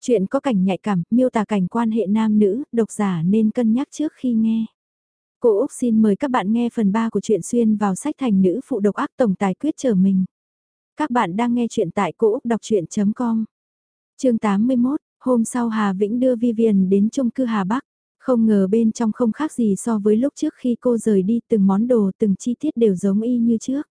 Chuyện có cảnh nhạy cảm, miêu tả cảnh quan hệ nam nữ, độc giả nên cân nhắc trước khi nghe. Cô Úc xin mời các bạn nghe phần 3 của truyện xuyên vào sách thành nữ phụ độc ác tổng tài quyết trở mình. Các bạn đang nghe truyện tại cô Úc Đọc Chuyện.com Chương 81, hôm sau Hà Vĩnh đưa Vivian đến chung cư Hà Bắc. Không ngờ bên trong không khác gì so với lúc trước khi cô rời đi từng món đồ từng chi tiết đều giống y như trước.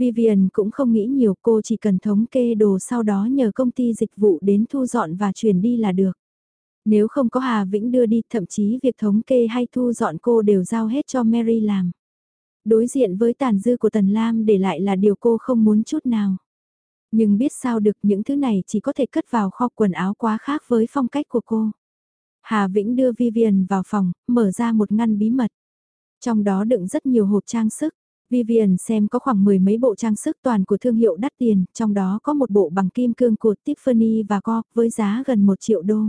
Vivian cũng không nghĩ nhiều cô chỉ cần thống kê đồ sau đó nhờ công ty dịch vụ đến thu dọn và chuyển đi là được. Nếu không có Hà Vĩnh đưa đi thậm chí việc thống kê hay thu dọn cô đều giao hết cho Mary làm. Đối diện với tàn dư của Tần Lam để lại là điều cô không muốn chút nào. Nhưng biết sao được những thứ này chỉ có thể cất vào kho quần áo quá khác với phong cách của cô. Hà Vĩnh đưa Vivian vào phòng, mở ra một ngăn bí mật. Trong đó đựng rất nhiều hộp trang sức. Vivian xem có khoảng mười mấy bộ trang sức toàn của thương hiệu đắt tiền, trong đó có một bộ bằng kim cương của Tiffany và Co với giá gần một triệu đô.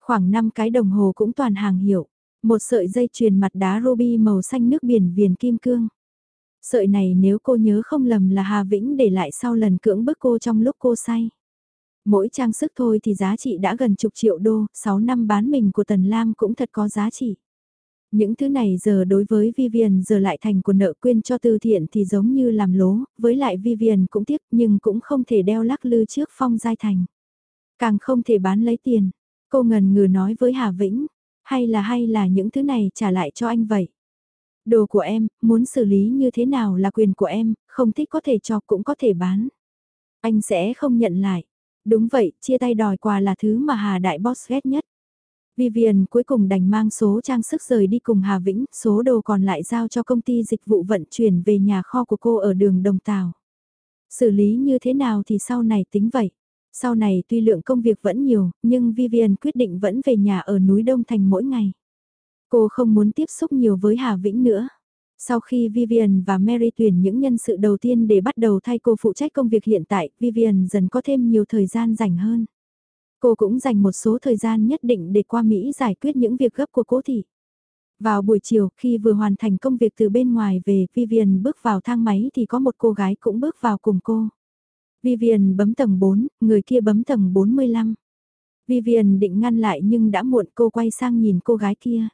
Khoảng 5 cái đồng hồ cũng toàn hàng hiệu, một sợi dây chuyền mặt đá ruby màu xanh nước biển viền kim cương. Sợi này nếu cô nhớ không lầm là Hà Vĩnh để lại sau lần cưỡng bức cô trong lúc cô say. Mỗi trang sức thôi thì giá trị đã gần chục triệu đô, 6 năm bán mình của Tần Lam cũng thật có giá trị. Những thứ này giờ đối với Vivian giờ lại thành của nợ quyên cho từ thiện thì giống như làm lố, với lại Vivian cũng tiếc nhưng cũng không thể đeo lắc lư trước phong giai thành. Càng không thể bán lấy tiền. Cô ngần ngừ nói với Hà Vĩnh, hay là hay là những thứ này trả lại cho anh vậy. Đồ của em, muốn xử lý như thế nào là quyền của em, không thích có thể cho cũng có thể bán. Anh sẽ không nhận lại. Đúng vậy, chia tay đòi quà là thứ mà Hà Đại Boss ghét nhất. Vivian cuối cùng đành mang số trang sức rời đi cùng Hà Vĩnh, số đồ còn lại giao cho công ty dịch vụ vận chuyển về nhà kho của cô ở đường Đồng Tào. Xử lý như thế nào thì sau này tính vậy. Sau này tuy lượng công việc vẫn nhiều, nhưng Vivian quyết định vẫn về nhà ở núi Đông Thành mỗi ngày. Cô không muốn tiếp xúc nhiều với Hà Vĩnh nữa. Sau khi Vivian và Mary tuyển những nhân sự đầu tiên để bắt đầu thay cô phụ trách công việc hiện tại, Vivian dần có thêm nhiều thời gian rảnh hơn. Cô cũng dành một số thời gian nhất định để qua Mỹ giải quyết những việc gấp của cố thị. Vào buổi chiều, khi vừa hoàn thành công việc từ bên ngoài về, Vivian bước vào thang máy thì có một cô gái cũng bước vào cùng cô. Vivian bấm tầng 4, người kia bấm tầng 45. Vivian định ngăn lại nhưng đã muộn cô quay sang nhìn cô gái kia.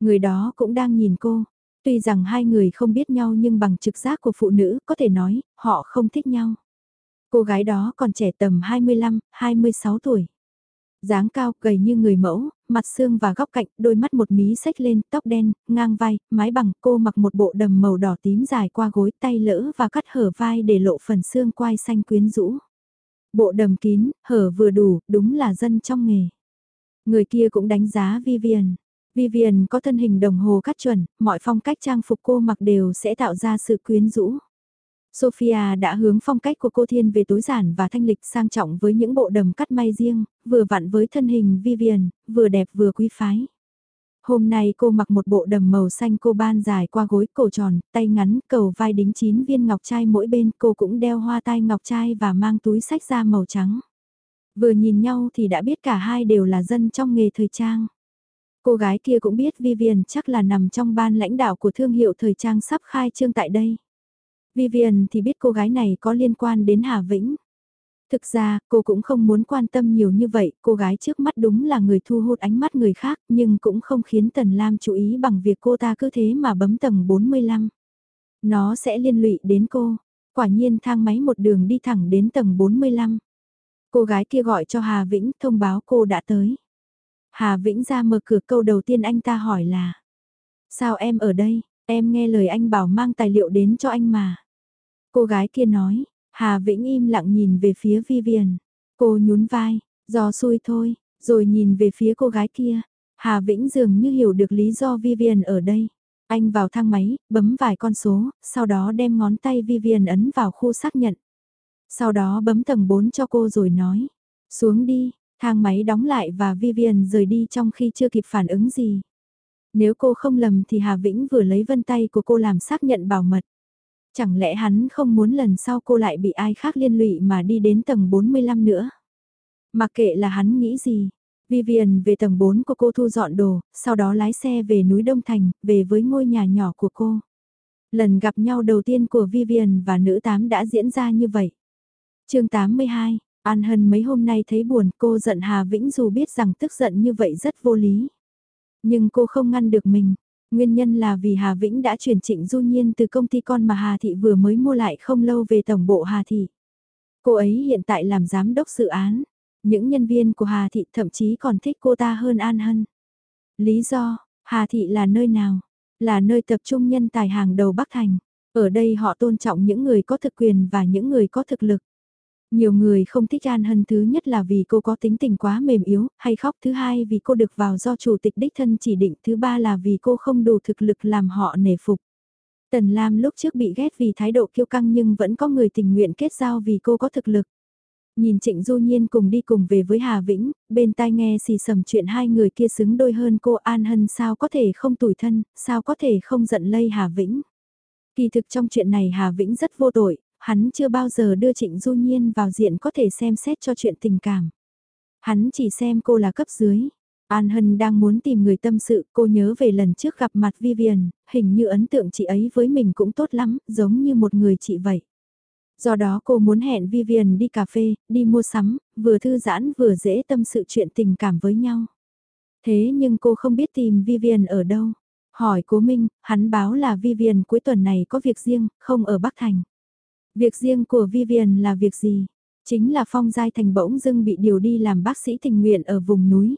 Người đó cũng đang nhìn cô. Tuy rằng hai người không biết nhau nhưng bằng trực giác của phụ nữ có thể nói, họ không thích nhau. Cô gái đó còn trẻ tầm 25, 26 tuổi dáng cao, gầy như người mẫu, mặt xương và góc cạnh, đôi mắt một mí xếch lên, tóc đen, ngang vai, mái bằng, cô mặc một bộ đầm màu đỏ tím dài qua gối, tay lỡ và cắt hở vai để lộ phần xương quai xanh quyến rũ. Bộ đầm kín, hở vừa đủ, đúng là dân trong nghề. Người kia cũng đánh giá Vivian. Vivian có thân hình đồng hồ cắt chuẩn, mọi phong cách trang phục cô mặc đều sẽ tạo ra sự quyến rũ. Sophia đã hướng phong cách của cô thiên về tối giản và thanh lịch sang trọng với những bộ đầm cắt may riêng, vừa vặn với thân hình Vivian, vừa đẹp vừa quý phái. Hôm nay cô mặc một bộ đầm màu xanh cô ban dài qua gối cổ tròn, tay ngắn, cầu vai đính 9 viên ngọc trai mỗi bên, cô cũng đeo hoa tai ngọc trai và mang túi sách da màu trắng. Vừa nhìn nhau thì đã biết cả hai đều là dân trong nghề thời trang. Cô gái kia cũng biết Vivian chắc là nằm trong ban lãnh đạo của thương hiệu thời trang sắp khai trương tại đây. Vivian thì biết cô gái này có liên quan đến Hà Vĩnh. Thực ra, cô cũng không muốn quan tâm nhiều như vậy, cô gái trước mắt đúng là người thu hút ánh mắt người khác, nhưng cũng không khiến Tần Lam chú ý bằng việc cô ta cứ thế mà bấm tầng 45. Nó sẽ liên lụy đến cô. Quả nhiên thang máy một đường đi thẳng đến tầng 45. Cô gái kia gọi cho Hà Vĩnh thông báo cô đã tới. Hà Vĩnh ra mở cửa câu đầu tiên anh ta hỏi là Sao em ở đây, em nghe lời anh bảo mang tài liệu đến cho anh mà. Cô gái kia nói, Hà Vĩnh im lặng nhìn về phía Vivian. Cô nhún vai, do xui thôi, rồi nhìn về phía cô gái kia. Hà Vĩnh dường như hiểu được lý do Vivian ở đây. Anh vào thang máy, bấm vài con số, sau đó đem ngón tay Vivian ấn vào khu xác nhận. Sau đó bấm tầng 4 cho cô rồi nói, xuống đi, thang máy đóng lại và Vivian rời đi trong khi chưa kịp phản ứng gì. Nếu cô không lầm thì Hà Vĩnh vừa lấy vân tay của cô làm xác nhận bảo mật. Chẳng lẽ hắn không muốn lần sau cô lại bị ai khác liên lụy mà đi đến tầng 45 nữa? mà kệ là hắn nghĩ gì, Vivian về tầng 4 của cô thu dọn đồ, sau đó lái xe về núi Đông Thành, về với ngôi nhà nhỏ của cô. Lần gặp nhau đầu tiên của Vivian và nữ tám đã diễn ra như vậy. chương 82, An Hân mấy hôm nay thấy buồn cô giận Hà Vĩnh dù biết rằng tức giận như vậy rất vô lý. Nhưng cô không ngăn được mình. Nguyên nhân là vì Hà Vĩnh đã chuyển trịnh du nhiên từ công ty con mà Hà Thị vừa mới mua lại không lâu về tổng bộ Hà Thị. Cô ấy hiện tại làm giám đốc dự án. Những nhân viên của Hà Thị thậm chí còn thích cô ta hơn An Hân. Lý do, Hà Thị là nơi nào? Là nơi tập trung nhân tài hàng đầu Bắc Thành. Ở đây họ tôn trọng những người có thực quyền và những người có thực lực. Nhiều người không thích An Hân thứ nhất là vì cô có tính tình quá mềm yếu, hay khóc thứ hai vì cô được vào do chủ tịch đích thân chỉ định, thứ ba là vì cô không đủ thực lực làm họ nể phục. Tần Lam lúc trước bị ghét vì thái độ kiêu căng nhưng vẫn có người tình nguyện kết giao vì cô có thực lực. Nhìn Trịnh Du Nhiên cùng đi cùng về với Hà Vĩnh, bên tai nghe xì sầm chuyện hai người kia xứng đôi hơn cô An Hân sao có thể không tủi thân, sao có thể không giận lây Hà Vĩnh. Kỳ thực trong chuyện này Hà Vĩnh rất vô tội, hắn chưa bao giờ đưa Trịnh Du Nhiên vào diện có thể xem xét cho chuyện tình cảm. Hắn chỉ xem cô là cấp dưới. An Hân đang muốn tìm người tâm sự, cô nhớ về lần trước gặp mặt Vivian, hình như ấn tượng chị ấy với mình cũng tốt lắm, giống như một người chị vậy. Do đó cô muốn hẹn Vivian đi cà phê, đi mua sắm, vừa thư giãn vừa dễ tâm sự chuyện tình cảm với nhau. Thế nhưng cô không biết tìm Vivian ở đâu. Hỏi cố Minh, hắn báo là Vivian cuối tuần này có việc riêng, không ở Bắc Thành. Việc riêng của Vivian là việc gì? Chính là Phong Giai Thành bỗng dưng bị điều đi làm bác sĩ tình nguyện ở vùng núi.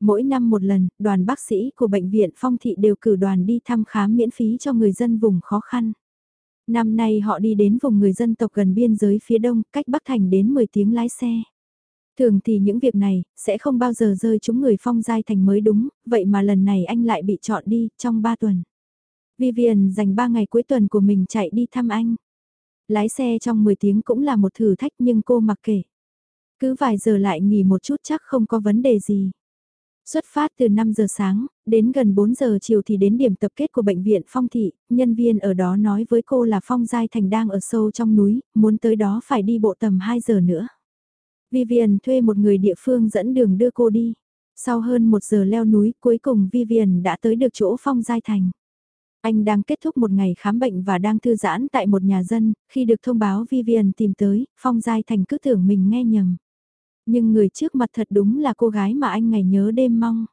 Mỗi năm một lần, đoàn bác sĩ của bệnh viện Phong Thị đều cử đoàn đi thăm khám miễn phí cho người dân vùng khó khăn. Năm nay họ đi đến vùng người dân tộc gần biên giới phía đông, cách Bắc Thành đến 10 tiếng lái xe. Thường thì những việc này, sẽ không bao giờ rơi chúng người Phong Giai Thành mới đúng, vậy mà lần này anh lại bị chọn đi, trong 3 tuần. Vivian dành 3 ngày cuối tuần của mình chạy đi thăm anh. Lái xe trong 10 tiếng cũng là một thử thách nhưng cô mặc kệ. Cứ vài giờ lại nghỉ một chút chắc không có vấn đề gì. Xuất phát từ 5 giờ sáng, đến gần 4 giờ chiều thì đến điểm tập kết của bệnh viện Phong Thị, nhân viên ở đó nói với cô là Phong Giai Thành đang ở sâu trong núi, muốn tới đó phải đi bộ tầm 2 giờ nữa. Vivian thuê một người địa phương dẫn đường đưa cô đi. Sau hơn một giờ leo núi cuối cùng Vivian đã tới được chỗ Phong Giai Thành. Anh đang kết thúc một ngày khám bệnh và đang thư giãn tại một nhà dân, khi được thông báo Vivian tìm tới, Phong Giai Thành cứ tưởng mình nghe nhầm. Nhưng người trước mặt thật đúng là cô gái mà anh ngày nhớ đêm mong.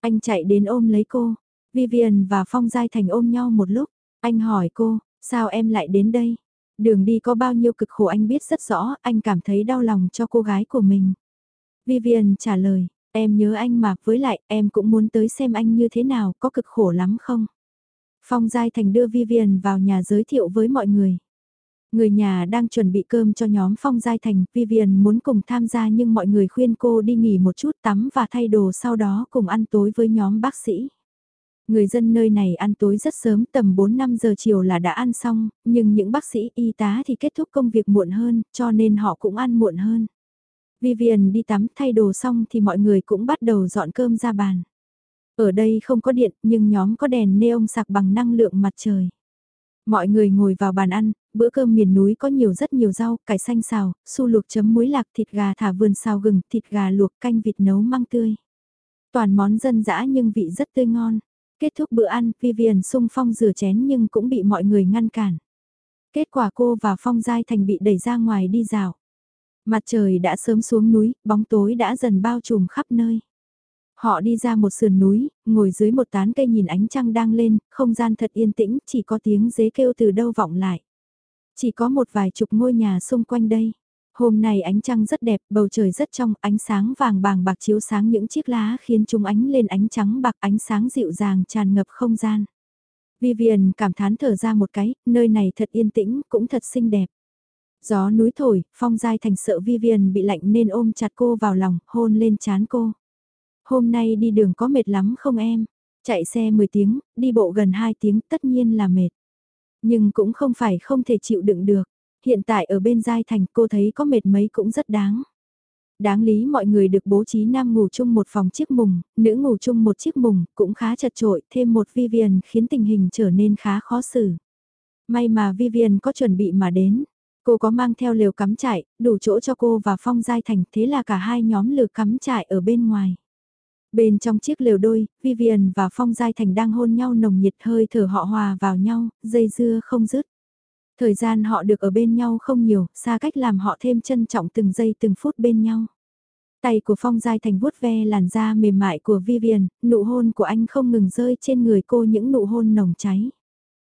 Anh chạy đến ôm lấy cô, Vivian và Phong Giai Thành ôm nhau một lúc, anh hỏi cô, sao em lại đến đây? Đường đi có bao nhiêu cực khổ anh biết rất rõ, anh cảm thấy đau lòng cho cô gái của mình. Vivian trả lời, em nhớ anh mà với lại em cũng muốn tới xem anh như thế nào, có cực khổ lắm không? Phong Giai Thành đưa Vivian vào nhà giới thiệu với mọi người. Người nhà đang chuẩn bị cơm cho nhóm Phong Giai Thành, Vivian muốn cùng tham gia nhưng mọi người khuyên cô đi nghỉ một chút tắm và thay đồ sau đó cùng ăn tối với nhóm bác sĩ. Người dân nơi này ăn tối rất sớm tầm 4-5 giờ chiều là đã ăn xong, nhưng những bác sĩ y tá thì kết thúc công việc muộn hơn, cho nên họ cũng ăn muộn hơn. Vivian đi tắm thay đồ xong thì mọi người cũng bắt đầu dọn cơm ra bàn. Ở đây không có điện nhưng nhóm có đèn neon sạc bằng năng lượng mặt trời. Mọi người ngồi vào bàn ăn, bữa cơm miền núi có nhiều rất nhiều rau, cải xanh xào, su luộc chấm muối lạc, thịt gà thả vườn xào gừng, thịt gà luộc canh vịt nấu măng tươi. Toàn món dân dã nhưng vị rất tươi ngon. Kết thúc bữa ăn, Vivian sung phong rửa chén nhưng cũng bị mọi người ngăn cản. Kết quả cô và Phong Giai Thành bị đẩy ra ngoài đi dạo. Mặt trời đã sớm xuống núi, bóng tối đã dần bao trùm khắp nơi. Họ đi ra một sườn núi, ngồi dưới một tán cây nhìn ánh trăng đang lên, không gian thật yên tĩnh, chỉ có tiếng dế kêu từ đâu vọng lại. Chỉ có một vài chục ngôi nhà xung quanh đây. Hôm nay ánh trăng rất đẹp, bầu trời rất trong, ánh sáng vàng bàng bạc chiếu sáng những chiếc lá khiến chúng ánh lên ánh trắng bạc ánh sáng dịu dàng tràn ngập không gian. Vivian cảm thán thở ra một cái, nơi này thật yên tĩnh, cũng thật xinh đẹp. Gió núi thổi, phong dai thành sợ Vivian bị lạnh nên ôm chặt cô vào lòng, hôn lên chán cô. Hôm nay đi đường có mệt lắm không em? Chạy xe 10 tiếng, đi bộ gần 2 tiếng tất nhiên là mệt. Nhưng cũng không phải không thể chịu đựng được. Hiện tại ở bên Giai Thành cô thấy có mệt mấy cũng rất đáng. Đáng lý mọi người được bố trí nam ngủ chung một phòng chiếc mùng, nữ ngủ chung một chiếc mùng, cũng khá chật trội, thêm một Vivian khiến tình hình trở nên khá khó xử. May mà Vivian có chuẩn bị mà đến. Cô có mang theo lều cắm trại, đủ chỗ cho cô và Phong Giai Thành, thế là cả hai nhóm lừa cắm trại ở bên ngoài. Bên trong chiếc lều đôi, Vivian và Phong Giai Thành đang hôn nhau nồng nhiệt hơi thở họ hòa vào nhau, dây dưa không dứt. Thời gian họ được ở bên nhau không nhiều, xa cách làm họ thêm trân trọng từng giây từng phút bên nhau. Tay của Phong Giai Thành vuốt ve làn da mềm mại của Vivian, nụ hôn của anh không ngừng rơi trên người cô những nụ hôn nồng cháy.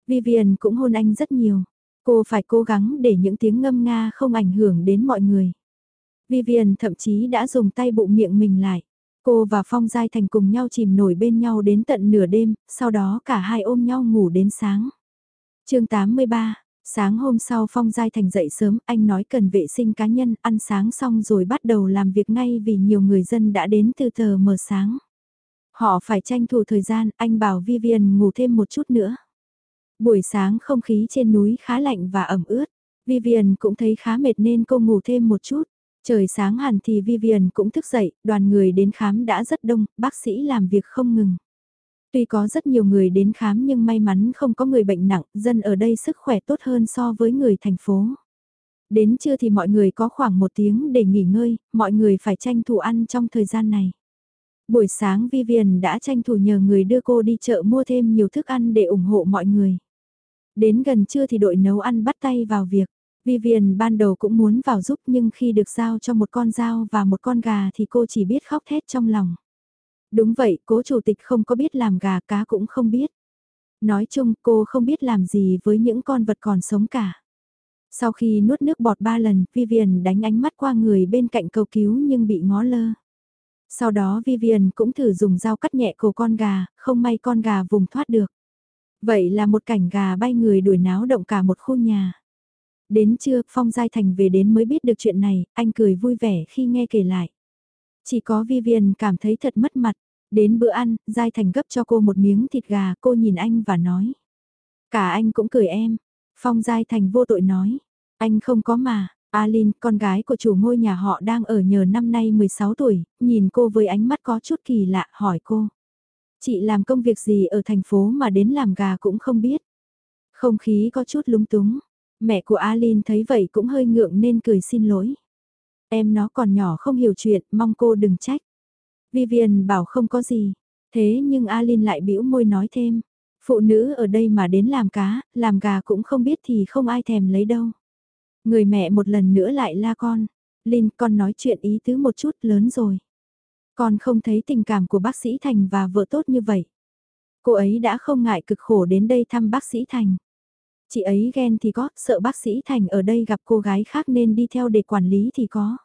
Vivian cũng hôn anh rất nhiều. Cô phải cố gắng để những tiếng ngâm nga không ảnh hưởng đến mọi người. Vivian thậm chí đã dùng tay bụng miệng mình lại. Cô và Phong Giai Thành cùng nhau chìm nổi bên nhau đến tận nửa đêm, sau đó cả hai ôm nhau ngủ đến sáng. chương 83, sáng hôm sau Phong Giai Thành dậy sớm, anh nói cần vệ sinh cá nhân, ăn sáng xong rồi bắt đầu làm việc ngay vì nhiều người dân đã đến từ tờ mờ sáng. Họ phải tranh thủ thời gian, anh bảo Vivian ngủ thêm một chút nữa. Buổi sáng không khí trên núi khá lạnh và ẩm ướt. Vivian cũng thấy khá mệt nên cô ngủ thêm một chút. Trời sáng hẳn thì Vivian cũng thức dậy, đoàn người đến khám đã rất đông, bác sĩ làm việc không ngừng. Tuy có rất nhiều người đến khám nhưng may mắn không có người bệnh nặng, dân ở đây sức khỏe tốt hơn so với người thành phố. Đến trưa thì mọi người có khoảng một tiếng để nghỉ ngơi, mọi người phải tranh thủ ăn trong thời gian này. Buổi sáng Vivian đã tranh thủ nhờ người đưa cô đi chợ mua thêm nhiều thức ăn để ủng hộ mọi người. Đến gần trưa thì đội nấu ăn bắt tay vào việc. Vivian ban đầu cũng muốn vào giúp nhưng khi được giao cho một con dao và một con gà thì cô chỉ biết khóc thét trong lòng. Đúng vậy, cố chủ tịch không có biết làm gà cá cũng không biết. Nói chung cô không biết làm gì với những con vật còn sống cả. Sau khi nuốt nước bọt ba lần, Vivian đánh ánh mắt qua người bên cạnh cầu cứu nhưng bị ngó lơ. Sau đó Vivian cũng thử dùng dao cắt nhẹ cổ con gà, không may con gà vùng thoát được. Vậy là một cảnh gà bay người đuổi náo động cả một khu nhà. Đến trưa, Phong Giai Thành về đến mới biết được chuyện này, anh cười vui vẻ khi nghe kể lại. Chỉ có Vivian cảm thấy thật mất mặt. Đến bữa ăn, Giai Thành gấp cho cô một miếng thịt gà, cô nhìn anh và nói. Cả anh cũng cười em. Phong Giai Thành vô tội nói. Anh không có mà, Alin, con gái của chủ ngôi nhà họ đang ở nhờ năm nay 16 tuổi, nhìn cô với ánh mắt có chút kỳ lạ, hỏi cô. Chị làm công việc gì ở thành phố mà đến làm gà cũng không biết. Không khí có chút lúng túng. Mẹ của Alin thấy vậy cũng hơi ngượng nên cười xin lỗi. Em nó còn nhỏ không hiểu chuyện, mong cô đừng trách. Vivian bảo không có gì. Thế nhưng Alin lại bĩu môi nói thêm. Phụ nữ ở đây mà đến làm cá, làm gà cũng không biết thì không ai thèm lấy đâu. Người mẹ một lần nữa lại la con. Linh con nói chuyện ý tứ một chút lớn rồi. Con không thấy tình cảm của bác sĩ Thành và vợ tốt như vậy. Cô ấy đã không ngại cực khổ đến đây thăm bác sĩ Thành. Chị ấy ghen thì có, sợ bác sĩ Thành ở đây gặp cô gái khác nên đi theo để quản lý thì có.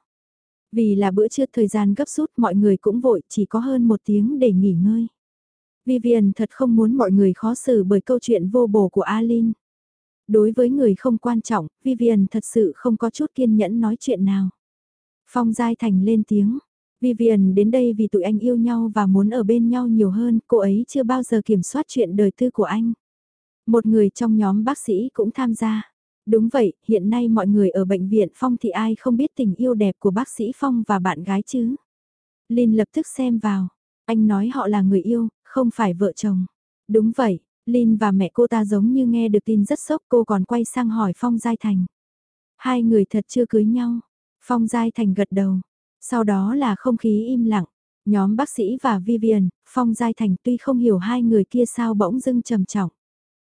Vì là bữa trưa thời gian gấp rút mọi người cũng vội chỉ có hơn một tiếng để nghỉ ngơi. Vivian thật không muốn mọi người khó xử bởi câu chuyện vô bổ của Alin. Đối với người không quan trọng, Vivian thật sự không có chút kiên nhẫn nói chuyện nào. Phong Giai Thành lên tiếng. Vivian đến đây vì tụi anh yêu nhau và muốn ở bên nhau nhiều hơn, cô ấy chưa bao giờ kiểm soát chuyện đời tư của anh. Một người trong nhóm bác sĩ cũng tham gia. Đúng vậy, hiện nay mọi người ở bệnh viện Phong thì ai không biết tình yêu đẹp của bác sĩ Phong và bạn gái chứ. Linh lập tức xem vào. Anh nói họ là người yêu, không phải vợ chồng. Đúng vậy, Linh và mẹ cô ta giống như nghe được tin rất sốc cô còn quay sang hỏi Phong Giai Thành. Hai người thật chưa cưới nhau. Phong Giai Thành gật đầu. Sau đó là không khí im lặng. Nhóm bác sĩ và Vivian, Phong Giai Thành tuy không hiểu hai người kia sao bỗng dưng trầm trọng.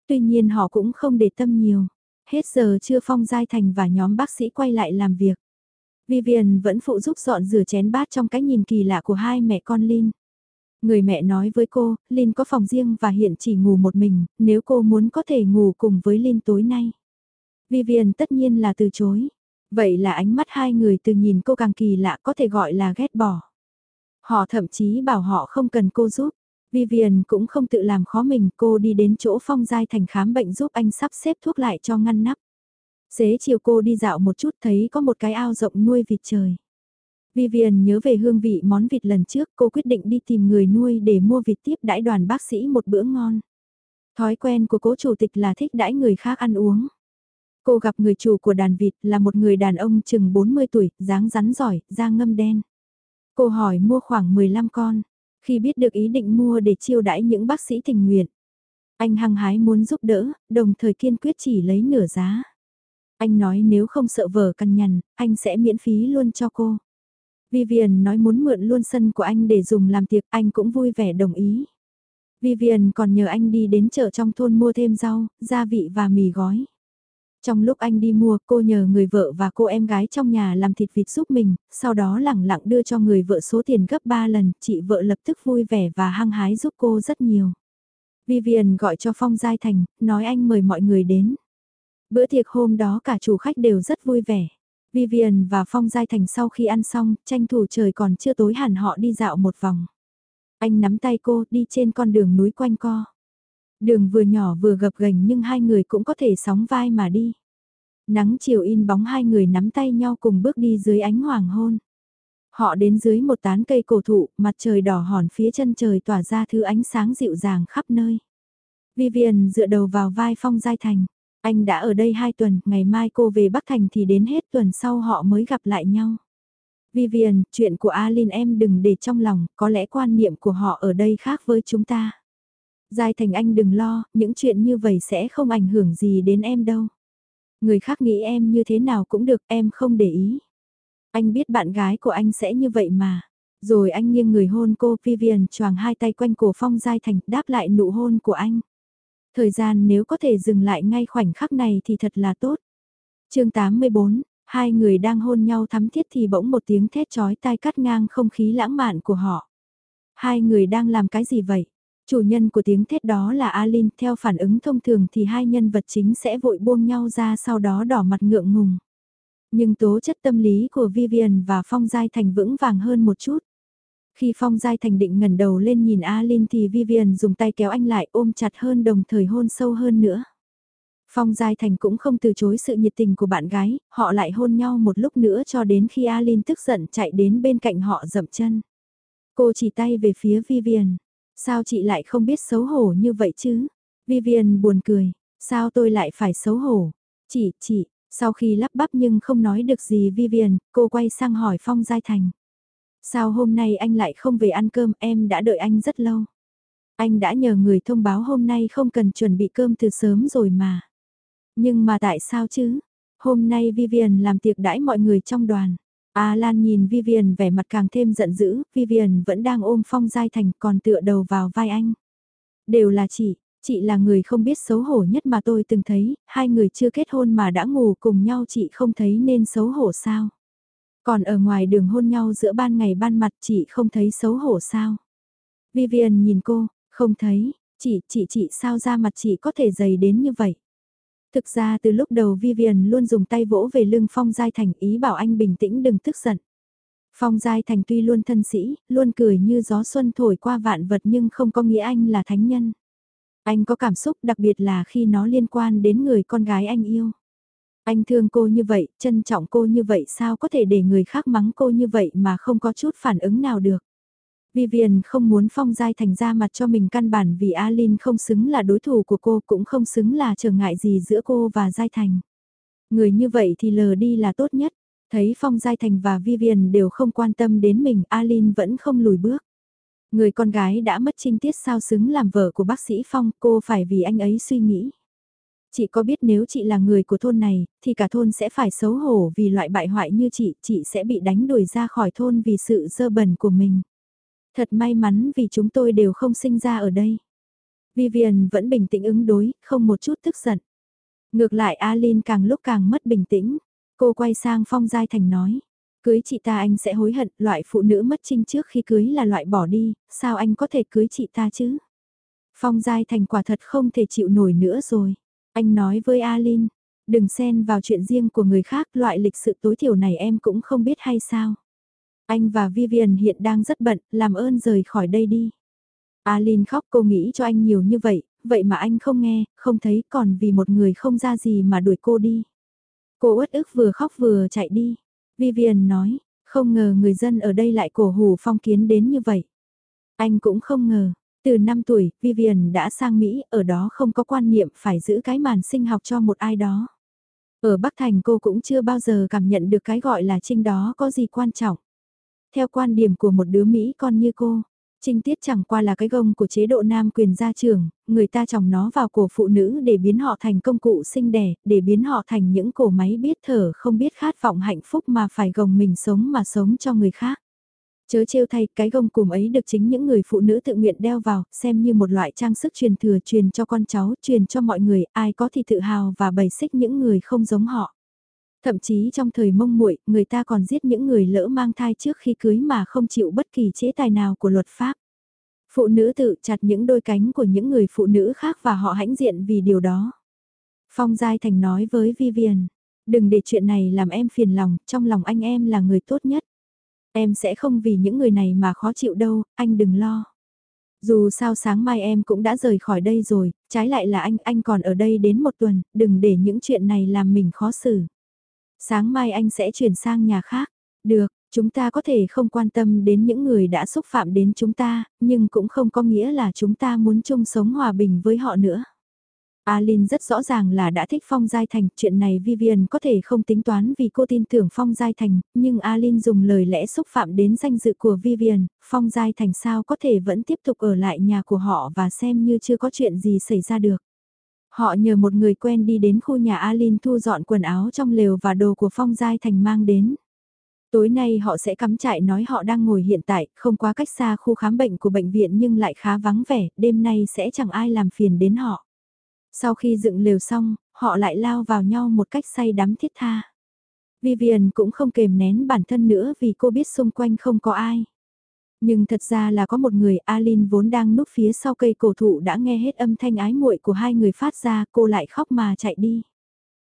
Tuy nhiên họ cũng không để tâm nhiều. Hết giờ chưa Phong Giai Thành và nhóm bác sĩ quay lại làm việc. Vivian vẫn phụ giúp dọn rửa chén bát trong cái nhìn kỳ lạ của hai mẹ con lin Người mẹ nói với cô, lin có phòng riêng và hiện chỉ ngủ một mình, nếu cô muốn có thể ngủ cùng với lin tối nay. Vivian tất nhiên là từ chối. Vậy là ánh mắt hai người từ nhìn cô càng kỳ lạ có thể gọi là ghét bỏ. Họ thậm chí bảo họ không cần cô giúp. Vivian cũng không tự làm khó mình, cô đi đến chỗ phong giai thành khám bệnh giúp anh sắp xếp thuốc lại cho ngăn nắp. Xế chiều cô đi dạo một chút thấy có một cái ao rộng nuôi vịt trời. Vivian nhớ về hương vị món vịt lần trước cô quyết định đi tìm người nuôi để mua vịt tiếp đãi đoàn bác sĩ một bữa ngon. Thói quen của cố chủ tịch là thích đãi người khác ăn uống. Cô gặp người chủ của đàn vịt là một người đàn ông chừng 40 tuổi, dáng rắn giỏi, da ngâm đen. Cô hỏi mua khoảng 15 con, khi biết được ý định mua để chiêu đãi những bác sĩ tình nguyện. Anh hăng hái muốn giúp đỡ, đồng thời kiên quyết chỉ lấy nửa giá. Anh nói nếu không sợ vở căn nhằn, anh sẽ miễn phí luôn cho cô. Vivian nói muốn mượn luôn sân của anh để dùng làm tiệc, anh cũng vui vẻ đồng ý. Vivian còn nhờ anh đi đến chợ trong thôn mua thêm rau, gia vị và mì gói. Trong lúc anh đi mua cô nhờ người vợ và cô em gái trong nhà làm thịt vịt giúp mình, sau đó lẳng lặng đưa cho người vợ số tiền gấp 3 lần, chị vợ lập tức vui vẻ và hăng hái giúp cô rất nhiều. Vivian gọi cho Phong Giai Thành, nói anh mời mọi người đến. Bữa tiệc hôm đó cả chủ khách đều rất vui vẻ. Vivian và Phong Giai Thành sau khi ăn xong, tranh thủ trời còn chưa tối hẳn họ đi dạo một vòng. Anh nắm tay cô đi trên con đường núi quanh co. Đường vừa nhỏ vừa gập ghềnh nhưng hai người cũng có thể sóng vai mà đi. Nắng chiều in bóng hai người nắm tay nhau cùng bước đi dưới ánh hoàng hôn. Họ đến dưới một tán cây cổ thụ, mặt trời đỏ hòn phía chân trời tỏa ra thứ ánh sáng dịu dàng khắp nơi. Vivian dựa đầu vào vai Phong Giai Thành. Anh đã ở đây hai tuần, ngày mai cô về Bắc Thành thì đến hết tuần sau họ mới gặp lại nhau. Vivian, chuyện của Alin em đừng để trong lòng, có lẽ quan niệm của họ ở đây khác với chúng ta. Giai Thành anh đừng lo, những chuyện như vậy sẽ không ảnh hưởng gì đến em đâu. Người khác nghĩ em như thế nào cũng được, em không để ý. Anh biết bạn gái của anh sẽ như vậy mà. Rồi anh nghiêng người hôn cô Vivian choàng hai tay quanh cổ Phong Giai Thành đáp lại nụ hôn của anh. Thời gian nếu có thể dừng lại ngay khoảnh khắc này thì thật là tốt. chương 84, hai người đang hôn nhau thắm thiết thì bỗng một tiếng thét chói tai cắt ngang không khí lãng mạn của họ. Hai người đang làm cái gì vậy? Chủ nhân của tiếng thét đó là Alin, theo phản ứng thông thường thì hai nhân vật chính sẽ vội buông nhau ra sau đó đỏ mặt ngượng ngùng. Nhưng tố chất tâm lý của Vivian và Phong Giai Thành vững vàng hơn một chút. Khi Phong Giai Thành định ngẩn đầu lên nhìn Alin thì Vivian dùng tay kéo anh lại ôm chặt hơn đồng thời hôn sâu hơn nữa. Phong Giai Thành cũng không từ chối sự nhiệt tình của bạn gái, họ lại hôn nhau một lúc nữa cho đến khi Alin tức giận chạy đến bên cạnh họ dậm chân. Cô chỉ tay về phía Vivian. Sao chị lại không biết xấu hổ như vậy chứ? Vivian buồn cười. Sao tôi lại phải xấu hổ? Chị, chị, sau khi lắp bắp nhưng không nói được gì Vivian, cô quay sang hỏi Phong Giai Thành. Sao hôm nay anh lại không về ăn cơm em đã đợi anh rất lâu. Anh đã nhờ người thông báo hôm nay không cần chuẩn bị cơm từ sớm rồi mà. Nhưng mà tại sao chứ? Hôm nay Vivian làm tiệc đãi mọi người trong đoàn. Alan nhìn Vivian vẻ mặt càng thêm giận dữ, Vivian vẫn đang ôm Phong Giai Thành còn tựa đầu vào vai anh. Đều là chị, chị là người không biết xấu hổ nhất mà tôi từng thấy, hai người chưa kết hôn mà đã ngủ cùng nhau chị không thấy nên xấu hổ sao. Còn ở ngoài đường hôn nhau giữa ban ngày ban mặt chị không thấy xấu hổ sao. Vivian nhìn cô, không thấy, chị, chị, chị sao ra mặt chị có thể dày đến như vậy. Thực ra từ lúc đầu Vivian luôn dùng tay vỗ về lưng Phong Giai Thành ý bảo anh bình tĩnh đừng tức giận. Phong Giai Thành tuy luôn thân sĩ, luôn cười như gió xuân thổi qua vạn vật nhưng không có nghĩa anh là thánh nhân. Anh có cảm xúc đặc biệt là khi nó liên quan đến người con gái anh yêu. Anh thương cô như vậy, trân trọng cô như vậy sao có thể để người khác mắng cô như vậy mà không có chút phản ứng nào được. Vivian không muốn Phong Giai Thành ra mặt cho mình căn bản vì Alin không xứng là đối thủ của cô cũng không xứng là trở ngại gì giữa cô và Giai Thành. Người như vậy thì lờ đi là tốt nhất. Thấy Phong Giai Thành và Vivian đều không quan tâm đến mình, Alin vẫn không lùi bước. Người con gái đã mất trinh tiết sao xứng làm vợ của bác sĩ Phong, cô phải vì anh ấy suy nghĩ. Chị có biết nếu chị là người của thôn này, thì cả thôn sẽ phải xấu hổ vì loại bại hoại như chị, chị sẽ bị đánh đuổi ra khỏi thôn vì sự dơ bẩn của mình. Thật may mắn vì chúng tôi đều không sinh ra ở đây. Vivian vẫn bình tĩnh ứng đối, không một chút tức giận. Ngược lại Alin càng lúc càng mất bình tĩnh. Cô quay sang Phong Giai Thành nói. Cưới chị ta anh sẽ hối hận, loại phụ nữ mất trinh trước khi cưới là loại bỏ đi, sao anh có thể cưới chị ta chứ? Phong Giai Thành quả thật không thể chịu nổi nữa rồi. Anh nói với Alin, đừng xen vào chuyện riêng của người khác, loại lịch sự tối thiểu này em cũng không biết hay sao. Anh và Vivian hiện đang rất bận, làm ơn rời khỏi đây đi. Alin khóc cô nghĩ cho anh nhiều như vậy, vậy mà anh không nghe, không thấy còn vì một người không ra gì mà đuổi cô đi. Cô uất ức vừa khóc vừa chạy đi. Vivian nói, không ngờ người dân ở đây lại cổ hủ phong kiến đến như vậy. Anh cũng không ngờ, từ 5 tuổi, Vivian đã sang Mỹ, ở đó không có quan niệm phải giữ cái màn sinh học cho một ai đó. Ở Bắc Thành cô cũng chưa bao giờ cảm nhận được cái gọi là trinh đó có gì quan trọng. Theo quan điểm của một đứa Mỹ con như cô, trinh tiết chẳng qua là cái gông của chế độ nam quyền gia trưởng, người ta trồng nó vào cổ phụ nữ để biến họ thành công cụ sinh đẻ, để biến họ thành những cổ máy biết thở không biết khát vọng hạnh phúc mà phải gồng mình sống mà sống cho người khác. Chớ trêu thay, cái gông cùng ấy được chính những người phụ nữ tự nguyện đeo vào, xem như một loại trang sức truyền thừa truyền cho con cháu, truyền cho mọi người, ai có thì tự hào và bày xích những người không giống họ. Thậm chí trong thời mông muội, người ta còn giết những người lỡ mang thai trước khi cưới mà không chịu bất kỳ chế tài nào của luật pháp. Phụ nữ tự chặt những đôi cánh của những người phụ nữ khác và họ hãnh diện vì điều đó. Phong Giai Thành nói với Vivian, đừng để chuyện này làm em phiền lòng, trong lòng anh em là người tốt nhất. Em sẽ không vì những người này mà khó chịu đâu, anh đừng lo. Dù sao sáng mai em cũng đã rời khỏi đây rồi, trái lại là anh, anh còn ở đây đến một tuần, đừng để những chuyện này làm mình khó xử. Sáng mai anh sẽ chuyển sang nhà khác. Được, chúng ta có thể không quan tâm đến những người đã xúc phạm đến chúng ta, nhưng cũng không có nghĩa là chúng ta muốn chung sống hòa bình với họ nữa. Alin rất rõ ràng là đã thích Phong Giai Thành, chuyện này Vivian có thể không tính toán vì cô tin tưởng Phong Giai Thành, nhưng Alin dùng lời lẽ xúc phạm đến danh dự của Vivian, Phong Giai Thành sao có thể vẫn tiếp tục ở lại nhà của họ và xem như chưa có chuyện gì xảy ra được. Họ nhờ một người quen đi đến khu nhà Alin thu dọn quần áo trong lều và đồ của Phong Giai Thành mang đến. Tối nay họ sẽ cắm trại nói họ đang ngồi hiện tại, không quá cách xa khu khám bệnh của bệnh viện nhưng lại khá vắng vẻ, đêm nay sẽ chẳng ai làm phiền đến họ. Sau khi dựng lều xong, họ lại lao vào nhau một cách say đắm thiết tha. Vivian cũng không kềm nén bản thân nữa vì cô biết xung quanh không có ai. Nhưng thật ra là có một người Alin vốn đang núp phía sau cây cổ thụ đã nghe hết âm thanh ái muội của hai người phát ra cô lại khóc mà chạy đi.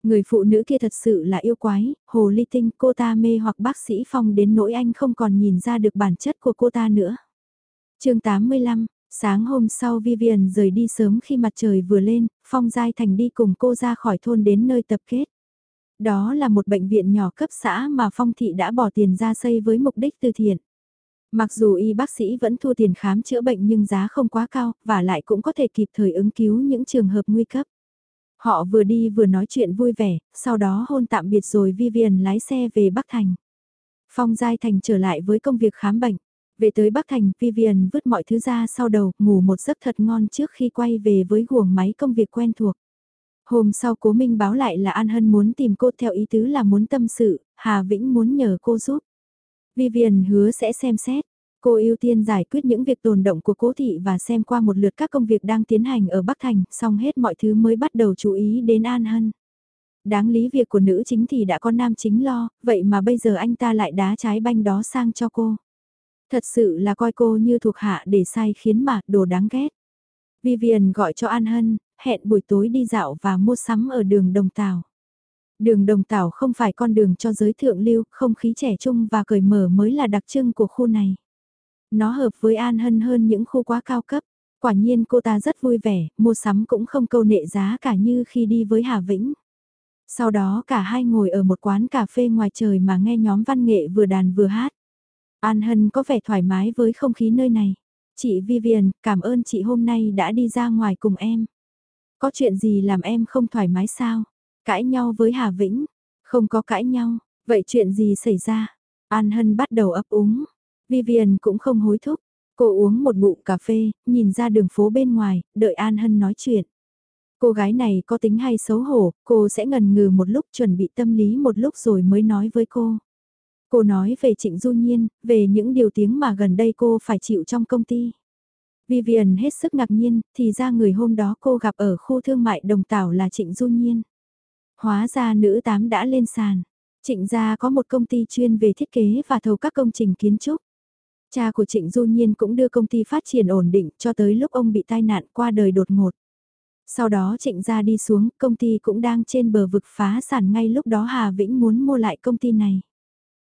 Người phụ nữ kia thật sự là yêu quái, hồ ly tinh cô ta mê hoặc bác sĩ Phong đến nỗi anh không còn nhìn ra được bản chất của cô ta nữa. chương 85, sáng hôm sau Vivian rời đi sớm khi mặt trời vừa lên, Phong Giai Thành đi cùng cô ra khỏi thôn đến nơi tập kết. Đó là một bệnh viện nhỏ cấp xã mà Phong Thị đã bỏ tiền ra xây với mục đích từ thiện. Mặc dù y bác sĩ vẫn thu tiền khám chữa bệnh nhưng giá không quá cao, và lại cũng có thể kịp thời ứng cứu những trường hợp nguy cấp. Họ vừa đi vừa nói chuyện vui vẻ, sau đó hôn tạm biệt rồi Vivian lái xe về Bắc Thành. Phong Giai Thành trở lại với công việc khám bệnh. Về tới Bắc Thành, Vivian vứt mọi thứ ra sau đầu, ngủ một giấc thật ngon trước khi quay về với guồng máy công việc quen thuộc. Hôm sau cố Minh báo lại là An Hân muốn tìm cô theo ý tứ là muốn tâm sự, Hà Vĩnh muốn nhờ cô giúp. Vivian hứa sẽ xem xét. Cô ưu tiên giải quyết những việc tồn động của cố thị và xem qua một lượt các công việc đang tiến hành ở Bắc Thành, xong hết mọi thứ mới bắt đầu chú ý đến An Hân. Đáng lý việc của nữ chính thì đã có nam chính lo, vậy mà bây giờ anh ta lại đá trái banh đó sang cho cô. Thật sự là coi cô như thuộc hạ để sai khiến mà, đồ đáng ghét. Vivian gọi cho An Hân, hẹn buổi tối đi dạo và mua sắm ở đường Đồng Tào. Đường Đồng Tảo không phải con đường cho giới thượng lưu, không khí trẻ trung và cởi mở mới là đặc trưng của khu này. Nó hợp với An Hân hơn những khu quá cao cấp. Quả nhiên cô ta rất vui vẻ, mua sắm cũng không câu nệ giá cả như khi đi với Hà Vĩnh. Sau đó cả hai ngồi ở một quán cà phê ngoài trời mà nghe nhóm văn nghệ vừa đàn vừa hát. An Hân có vẻ thoải mái với không khí nơi này. Chị Vivian, cảm ơn chị hôm nay đã đi ra ngoài cùng em. Có chuyện gì làm em không thoải mái sao? Cãi nhau với Hà Vĩnh? Không có cãi nhau, vậy chuyện gì xảy ra? An Hân bắt đầu ấp úng. Vivian cũng không hối thúc. Cô uống một ngụm cà phê, nhìn ra đường phố bên ngoài, đợi An Hân nói chuyện. Cô gái này có tính hay xấu hổ, cô sẽ ngần ngừ một lúc chuẩn bị tâm lý một lúc rồi mới nói với cô. Cô nói về Trịnh Du Nhiên, về những điều tiếng mà gần đây cô phải chịu trong công ty. Vivian hết sức ngạc nhiên, thì ra người hôm đó cô gặp ở khu thương mại Đồng Tảo là Trịnh Du Nhiên. Hóa ra nữ tám đã lên sàn. Trịnh gia có một công ty chuyên về thiết kế và thầu các công trình kiến trúc. Cha của Trịnh Du Nhiên cũng đưa công ty phát triển ổn định cho tới lúc ông bị tai nạn qua đời đột ngột. Sau đó Trịnh gia đi xuống, công ty cũng đang trên bờ vực phá sản ngay lúc đó Hà Vĩnh muốn mua lại công ty này.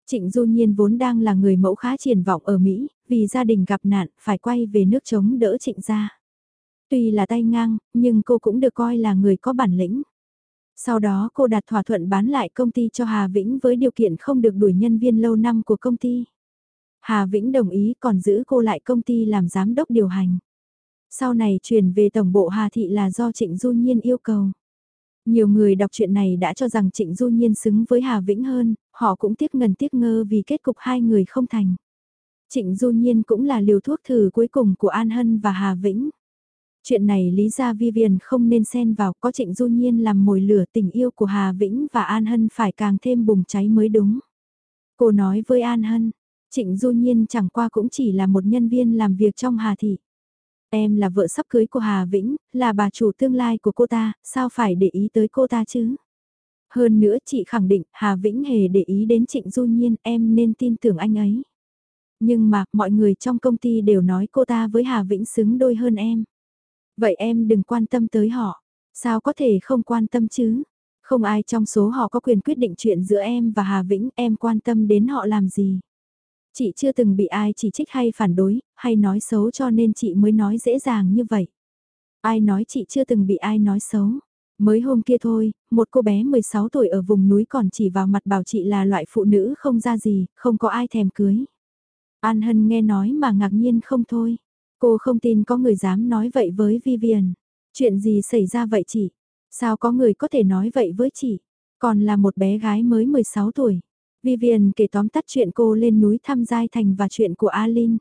Trịnh Du Nhiên vốn đang là người mẫu khá triển vọng ở Mỹ, vì gia đình gặp nạn phải quay về nước chống đỡ trịnh gia. Tuy là tay ngang, nhưng cô cũng được coi là người có bản lĩnh. Sau đó cô đặt thỏa thuận bán lại công ty cho Hà Vĩnh với điều kiện không được đuổi nhân viên lâu năm của công ty. Hà Vĩnh đồng ý còn giữ cô lại công ty làm giám đốc điều hành. Sau này chuyển về tổng bộ Hà Thị là do Trịnh Du Nhiên yêu cầu. Nhiều người đọc chuyện này đã cho rằng Trịnh Du Nhiên xứng với Hà Vĩnh hơn, họ cũng tiếc ngần tiếc ngơ vì kết cục hai người không thành. Trịnh Du Nhiên cũng là liều thuốc thử cuối cùng của An Hân và Hà Vĩnh. Chuyện này lý Gia Vivian không nên xen vào có Trịnh Du Nhiên làm mồi lửa tình yêu của Hà Vĩnh và An Hân phải càng thêm bùng cháy mới đúng. Cô nói với An Hân, Trịnh Du Nhiên chẳng qua cũng chỉ là một nhân viên làm việc trong Hà Thị. Em là vợ sắp cưới của Hà Vĩnh, là bà chủ tương lai của cô ta, sao phải để ý tới cô ta chứ? Hơn nữa chị khẳng định Hà Vĩnh hề để ý đến Trịnh Du Nhiên em nên tin tưởng anh ấy. Nhưng mà mọi người trong công ty đều nói cô ta với Hà Vĩnh xứng đôi hơn em. Vậy em đừng quan tâm tới họ. Sao có thể không quan tâm chứ? Không ai trong số họ có quyền quyết định chuyện giữa em và Hà Vĩnh, em quan tâm đến họ làm gì? Chị chưa từng bị ai chỉ trích hay phản đối, hay nói xấu cho nên chị mới nói dễ dàng như vậy. Ai nói chị chưa từng bị ai nói xấu? Mới hôm kia thôi, một cô bé 16 tuổi ở vùng núi còn chỉ vào mặt bảo chị là loại phụ nữ không ra gì, không có ai thèm cưới. An Hân nghe nói mà ngạc nhiên không thôi. Cô không tin có người dám nói vậy với Vivian. Chuyện gì xảy ra vậy chị? Sao có người có thể nói vậy với chị? Còn là một bé gái mới 16 tuổi. Vivian kể tóm tắt chuyện cô lên núi thăm Giai Thành và chuyện của Alin.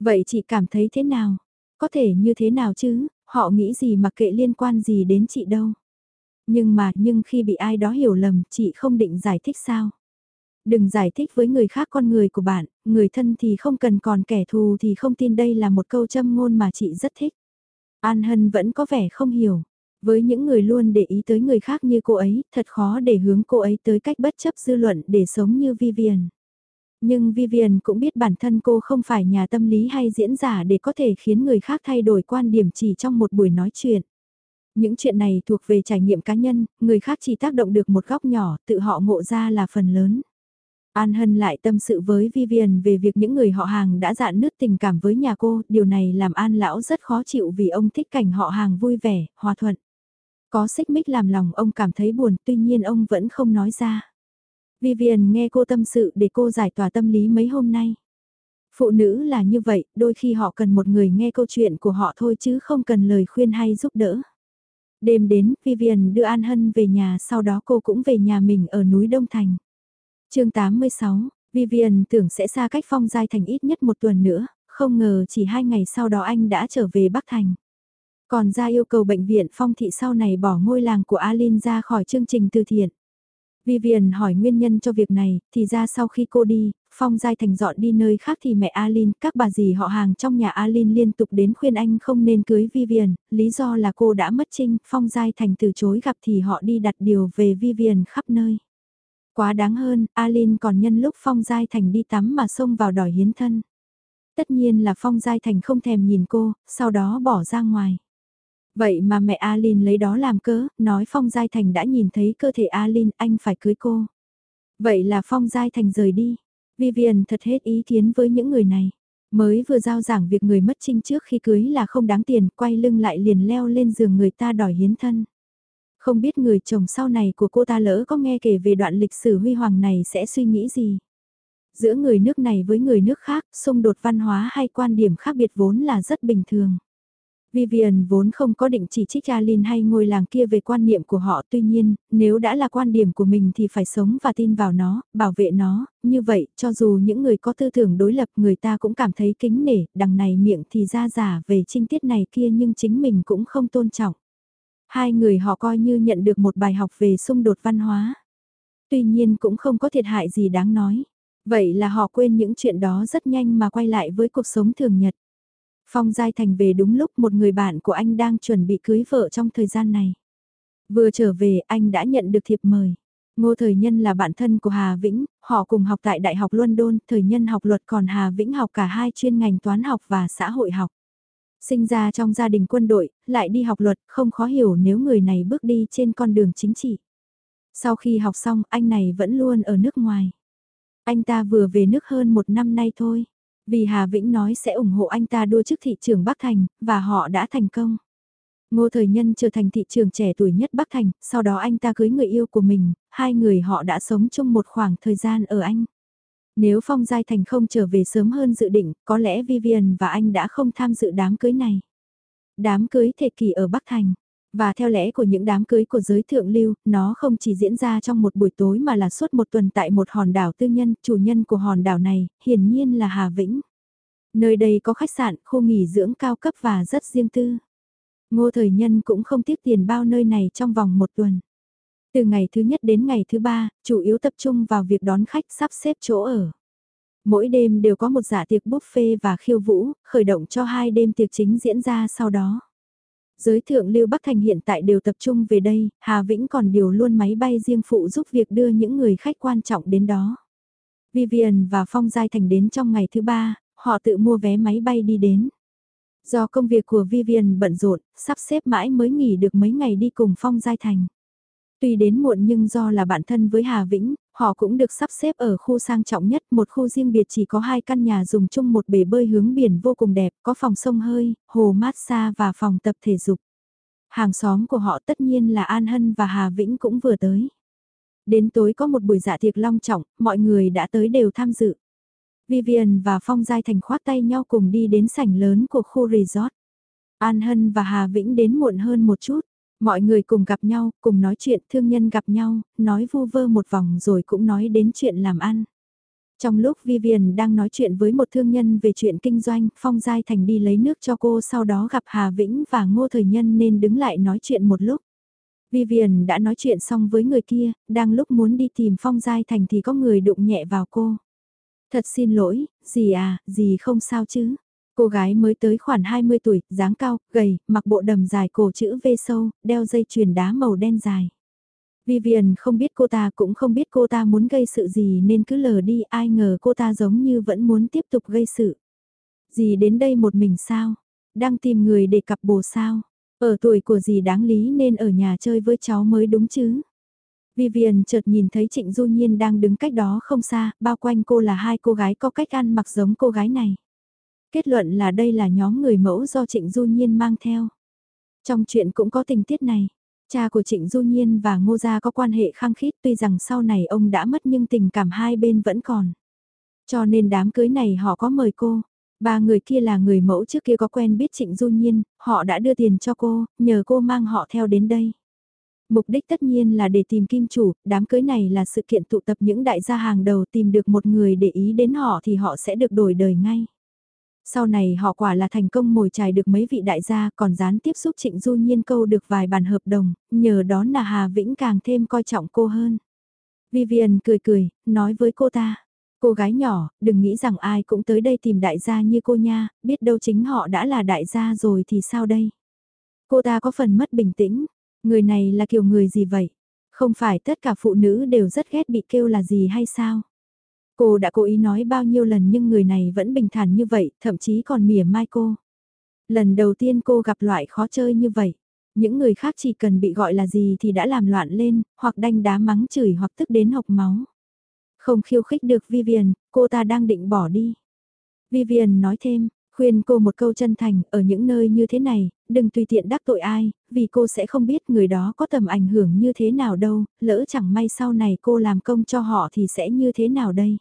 Vậy chị cảm thấy thế nào? Có thể như thế nào chứ? Họ nghĩ gì mà kệ liên quan gì đến chị đâu. Nhưng mà, nhưng khi bị ai đó hiểu lầm, chị không định giải thích sao? Đừng giải thích với người khác con người của bạn, người thân thì không cần còn kẻ thù thì không tin đây là một câu châm ngôn mà chị rất thích. An Hân vẫn có vẻ không hiểu. Với những người luôn để ý tới người khác như cô ấy, thật khó để hướng cô ấy tới cách bất chấp dư luận để sống như Vivian. Nhưng Vivian cũng biết bản thân cô không phải nhà tâm lý hay diễn giả để có thể khiến người khác thay đổi quan điểm chỉ trong một buổi nói chuyện. Những chuyện này thuộc về trải nghiệm cá nhân, người khác chỉ tác động được một góc nhỏ, tự họ ngộ ra là phần lớn. An Hân lại tâm sự với Vivian về việc những người họ hàng đã dạn nứt tình cảm với nhà cô, điều này làm An Lão rất khó chịu vì ông thích cảnh họ hàng vui vẻ, hòa thuận. Có xích mích làm lòng ông cảm thấy buồn, tuy nhiên ông vẫn không nói ra. Vivian nghe cô tâm sự để cô giải tỏa tâm lý mấy hôm nay. Phụ nữ là như vậy, đôi khi họ cần một người nghe câu chuyện của họ thôi chứ không cần lời khuyên hay giúp đỡ. Đêm đến, Vivian đưa An Hân về nhà sau đó cô cũng về nhà mình ở núi Đông Thành chương 86, Vivian tưởng sẽ xa cách Phong Giai Thành ít nhất một tuần nữa, không ngờ chỉ hai ngày sau đó anh đã trở về Bắc Thành. Còn ra yêu cầu bệnh viện Phong Thị sau này bỏ ngôi làng của Alin ra khỏi chương trình từ thiện. Vivian hỏi nguyên nhân cho việc này, thì ra sau khi cô đi, Phong Giai Thành dọn đi nơi khác thì mẹ Alin, các bà dì họ hàng trong nhà Alin liên tục đến khuyên anh không nên cưới Vivian, lý do là cô đã mất trinh, Phong Giai Thành từ chối gặp thì họ đi đặt điều về Vivian khắp nơi. Quá đáng hơn, Alin còn nhân lúc Phong Giai Thành đi tắm mà xông vào đòi hiến thân. Tất nhiên là Phong Giai Thành không thèm nhìn cô, sau đó bỏ ra ngoài. Vậy mà mẹ Alin lấy đó làm cớ, nói Phong Giai Thành đã nhìn thấy cơ thể Alin, anh phải cưới cô. Vậy là Phong Giai Thành rời đi. Vivian thật hết ý kiến với những người này. Mới vừa giao giảng việc người mất trinh trước khi cưới là không đáng tiền, quay lưng lại liền leo lên giường người ta đòi hiến thân. Không biết người chồng sau này của cô ta lỡ có nghe kể về đoạn lịch sử huy hoàng này sẽ suy nghĩ gì. Giữa người nước này với người nước khác, xung đột văn hóa hay quan điểm khác biệt vốn là rất bình thường. Vivian vốn không có định chỉ trích Alin hay ngôi làng kia về quan niệm của họ tuy nhiên, nếu đã là quan điểm của mình thì phải sống và tin vào nó, bảo vệ nó, như vậy cho dù những người có tư tưởng đối lập người ta cũng cảm thấy kính nể, đằng này miệng thì ra giả về trinh tiết này kia nhưng chính mình cũng không tôn trọng. Hai người họ coi như nhận được một bài học về xung đột văn hóa. Tuy nhiên cũng không có thiệt hại gì đáng nói. Vậy là họ quên những chuyện đó rất nhanh mà quay lại với cuộc sống thường nhật. Phong Giai Thành về đúng lúc một người bạn của anh đang chuẩn bị cưới vợ trong thời gian này. Vừa trở về anh đã nhận được thiệp mời. Ngô Thời Nhân là bạn thân của Hà Vĩnh, họ cùng học tại Đại học London, Thời Nhân học luật còn Hà Vĩnh học cả hai chuyên ngành toán học và xã hội học. Sinh ra trong gia đình quân đội, lại đi học luật, không khó hiểu nếu người này bước đi trên con đường chính trị. Sau khi học xong, anh này vẫn luôn ở nước ngoài. Anh ta vừa về nước hơn một năm nay thôi. Vì Hà Vĩnh nói sẽ ủng hộ anh ta đua chức thị trường Bắc Thành, và họ đã thành công. Ngô Thời Nhân trở thành thị trường trẻ tuổi nhất Bắc Thành, sau đó anh ta cưới người yêu của mình, hai người họ đã sống chung một khoảng thời gian ở Anh. Nếu Phong Giai Thành không trở về sớm hơn dự định, có lẽ Vivian và anh đã không tham dự đám cưới này. Đám cưới thể kỳ ở Bắc Thành. Và theo lẽ của những đám cưới của giới thượng lưu, nó không chỉ diễn ra trong một buổi tối mà là suốt một tuần tại một hòn đảo tư nhân, chủ nhân của hòn đảo này, hiển nhiên là Hà Vĩnh. Nơi đây có khách sạn, khu nghỉ dưỡng cao cấp và rất riêng tư. Ngô Thời Nhân cũng không tiếc tiền bao nơi này trong vòng một tuần. Từ ngày thứ nhất đến ngày thứ ba, chủ yếu tập trung vào việc đón khách sắp xếp chỗ ở. Mỗi đêm đều có một dạ tiệc buffet và khiêu vũ, khởi động cho hai đêm tiệc chính diễn ra sau đó. Giới thượng lưu Bắc Thành hiện tại đều tập trung về đây, Hà Vĩnh còn điều luôn máy bay riêng phụ giúp việc đưa những người khách quan trọng đến đó. Vivian và Phong Giai Thành đến trong ngày thứ ba, họ tự mua vé máy bay đi đến. Do công việc của Vivian bận rộn, sắp xếp mãi mới nghỉ được mấy ngày đi cùng Phong Giai Thành. Tuy đến muộn nhưng do là bạn thân với Hà Vĩnh, họ cũng được sắp xếp ở khu sang trọng nhất, một khu riêng biệt chỉ có hai căn nhà dùng chung một bể bơi hướng biển vô cùng đẹp, có phòng sông hơi, hồ massage và phòng tập thể dục. Hàng xóm của họ tất nhiên là An Hân và Hà Vĩnh cũng vừa tới. Đến tối có một buổi dạ tiệc long trọng, mọi người đã tới đều tham dự. Vivian và Phong Giai Thành khoát tay nhau cùng đi đến sảnh lớn của khu resort. An Hân và Hà Vĩnh đến muộn hơn một chút. Mọi người cùng gặp nhau, cùng nói chuyện, thương nhân gặp nhau, nói vu vơ một vòng rồi cũng nói đến chuyện làm ăn. Trong lúc Vivian đang nói chuyện với một thương nhân về chuyện kinh doanh, Phong Giai Thành đi lấy nước cho cô sau đó gặp Hà Vĩnh và Ngô Thời Nhân nên đứng lại nói chuyện một lúc. Vivian đã nói chuyện xong với người kia, đang lúc muốn đi tìm Phong Giai Thành thì có người đụng nhẹ vào cô. Thật xin lỗi, gì à, gì không sao chứ. Cô gái mới tới khoảng 20 tuổi, dáng cao, gầy, mặc bộ đầm dài cổ chữ V sâu, đeo dây chuyền đá màu đen dài. Vivian không biết cô ta cũng không biết cô ta muốn gây sự gì nên cứ lờ đi ai ngờ cô ta giống như vẫn muốn tiếp tục gây sự. Dì đến đây một mình sao? Đang tìm người để cặp bồ sao? Ở tuổi của dì đáng lý nên ở nhà chơi với cháu mới đúng chứ? Vivian chợt nhìn thấy Trịnh Du Nhiên đang đứng cách đó không xa, bao quanh cô là hai cô gái có cách ăn mặc giống cô gái này. Kết luận là đây là nhóm người mẫu do Trịnh Du Nhiên mang theo. Trong chuyện cũng có tình tiết này, cha của Trịnh Du Nhiên và Ngô Gia có quan hệ khăng khít tuy rằng sau này ông đã mất nhưng tình cảm hai bên vẫn còn. Cho nên đám cưới này họ có mời cô. Ba người kia là người mẫu trước kia có quen biết Trịnh Du Nhiên, họ đã đưa tiền cho cô, nhờ cô mang họ theo đến đây. Mục đích tất nhiên là để tìm kim chủ, đám cưới này là sự kiện tụ tập những đại gia hàng đầu tìm được một người để ý đến họ thì họ sẽ được đổi đời ngay. Sau này họ quả là thành công mồi trài được mấy vị đại gia còn gián tiếp xúc Trịnh Du Nhiên câu được vài bản hợp đồng, nhờ đó là Hà Vĩnh càng thêm coi trọng cô hơn. Vivian cười cười, nói với cô ta. Cô gái nhỏ, đừng nghĩ rằng ai cũng tới đây tìm đại gia như cô nha, biết đâu chính họ đã là đại gia rồi thì sao đây? Cô ta có phần mất bình tĩnh, người này là kiểu người gì vậy? Không phải tất cả phụ nữ đều rất ghét bị kêu là gì hay sao? Cô đã cố ý nói bao nhiêu lần nhưng người này vẫn bình thản như vậy, thậm chí còn mỉa mai cô. Lần đầu tiên cô gặp loại khó chơi như vậy. Những người khác chỉ cần bị gọi là gì thì đã làm loạn lên, hoặc đanh đá mắng chửi hoặc tức đến hộc máu. Không khiêu khích được Vivian, cô ta đang định bỏ đi. Vivian nói thêm, khuyên cô một câu chân thành, ở những nơi như thế này, đừng tùy tiện đắc tội ai, vì cô sẽ không biết người đó có tầm ảnh hưởng như thế nào đâu, lỡ chẳng may sau này cô làm công cho họ thì sẽ như thế nào đây.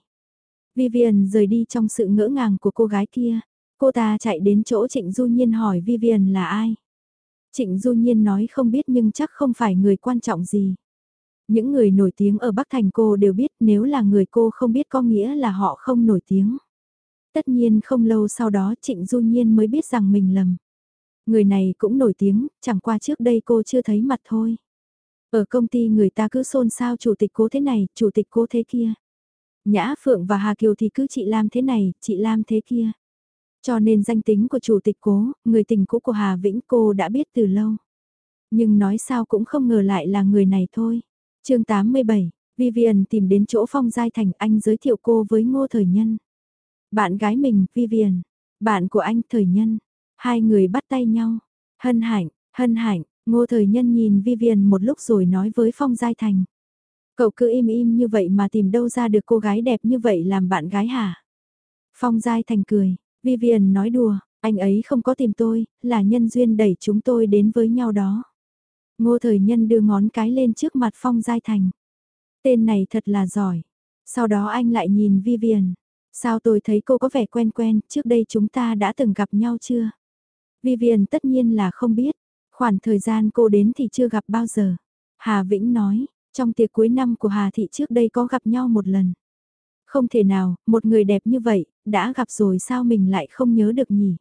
Vivian rời đi trong sự ngỡ ngàng của cô gái kia. Cô ta chạy đến chỗ Trịnh Du Nhiên hỏi Vivian là ai. Trịnh Du Nhiên nói không biết nhưng chắc không phải người quan trọng gì. Những người nổi tiếng ở Bắc Thành cô đều biết nếu là người cô không biết có nghĩa là họ không nổi tiếng. Tất nhiên không lâu sau đó Trịnh Du Nhiên mới biết rằng mình lầm. Người này cũng nổi tiếng, chẳng qua trước đây cô chưa thấy mặt thôi. Ở công ty người ta cứ xôn xao chủ tịch cố thế này, chủ tịch cố thế kia. Nhã Phượng và Hà Kiều thì cứ chị Lam thế này, chị Lam thế kia. Cho nên danh tính của chủ tịch cố, người tình cũ của Hà Vĩnh cô đã biết từ lâu. Nhưng nói sao cũng không ngờ lại là người này thôi. chương 87, Vivian tìm đến chỗ Phong Giai Thành anh giới thiệu cô với Ngô Thời Nhân. Bạn gái mình, Vivian, bạn của anh Thời Nhân. Hai người bắt tay nhau. Hân hạnh, hân hạnh, Ngô Thời Nhân nhìn Vivian một lúc rồi nói với Phong Giai Thành. Cậu cứ im im như vậy mà tìm đâu ra được cô gái đẹp như vậy làm bạn gái hả? Phong Giai Thành cười, Vivian nói đùa, anh ấy không có tìm tôi, là nhân duyên đẩy chúng tôi đến với nhau đó. Ngô Thời Nhân đưa ngón cái lên trước mặt Phong Giai Thành. Tên này thật là giỏi. Sau đó anh lại nhìn Vivian. Sao tôi thấy cô có vẻ quen quen, trước đây chúng ta đã từng gặp nhau chưa? Vivian tất nhiên là không biết. Khoảng thời gian cô đến thì chưa gặp bao giờ. Hà Vĩnh nói, trong tiệc cuối năm của Hà Thị trước đây có gặp nhau một lần. Không thể nào, một người đẹp như vậy, đã gặp rồi sao mình lại không nhớ được nhỉ?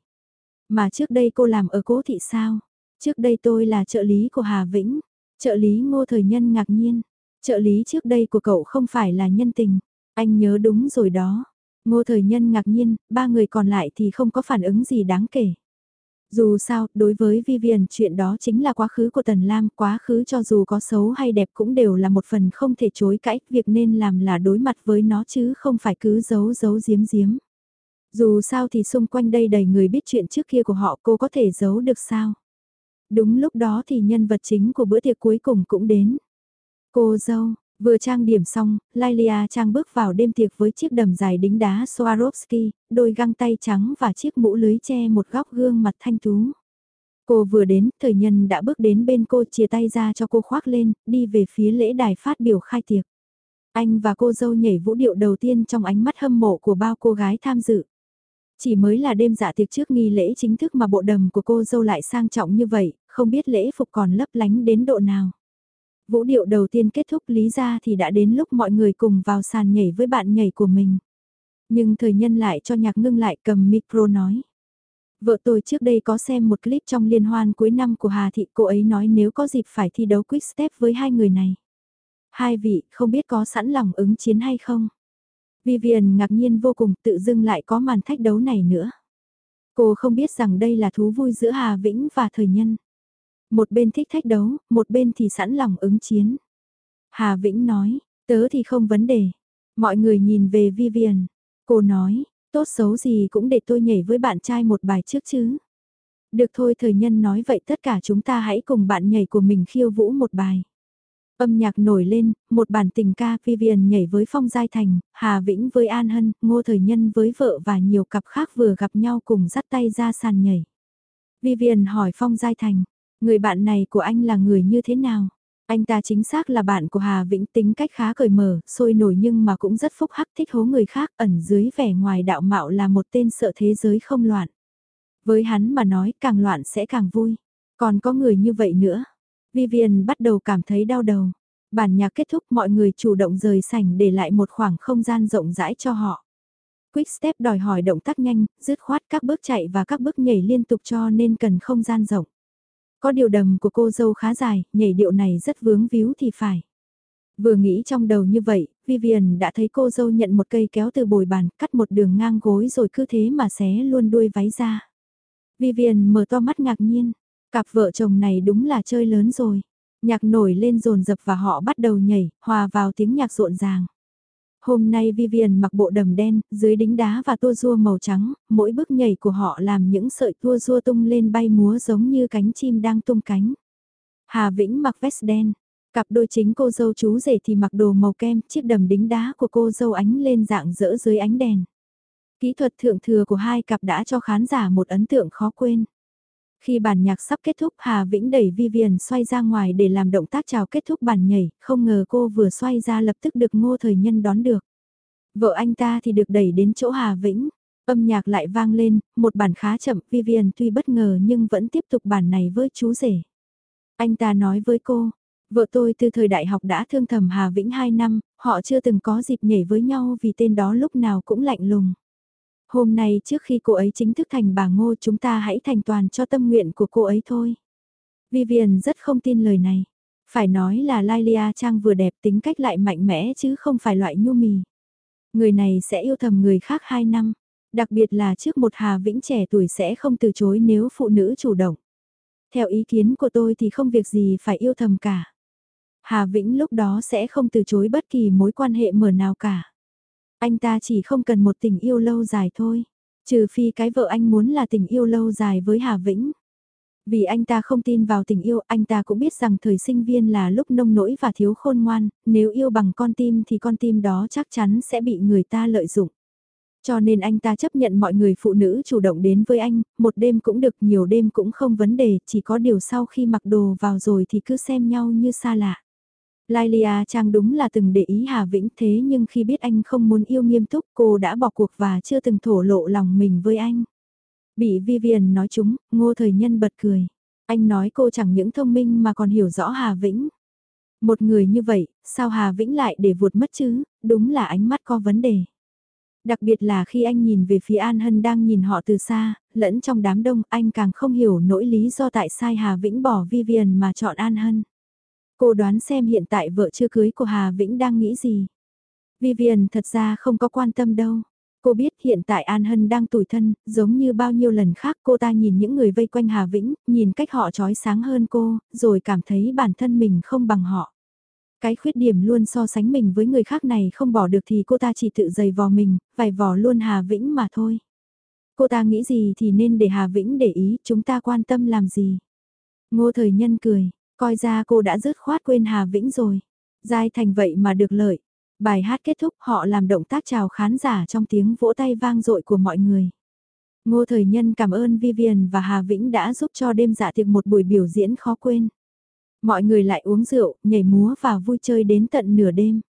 Mà trước đây cô làm ở cố thị sao? Trước đây tôi là trợ lý của Hà Vĩnh. Trợ lý ngô thời nhân ngạc nhiên. Trợ lý trước đây của cậu không phải là nhân tình. Anh nhớ đúng rồi đó. Ngô thời nhân ngạc nhiên, ba người còn lại thì không có phản ứng gì đáng kể. Dù sao, đối với Vivian chuyện đó chính là quá khứ của Tần Lam, quá khứ cho dù có xấu hay đẹp cũng đều là một phần không thể chối cãi, việc nên làm là đối mặt với nó chứ không phải cứ giấu giấu giếm giếm. Dù sao thì xung quanh đây đầy người biết chuyện trước kia của họ cô có thể giấu được sao. Đúng lúc đó thì nhân vật chính của bữa tiệc cuối cùng cũng đến. Cô dâu, Vừa trang điểm xong, Lailia trang bước vào đêm tiệc với chiếc đầm dài đính đá Swarovski, đôi găng tay trắng và chiếc mũ lưới che một góc gương mặt thanh tú. Cô vừa đến, thời nhân đã bước đến bên cô chia tay ra cho cô khoác lên, đi về phía lễ đài phát biểu khai tiệc. Anh và cô dâu nhảy vũ điệu đầu tiên trong ánh mắt hâm mộ của bao cô gái tham dự. Chỉ mới là đêm dạ tiệc trước nghi lễ chính thức mà bộ đầm của cô dâu lại sang trọng như vậy, không biết lễ phục còn lấp lánh đến độ nào. Vũ điệu đầu tiên kết thúc lý ra thì đã đến lúc mọi người cùng vào sàn nhảy với bạn nhảy của mình. Nhưng thời nhân lại cho nhạc ngưng lại cầm micro nói. Vợ tôi trước đây có xem một clip trong liên hoan cuối năm của Hà Thị, cô ấy nói nếu có dịp phải thi đấu quick step với hai người này. Hai vị, không biết có sẵn lòng ứng chiến hay không? Vivian ngạc nhiên vô cùng, tự dưng lại có màn thách đấu này nữa. Cô không biết rằng đây là thú vui giữa Hà Vĩnh và thời nhân. Một bên thích thách đấu, một bên thì sẵn lòng ứng chiến. Hà Vĩnh nói, tớ thì không vấn đề. Mọi người nhìn về Vivian. Cô nói, tốt xấu gì cũng để tôi nhảy với bạn trai một bài trước chứ. Được thôi thời nhân nói vậy tất cả chúng ta hãy cùng bạn nhảy của mình khiêu vũ một bài. Âm nhạc nổi lên, một bản tình ca Vivian nhảy với Phong Giai Thành, Hà Vĩnh với An Hân, Ngô Thời Nhân với vợ và nhiều cặp khác vừa gặp nhau cùng dắt tay ra sàn nhảy. Vivian hỏi Phong Giai Thành, Người bạn này của anh là người như thế nào? Anh ta chính xác là bạn của Hà Vĩnh tính cách khá cởi mở, sôi nổi nhưng mà cũng rất phúc hắc thích hố người khác ẩn dưới vẻ ngoài đạo mạo là một tên sợ thế giới không loạn. Với hắn mà nói càng loạn sẽ càng vui. Còn có người như vậy nữa. Vivian bắt đầu cảm thấy đau đầu. Bản nhạc kết thúc mọi người chủ động rời sảnh để lại một khoảng không gian rộng rãi cho họ. Quick step đòi hỏi động tác nhanh, dứt khoát các bước chạy và các bước nhảy liên tục cho nên cần không gian rộng. Có điều đầm của cô dâu khá dài, nhảy điệu này rất vướng víu thì phải. Vừa nghĩ trong đầu như vậy, Vivian đã thấy cô dâu nhận một cây kéo từ bồi bàn, cắt một đường ngang gối rồi cứ thế mà xé luôn đuôi váy ra. Vivian mở to mắt ngạc nhiên, cặp vợ chồng này đúng là chơi lớn rồi. Nhạc nổi lên rồn rập và họ bắt đầu nhảy, hòa vào tiếng nhạc rộn ràng. Hôm nay Vivian mặc bộ đầm đen, dưới đính đá và tua rua màu trắng, mỗi bước nhảy của họ làm những sợi tua rua tung lên bay múa giống như cánh chim đang tung cánh. Hà Vĩnh mặc vest đen, cặp đôi chính cô dâu chú rể thì mặc đồ màu kem, chiếc đầm đính đá của cô dâu ánh lên dạng dỡ dưới ánh đèn. Kỹ thuật thượng thừa của hai cặp đã cho khán giả một ấn tượng khó quên. Khi bản nhạc sắp kết thúc Hà Vĩnh đẩy Vivian xoay ra ngoài để làm động tác chào kết thúc bản nhảy, không ngờ cô vừa xoay ra lập tức được ngô thời nhân đón được. Vợ anh ta thì được đẩy đến chỗ Hà Vĩnh, âm nhạc lại vang lên, một bản khá chậm, Vivian tuy bất ngờ nhưng vẫn tiếp tục bản này với chú rể. Anh ta nói với cô, vợ tôi từ thời đại học đã thương thầm Hà Vĩnh 2 năm, họ chưa từng có dịp nhảy với nhau vì tên đó lúc nào cũng lạnh lùng. Hôm nay trước khi cô ấy chính thức thành bà Ngô, chúng ta hãy thành toàn cho tâm nguyện của cô ấy thôi. Vivian rất không tin lời này. Phải nói là Lailia Trang vừa đẹp tính cách lại mạnh mẽ chứ không phải loại nhu mì. Người này sẽ yêu thầm người khác 2 năm. Đặc biệt là trước một Hà Vĩnh trẻ tuổi sẽ không từ chối nếu phụ nữ chủ động. Theo ý kiến của tôi thì không việc gì phải yêu thầm cả. Hà Vĩnh lúc đó sẽ không từ chối bất kỳ mối quan hệ mở nào cả. Anh ta chỉ không cần một tình yêu lâu dài thôi. Trừ phi cái vợ anh muốn là tình yêu lâu dài với Hà Vĩnh. Vì anh ta không tin vào tình yêu, anh ta cũng biết rằng thời sinh viên là lúc nông nỗi và thiếu khôn ngoan, nếu yêu bằng con tim thì con tim đó chắc chắn sẽ bị người ta lợi dụng. Cho nên anh ta chấp nhận mọi người phụ nữ chủ động đến với anh, một đêm cũng được, nhiều đêm cũng không vấn đề, chỉ có điều sau khi mặc đồ vào rồi thì cứ xem nhau như xa lạ. Lailia Trang đúng là từng để ý Hà Vĩnh thế nhưng khi biết anh không muốn yêu nghiêm túc cô đã bỏ cuộc và chưa từng thổ lộ lòng mình với anh. Bị Vivian nói chúng, ngô thời nhân bật cười. Anh nói cô chẳng những thông minh mà còn hiểu rõ Hà Vĩnh. Một người như vậy, sao Hà Vĩnh lại để vụt mất chứ, đúng là ánh mắt có vấn đề. Đặc biệt là khi anh nhìn về phía An Hân đang nhìn họ từ xa, lẫn trong đám đông anh càng không hiểu nỗi lý do tại sao Hà Vĩnh bỏ Vivian mà chọn An Hân. Cô đoán xem hiện tại vợ chưa cưới của Hà Vĩnh đang nghĩ gì. Vivian thật ra không có quan tâm đâu. Cô biết hiện tại An Hân đang tủi thân, giống như bao nhiêu lần khác cô ta nhìn những người vây quanh Hà Vĩnh, nhìn cách họ trói sáng hơn cô, rồi cảm thấy bản thân mình không bằng họ. Cái khuyết điểm luôn so sánh mình với người khác này không bỏ được thì cô ta chỉ tự dày vò mình, vài vò luôn Hà Vĩnh mà thôi. Cô ta nghĩ gì thì nên để Hà Vĩnh để ý, chúng ta quan tâm làm gì. Ngô thời nhân cười, coi ra cô đã dứt khoát quên Hà Vĩnh rồi. Giai thành vậy mà được lợi. Bài hát kết thúc họ làm động tác chào khán giả trong tiếng vỗ tay vang dội của mọi người. Ngô Thời Nhân cảm ơn Vivian và Hà Vĩnh đã giúp cho đêm dạ tiệc một buổi biểu diễn khó quên. Mọi người lại uống rượu, nhảy múa và vui chơi đến tận nửa đêm.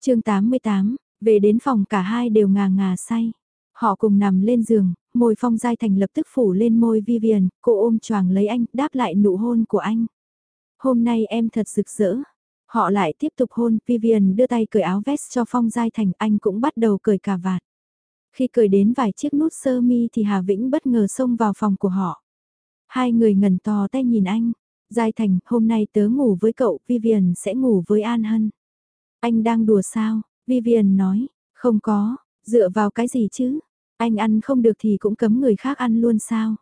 chương 88, về đến phòng cả hai đều ngà ngà say. Họ cùng nằm lên giường, môi phong giai thành lập tức phủ lên môi Vivian, cô ôm choàng lấy anh, đáp lại nụ hôn của anh. Hôm nay em thật rực rỡ. Họ lại tiếp tục hôn, Vivian đưa tay cởi áo vest cho phong giai thành, anh cũng bắt đầu cởi cà vạt. Khi cởi đến vài chiếc nút sơ mi thì Hà Vĩnh bất ngờ xông vào phòng của họ. Hai người ngẩn to tay nhìn anh. Giai Thành, hôm nay tớ ngủ với cậu, Vivian sẽ ngủ với An Hân. Anh đang đùa sao? Vivian nói, không có, dựa vào cái gì chứ? Anh ăn không được thì cũng cấm người khác ăn luôn sao?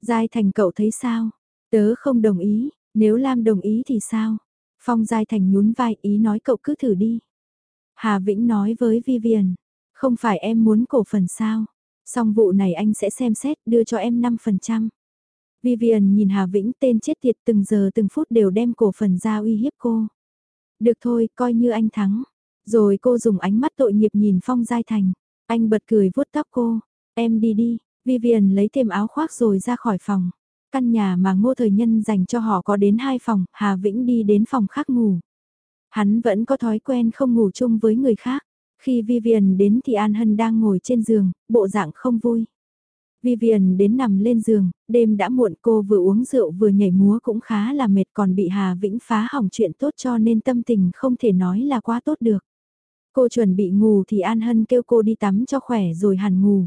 Giai Thành cậu thấy sao? Tớ không đồng ý, nếu Lam đồng ý thì sao? Phong Giai Thành nhún vai ý nói cậu cứ thử đi. Hà Vĩnh nói với Vivian, không phải em muốn cổ phần sao? Xong vụ này anh sẽ xem xét đưa cho em 5%. Vivian nhìn Hà Vĩnh tên chết tiệt từng giờ từng phút đều đem cổ phần ra uy hiếp cô. Được thôi, coi như anh thắng. Rồi cô dùng ánh mắt tội nghiệp nhìn Phong Giai Thành. Anh bật cười vuốt tóc cô. Em đi đi. Vivian lấy thêm áo khoác rồi ra khỏi phòng. Căn nhà mà ngô thời nhân dành cho họ có đến hai phòng, Hà Vĩnh đi đến phòng khác ngủ. Hắn vẫn có thói quen không ngủ chung với người khác. Khi Vivian đến thì An Hân đang ngồi trên giường, bộ dạng không vui. Vivian đến nằm lên giường, đêm đã muộn cô vừa uống rượu vừa nhảy múa cũng khá là mệt còn bị Hà Vĩnh phá hỏng chuyện tốt cho nên tâm tình không thể nói là quá tốt được. Cô chuẩn bị ngủ thì An Hân kêu cô đi tắm cho khỏe rồi hẳn ngủ.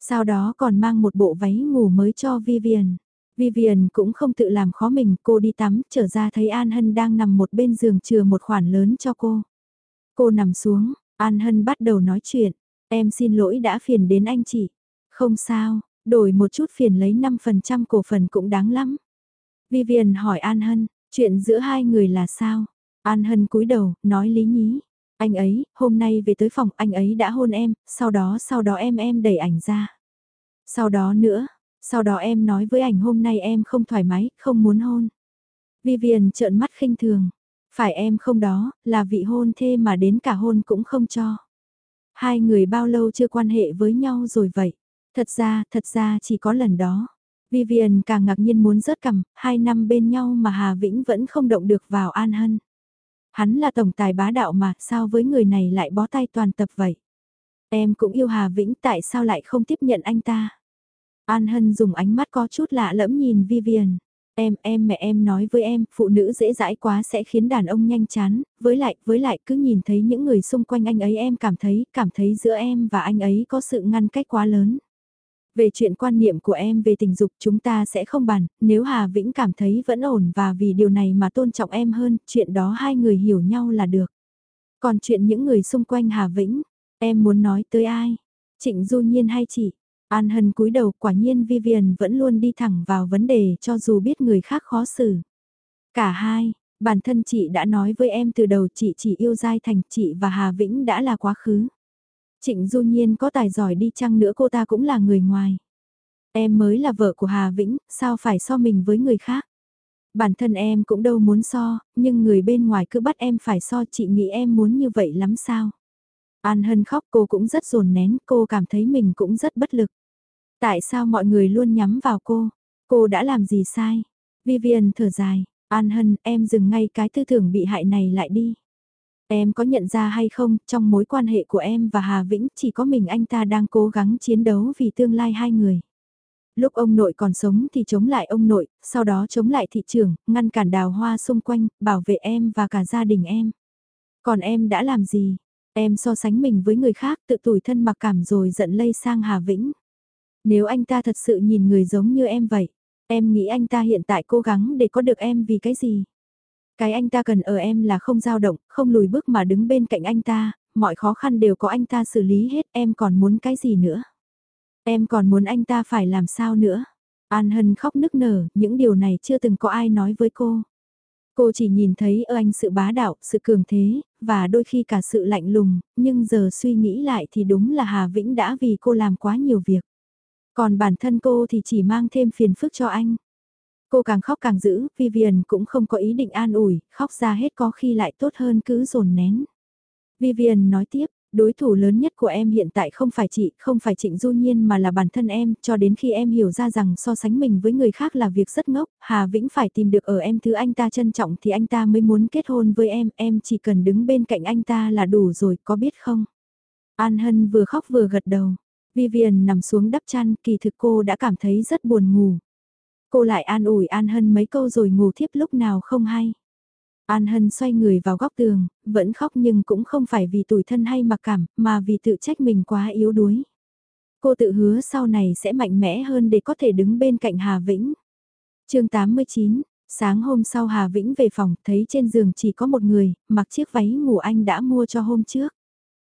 Sau đó còn mang một bộ váy ngủ mới cho Vivian. Vivian cũng không tự làm khó mình, cô đi tắm, trở ra thấy An Hân đang nằm một bên giường chừa một khoản lớn cho cô. Cô nằm xuống, An Hân bắt đầu nói chuyện, em xin lỗi đã phiền đến anh chị. Không sao, đổi một chút phiền lấy 5% cổ phần cũng đáng lắm. Vivian hỏi An Hân, chuyện giữa hai người là sao? An Hân cúi đầu, nói lý nhí. Anh ấy, hôm nay về tới phòng, anh ấy đã hôn em, sau đó sau đó em em đẩy ảnh ra. Sau đó nữa, sau đó em nói với ảnh hôm nay em không thoải mái, không muốn hôn. Vivian trợn mắt khinh thường. Phải em không đó, là vị hôn thê mà đến cả hôn cũng không cho. Hai người bao lâu chưa quan hệ với nhau rồi vậy? Thật ra, thật ra chỉ có lần đó. Vivian càng ngạc nhiên muốn rớt cầm, hai năm bên nhau mà Hà Vĩnh vẫn không động được vào An Hân. Hắn là tổng tài bá đạo mà, sao với người này lại bó tay toàn tập vậy? Em cũng yêu Hà Vĩnh, tại sao lại không tiếp nhận anh ta? An Hân dùng ánh mắt có chút lạ lẫm nhìn Vivian. Em, em mẹ em nói với em, phụ nữ dễ dãi quá sẽ khiến đàn ông nhanh chán, với lại, với lại cứ nhìn thấy những người xung quanh anh ấy em cảm thấy, cảm thấy giữa em và anh ấy có sự ngăn cách quá lớn. Về chuyện quan niệm của em về tình dục chúng ta sẽ không bàn, nếu Hà Vĩnh cảm thấy vẫn ổn và vì điều này mà tôn trọng em hơn, chuyện đó hai người hiểu nhau là được. Còn chuyện những người xung quanh Hà Vĩnh, em muốn nói tới ai? Trịnh Du Nhiên hay chị? An Hân cúi đầu quả nhiên Vivian vẫn luôn đi thẳng vào vấn đề cho dù biết người khác khó xử. Cả hai, bản thân chị đã nói với em từ đầu chị chỉ yêu Giai Thành chị và Hà Vĩnh đã là quá khứ. Trịnh Du Nhiên có tài giỏi đi chăng nữa cô ta cũng là người ngoài. Em mới là vợ của Hà Vĩnh, sao phải so mình với người khác? Bản thân em cũng đâu muốn so, nhưng người bên ngoài cứ bắt em phải so chị nghĩ em muốn như vậy lắm sao? An Hân khóc cô cũng rất dồn nén, cô cảm thấy mình cũng rất bất lực. Tại sao mọi người luôn nhắm vào cô? Cô đã làm gì sai? Vivian thở dài, An Hân em dừng ngay cái tư tưởng bị hại này lại đi. Em có nhận ra hay không, trong mối quan hệ của em và Hà Vĩnh chỉ có mình anh ta đang cố gắng chiến đấu vì tương lai hai người. Lúc ông nội còn sống thì chống lại ông nội, sau đó chống lại thị trường, ngăn cản đào hoa xung quanh, bảo vệ em và cả gia đình em. Còn em đã làm gì? Em so sánh mình với người khác tự tủi thân mặc cảm rồi giận lây sang Hà Vĩnh. Nếu anh ta thật sự nhìn người giống như em vậy, em nghĩ anh ta hiện tại cố gắng để có được em vì cái gì? Cái anh ta cần ở em là không dao động, không lùi bước mà đứng bên cạnh anh ta, mọi khó khăn đều có anh ta xử lý hết, em còn muốn cái gì nữa? Em còn muốn anh ta phải làm sao nữa? An Hân khóc nức nở, những điều này chưa từng có ai nói với cô. Cô chỉ nhìn thấy ở anh sự bá đạo, sự cường thế, và đôi khi cả sự lạnh lùng, nhưng giờ suy nghĩ lại thì đúng là Hà Vĩnh đã vì cô làm quá nhiều việc. Còn bản thân cô thì chỉ mang thêm phiền phức cho anh. Cô càng khóc càng dữ, Vivian cũng không có ý định an ủi, khóc ra hết có khi lại tốt hơn cứ dồn nén. Vivian nói tiếp, đối thủ lớn nhất của em hiện tại không phải chị, không phải Trịnh Du Nhiên mà là bản thân em, cho đến khi em hiểu ra rằng so sánh mình với người khác là việc rất ngốc, Hà Vĩnh phải tìm được ở em thứ anh ta trân trọng thì anh ta mới muốn kết hôn với em, em chỉ cần đứng bên cạnh anh ta là đủ rồi, có biết không? An Hân vừa khóc vừa gật đầu. Vivian nằm xuống đắp chăn, kỳ thực cô đã cảm thấy rất buồn ngủ. Cô lại an ủi An Hân mấy câu rồi ngủ thiếp lúc nào không hay. An Hân xoay người vào góc tường, vẫn khóc nhưng cũng không phải vì tủi thân hay mặc cảm, mà vì tự trách mình quá yếu đuối. Cô tự hứa sau này sẽ mạnh mẽ hơn để có thể đứng bên cạnh Hà Vĩnh. chương 89, sáng hôm sau Hà Vĩnh về phòng thấy trên giường chỉ có một người, mặc chiếc váy ngủ anh đã mua cho hôm trước.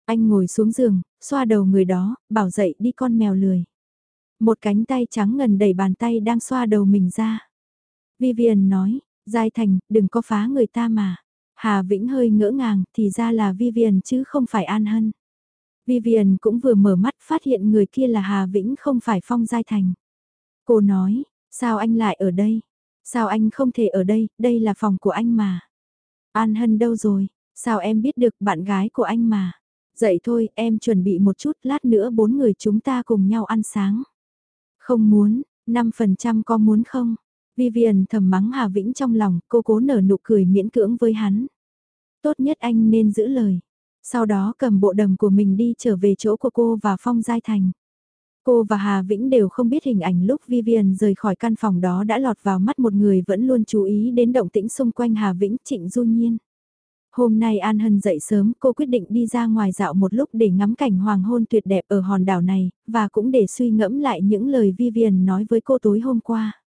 Anh ngồi xuống giường, xoa đầu người đó, bảo dậy đi con mèo lười. Một cánh tay trắng ngần đẩy bàn tay đang xoa đầu mình ra. Vivian nói, Giai Thành, đừng có phá người ta mà. Hà Vĩnh hơi ngỡ ngàng, thì ra là Vivian chứ không phải An Hân. Vivian cũng vừa mở mắt phát hiện người kia là Hà Vĩnh không phải Phong Giai Thành. Cô nói, sao anh lại ở đây? Sao anh không thể ở đây, đây là phòng của anh mà. An Hân đâu rồi? Sao em biết được bạn gái của anh mà? Dậy thôi, em chuẩn bị một chút, lát nữa bốn người chúng ta cùng nhau ăn sáng. Không muốn, 5% có muốn không? Vivian thầm mắng Hà Vĩnh trong lòng, cô cố nở nụ cười miễn cưỡng với hắn. Tốt nhất anh nên giữ lời. Sau đó cầm bộ đầm của mình đi trở về chỗ của cô và Phong Giai Thành. Cô và Hà Vĩnh đều không biết hình ảnh lúc Vivian rời khỏi căn phòng đó đã lọt vào mắt một người vẫn luôn chú ý đến động tĩnh xung quanh Hà Vĩnh Trịnh Du Nhiên. Hôm nay An Hân dậy sớm, cô quyết định đi ra ngoài dạo một lúc để ngắm cảnh hoàng hôn tuyệt đẹp ở hòn đảo này, và cũng để suy ngẫm lại những lời Vivian nói với cô tối hôm qua.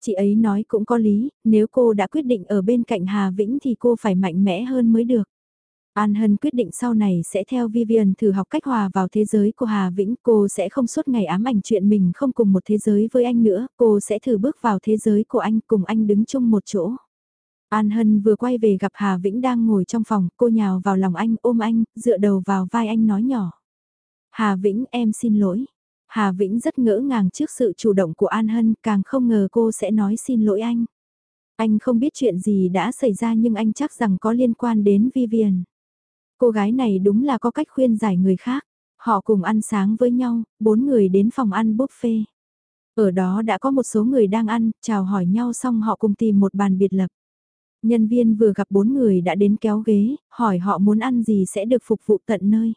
Chị ấy nói cũng có lý, nếu cô đã quyết định ở bên cạnh Hà Vĩnh thì cô phải mạnh mẽ hơn mới được. An Hân quyết định sau này sẽ theo Vivian thử học cách hòa vào thế giới của Hà Vĩnh. Cô sẽ không suốt ngày ám ảnh chuyện mình không cùng một thế giới với anh nữa. Cô sẽ thử bước vào thế giới của anh cùng anh đứng chung một chỗ. An Hân vừa quay về gặp Hà Vĩnh đang ngồi trong phòng. Cô nhào vào lòng anh, ôm anh, dựa đầu vào vai anh nói nhỏ. Hà Vĩnh em xin lỗi. Hà Vĩnh rất ngỡ ngàng trước sự chủ động của An Hân, càng không ngờ cô sẽ nói xin lỗi anh. Anh không biết chuyện gì đã xảy ra nhưng anh chắc rằng có liên quan đến Vivian. Cô gái này đúng là có cách khuyên giải người khác. Họ cùng ăn sáng với nhau, bốn người đến phòng ăn buffet. Ở đó đã có một số người đang ăn, chào hỏi nhau xong họ cùng tìm một bàn biệt lập. Nhân viên vừa gặp bốn người đã đến kéo ghế, hỏi họ muốn ăn gì sẽ được phục vụ tận nơi.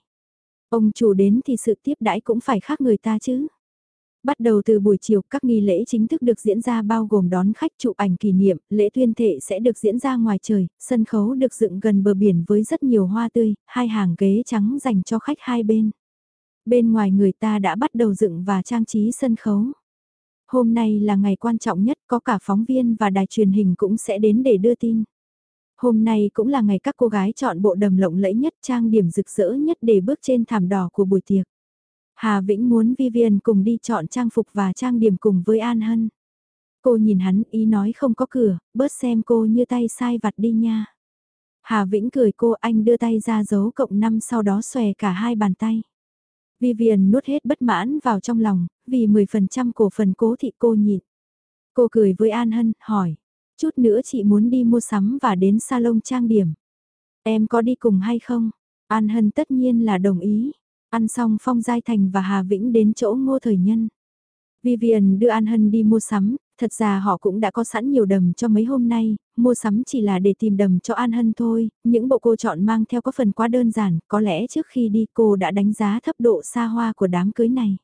Ông chủ đến thì sự tiếp đãi cũng phải khác người ta chứ. Bắt đầu từ buổi chiều, các nghi lễ chính thức được diễn ra bao gồm đón khách chụp ảnh kỷ niệm, lễ tuyên thệ sẽ được diễn ra ngoài trời, sân khấu được dựng gần bờ biển với rất nhiều hoa tươi, hai hàng ghế trắng dành cho khách hai bên. Bên ngoài người ta đã bắt đầu dựng và trang trí sân khấu. Hôm nay là ngày quan trọng nhất, có cả phóng viên và đài truyền hình cũng sẽ đến để đưa tin. Hôm nay cũng là ngày các cô gái chọn bộ đầm lộng lẫy nhất trang điểm rực rỡ nhất để bước trên thảm đỏ của buổi tiệc. Hà Vĩnh muốn Vivian cùng đi chọn trang phục và trang điểm cùng với An Hân. Cô nhìn hắn ý nói không có cửa, bớt xem cô như tay sai vặt đi nha. Hà Vĩnh cười cô anh đưa tay ra dấu cộng 5 sau đó xòe cả hai bàn tay. Vivian nuốt hết bất mãn vào trong lòng, vì 10% cổ phần cố thị cô nhịn. Cô cười với An Hân, hỏi, Chút nữa chị muốn đi mua sắm và đến salon trang điểm. Em có đi cùng hay không? An Hân tất nhiên là đồng ý. Ăn xong Phong Giai Thành và Hà Vĩnh đến chỗ ngô thời nhân. Vivian đưa An Hân đi mua sắm, thật ra họ cũng đã có sẵn nhiều đầm cho mấy hôm nay, mua sắm chỉ là để tìm đầm cho An Hân thôi, những bộ cô chọn mang theo có phần quá đơn giản, có lẽ trước khi đi cô đã đánh giá thấp độ xa hoa của đám cưới này.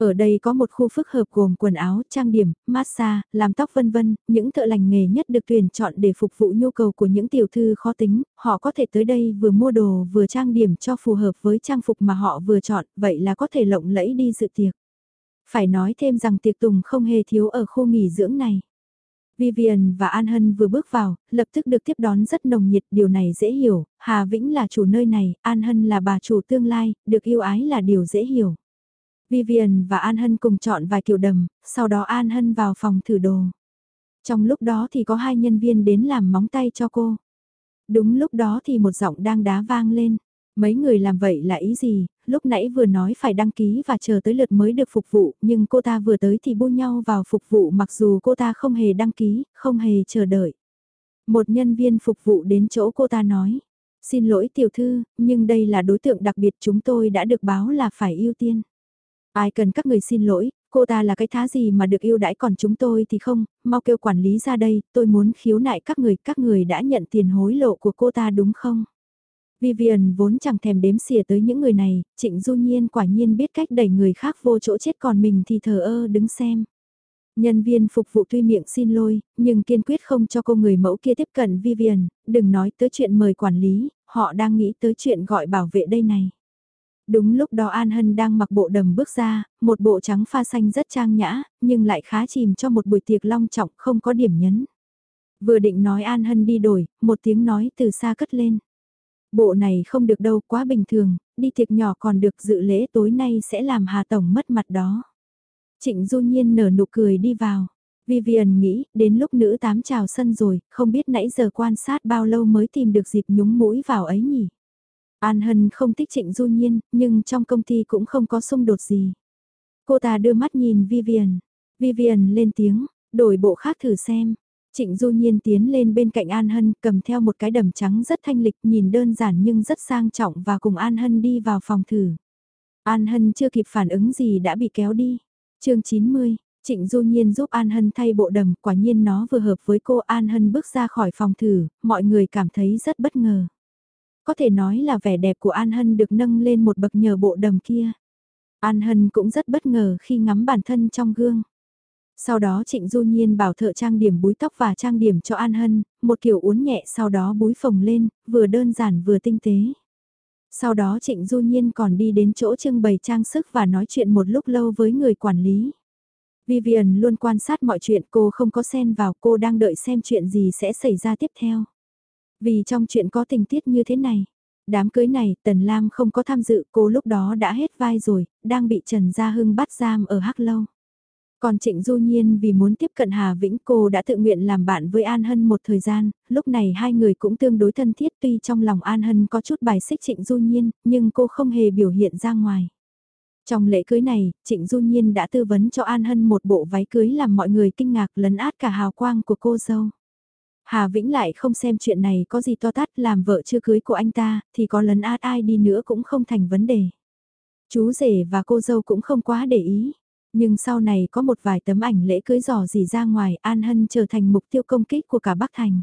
Ở đây có một khu phức hợp gồm quần áo, trang điểm, massage, làm tóc vân vân, những thợ lành nghề nhất được tuyển chọn để phục vụ nhu cầu của những tiểu thư khó tính, họ có thể tới đây vừa mua đồ vừa trang điểm cho phù hợp với trang phục mà họ vừa chọn, vậy là có thể lộng lẫy đi dự tiệc. Phải nói thêm rằng tiệc tùng không hề thiếu ở khu nghỉ dưỡng này. Vivian và An Hân vừa bước vào, lập tức được tiếp đón rất nồng nhiệt, điều này dễ hiểu, Hà Vĩnh là chủ nơi này, An Hân là bà chủ tương lai, được yêu ái là điều dễ hiểu. Vivian và An Hân cùng chọn vài kiểu đầm, sau đó An Hân vào phòng thử đồ. Trong lúc đó thì có hai nhân viên đến làm móng tay cho cô. Đúng lúc đó thì một giọng đang đá vang lên. Mấy người làm vậy là ý gì, lúc nãy vừa nói phải đăng ký và chờ tới lượt mới được phục vụ, nhưng cô ta vừa tới thì bu nhau vào phục vụ mặc dù cô ta không hề đăng ký, không hề chờ đợi. Một nhân viên phục vụ đến chỗ cô ta nói, xin lỗi tiểu thư, nhưng đây là đối tượng đặc biệt chúng tôi đã được báo là phải ưu tiên. Ai cần các người xin lỗi, cô ta là cái thá gì mà được yêu đãi còn chúng tôi thì không, mau kêu quản lý ra đây, tôi muốn khiếu nại các người, các người đã nhận tiền hối lộ của cô ta đúng không? Vivian vốn chẳng thèm đếm xỉa tới những người này, Trịnh Du Nhiên quả nhiên biết cách đẩy người khác vô chỗ chết còn mình thì thờ ơ đứng xem. Nhân viên phục vụ tuy miệng xin lỗi, nhưng kiên quyết không cho cô người mẫu kia tiếp cận Vivian, đừng nói tới chuyện mời quản lý, họ đang nghĩ tới chuyện gọi bảo vệ đây này. Đúng lúc đó An Hân đang mặc bộ đầm bước ra, một bộ trắng pha xanh rất trang nhã, nhưng lại khá chìm cho một buổi tiệc long trọng không có điểm nhấn. Vừa định nói An Hân đi đổi, một tiếng nói từ xa cất lên. Bộ này không được đâu quá bình thường, đi tiệc nhỏ còn được dự lễ tối nay sẽ làm Hà Tổng mất mặt đó. Trịnh Du Nhiên nở nụ cười đi vào. Vivian nghĩ, đến lúc nữ tám chào sân rồi, không biết nãy giờ quan sát bao lâu mới tìm được dịp nhúng mũi vào ấy nhỉ. An Hân không thích Trịnh Du Nhiên, nhưng trong công ty cũng không có xung đột gì. Cô ta đưa mắt nhìn Vivian. Vivian lên tiếng, đổi bộ khác thử xem. Trịnh Du Nhiên tiến lên bên cạnh An Hân cầm theo một cái đầm trắng rất thanh lịch nhìn đơn giản nhưng rất sang trọng và cùng An Hân đi vào phòng thử. An Hân chưa kịp phản ứng gì đã bị kéo đi. chương 90, Trịnh Du Nhiên giúp An Hân thay bộ đầm, quả nhiên nó vừa hợp với cô An Hân bước ra khỏi phòng thử, mọi người cảm thấy rất bất ngờ. Có thể nói là vẻ đẹp của An Hân được nâng lên một bậc nhờ bộ đầm kia. An Hân cũng rất bất ngờ khi ngắm bản thân trong gương. Sau đó Trịnh Du Nhiên bảo thợ trang điểm búi tóc và trang điểm cho An Hân, một kiểu uốn nhẹ sau đó búi phồng lên, vừa đơn giản vừa tinh tế. Sau đó Trịnh Du Nhiên còn đi đến chỗ trưng bày trang sức và nói chuyện một lúc lâu với người quản lý. Vivian luôn quan sát mọi chuyện cô không có xen vào cô đang đợi xem chuyện gì sẽ xảy ra tiếp theo. Vì trong chuyện có tình tiết như thế này, đám cưới này Tần Lam không có tham dự cô lúc đó đã hết vai rồi, đang bị Trần Gia Hưng bắt giam ở Hắc Lâu. Còn Trịnh Du Nhiên vì muốn tiếp cận Hà Vĩnh cô đã tự nguyện làm bạn với An Hân một thời gian, lúc này hai người cũng tương đối thân thiết tuy trong lòng An Hân có chút bài xích Trịnh Du Nhiên, nhưng cô không hề biểu hiện ra ngoài. Trong lễ cưới này, Trịnh Du Nhiên đã tư vấn cho An Hân một bộ váy cưới làm mọi người kinh ngạc lấn át cả hào quang của cô dâu. Hà Vĩnh lại không xem chuyện này có gì to tát làm vợ chưa cưới của anh ta, thì có lấn át ai đi nữa cũng không thành vấn đề. Chú rể và cô dâu cũng không quá để ý. Nhưng sau này có một vài tấm ảnh lễ cưới giò gì ra ngoài An Hân trở thành mục tiêu công kích của cả Bắc Thành.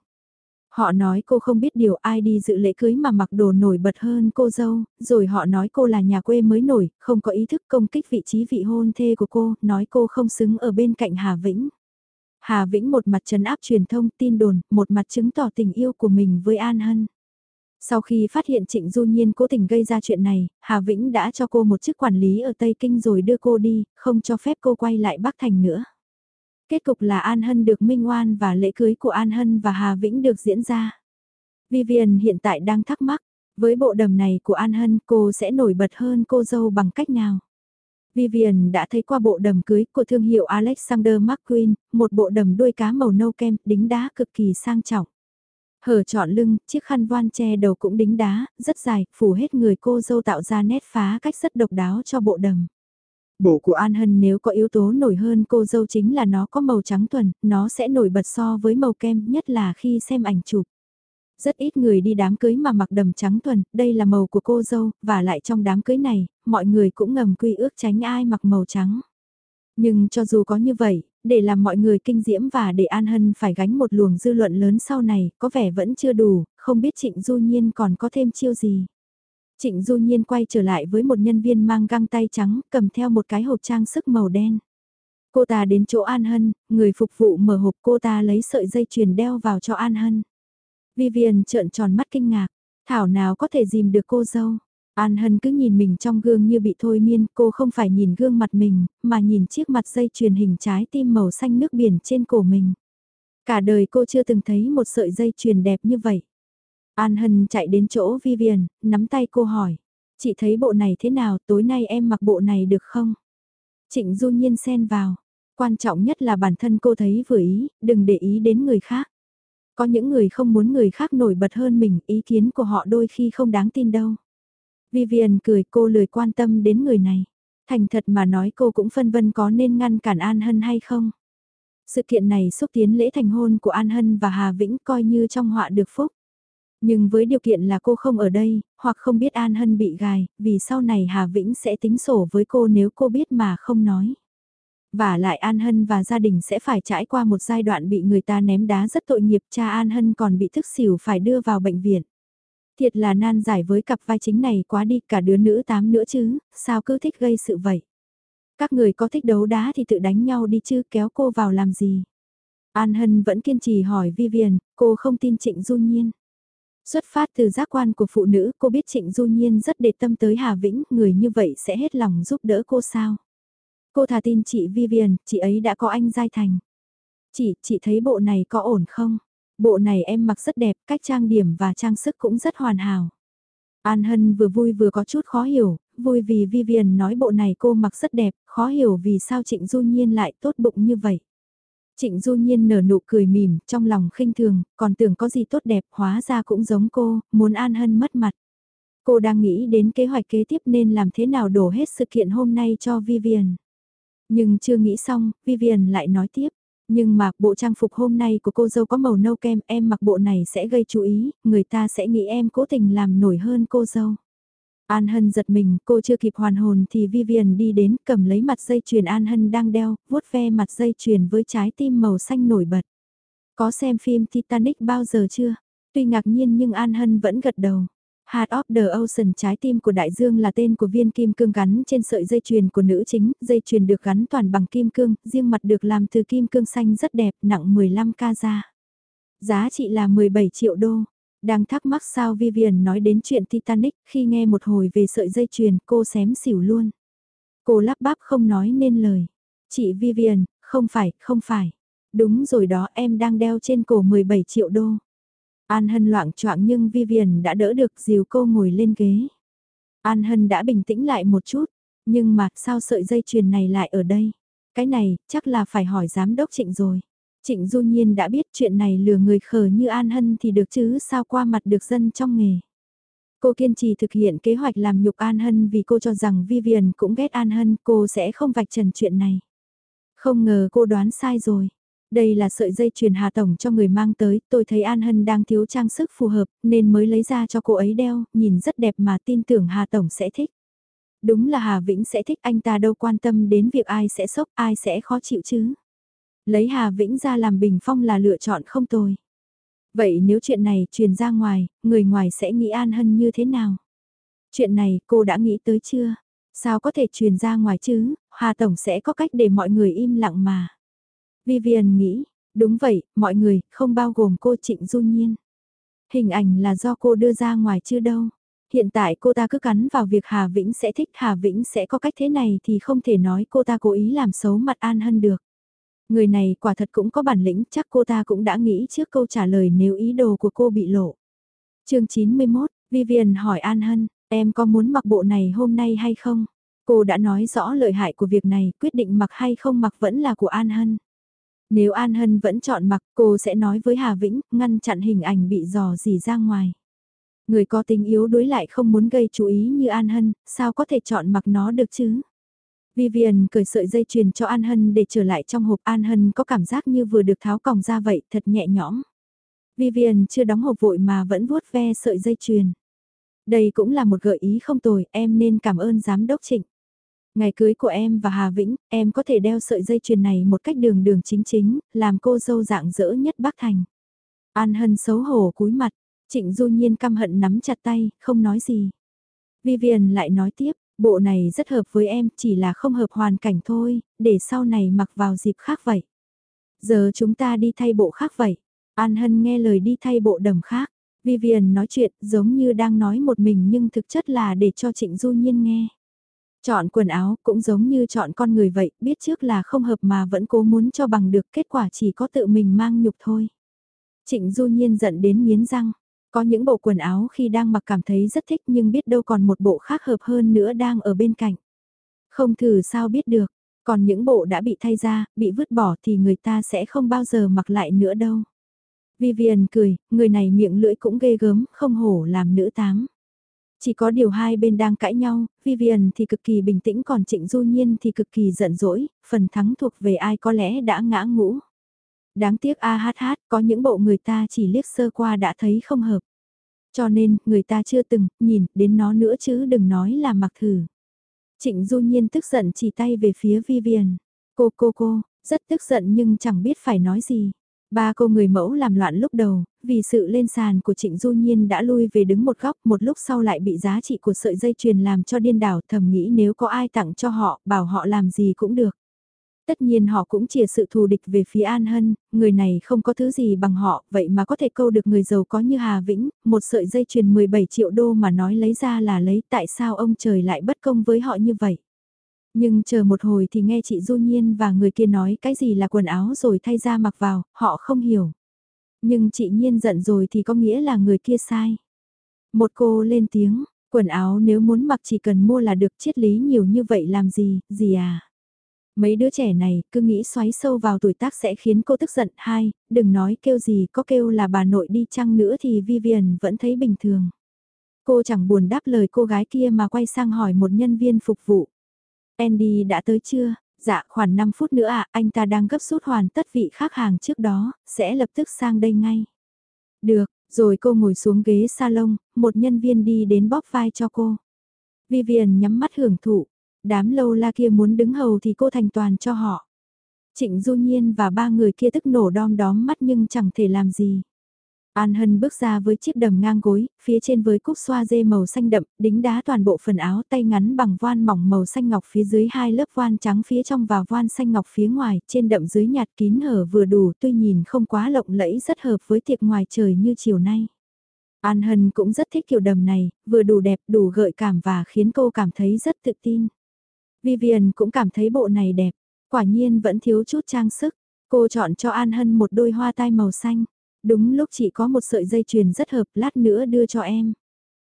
Họ nói cô không biết điều ai đi dự lễ cưới mà mặc đồ nổi bật hơn cô dâu, rồi họ nói cô là nhà quê mới nổi, không có ý thức công kích vị trí vị hôn thê của cô, nói cô không xứng ở bên cạnh Hà Vĩnh. Hà Vĩnh một mặt trấn áp truyền thông tin đồn, một mặt chứng tỏ tình yêu của mình với An Hân. Sau khi phát hiện Trịnh Du Nhiên cố tình gây ra chuyện này, Hà Vĩnh đã cho cô một chức quản lý ở Tây Kinh rồi đưa cô đi, không cho phép cô quay lại Bắc Thành nữa. Kết cục là An Hân được minh oan và lễ cưới của An Hân và Hà Vĩnh được diễn ra. Vivian hiện tại đang thắc mắc, với bộ đầm này của An Hân cô sẽ nổi bật hơn cô dâu bằng cách nào? Vivian đã thấy qua bộ đầm cưới của thương hiệu Alexander McQueen, một bộ đầm đuôi cá màu nâu kem, đính đá cực kỳ sang trọng. Hở trọn lưng, chiếc khăn voan che đầu cũng đính đá, rất dài, phủ hết người cô dâu tạo ra nét phá cách rất độc đáo cho bộ đầm. Bộ của An Hân nếu có yếu tố nổi hơn cô dâu chính là nó có màu trắng thuần, nó sẽ nổi bật so với màu kem, nhất là khi xem ảnh chụp. Rất ít người đi đám cưới mà mặc đầm trắng thuần, đây là màu của cô dâu, và lại trong đám cưới này, mọi người cũng ngầm quy ước tránh ai mặc màu trắng. Nhưng cho dù có như vậy, để làm mọi người kinh diễm và để An Hân phải gánh một luồng dư luận lớn sau này, có vẻ vẫn chưa đủ, không biết Trịnh Du Nhiên còn có thêm chiêu gì. Trịnh Du Nhiên quay trở lại với một nhân viên mang găng tay trắng, cầm theo một cái hộp trang sức màu đen. Cô ta đến chỗ An Hân, người phục vụ mở hộp cô ta lấy sợi dây chuyền đeo vào cho An Hân. Vivian trợn tròn mắt kinh ngạc, thảo nào có thể dìm được cô dâu. An Hân cứ nhìn mình trong gương như bị thôi miên, cô không phải nhìn gương mặt mình, mà nhìn chiếc mặt dây truyền hình trái tim màu xanh nước biển trên cổ mình. Cả đời cô chưa từng thấy một sợi dây truyền đẹp như vậy. An Hân chạy đến chỗ Vivian, nắm tay cô hỏi. Chị thấy bộ này thế nào, tối nay em mặc bộ này được không? Trịnh Du Nhiên xen vào. Quan trọng nhất là bản thân cô thấy vừa ý, đừng để ý đến người khác. Có những người không muốn người khác nổi bật hơn mình, ý kiến của họ đôi khi không đáng tin đâu. Vivian cười cô lười quan tâm đến người này. Thành thật mà nói cô cũng phân vân có nên ngăn cản An Hân hay không. Sự kiện này xúc tiến lễ thành hôn của An Hân và Hà Vĩnh coi như trong họa được phúc. Nhưng với điều kiện là cô không ở đây, hoặc không biết An Hân bị gài, vì sau này Hà Vĩnh sẽ tính sổ với cô nếu cô biết mà không nói. Và lại An Hân và gia đình sẽ phải trải qua một giai đoạn bị người ta ném đá rất tội nghiệp cha An Hân còn bị thức xỉu phải đưa vào bệnh viện. Thiệt là nan giải với cặp vai chính này quá đi cả đứa nữ tám nữa chứ, sao cứ thích gây sự vậy. Các người có thích đấu đá thì tự đánh nhau đi chứ kéo cô vào làm gì. An Hân vẫn kiên trì hỏi Vivian, cô không tin Trịnh Du Nhiên. Xuất phát từ giác quan của phụ nữ, cô biết Trịnh Du Nhiên rất để tâm tới Hà Vĩnh, người như vậy sẽ hết lòng giúp đỡ cô sao. Cô thà tin chị Vivian, chị ấy đã có anh giai thành. Chị, chị thấy bộ này có ổn không? Bộ này em mặc rất đẹp, cách trang điểm và trang sức cũng rất hoàn hảo. An Hân vừa vui vừa có chút khó hiểu, vui vì Vivian nói bộ này cô mặc rất đẹp, khó hiểu vì sao Trịnh Du Nhiên lại tốt bụng như vậy. Trịnh Du Nhiên nở nụ cười mỉm, trong lòng khinh thường, còn tưởng có gì tốt đẹp, hóa ra cũng giống cô, muốn An Hân mất mặt. Cô đang nghĩ đến kế hoạch kế tiếp nên làm thế nào đổ hết sự kiện hôm nay cho Vivian. Nhưng chưa nghĩ xong, Vivian lại nói tiếp. Nhưng mà bộ trang phục hôm nay của cô dâu có màu nâu kem, em mặc bộ này sẽ gây chú ý, người ta sẽ nghĩ em cố tình làm nổi hơn cô dâu. An Hân giật mình, cô chưa kịp hoàn hồn thì Vivian đi đến cầm lấy mặt dây chuyền An Hân đang đeo, vuốt ve mặt dây chuyền với trái tim màu xanh nổi bật. Có xem phim Titanic bao giờ chưa? Tuy ngạc nhiên nhưng An Hân vẫn gật đầu. Heart of the Ocean trái tim của đại dương là tên của viên kim cương gắn trên sợi dây chuyền của nữ chính, dây chuyền được gắn toàn bằng kim cương, riêng mặt được làm từ kim cương xanh rất đẹp, nặng 15 ca ra. Giá trị là 17 triệu đô. Đang thắc mắc sao Vivian nói đến chuyện Titanic, khi nghe một hồi về sợi dây chuyền, cô xém xỉu luôn. Cô lắp bắp không nói nên lời. Chị Vivian, không phải, không phải. Đúng rồi đó em đang đeo trên cổ 17 triệu đô. An Hân loạn choạng nhưng Vivian đã đỡ được dìu cô ngồi lên ghế. An Hân đã bình tĩnh lại một chút, nhưng mà sao sợi dây chuyền này lại ở đây? Cái này chắc là phải hỏi giám đốc Trịnh rồi. Trịnh Du Nhiên đã biết chuyện này lừa người khờ như An Hân thì được chứ sao qua mặt được dân trong nghề. Cô kiên trì thực hiện kế hoạch làm nhục An Hân vì cô cho rằng Vivian cũng ghét An Hân, cô sẽ không vạch trần chuyện này. Không ngờ cô đoán sai rồi. Đây là sợi dây chuyền Hà Tổng cho người mang tới, tôi thấy An Hân đang thiếu trang sức phù hợp, nên mới lấy ra cho cô ấy đeo, nhìn rất đẹp mà tin tưởng Hà Tổng sẽ thích. Đúng là Hà Vĩnh sẽ thích anh ta đâu quan tâm đến việc ai sẽ sốc, ai sẽ khó chịu chứ. Lấy Hà Vĩnh ra làm bình phong là lựa chọn không tồi. Vậy nếu chuyện này truyền ra ngoài, người ngoài sẽ nghĩ An Hân như thế nào? Chuyện này cô đã nghĩ tới chưa? Sao có thể truyền ra ngoài chứ? Hà Tổng sẽ có cách để mọi người im lặng mà. Vivian nghĩ, đúng vậy, mọi người, không bao gồm cô Trịnh Du Nhiên. Hình ảnh là do cô đưa ra ngoài chứ đâu. Hiện tại cô ta cứ cắn vào việc Hà Vĩnh sẽ thích Hà Vĩnh sẽ có cách thế này thì không thể nói cô ta cố ý làm xấu mặt An Hân được. Người này quả thật cũng có bản lĩnh chắc cô ta cũng đã nghĩ trước câu trả lời nếu ý đồ của cô bị lộ. chương 91, Vivian hỏi An Hân, em có muốn mặc bộ này hôm nay hay không? Cô đã nói rõ lợi hại của việc này, quyết định mặc hay không mặc vẫn là của An Hân. Nếu An Hân vẫn chọn mặc cô sẽ nói với Hà Vĩnh, ngăn chặn hình ảnh bị dò dỉ ra ngoài. Người có tình yếu đối lại không muốn gây chú ý như An Hân, sao có thể chọn mặc nó được chứ? Vivian cởi sợi dây chuyền cho An Hân để trở lại trong hộp An Hân có cảm giác như vừa được tháo còng ra vậy, thật nhẹ nhõm. Vivian chưa đóng hộp vội mà vẫn vuốt ve sợi dây chuyền. Đây cũng là một gợi ý không tồi, em nên cảm ơn giám đốc Trịnh. Ngày cưới của em và Hà Vĩnh, em có thể đeo sợi dây chuyền này một cách đường đường chính chính, làm cô dâu dạng dỡ nhất Bắc Thành. An Hân xấu hổ cúi mặt, Trịnh Du Nhiên căm hận nắm chặt tay, không nói gì. Vivian lại nói tiếp, bộ này rất hợp với em, chỉ là không hợp hoàn cảnh thôi, để sau này mặc vào dịp khác vậy. Giờ chúng ta đi thay bộ khác vậy. An Hân nghe lời đi thay bộ đầm khác. Vivian nói chuyện giống như đang nói một mình nhưng thực chất là để cho Trịnh Du Nhiên nghe. Chọn quần áo cũng giống như chọn con người vậy, biết trước là không hợp mà vẫn cố muốn cho bằng được kết quả chỉ có tự mình mang nhục thôi. Trịnh Du Nhiên giận đến miến răng, có những bộ quần áo khi đang mặc cảm thấy rất thích nhưng biết đâu còn một bộ khác hợp hơn nữa đang ở bên cạnh. Không thử sao biết được, còn những bộ đã bị thay ra, bị vứt bỏ thì người ta sẽ không bao giờ mặc lại nữa đâu. Vivian cười, người này miệng lưỡi cũng ghê gớm, không hổ làm nữ tám. Chỉ có điều hai bên đang cãi nhau, Vivian thì cực kỳ bình tĩnh còn Trịnh Du Nhiên thì cực kỳ giận dỗi, phần thắng thuộc về ai có lẽ đã ngã ngũ. Đáng tiếc AHH có những bộ người ta chỉ liếc sơ qua đã thấy không hợp. Cho nên, người ta chưa từng, nhìn, đến nó nữa chứ đừng nói là mặc thử. Trịnh Du Nhiên tức giận chỉ tay về phía Vivian. Cô cô cô, rất tức giận nhưng chẳng biết phải nói gì. Ba cô người mẫu làm loạn lúc đầu, vì sự lên sàn của Trịnh Du Nhiên đã lui về đứng một góc một lúc sau lại bị giá trị của sợi dây chuyền làm cho điên đảo thầm nghĩ nếu có ai tặng cho họ, bảo họ làm gì cũng được. Tất nhiên họ cũng chia sự thù địch về phía An Hân, người này không có thứ gì bằng họ, vậy mà có thể câu được người giàu có như Hà Vĩnh, một sợi dây chuyền 17 triệu đô mà nói lấy ra là lấy, tại sao ông trời lại bất công với họ như vậy? Nhưng chờ một hồi thì nghe chị Du Nhiên và người kia nói cái gì là quần áo rồi thay ra mặc vào, họ không hiểu. Nhưng chị Nhiên giận rồi thì có nghĩa là người kia sai. Một cô lên tiếng, quần áo nếu muốn mặc chỉ cần mua là được triết lý nhiều như vậy làm gì, gì à? Mấy đứa trẻ này cứ nghĩ xoáy sâu vào tuổi tác sẽ khiến cô tức giận. Hai, đừng nói kêu gì có kêu là bà nội đi chăng nữa thì Vivian vẫn thấy bình thường. Cô chẳng buồn đáp lời cô gái kia mà quay sang hỏi một nhân viên phục vụ. Andy đã tới chưa? Dạ khoảng 5 phút nữa ạ, à, anh ta đang gấp rút hoàn tất vị khách hàng trước đó, sẽ lập tức sang đây ngay. Được, rồi cô ngồi xuống ghế salon, một nhân viên đi đến bóp vai cho cô. Vivian nhắm mắt hưởng thụ, đám lâu la kia muốn đứng hầu thì cô thành toàn cho họ. Trịnh Du Nhiên và ba người kia tức nổ đom đóm mắt nhưng chẳng thể làm gì. An Hân bước ra với chiếc đầm ngang gối, phía trên với cúc xoa dê màu xanh đậm, đính đá toàn bộ phần áo tay ngắn bằng voan mỏng màu xanh ngọc phía dưới hai lớp voan trắng phía trong và voan xanh ngọc phía ngoài, trên đậm dưới nhạt kín hở vừa đủ tuy nhìn không quá lộng lẫy rất hợp với tiệc ngoài trời như chiều nay. An Hân cũng rất thích kiểu đầm này, vừa đủ đẹp đủ gợi cảm và khiến cô cảm thấy rất tự tin. Vivian cũng cảm thấy bộ này đẹp, quả nhiên vẫn thiếu chút trang sức. Cô chọn cho An Hân một đôi hoa tai màu xanh. Đúng lúc chị có một sợi dây chuyền rất hợp, lát nữa đưa cho em.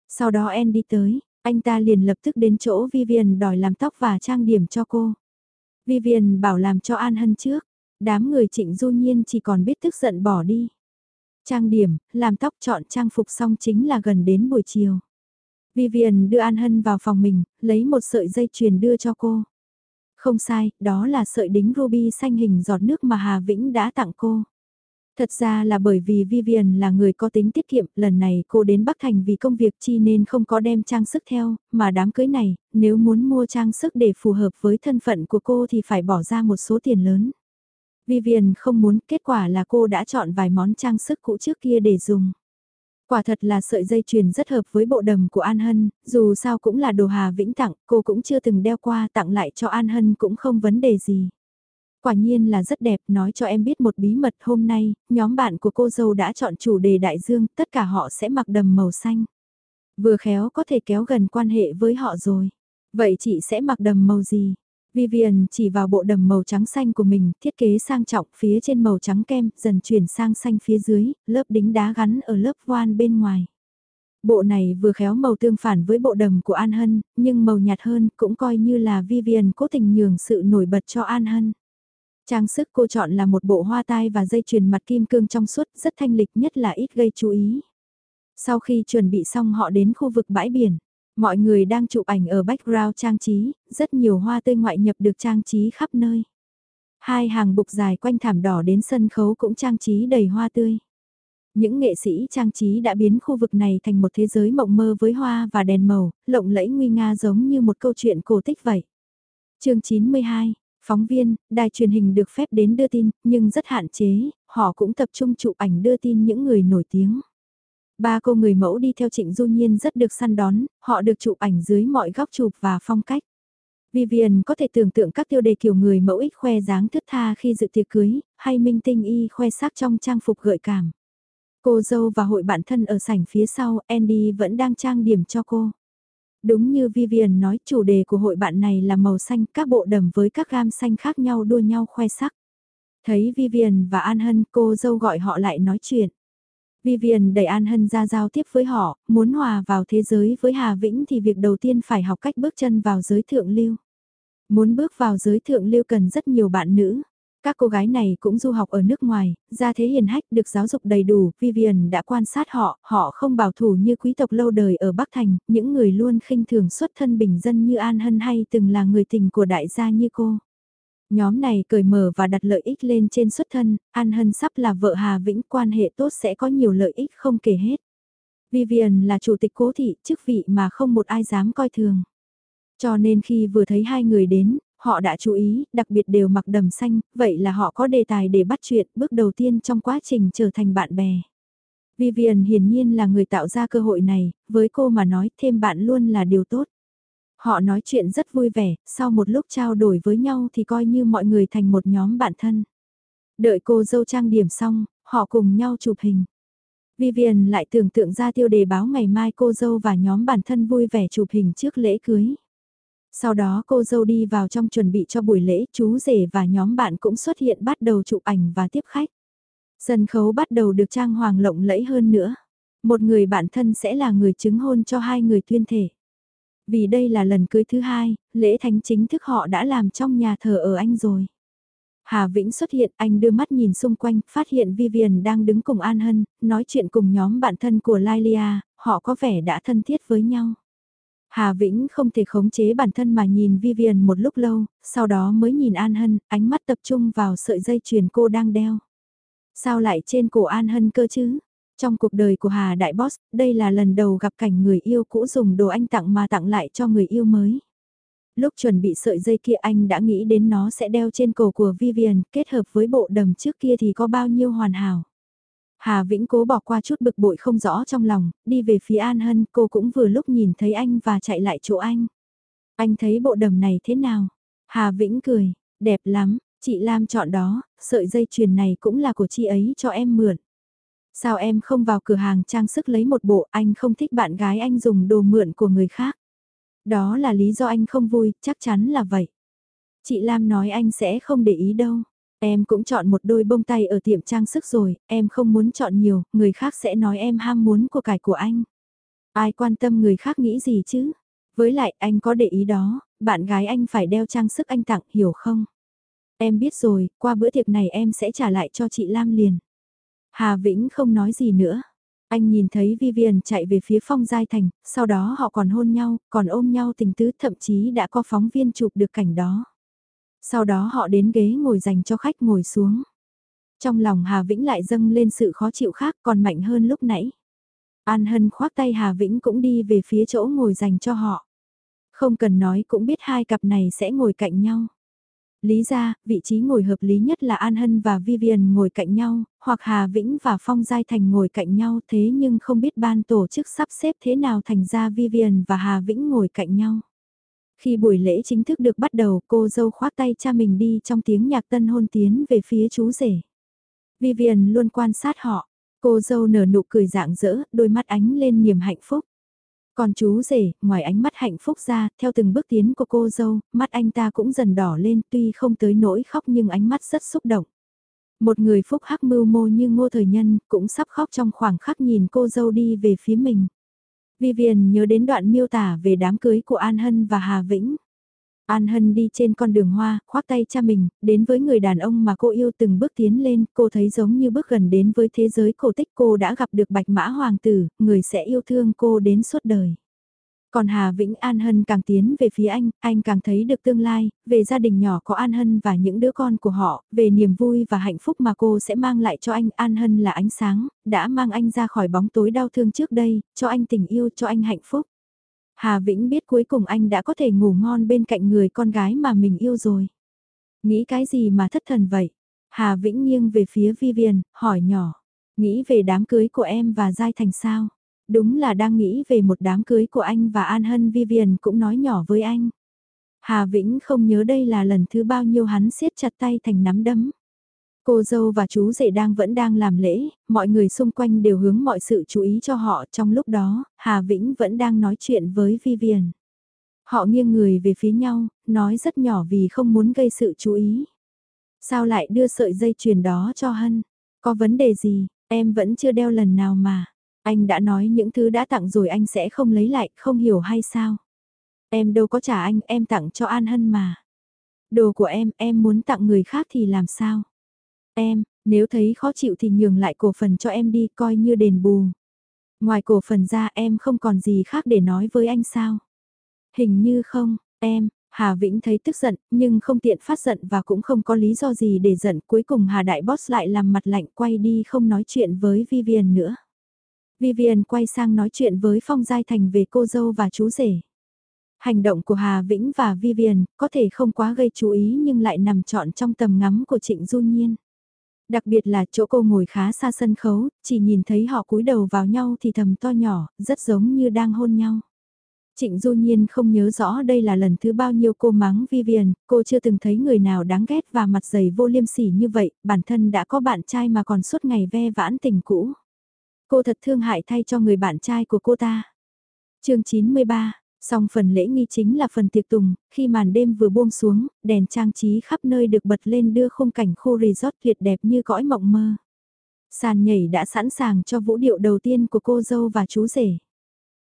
Sau đó em đi tới, anh ta liền lập tức đến chỗ Vivian đòi làm tóc và trang điểm cho cô. Vivian bảo làm cho An Hân trước, đám người trịnh du nhiên chỉ còn biết tức giận bỏ đi. Trang điểm, làm tóc chọn trang phục xong chính là gần đến buổi chiều. Vivian đưa An Hân vào phòng mình, lấy một sợi dây chuyền đưa cho cô. Không sai, đó là sợi đính ruby xanh hình giọt nước mà Hà Vĩnh đã tặng cô. Thật ra là bởi vì Vivian là người có tính tiết kiệm, lần này cô đến Bắc Thành vì công việc chi nên không có đem trang sức theo, mà đám cưới này, nếu muốn mua trang sức để phù hợp với thân phận của cô thì phải bỏ ra một số tiền lớn. Vivian không muốn, kết quả là cô đã chọn vài món trang sức cũ trước kia để dùng. Quả thật là sợi dây chuyền rất hợp với bộ đầm của An Hân, dù sao cũng là đồ Hà Vĩnh tặng, cô cũng chưa từng đeo qua tặng lại cho An Hân cũng không vấn đề gì. Quả nhiên là rất đẹp, nói cho em biết một bí mật hôm nay, nhóm bạn của cô dâu đã chọn chủ đề đại dương, tất cả họ sẽ mặc đầm màu xanh. Vừa khéo có thể kéo gần quan hệ với họ rồi. Vậy chị sẽ mặc đầm màu gì? Vivian chỉ vào bộ đầm màu trắng xanh của mình, thiết kế sang trọng phía trên màu trắng kem, dần chuyển sang xanh phía dưới, lớp đính đá gắn ở lớp voan bên ngoài. Bộ này vừa khéo màu tương phản với bộ đầm của An Hân, nhưng màu nhạt hơn cũng coi như là Vivian cố tình nhường sự nổi bật cho An Hân. Trang sức cô chọn là một bộ hoa tai và dây chuyền mặt kim cương trong suốt rất thanh lịch nhất là ít gây chú ý. Sau khi chuẩn bị xong họ đến khu vực bãi biển. Mọi người đang chụp ảnh ở background trang trí, rất nhiều hoa tươi ngoại nhập được trang trí khắp nơi. Hai hàng bục dài quanh thảm đỏ đến sân khấu cũng trang trí đầy hoa tươi. Những nghệ sĩ trang trí đã biến khu vực này thành một thế giới mộng mơ với hoa và đèn màu, lộng lẫy nguy nga giống như một câu chuyện cổ tích vậy. chương 92, phóng viên, đài truyền hình được phép đến đưa tin, nhưng rất hạn chế, họ cũng tập trung chụp ảnh đưa tin những người nổi tiếng. Ba cô người mẫu đi theo Trịnh Du Nhiên rất được săn đón, họ được chụp ảnh dưới mọi góc chụp và phong cách. Vivian có thể tưởng tượng các tiêu đề kiểu người mẫu ít khoe dáng thướt tha khi dự tiệc cưới, hay minh tinh y khoe sắc trong trang phục gợi cảm. Cô dâu và hội bạn thân ở sảnh phía sau, Andy vẫn đang trang điểm cho cô. Đúng như Vivian nói chủ đề của hội bạn này là màu xanh, các bộ đầm với các gam xanh khác nhau đua nhau khoe sắc. Thấy Vivian và An Hân cô dâu gọi họ lại nói chuyện. Vivian đẩy An Hân ra giao tiếp với họ, muốn hòa vào thế giới với Hà Vĩnh thì việc đầu tiên phải học cách bước chân vào giới thượng lưu. Muốn bước vào giới thượng lưu cần rất nhiều bạn nữ. Các cô gái này cũng du học ở nước ngoài, gia thế hiền hách được giáo dục đầy đủ, Vivian đã quan sát họ, họ không bảo thủ như quý tộc lâu đời ở Bắc Thành, những người luôn khinh thường xuất thân bình dân như An Hân hay từng là người tình của đại gia như cô. Nhóm này cởi mở và đặt lợi ích lên trên xuất thân, An Hân sắp là vợ Hà Vĩnh quan hệ tốt sẽ có nhiều lợi ích không kể hết. Vivian là chủ tịch cố thị, chức vị mà không một ai dám coi thường. Cho nên khi vừa thấy hai người đến, họ đã chú ý, đặc biệt đều mặc đầm xanh, vậy là họ có đề tài để bắt chuyện bước đầu tiên trong quá trình trở thành bạn bè. Vivian hiển nhiên là người tạo ra cơ hội này, với cô mà nói thêm bạn luôn là điều tốt. Họ nói chuyện rất vui vẻ, sau một lúc trao đổi với nhau thì coi như mọi người thành một nhóm bạn thân. Đợi cô dâu trang điểm xong, họ cùng nhau chụp hình. Vivian lại tưởng tượng ra tiêu đề báo ngày mai cô dâu và nhóm bản thân vui vẻ chụp hình trước lễ cưới. Sau đó cô dâu đi vào trong chuẩn bị cho buổi lễ, chú rể và nhóm bạn cũng xuất hiện bắt đầu chụp ảnh và tiếp khách. Sân khấu bắt đầu được trang hoàng lộng lẫy hơn nữa. Một người bạn thân sẽ là người chứng hôn cho hai người tuyên thể. Vì đây là lần cưới thứ hai, lễ thánh chính thức họ đã làm trong nhà thờ ở Anh rồi. Hà Vĩnh xuất hiện, anh đưa mắt nhìn xung quanh, phát hiện Vivian đang đứng cùng An Hân, nói chuyện cùng nhóm bạn thân của Lilia, họ có vẻ đã thân thiết với nhau. Hà Vĩnh không thể khống chế bản thân mà nhìn Vivian một lúc lâu, sau đó mới nhìn An Hân, ánh mắt tập trung vào sợi dây chuyền cô đang đeo. Sao lại trên cổ An Hân cơ chứ? Trong cuộc đời của Hà Đại Boss, đây là lần đầu gặp cảnh người yêu cũ dùng đồ anh tặng mà tặng lại cho người yêu mới. Lúc chuẩn bị sợi dây kia anh đã nghĩ đến nó sẽ đeo trên cổ của Vivian, kết hợp với bộ đầm trước kia thì có bao nhiêu hoàn hảo. Hà Vĩnh cố bỏ qua chút bực bội không rõ trong lòng, đi về phía An Hân, cô cũng vừa lúc nhìn thấy anh và chạy lại chỗ anh. Anh thấy bộ đầm này thế nào? Hà Vĩnh cười, đẹp lắm, chị Lam chọn đó, sợi dây chuyền này cũng là của chị ấy cho em mượn. Sao em không vào cửa hàng trang sức lấy một bộ, anh không thích bạn gái anh dùng đồ mượn của người khác. Đó là lý do anh không vui, chắc chắn là vậy. Chị Lam nói anh sẽ không để ý đâu. Em cũng chọn một đôi bông tay ở tiệm trang sức rồi, em không muốn chọn nhiều, người khác sẽ nói em ham muốn của cải của anh. Ai quan tâm người khác nghĩ gì chứ? Với lại anh có để ý đó, bạn gái anh phải đeo trang sức anh tặng, hiểu không? Em biết rồi, qua bữa tiệc này em sẽ trả lại cho chị Lam liền. Hà Vĩnh không nói gì nữa. Anh nhìn thấy Vivian chạy về phía phong giai thành, sau đó họ còn hôn nhau, còn ôm nhau tình tứ thậm chí đã có phóng viên chụp được cảnh đó. Sau đó họ đến ghế ngồi dành cho khách ngồi xuống. Trong lòng Hà Vĩnh lại dâng lên sự khó chịu khác còn mạnh hơn lúc nãy. An Hân khoác tay Hà Vĩnh cũng đi về phía chỗ ngồi dành cho họ. Không cần nói cũng biết hai cặp này sẽ ngồi cạnh nhau. Lý ra, vị trí ngồi hợp lý nhất là An Hân và Vivian ngồi cạnh nhau, hoặc Hà Vĩnh và Phong Giai Thành ngồi cạnh nhau thế nhưng không biết ban tổ chức sắp xếp thế nào thành ra Vivian và Hà Vĩnh ngồi cạnh nhau. Khi buổi lễ chính thức được bắt đầu cô dâu khoác tay cha mình đi trong tiếng nhạc tân hôn tiến về phía chú rể. Vivian luôn quan sát họ, cô dâu nở nụ cười rạng rỡ, đôi mắt ánh lên niềm hạnh phúc. Còn chú rể, ngoài ánh mắt hạnh phúc ra, theo từng bước tiến của cô dâu, mắt anh ta cũng dần đỏ lên tuy không tới nỗi khóc nhưng ánh mắt rất xúc động. Một người phúc hắc mưu mô như ngô thời nhân, cũng sắp khóc trong khoảng khắc nhìn cô dâu đi về phía mình. Vivian nhớ đến đoạn miêu tả về đám cưới của An Hân và Hà Vĩnh. An Hân đi trên con đường hoa, khoác tay cha mình, đến với người đàn ông mà cô yêu từng bước tiến lên, cô thấy giống như bước gần đến với thế giới cổ tích cô đã gặp được bạch mã hoàng tử, người sẽ yêu thương cô đến suốt đời. Còn Hà Vĩnh An Hân càng tiến về phía anh, anh càng thấy được tương lai, về gia đình nhỏ có An Hân và những đứa con của họ, về niềm vui và hạnh phúc mà cô sẽ mang lại cho anh. An Hân là ánh sáng, đã mang anh ra khỏi bóng tối đau thương trước đây, cho anh tình yêu, cho anh hạnh phúc. Hà Vĩnh biết cuối cùng anh đã có thể ngủ ngon bên cạnh người con gái mà mình yêu rồi. Nghĩ cái gì mà thất thần vậy? Hà Vĩnh nghiêng về phía Vivian, hỏi nhỏ. Nghĩ về đám cưới của em và Giai Thành sao? Đúng là đang nghĩ về một đám cưới của anh và An Hân Vivian cũng nói nhỏ với anh. Hà Vĩnh không nhớ đây là lần thứ bao nhiêu hắn siết chặt tay thành nắm đấm. Cô dâu và chú rể đang vẫn đang làm lễ, mọi người xung quanh đều hướng mọi sự chú ý cho họ trong lúc đó, Hà Vĩnh vẫn đang nói chuyện với Vivian. Họ nghiêng người về phía nhau, nói rất nhỏ vì không muốn gây sự chú ý. Sao lại đưa sợi dây chuyền đó cho Hân? Có vấn đề gì, em vẫn chưa đeo lần nào mà. Anh đã nói những thứ đã tặng rồi anh sẽ không lấy lại, không hiểu hay sao? Em đâu có trả anh, em tặng cho An Hân mà. Đồ của em, em muốn tặng người khác thì làm sao? Em, nếu thấy khó chịu thì nhường lại cổ phần cho em đi coi như đền bù. Ngoài cổ phần ra em không còn gì khác để nói với anh sao? Hình như không, em, Hà Vĩnh thấy tức giận, nhưng không tiện phát giận và cũng không có lý do gì để giận. Cuối cùng Hà Đại Boss lại làm mặt lạnh quay đi không nói chuyện với Vivian nữa. Vivian quay sang nói chuyện với Phong Giai Thành về cô dâu và chú rể. Hành động của Hà Vĩnh và Vivian có thể không quá gây chú ý nhưng lại nằm trọn trong tầm ngắm của Trịnh Du Nhiên. Đặc biệt là chỗ cô ngồi khá xa sân khấu, chỉ nhìn thấy họ cúi đầu vào nhau thì thầm to nhỏ, rất giống như đang hôn nhau. Trịnh Du Nhiên không nhớ rõ đây là lần thứ bao nhiêu cô mắng Vivian, cô chưa từng thấy người nào đáng ghét và mặt dày vô liêm sỉ như vậy, bản thân đã có bạn trai mà còn suốt ngày ve vãn tình cũ. Cô thật thương hại thay cho người bạn trai của cô ta. chương 93 Song phần lễ nghi chính là phần tiệc tùng, khi màn đêm vừa buông xuống, đèn trang trí khắp nơi được bật lên đưa khung cảnh khu resort tuyệt đẹp như cõi mộng mơ. Sàn nhảy đã sẵn sàng cho vũ điệu đầu tiên của cô dâu và chú rể.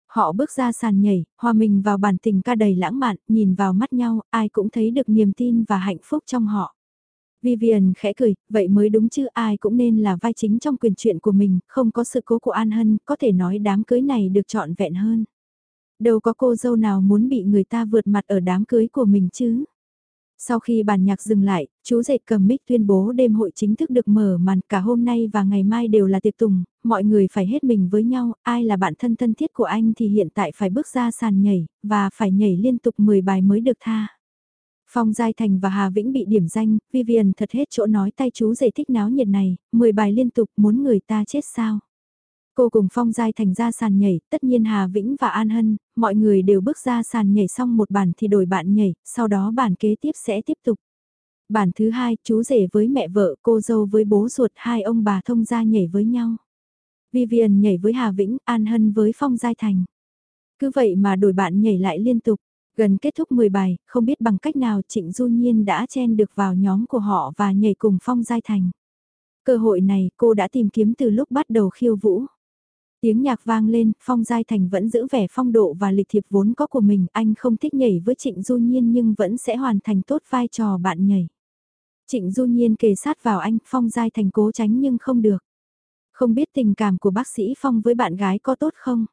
Họ bước ra sàn nhảy, hòa mình vào bản tình ca đầy lãng mạn, nhìn vào mắt nhau, ai cũng thấy được niềm tin và hạnh phúc trong họ. Vivian khẽ cười, vậy mới đúng chứ ai cũng nên là vai chính trong quyền chuyện của mình, không có sự cố của An Hân, có thể nói đám cưới này được trọn vẹn hơn. Đâu có cô dâu nào muốn bị người ta vượt mặt ở đám cưới của mình chứ. Sau khi bản nhạc dừng lại, chú dệt cầm mic tuyên bố đêm hội chính thức được mở màn cả hôm nay và ngày mai đều là tiệc tùng, mọi người phải hết mình với nhau, ai là bạn thân thân thiết của anh thì hiện tại phải bước ra sàn nhảy, và phải nhảy liên tục 10 bài mới được tha. Phong Giai Thành và Hà Vĩnh bị điểm danh, Vivian thật hết chỗ nói tay chú rể thích náo nhiệt này, 10 bài liên tục muốn người ta chết sao. Cô cùng Phong Giai Thành ra sàn nhảy, tất nhiên Hà Vĩnh và An Hân, mọi người đều bước ra sàn nhảy xong một bản thì đổi bạn nhảy, sau đó bản kế tiếp sẽ tiếp tục. Bản thứ hai, chú rể với mẹ vợ, cô dâu với bố ruột, hai ông bà thông ra nhảy với nhau. Vivian nhảy với Hà Vĩnh, An Hân với Phong Giai Thành. Cứ vậy mà đổi bạn nhảy lại liên tục. Gần kết thúc 10 bài, không biết bằng cách nào Trịnh Du Nhiên đã chen được vào nhóm của họ và nhảy cùng Phong Giai Thành. Cơ hội này cô đã tìm kiếm từ lúc bắt đầu khiêu vũ. Tiếng nhạc vang lên, Phong Giai Thành vẫn giữ vẻ phong độ và lịch thiệp vốn có của mình, anh không thích nhảy với Trịnh Du Nhiên nhưng vẫn sẽ hoàn thành tốt vai trò bạn nhảy. Trịnh Du Nhiên kề sát vào anh, Phong Giai Thành cố tránh nhưng không được. Không biết tình cảm của bác sĩ Phong với bạn gái có tốt không?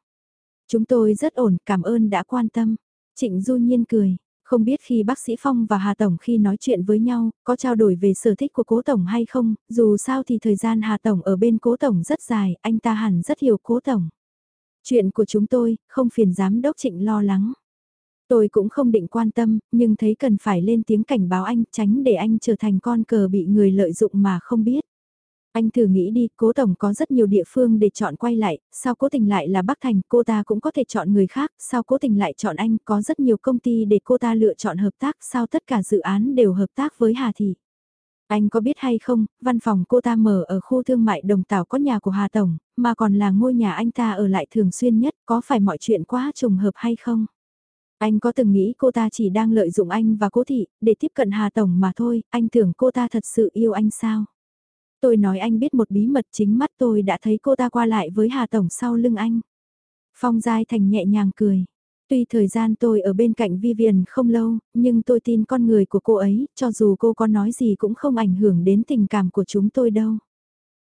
Chúng tôi rất ổn, cảm ơn đã quan tâm. Trịnh Du Nhiên cười, không biết khi bác sĩ Phong và Hà Tổng khi nói chuyện với nhau, có trao đổi về sở thích của cố Tổng hay không, dù sao thì thời gian Hà Tổng ở bên cố Tổng rất dài, anh ta hẳn rất hiểu cố Tổng. Chuyện của chúng tôi, không phiền giám đốc trịnh lo lắng. Tôi cũng không định quan tâm, nhưng thấy cần phải lên tiếng cảnh báo anh tránh để anh trở thành con cờ bị người lợi dụng mà không biết. Anh thử nghĩ đi, cố tổng có rất nhiều địa phương để chọn quay lại, sao cố tình lại là Bắc Thành, cô ta cũng có thể chọn người khác, sao cố tình lại chọn anh, có rất nhiều công ty để cô ta lựa chọn hợp tác, sao tất cả dự án đều hợp tác với Hà Thị. Anh có biết hay không, văn phòng cô ta mở ở khu thương mại đồng tảo có nhà của Hà Tổng, mà còn là ngôi nhà anh ta ở lại thường xuyên nhất, có phải mọi chuyện quá trùng hợp hay không? Anh có từng nghĩ cô ta chỉ đang lợi dụng anh và cố thị, để tiếp cận Hà Tổng mà thôi, anh tưởng cô ta thật sự yêu anh sao? Tôi nói anh biết một bí mật chính mắt tôi đã thấy cô ta qua lại với Hà Tổng sau lưng anh. Phong Giai Thành nhẹ nhàng cười. Tuy thời gian tôi ở bên cạnh Vivian không lâu, nhưng tôi tin con người của cô ấy, cho dù cô có nói gì cũng không ảnh hưởng đến tình cảm của chúng tôi đâu.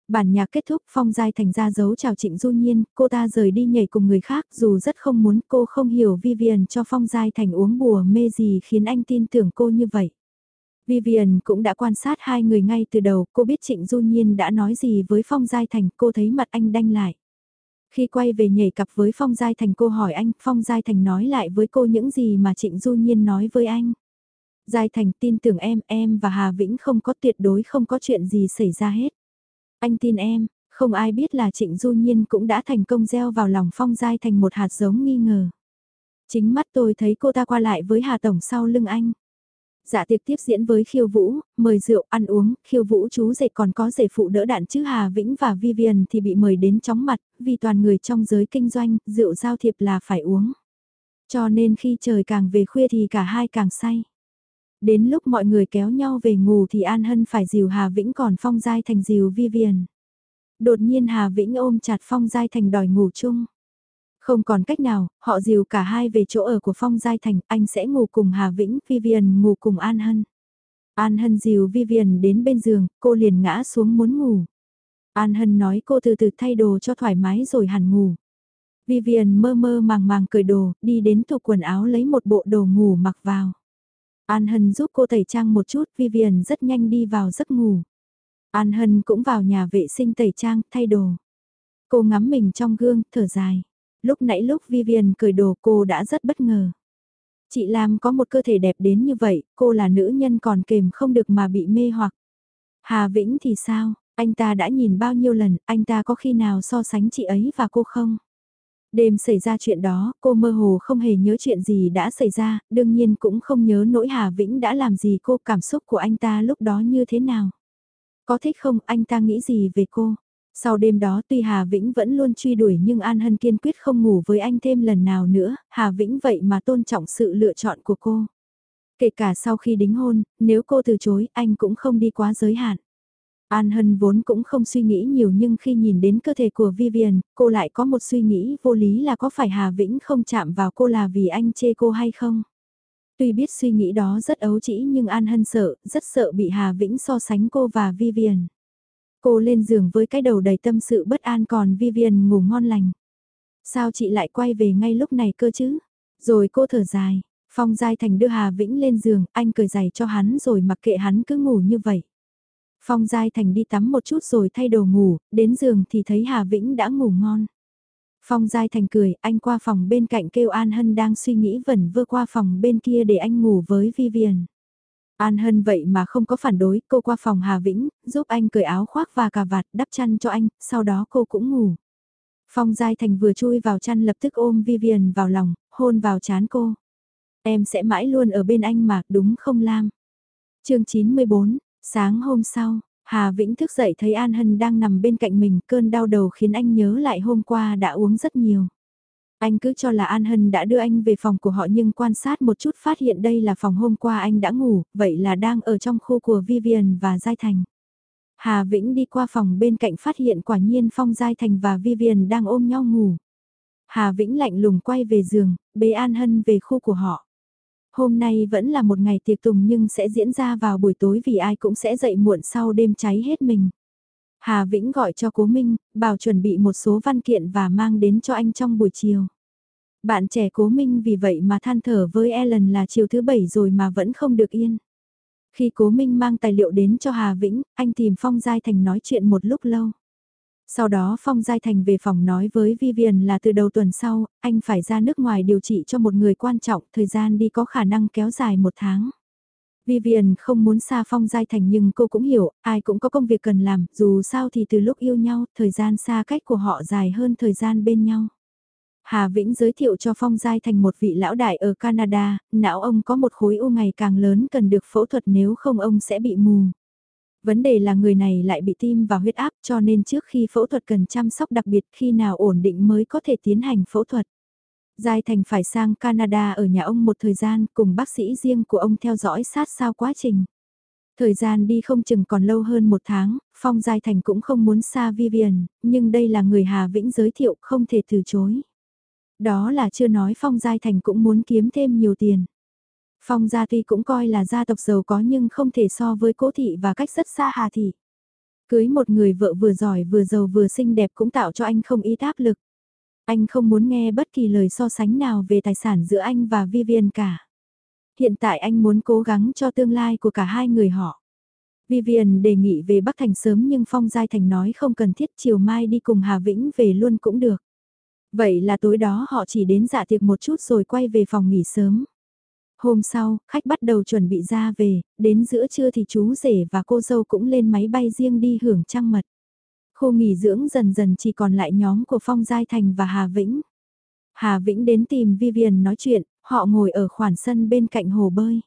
Bản nhạc kết thúc Phong Giai Thành ra dấu chào Trịnh Du Nhiên, cô ta rời đi nhảy cùng người khác dù rất không muốn cô không hiểu Vivian cho Phong Giai Thành uống bùa mê gì khiến anh tin tưởng cô như vậy. Vivian cũng đã quan sát hai người ngay từ đầu, cô biết Trịnh Du Nhiên đã nói gì với Phong Giai Thành, cô thấy mặt anh đanh lại. Khi quay về nhảy cặp với Phong Giai Thành cô hỏi anh, Phong Giai Thành nói lại với cô những gì mà Trịnh Du Nhiên nói với anh. Giai Thành tin tưởng em, em và Hà Vĩnh không có tuyệt đối không có chuyện gì xảy ra hết. Anh tin em, không ai biết là Trịnh Du Nhiên cũng đã thành công gieo vào lòng Phong Giai Thành một hạt giống nghi ngờ. Chính mắt tôi thấy cô ta qua lại với Hà Tổng sau lưng anh. Dạ tiệc tiếp diễn với khiêu vũ, mời rượu, ăn uống, khiêu vũ chú rể còn có rể phụ đỡ đạn chứ Hà Vĩnh và Vivian thì bị mời đến chóng mặt, vì toàn người trong giới kinh doanh, rượu giao thiệp là phải uống. Cho nên khi trời càng về khuya thì cả hai càng say. Đến lúc mọi người kéo nhau về ngủ thì An Hân phải dìu Hà Vĩnh còn Phong Giai Thành dìu Vivian. Đột nhiên Hà Vĩnh ôm chặt Phong Giai Thành đòi ngủ chung. Không còn cách nào, họ dìu cả hai về chỗ ở của Phong Giai Thành, anh sẽ ngủ cùng Hà Vĩnh, Vivian ngủ cùng An Hân. An Hân dìu Vivian đến bên giường, cô liền ngã xuống muốn ngủ. An Hân nói cô từ từ thay đồ cho thoải mái rồi hẳn ngủ. Vivian mơ mơ màng màng cởi đồ, đi đến tủ quần áo lấy một bộ đồ ngủ mặc vào. An Hân giúp cô tẩy trang một chút, Vivian rất nhanh đi vào giấc ngủ. An Hân cũng vào nhà vệ sinh tẩy trang, thay đồ. Cô ngắm mình trong gương, thở dài. Lúc nãy lúc Vivian cười đồ cô đã rất bất ngờ. Chị Lam có một cơ thể đẹp đến như vậy, cô là nữ nhân còn kềm không được mà bị mê hoặc. Hà Vĩnh thì sao, anh ta đã nhìn bao nhiêu lần, anh ta có khi nào so sánh chị ấy và cô không? Đêm xảy ra chuyện đó, cô mơ hồ không hề nhớ chuyện gì đã xảy ra, đương nhiên cũng không nhớ nỗi Hà Vĩnh đã làm gì cô, cảm xúc của anh ta lúc đó như thế nào. Có thích không, anh ta nghĩ gì về cô? Sau đêm đó tuy Hà Vĩnh vẫn luôn truy đuổi nhưng An Hân kiên quyết không ngủ với anh thêm lần nào nữa, Hà Vĩnh vậy mà tôn trọng sự lựa chọn của cô. Kể cả sau khi đính hôn, nếu cô từ chối, anh cũng không đi quá giới hạn. An Hân vốn cũng không suy nghĩ nhiều nhưng khi nhìn đến cơ thể của Vivian, cô lại có một suy nghĩ vô lý là có phải Hà Vĩnh không chạm vào cô là vì anh chê cô hay không. Tuy biết suy nghĩ đó rất ấu trĩ nhưng An Hân sợ, rất sợ bị Hà Vĩnh so sánh cô và Vivian. Cô lên giường với cái đầu đầy tâm sự bất an còn Vivian ngủ ngon lành. Sao chị lại quay về ngay lúc này cơ chứ? Rồi cô thở dài, Phong Giai Thành đưa Hà Vĩnh lên giường, anh cười giày cho hắn rồi mặc kệ hắn cứ ngủ như vậy. Phong Giai Thành đi tắm một chút rồi thay đồ ngủ, đến giường thì thấy Hà Vĩnh đã ngủ ngon. Phong Giai Thành cười, anh qua phòng bên cạnh kêu An Hân đang suy nghĩ vẩn vơ qua phòng bên kia để anh ngủ với Vivian. An Hân vậy mà không có phản đối, cô qua phòng Hà Vĩnh, giúp anh cởi áo khoác và cà vạt đắp chăn cho anh, sau đó cô cũng ngủ. Phong Giai Thành vừa chui vào chăn lập tức ôm Vivian vào lòng, hôn vào chán cô. Em sẽ mãi luôn ở bên anh mà, đúng không Lam? chương 94, sáng hôm sau, Hà Vĩnh thức dậy thấy An Hân đang nằm bên cạnh mình, cơn đau đầu khiến anh nhớ lại hôm qua đã uống rất nhiều. Anh cứ cho là An Hân đã đưa anh về phòng của họ nhưng quan sát một chút phát hiện đây là phòng hôm qua anh đã ngủ, vậy là đang ở trong khu của Vivian và Giai Thành. Hà Vĩnh đi qua phòng bên cạnh phát hiện quả nhiên Phong Giai Thành và Vivian đang ôm nhau ngủ. Hà Vĩnh lạnh lùng quay về giường, bế An Hân về khu của họ. Hôm nay vẫn là một ngày tiệc tùng nhưng sẽ diễn ra vào buổi tối vì ai cũng sẽ dậy muộn sau đêm cháy hết mình. Hà Vĩnh gọi cho Cố Minh, bảo chuẩn bị một số văn kiện và mang đến cho anh trong buổi chiều. Bạn trẻ Cố Minh vì vậy mà than thở với Ellen là chiều thứ bảy rồi mà vẫn không được yên. Khi Cố Minh mang tài liệu đến cho Hà Vĩnh, anh tìm Phong Giai Thành nói chuyện một lúc lâu. Sau đó Phong Giai Thành về phòng nói với Vivian là từ đầu tuần sau, anh phải ra nước ngoài điều trị cho một người quan trọng, thời gian đi có khả năng kéo dài một tháng. Vivian không muốn xa Phong Giai Thành nhưng cô cũng hiểu, ai cũng có công việc cần làm, dù sao thì từ lúc yêu nhau, thời gian xa cách của họ dài hơn thời gian bên nhau. Hà Vĩnh giới thiệu cho Phong Giai Thành một vị lão đại ở Canada, não ông có một khối u ngày càng lớn cần được phẫu thuật nếu không ông sẽ bị mù. Vấn đề là người này lại bị tim và huyết áp cho nên trước khi phẫu thuật cần chăm sóc đặc biệt khi nào ổn định mới có thể tiến hành phẫu thuật. Giai Thành phải sang Canada ở nhà ông một thời gian cùng bác sĩ riêng của ông theo dõi sát sao quá trình. Thời gian đi không chừng còn lâu hơn một tháng, Phong Giai Thành cũng không muốn xa Vivian, nhưng đây là người Hà Vĩnh giới thiệu không thể từ chối. Đó là chưa nói Phong Giai Thành cũng muốn kiếm thêm nhiều tiền. Phong gia tuy cũng coi là gia tộc giàu có nhưng không thể so với cố thị và cách rất xa Hà Thị. Cưới một người vợ vừa giỏi vừa giàu vừa xinh đẹp cũng tạo cho anh không ít áp lực. Anh không muốn nghe bất kỳ lời so sánh nào về tài sản giữa anh và Vivian cả. Hiện tại anh muốn cố gắng cho tương lai của cả hai người họ. Vivian đề nghị về Bắc Thành sớm nhưng Phong Giai Thành nói không cần thiết chiều mai đi cùng Hà Vĩnh về luôn cũng được. Vậy là tối đó họ chỉ đến dạ tiệc một chút rồi quay về phòng nghỉ sớm. Hôm sau, khách bắt đầu chuẩn bị ra về, đến giữa trưa thì chú rể và cô dâu cũng lên máy bay riêng đi hưởng trăng mật. Khu nghỉ dưỡng dần dần chỉ còn lại nhóm của Phong Giai Thành và Hà Vĩnh. Hà Vĩnh đến tìm Vivian nói chuyện, họ ngồi ở khoản sân bên cạnh hồ bơi.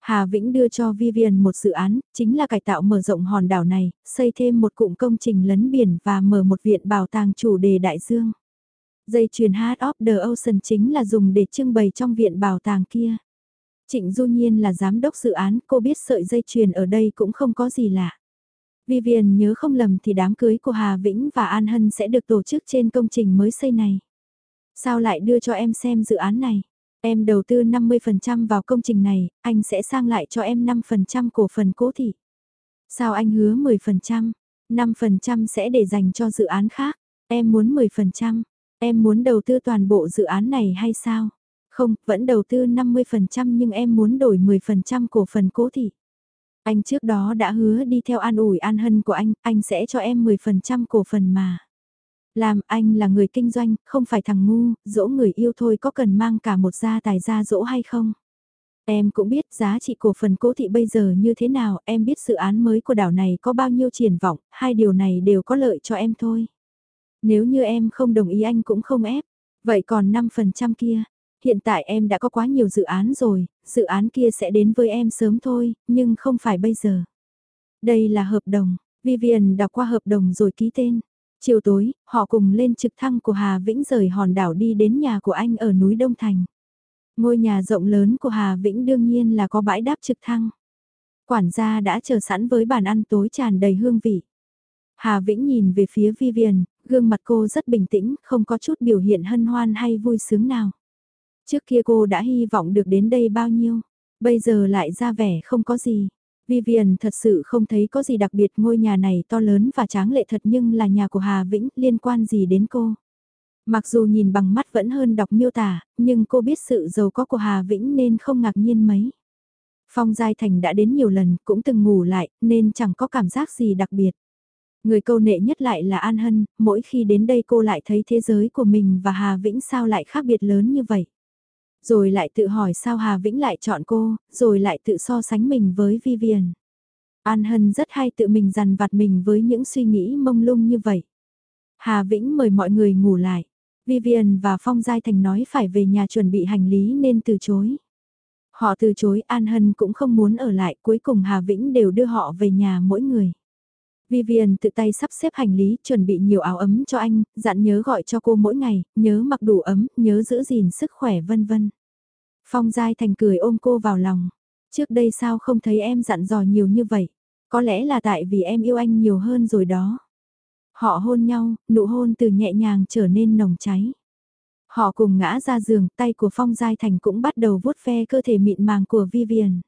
Hà Vĩnh đưa cho Vivian một dự án, chính là cải tạo mở rộng hòn đảo này, xây thêm một cụm công trình lấn biển và mở một viện bảo tàng chủ đề đại dương. Dây chuyền Heart of the Ocean chính là dùng để trưng bày trong viện bảo tàng kia. Trịnh Du Nhiên là giám đốc dự án, cô biết sợi dây chuyền ở đây cũng không có gì lạ. Vivian nhớ không lầm thì đám cưới của Hà Vĩnh và An Hân sẽ được tổ chức trên công trình mới xây này. Sao lại đưa cho em xem dự án này? Em đầu tư 50% vào công trình này, anh sẽ sang lại cho em 5% cổ phần cố thị. Sao anh hứa 10%? 5% sẽ để dành cho dự án khác. Em muốn 10%. Em muốn đầu tư toàn bộ dự án này hay sao? Không, vẫn đầu tư 50% nhưng em muốn đổi 10% cổ phần cố thị. Anh trước đó đã hứa đi theo an ủi an hân của anh, anh sẽ cho em 10% cổ phần mà. Làm anh là người kinh doanh, không phải thằng ngu, dỗ người yêu thôi có cần mang cả một gia tài ra dỗ hay không? Em cũng biết giá trị cổ phần cố thị bây giờ như thế nào, em biết dự án mới của đảo này có bao nhiêu triển vọng, hai điều này đều có lợi cho em thôi. Nếu như em không đồng ý anh cũng không ép, vậy còn 5% kia, hiện tại em đã có quá nhiều dự án rồi, dự án kia sẽ đến với em sớm thôi, nhưng không phải bây giờ. Đây là hợp đồng, Vivian đọc qua hợp đồng rồi ký tên. Chiều tối, họ cùng lên trực thăng của Hà Vĩnh rời hòn đảo đi đến nhà của anh ở núi Đông Thành. Ngôi nhà rộng lớn của Hà Vĩnh đương nhiên là có bãi đáp trực thăng. Quản gia đã chờ sẵn với bàn ăn tối tràn đầy hương vị. Hà Vĩnh nhìn về phía Vivian, gương mặt cô rất bình tĩnh, không có chút biểu hiện hân hoan hay vui sướng nào. Trước kia cô đã hy vọng được đến đây bao nhiêu, bây giờ lại ra vẻ không có gì. Vivian thật sự không thấy có gì đặc biệt ngôi nhà này to lớn và tráng lệ thật nhưng là nhà của Hà Vĩnh liên quan gì đến cô. Mặc dù nhìn bằng mắt vẫn hơn đọc miêu tả, nhưng cô biết sự giàu có của Hà Vĩnh nên không ngạc nhiên mấy. Phong Giai Thành đã đến nhiều lần, cũng từng ngủ lại, nên chẳng có cảm giác gì đặc biệt. Người câu nệ nhất lại là An Hân, mỗi khi đến đây cô lại thấy thế giới của mình và Hà Vĩnh sao lại khác biệt lớn như vậy. Rồi lại tự hỏi sao Hà Vĩnh lại chọn cô, rồi lại tự so sánh mình với Vivian. An Hân rất hay tự mình dằn vặt mình với những suy nghĩ mông lung như vậy. Hà Vĩnh mời mọi người ngủ lại. Vivian và Phong Giai Thành nói phải về nhà chuẩn bị hành lý nên từ chối. Họ từ chối An Hân cũng không muốn ở lại cuối cùng Hà Vĩnh đều đưa họ về nhà mỗi người. Vivian tự tay sắp xếp hành lý, chuẩn bị nhiều áo ấm cho anh, dặn nhớ gọi cho cô mỗi ngày, nhớ mặc đủ ấm, nhớ giữ gìn sức khỏe vân vân. Phong Giai Thành cười ôm cô vào lòng. Trước đây sao không thấy em dặn dò nhiều như vậy? Có lẽ là tại vì em yêu anh nhiều hơn rồi đó. Họ hôn nhau, nụ hôn từ nhẹ nhàng trở nên nồng cháy. Họ cùng ngã ra giường, tay của Phong Giai Thành cũng bắt đầu vuốt ve cơ thể mịn màng của Vivian.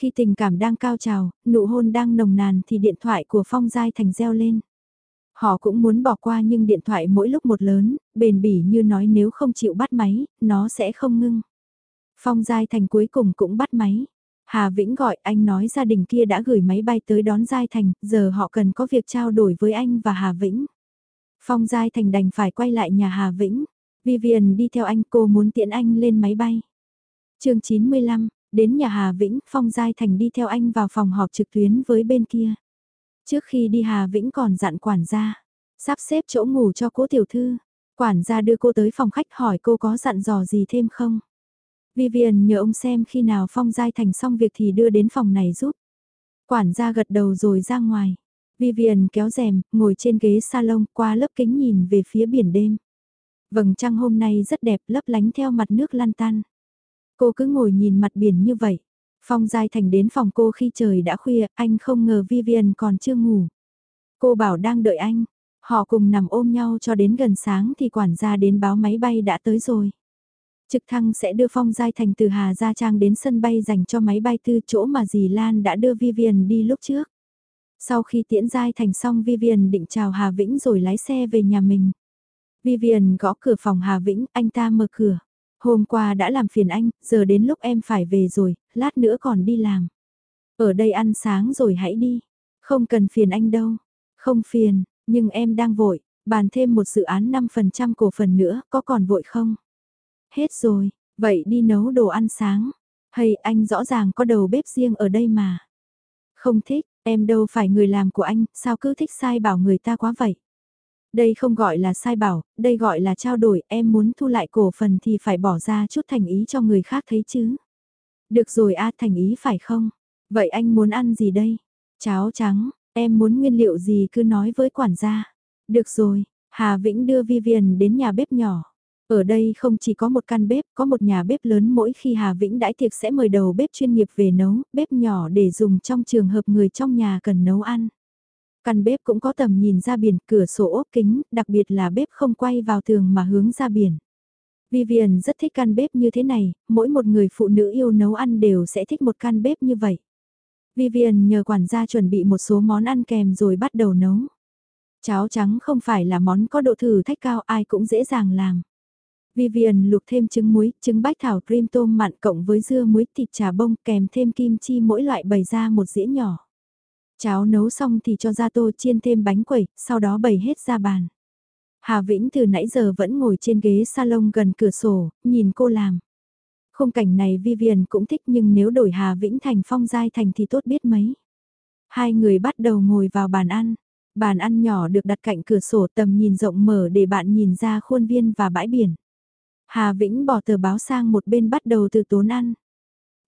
Khi tình cảm đang cao trào, nụ hôn đang nồng nàn thì điện thoại của Phong Giai Thành reo lên. Họ cũng muốn bỏ qua nhưng điện thoại mỗi lúc một lớn, bền bỉ như nói nếu không chịu bắt máy, nó sẽ không ngưng. Phong Giai Thành cuối cùng cũng bắt máy. Hà Vĩnh gọi anh nói gia đình kia đã gửi máy bay tới đón Giai Thành, giờ họ cần có việc trao đổi với anh và Hà Vĩnh. Phong Giai Thành đành phải quay lại nhà Hà Vĩnh. Vivian đi theo anh cô muốn tiện anh lên máy bay. chương 95, đến nhà Hà Vĩnh, Phong Giai Thành đi theo anh vào phòng họp trực tuyến với bên kia. Trước khi đi Hà Vĩnh còn dặn quản gia, sắp xếp chỗ ngủ cho cố tiểu thư. Quản gia đưa cô tới phòng khách hỏi cô có dặn dò gì thêm không? Vivian nhờ ông xem khi nào Phong Giai Thành xong việc thì đưa đến phòng này giúp. Quản gia gật đầu rồi ra ngoài. Vivian kéo rèm, ngồi trên ghế salon qua lớp kính nhìn về phía biển đêm. Vầng trăng hôm nay rất đẹp lấp lánh theo mặt nước lan tan. Cô cứ ngồi nhìn mặt biển như vậy. Phong Giai Thành đến phòng cô khi trời đã khuya, anh không ngờ Vivian còn chưa ngủ. Cô bảo đang đợi anh. Họ cùng nằm ôm nhau cho đến gần sáng thì quản gia đến báo máy bay đã tới rồi. Trực thăng sẽ đưa Phong Giai Thành từ Hà Gia Trang đến sân bay dành cho máy bay tư chỗ mà dì Lan đã đưa Vivian đi lúc trước. Sau khi tiễn Giai Thành xong Vivian định chào Hà Vĩnh rồi lái xe về nhà mình. Vivian gõ cửa phòng Hà Vĩnh, anh ta mở cửa. Hôm qua đã làm phiền anh, giờ đến lúc em phải về rồi, lát nữa còn đi làm. Ở đây ăn sáng rồi hãy đi. Không cần phiền anh đâu. Không phiền, nhưng em đang vội, bàn thêm một dự án 5% cổ phần nữa, có còn vội không? Hết rồi, vậy đi nấu đồ ăn sáng. Hay anh rõ ràng có đầu bếp riêng ở đây mà. Không thích, em đâu phải người làm của anh, sao cứ thích sai bảo người ta quá vậy. Đây không gọi là sai bảo, đây gọi là trao đổi, em muốn thu lại cổ phần thì phải bỏ ra chút thành ý cho người khác thấy chứ. Được rồi a thành ý phải không? Vậy anh muốn ăn gì đây? Cháo trắng, em muốn nguyên liệu gì cứ nói với quản gia. Được rồi, Hà Vĩnh đưa Vivian đến nhà bếp nhỏ. Ở đây không chỉ có một căn bếp, có một nhà bếp lớn mỗi khi Hà Vĩnh đãi tiệc sẽ mời đầu bếp chuyên nghiệp về nấu, bếp nhỏ để dùng trong trường hợp người trong nhà cần nấu ăn. Căn bếp cũng có tầm nhìn ra biển, cửa sổ ốp kính, đặc biệt là bếp không quay vào tường mà hướng ra biển. Vivian rất thích căn bếp như thế này, mỗi một người phụ nữ yêu nấu ăn đều sẽ thích một căn bếp như vậy. Vivian nhờ quản gia chuẩn bị một số món ăn kèm rồi bắt đầu nấu. Cháo trắng không phải là món có độ thử thách cao ai cũng dễ dàng làm. Vivian luộc thêm trứng muối, trứng bách thảo cream tôm mặn cộng với dưa muối thịt trà bông kèm thêm kim chi mỗi loại bày ra một dĩa nhỏ. Cháo nấu xong thì cho ra tô chiên thêm bánh quẩy, sau đó bày hết ra bàn. Hà Vĩnh từ nãy giờ vẫn ngồi trên ghế salon gần cửa sổ, nhìn cô làm. Khung cảnh này Vivian cũng thích nhưng nếu đổi Hà Vĩnh thành phong giai thành thì tốt biết mấy. Hai người bắt đầu ngồi vào bàn ăn. Bàn ăn nhỏ được đặt cạnh cửa sổ tầm nhìn rộng mở để bạn nhìn ra khuôn viên và bãi biển. Hà Vĩnh bỏ tờ báo sang một bên bắt đầu từ tốn ăn.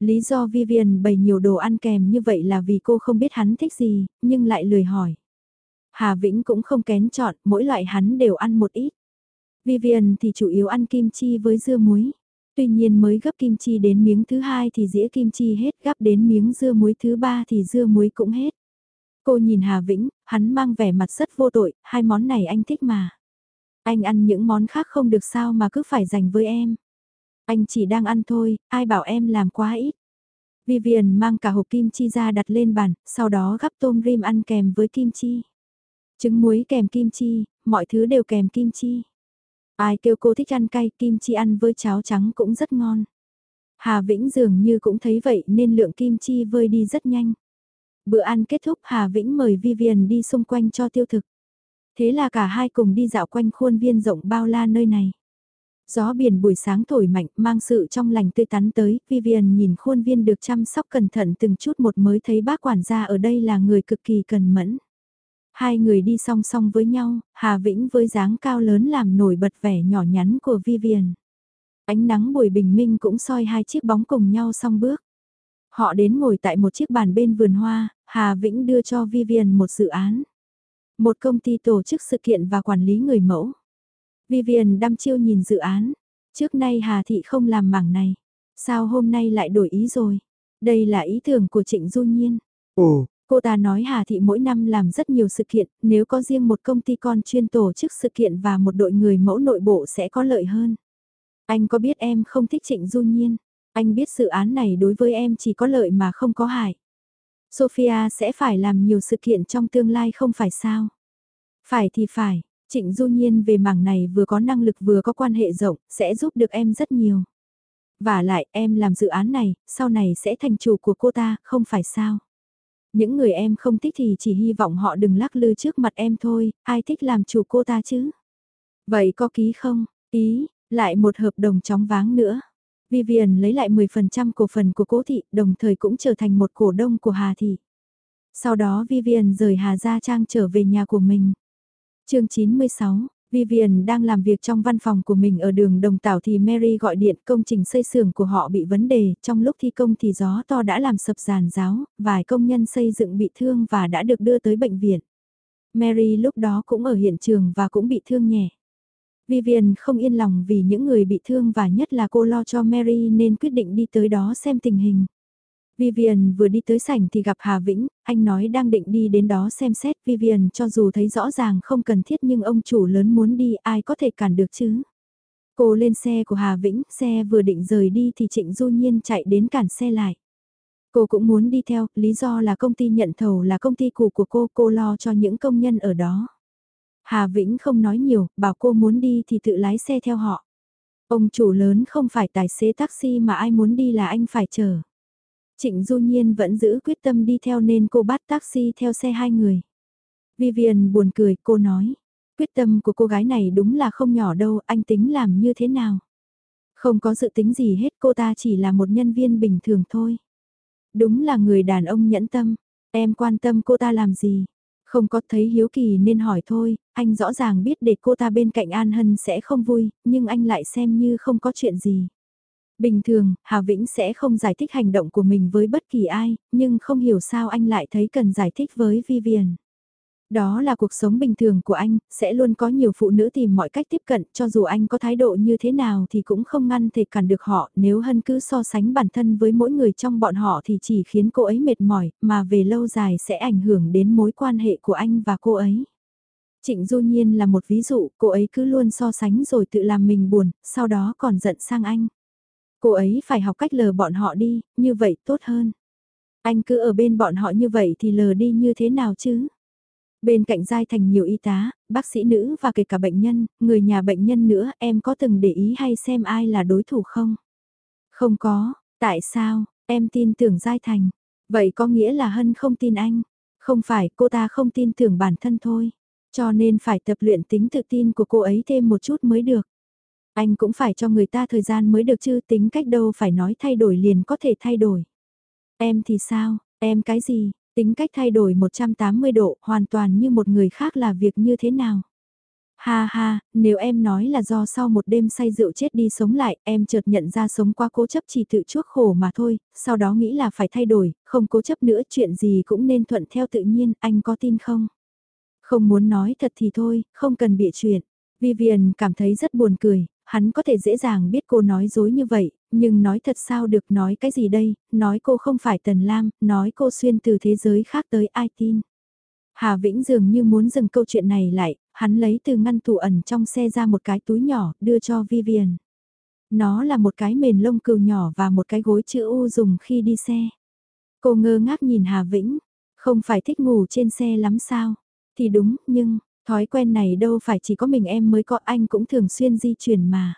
Lý do Vivian bày nhiều đồ ăn kèm như vậy là vì cô không biết hắn thích gì, nhưng lại lười hỏi. Hà Vĩnh cũng không kén chọn, mỗi loại hắn đều ăn một ít. Vivian thì chủ yếu ăn kim chi với dưa muối. Tuy nhiên mới gấp kim chi đến miếng thứ hai thì dĩa kim chi hết, gấp đến miếng dưa muối thứ ba thì dưa muối cũng hết. Cô nhìn Hà Vĩnh, hắn mang vẻ mặt rất vô tội, hai món này anh thích mà. Anh ăn những món khác không được sao mà cứ phải dành với em. Anh chỉ đang ăn thôi, ai bảo em làm quá ít. Vivian mang cả hộp kim chi ra đặt lên bàn, sau đó gắp tôm rim ăn kèm với kim chi. Trứng muối kèm kim chi, mọi thứ đều kèm kim chi. Ai kêu cô thích ăn cay, kim chi ăn với cháo trắng cũng rất ngon. Hà Vĩnh dường như cũng thấy vậy nên lượng kim chi vơi đi rất nhanh. Bữa ăn kết thúc Hà Vĩnh mời Vivian đi xung quanh cho tiêu thực. Thế là cả hai cùng đi dạo quanh khuôn viên rộng bao la nơi này. Gió biển buổi sáng thổi mạnh mang sự trong lành tươi tắn tới, Vivian nhìn khuôn viên được chăm sóc cẩn thận từng chút một mới thấy bác quản gia ở đây là người cực kỳ cần mẫn. Hai người đi song song với nhau, Hà Vĩnh với dáng cao lớn làm nổi bật vẻ nhỏ nhắn của Vivian. Ánh nắng buổi bình minh cũng soi hai chiếc bóng cùng nhau song bước. Họ đến ngồi tại một chiếc bàn bên vườn hoa, Hà Vĩnh đưa cho Vivian một dự án. Một công ty tổ chức sự kiện và quản lý người mẫu. Vivian đăm chiêu nhìn dự án. Trước nay Hà Thị không làm mảng này. Sao hôm nay lại đổi ý rồi? Đây là ý tưởng của Trịnh Du Nhiên. Ồ, cô ta nói Hà Thị mỗi năm làm rất nhiều sự kiện, nếu có riêng một công ty con chuyên tổ chức sự kiện và một đội người mẫu nội bộ sẽ có lợi hơn. Anh có biết em không thích Trịnh Du Nhiên? Anh biết dự án này đối với em chỉ có lợi mà không có hại. Sophia sẽ phải làm nhiều sự kiện trong tương lai không phải sao? Phải thì phải, Trịnh Du Nhiên về mảng này vừa có năng lực vừa có quan hệ rộng, sẽ giúp được em rất nhiều. Và lại em làm dự án này, sau này sẽ thành chủ của cô ta, không phải sao? Những người em không thích thì chỉ hy vọng họ đừng lắc lư trước mặt em thôi, ai thích làm chủ cô ta chứ? Vậy có ký không? Ý, lại một hợp đồng chóng váng nữa. Vivian lấy lại 10% cổ phần của cố thị, đồng thời cũng trở thành một cổ đông của Hà Thị. Sau đó Vivian rời Hà Gia Trang trở về nhà của mình chương 96, Vivian đang làm việc trong văn phòng của mình ở đường Đồng Tảo thì Mary gọi điện công trình xây xưởng của họ bị vấn đề, trong lúc thi công thì gió to đã làm sập giàn giáo, vài công nhân xây dựng bị thương và đã được đưa tới bệnh viện. Mary lúc đó cũng ở hiện trường và cũng bị thương nhẹ. Vivian không yên lòng vì những người bị thương và nhất là cô lo cho Mary nên quyết định đi tới đó xem tình hình. Vivian vừa đi tới sảnh thì gặp Hà Vĩnh, anh nói đang định đi đến đó xem xét Vivian cho dù thấy rõ ràng không cần thiết nhưng ông chủ lớn muốn đi ai có thể cản được chứ. Cô lên xe của Hà Vĩnh, xe vừa định rời đi thì Trịnh Du Nhiên chạy đến cản xe lại. Cô cũng muốn đi theo, lý do là công ty nhận thầu là công ty cũ của cô, cô lo cho những công nhân ở đó. Hà Vĩnh không nói nhiều, bảo cô muốn đi thì tự lái xe theo họ. Ông chủ lớn không phải tài xế taxi mà ai muốn đi là anh phải chờ. Trịnh Du Nhiên vẫn giữ quyết tâm đi theo nên cô bắt taxi theo xe hai người. Vivian buồn cười, cô nói. Quyết tâm của cô gái này đúng là không nhỏ đâu, anh tính làm như thế nào? Không có dự tính gì hết, cô ta chỉ là một nhân viên bình thường thôi. Đúng là người đàn ông nhẫn tâm, em quan tâm cô ta làm gì? Không có thấy hiếu kỳ nên hỏi thôi, anh rõ ràng biết để cô ta bên cạnh An Hân sẽ không vui, nhưng anh lại xem như không có chuyện gì. Bình thường, Hà Vĩnh sẽ không giải thích hành động của mình với bất kỳ ai, nhưng không hiểu sao anh lại thấy cần giải thích với Vivian. Đó là cuộc sống bình thường của anh, sẽ luôn có nhiều phụ nữ tìm mọi cách tiếp cận, cho dù anh có thái độ như thế nào thì cũng không ngăn thể cản được họ, nếu Hân cứ so sánh bản thân với mỗi người trong bọn họ thì chỉ khiến cô ấy mệt mỏi, mà về lâu dài sẽ ảnh hưởng đến mối quan hệ của anh và cô ấy. Trịnh Du Nhiên là một ví dụ, cô ấy cứ luôn so sánh rồi tự làm mình buồn, sau đó còn giận sang anh. Cô ấy phải học cách lờ bọn họ đi, như vậy tốt hơn. Anh cứ ở bên bọn họ như vậy thì lờ đi như thế nào chứ? Bên cạnh Giai Thành nhiều y tá, bác sĩ nữ và kể cả bệnh nhân, người nhà bệnh nhân nữa, em có từng để ý hay xem ai là đối thủ không? Không có, tại sao, em tin tưởng Giai Thành. Vậy có nghĩa là Hân không tin anh. Không phải, cô ta không tin tưởng bản thân thôi. Cho nên phải tập luyện tính tự tin của cô ấy thêm một chút mới được. Anh cũng phải cho người ta thời gian mới được chứ tính cách đâu phải nói thay đổi liền có thể thay đổi. Em thì sao, em cái gì, tính cách thay đổi 180 độ hoàn toàn như một người khác là việc như thế nào. Ha ha, nếu em nói là do sau một đêm say rượu chết đi sống lại, em chợt nhận ra sống quá cố chấp chỉ tự chuốc khổ mà thôi, sau đó nghĩ là phải thay đổi, không cố chấp nữa chuyện gì cũng nên thuận theo tự nhiên, anh có tin không? Không muốn nói thật thì thôi, không cần bịa chuyện. Vivian cảm thấy rất buồn cười, hắn có thể dễ dàng biết cô nói dối như vậy, nhưng nói thật sao được nói cái gì đây, nói cô không phải Tần Lam, nói cô xuyên từ thế giới khác tới ai tin. Hà Vĩnh dường như muốn dừng câu chuyện này lại, hắn lấy từ ngăn tủ ẩn trong xe ra một cái túi nhỏ, đưa cho Vivian. Nó là một cái mền lông cừu nhỏ và một cái gối chữ U dùng khi đi xe. Cô ngơ ngác nhìn Hà Vĩnh, không phải thích ngủ trên xe lắm sao? Thì đúng, nhưng, thói quen này đâu phải chỉ có mình em mới có anh cũng thường xuyên di chuyển mà.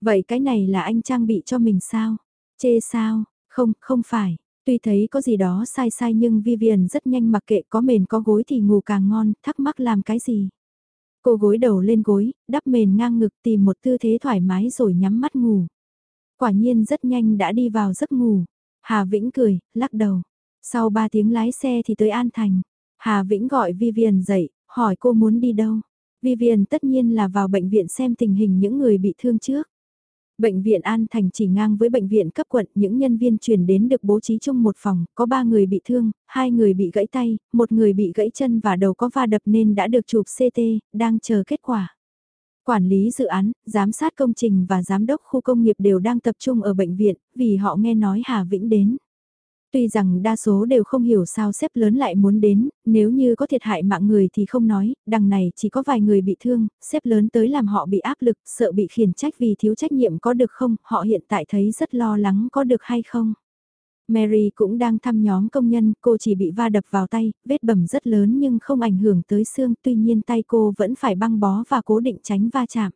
Vậy cái này là anh trang bị cho mình sao? Chê sao? Không, không phải. Tuy thấy có gì đó sai sai nhưng Vivian rất nhanh mặc kệ có mền có gối thì ngủ càng ngon, thắc mắc làm cái gì. Cô gối đầu lên gối, đắp mền ngang ngực tìm một tư thế thoải mái rồi nhắm mắt ngủ. Quả nhiên rất nhanh đã đi vào giấc ngủ. Hà Vĩnh cười, lắc đầu. Sau 3 tiếng lái xe thì tới An Thành. Hà Vĩnh gọi Vivian dậy, hỏi cô muốn đi đâu. Vivian tất nhiên là vào bệnh viện xem tình hình những người bị thương trước. Bệnh viện An Thành chỉ ngang với bệnh viện cấp quận, những nhân viên chuyển đến được bố trí chung một phòng, có 3 người bị thương, hai người bị gãy tay, một người bị gãy chân và đầu có va đập nên đã được chụp CT, đang chờ kết quả. Quản lý dự án, giám sát công trình và giám đốc khu công nghiệp đều đang tập trung ở bệnh viện, vì họ nghe nói Hà Vĩnh đến. Tuy rằng đa số đều không hiểu sao xếp lớn lại muốn đến, nếu như có thiệt hại mạng người thì không nói, đằng này chỉ có vài người bị thương, xếp lớn tới làm họ bị áp lực, sợ bị khiển trách vì thiếu trách nhiệm có được không, họ hiện tại thấy rất lo lắng có được hay không. Mary cũng đang thăm nhóm công nhân, cô chỉ bị va đập vào tay, vết bầm rất lớn nhưng không ảnh hưởng tới xương, tuy nhiên tay cô vẫn phải băng bó và cố định tránh va chạm.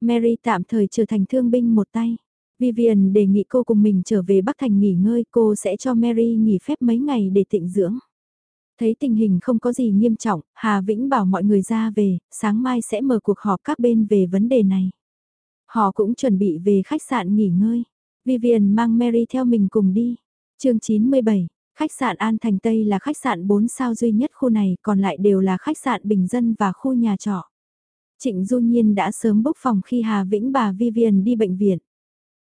Mary tạm thời trở thành thương binh một tay. Vivian đề nghị cô cùng mình trở về Bắc Thành nghỉ ngơi, cô sẽ cho Mary nghỉ phép mấy ngày để tịnh dưỡng. Thấy tình hình không có gì nghiêm trọng, Hà Vĩnh bảo mọi người ra về, sáng mai sẽ mở cuộc họp các bên về vấn đề này. Họ cũng chuẩn bị về khách sạn nghỉ ngơi. Vivian mang Mary theo mình cùng đi. chương 97, khách sạn An Thành Tây là khách sạn 4 sao duy nhất khu này, còn lại đều là khách sạn bình dân và khu nhà trọ. Trịnh Du Nhiên đã sớm bốc phòng khi Hà Vĩnh bà Vivian đi bệnh viện.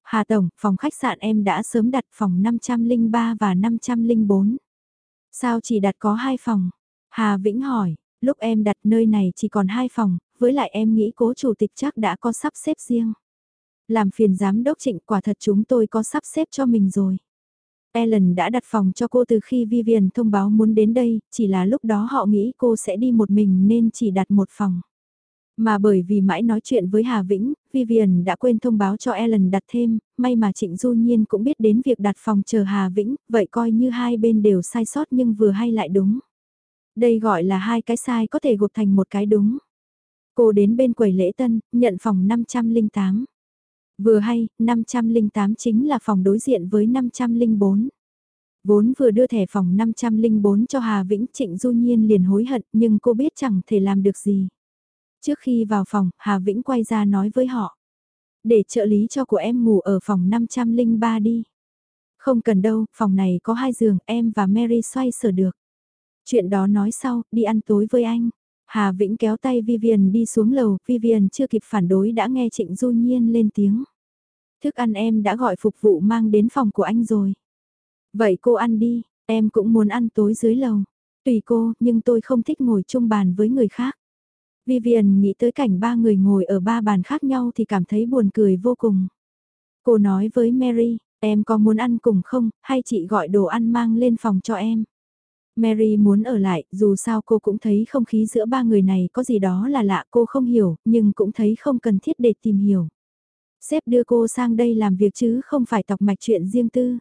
Hà Tổng, phòng khách sạn em đã sớm đặt phòng 503 và 504. Sao chỉ đặt có 2 phòng? Hà Vĩnh hỏi, lúc em đặt nơi này chỉ còn 2 phòng, với lại em nghĩ cố chủ tịch chắc đã có sắp xếp riêng. Làm phiền giám đốc trịnh quả thật chúng tôi có sắp xếp cho mình rồi. Ellen đã đặt phòng cho cô từ khi Vivian thông báo muốn đến đây, chỉ là lúc đó họ nghĩ cô sẽ đi một mình nên chỉ đặt một phòng. Mà bởi vì mãi nói chuyện với Hà Vĩnh, Vivian đã quên thông báo cho Ellen đặt thêm, may mà Trịnh Du Nhiên cũng biết đến việc đặt phòng chờ Hà Vĩnh, vậy coi như hai bên đều sai sót nhưng vừa hay lại đúng. Đây gọi là hai cái sai có thể gộp thành một cái đúng. Cô đến bên quầy lễ tân, nhận phòng 508. Vừa hay, 508 chính là phòng đối diện với 504. Vốn vừa đưa thẻ phòng 504 cho Hà Vĩnh Trịnh Du Nhiên liền hối hận nhưng cô biết chẳng thể làm được gì. Trước khi vào phòng, Hà Vĩnh quay ra nói với họ. Để trợ lý cho của em ngủ ở phòng 503 đi. Không cần đâu, phòng này có hai giường, em và Mary xoay sở được. Chuyện đó nói sau, đi ăn tối với anh. Hà Vĩnh kéo tay Vivian đi xuống lầu, Vivian chưa kịp phản đối đã nghe Trịnh Du Nhiên lên tiếng. Thức ăn em đã gọi phục vụ mang đến phòng của anh rồi. Vậy cô ăn đi, em cũng muốn ăn tối dưới lầu. Tùy cô, nhưng tôi không thích ngồi chung bàn với người khác. Vivian nghĩ tới cảnh ba người ngồi ở ba bàn khác nhau thì cảm thấy buồn cười vô cùng. Cô nói với Mary, em có muốn ăn cùng không, hay chị gọi đồ ăn mang lên phòng cho em. Mary muốn ở lại, dù sao cô cũng thấy không khí giữa ba người này có gì đó là lạ cô không hiểu, nhưng cũng thấy không cần thiết để tìm hiểu. Sếp đưa cô sang đây làm việc chứ không phải tọc mạch chuyện riêng tư.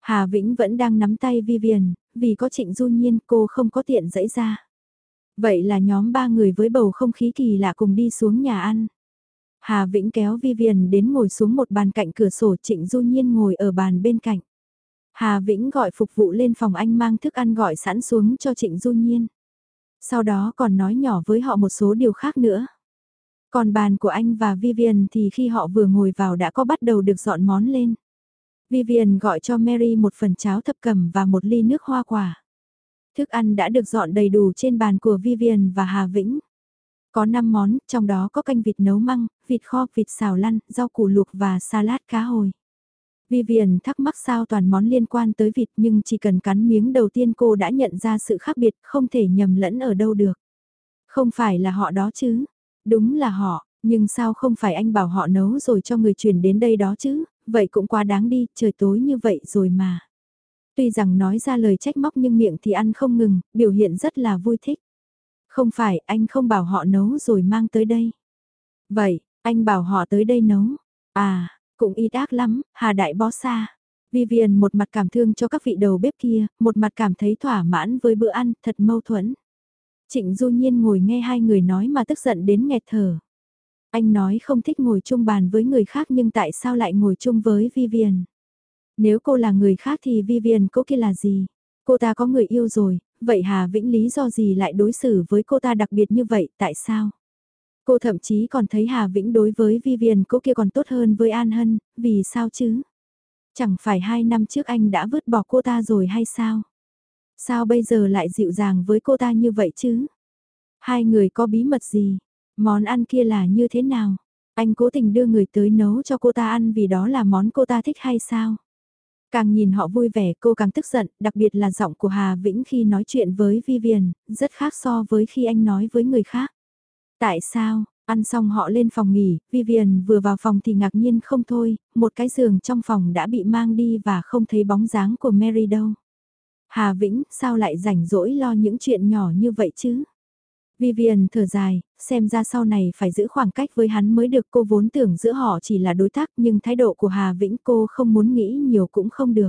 Hà Vĩnh vẫn đang nắm tay Vivian, vì có trịnh du nhiên cô không có tiện dãy ra. Vậy là nhóm ba người với bầu không khí kỳ lạ cùng đi xuống nhà ăn. Hà Vĩnh kéo Vivian đến ngồi xuống một bàn cạnh cửa sổ, trịnh du nhiên ngồi ở bàn bên cạnh. Hà Vĩnh gọi phục vụ lên phòng anh mang thức ăn gọi sẵn xuống cho Trịnh Du Nhiên. Sau đó còn nói nhỏ với họ một số điều khác nữa. Còn bàn của anh và Vivian thì khi họ vừa ngồi vào đã có bắt đầu được dọn món lên. Vivian gọi cho Mary một phần cháo thập cẩm và một ly nước hoa quả. Thức ăn đã được dọn đầy đủ trên bàn của Vivian và Hà Vĩnh. Có 5 món, trong đó có canh vịt nấu măng, vịt kho, vịt xào lăn, rau củ luộc và salad cá hồi. Vivian thắc mắc sao toàn món liên quan tới vịt nhưng chỉ cần cắn miếng đầu tiên cô đã nhận ra sự khác biệt không thể nhầm lẫn ở đâu được. Không phải là họ đó chứ. Đúng là họ, nhưng sao không phải anh bảo họ nấu rồi cho người chuyển đến đây đó chứ, vậy cũng quá đáng đi, trời tối như vậy rồi mà. Tuy rằng nói ra lời trách móc nhưng miệng thì ăn không ngừng, biểu hiện rất là vui thích. Không phải, anh không bảo họ nấu rồi mang tới đây. Vậy, anh bảo họ tới đây nấu. À, cũng ít ác lắm, Hà Đại bó xa. Vivian một mặt cảm thương cho các vị đầu bếp kia, một mặt cảm thấy thỏa mãn với bữa ăn, thật mâu thuẫn. Trịnh Du Nhiên ngồi nghe hai người nói mà tức giận đến nghẹt thở. Anh nói không thích ngồi chung bàn với người khác nhưng tại sao lại ngồi chung với Vivian? Nếu cô là người khác thì Vivian cô kia là gì? Cô ta có người yêu rồi, vậy Hà Vĩnh lý do gì lại đối xử với cô ta đặc biệt như vậy, tại sao? Cô thậm chí còn thấy Hà Vĩnh đối với Vivian cô kia còn tốt hơn với An Hân, vì sao chứ? Chẳng phải hai năm trước anh đã vứt bỏ cô ta rồi hay sao? Sao bây giờ lại dịu dàng với cô ta như vậy chứ? Hai người có bí mật gì? Món ăn kia là như thế nào? Anh cố tình đưa người tới nấu cho cô ta ăn vì đó là món cô ta thích hay sao? Càng nhìn họ vui vẻ cô càng tức giận, đặc biệt là giọng của Hà Vĩnh khi nói chuyện với Vivian, rất khác so với khi anh nói với người khác. Tại sao, ăn xong họ lên phòng nghỉ, Vivian vừa vào phòng thì ngạc nhiên không thôi, một cái giường trong phòng đã bị mang đi và không thấy bóng dáng của Mary đâu. Hà Vĩnh, sao lại rảnh rỗi lo những chuyện nhỏ như vậy chứ? Vivian thở dài, xem ra sau này phải giữ khoảng cách với hắn mới được cô vốn tưởng giữa họ chỉ là đối tác nhưng thái độ của Hà Vĩnh cô không muốn nghĩ nhiều cũng không được.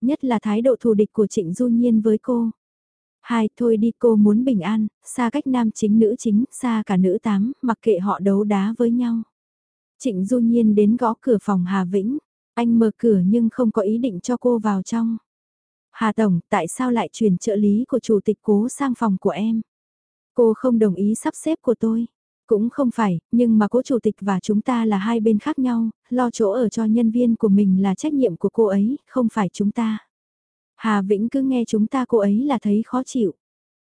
Nhất là thái độ thù địch của Trịnh Du Nhiên với cô. Hai, thôi đi cô muốn bình an, xa cách nam chính nữ chính, xa cả nữ tám, mặc kệ họ đấu đá với nhau. Trịnh Du Nhiên đến gõ cửa phòng Hà Vĩnh, anh mở cửa nhưng không có ý định cho cô vào trong. Hà Tổng, tại sao lại chuyển trợ lý của chủ tịch cố sang phòng của em? Cô không đồng ý sắp xếp của tôi. Cũng không phải, nhưng mà cố chủ tịch và chúng ta là hai bên khác nhau, lo chỗ ở cho nhân viên của mình là trách nhiệm của cô ấy, không phải chúng ta. Hà Vĩnh cứ nghe chúng ta cô ấy là thấy khó chịu.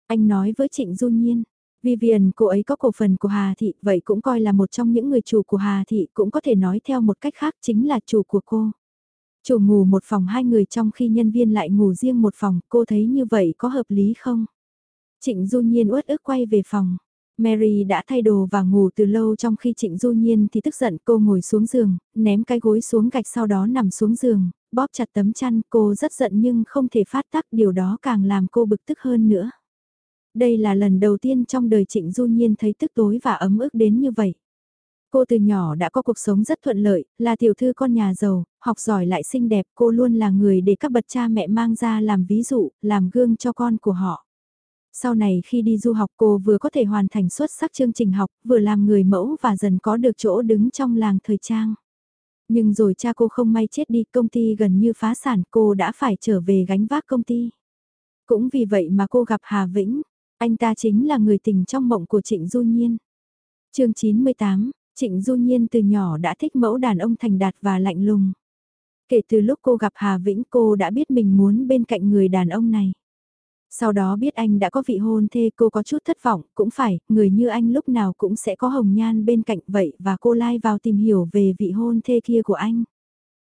Anh nói với Trịnh Du Nhiên, Vivian cô ấy có cổ phần của Hà Thị, vậy cũng coi là một trong những người chủ của Hà Thị, cũng có thể nói theo một cách khác chính là chủ của cô. Chủ ngủ một phòng hai người trong khi nhân viên lại ngủ riêng một phòng, cô thấy như vậy có hợp lý không? Trịnh Du Nhiên uất ức quay về phòng. Mary đã thay đồ và ngủ từ lâu trong khi Trịnh Du Nhiên thì tức giận cô ngồi xuống giường, ném cái gối xuống gạch sau đó nằm xuống giường, bóp chặt tấm chăn cô rất giận nhưng không thể phát tác điều đó càng làm cô bực tức hơn nữa. Đây là lần đầu tiên trong đời Trịnh Du Nhiên thấy tức tối và ấm ức đến như vậy. Cô từ nhỏ đã có cuộc sống rất thuận lợi, là tiểu thư con nhà giàu, học giỏi lại xinh đẹp, cô luôn là người để các bậc cha mẹ mang ra làm ví dụ, làm gương cho con của họ. Sau này khi đi du học cô vừa có thể hoàn thành xuất sắc chương trình học, vừa làm người mẫu và dần có được chỗ đứng trong làng thời trang. Nhưng rồi cha cô không may chết đi, công ty gần như phá sản, cô đã phải trở về gánh vác công ty. Cũng vì vậy mà cô gặp Hà Vĩnh, anh ta chính là người tình trong mộng của Trịnh Du Nhiên. chương 98, Trịnh Du Nhiên từ nhỏ đã thích mẫu đàn ông thành đạt và lạnh lùng. Kể từ lúc cô gặp Hà Vĩnh cô đã biết mình muốn bên cạnh người đàn ông này. Sau đó biết anh đã có vị hôn thê cô có chút thất vọng, cũng phải, người như anh lúc nào cũng sẽ có hồng nhan bên cạnh vậy và cô lai vào tìm hiểu về vị hôn thê kia của anh.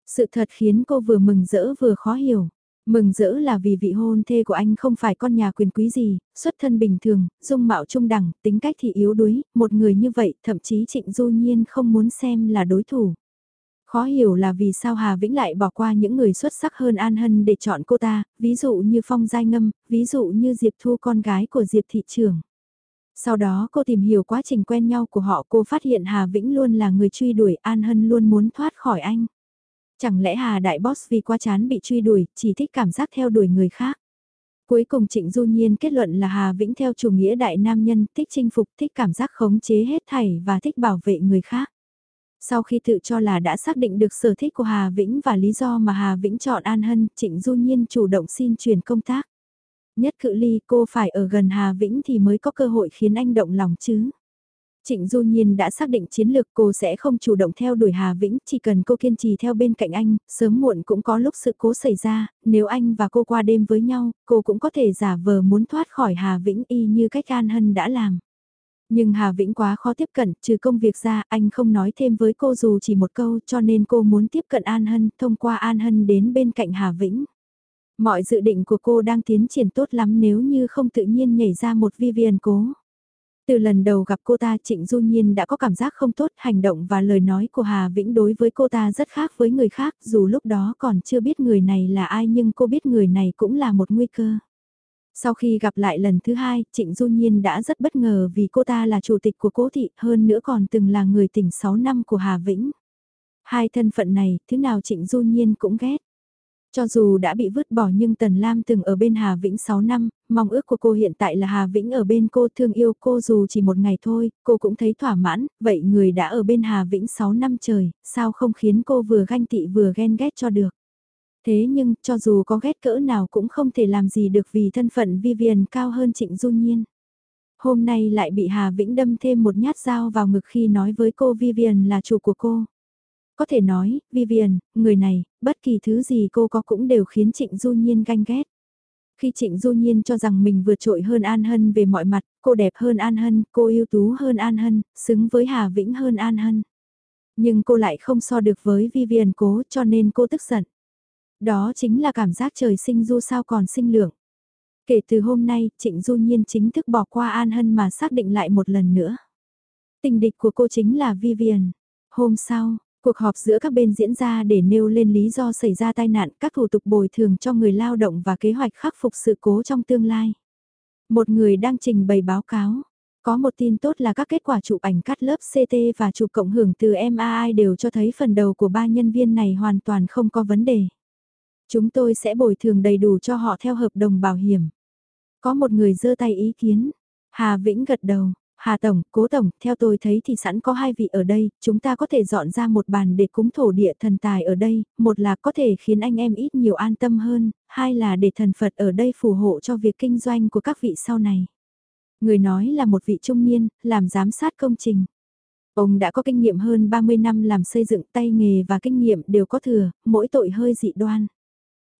Sự thật khiến cô vừa mừng rỡ vừa khó hiểu. Mừng rỡ là vì vị hôn thê của anh không phải con nhà quyền quý gì, xuất thân bình thường, dung mạo trung đẳng, tính cách thì yếu đuối, một người như vậy thậm chí Trịnh Du Nhiên không muốn xem là đối thủ. Khó hiểu là vì sao Hà Vĩnh lại bỏ qua những người xuất sắc hơn An Hân để chọn cô ta, ví dụ như Phong Giai Ngâm, ví dụ như Diệp Thu con gái của Diệp Thị Trường. Sau đó cô tìm hiểu quá trình quen nhau của họ cô phát hiện Hà Vĩnh luôn là người truy đuổi An Hân luôn muốn thoát khỏi anh. Chẳng lẽ Hà Đại Boss vì quá chán bị truy đuổi, chỉ thích cảm giác theo đuổi người khác. Cuối cùng Trịnh Du Nhiên kết luận là Hà Vĩnh theo chủ nghĩa đại nam nhân, thích chinh phục, thích cảm giác khống chế hết thảy và thích bảo vệ người khác. Sau khi tự cho là đã xác định được sở thích của Hà Vĩnh và lý do mà Hà Vĩnh chọn An Hân, Trịnh Du Nhiên chủ động xin chuyển công tác. Nhất cự ly cô phải ở gần Hà Vĩnh thì mới có cơ hội khiến anh động lòng chứ. Trịnh Du Nhiên đã xác định chiến lược cô sẽ không chủ động theo đuổi Hà Vĩnh, chỉ cần cô kiên trì theo bên cạnh anh, sớm muộn cũng có lúc sự cố xảy ra, nếu anh và cô qua đêm với nhau, cô cũng có thể giả vờ muốn thoát khỏi Hà Vĩnh y như cách An Hân đã làm. Nhưng Hà Vĩnh quá khó tiếp cận, trừ công việc ra, anh không nói thêm với cô dù chỉ một câu cho nên cô muốn tiếp cận An Hân, thông qua An Hân đến bên cạnh Hà Vĩnh. Mọi dự định của cô đang tiến triển tốt lắm nếu như không tự nhiên nhảy ra một Vivian cố. Từ lần đầu gặp cô ta Trịnh Du Nhiên đã có cảm giác không tốt, hành động và lời nói của Hà Vĩnh đối với cô ta rất khác với người khác, dù lúc đó còn chưa biết người này là ai nhưng cô biết người này cũng là một nguy cơ. Sau khi gặp lại lần thứ hai, Trịnh Du Nhiên đã rất bất ngờ vì cô ta là chủ tịch của cố thị, hơn nữa còn từng là người tỉnh 6 năm của Hà Vĩnh. Hai thân phận này, thứ nào Trịnh Du Nhiên cũng ghét. Cho dù đã bị vứt bỏ nhưng Tần Lam từng ở bên Hà Vĩnh 6 năm, mong ước của cô hiện tại là Hà Vĩnh ở bên cô thương yêu cô dù chỉ một ngày thôi, cô cũng thấy thỏa mãn, vậy người đã ở bên Hà Vĩnh 6 năm trời, sao không khiến cô vừa ganh tị vừa ghen ghét cho được. Thế nhưng, cho dù có ghét cỡ nào cũng không thể làm gì được vì thân phận Vivian cao hơn Trịnh Du Nhiên. Hôm nay lại bị Hà Vĩnh đâm thêm một nhát dao vào ngực khi nói với cô Vivian là chủ của cô. Có thể nói, Vivian, người này, bất kỳ thứ gì cô có cũng đều khiến Trịnh Du Nhiên ganh ghét. Khi Trịnh Du Nhiên cho rằng mình vượt trội hơn An Hân về mọi mặt, cô đẹp hơn An Hân, cô ưu tú hơn An Hân, xứng với Hà Vĩnh hơn An Hân. Nhưng cô lại không so được với Vivian cố cho nên cô tức giận. Đó chính là cảm giác trời sinh du sao còn sinh lượng. Kể từ hôm nay, Trịnh Du Nhiên chính thức bỏ qua An Hân mà xác định lại một lần nữa. Tình địch của cô chính là Vivian. Hôm sau, cuộc họp giữa các bên diễn ra để nêu lên lý do xảy ra tai nạn, các thủ tục bồi thường cho người lao động và kế hoạch khắc phục sự cố trong tương lai. Một người đang trình bày báo cáo. Có một tin tốt là các kết quả chụp ảnh cắt lớp CT và chụp cộng hưởng từ MRI đều cho thấy phần đầu của ba nhân viên này hoàn toàn không có vấn đề. Chúng tôi sẽ bồi thường đầy đủ cho họ theo hợp đồng bảo hiểm. Có một người giơ tay ý kiến. Hà Vĩnh gật đầu. Hà Tổng, Cố Tổng, theo tôi thấy thì sẵn có hai vị ở đây, chúng ta có thể dọn ra một bàn để cúng thổ địa thần tài ở đây, một là có thể khiến anh em ít nhiều an tâm hơn, hai là để thần Phật ở đây phù hộ cho việc kinh doanh của các vị sau này. Người nói là một vị trung niên, làm giám sát công trình. Ông đã có kinh nghiệm hơn 30 năm làm xây dựng tay nghề và kinh nghiệm đều có thừa, mỗi tội hơi dị đoan.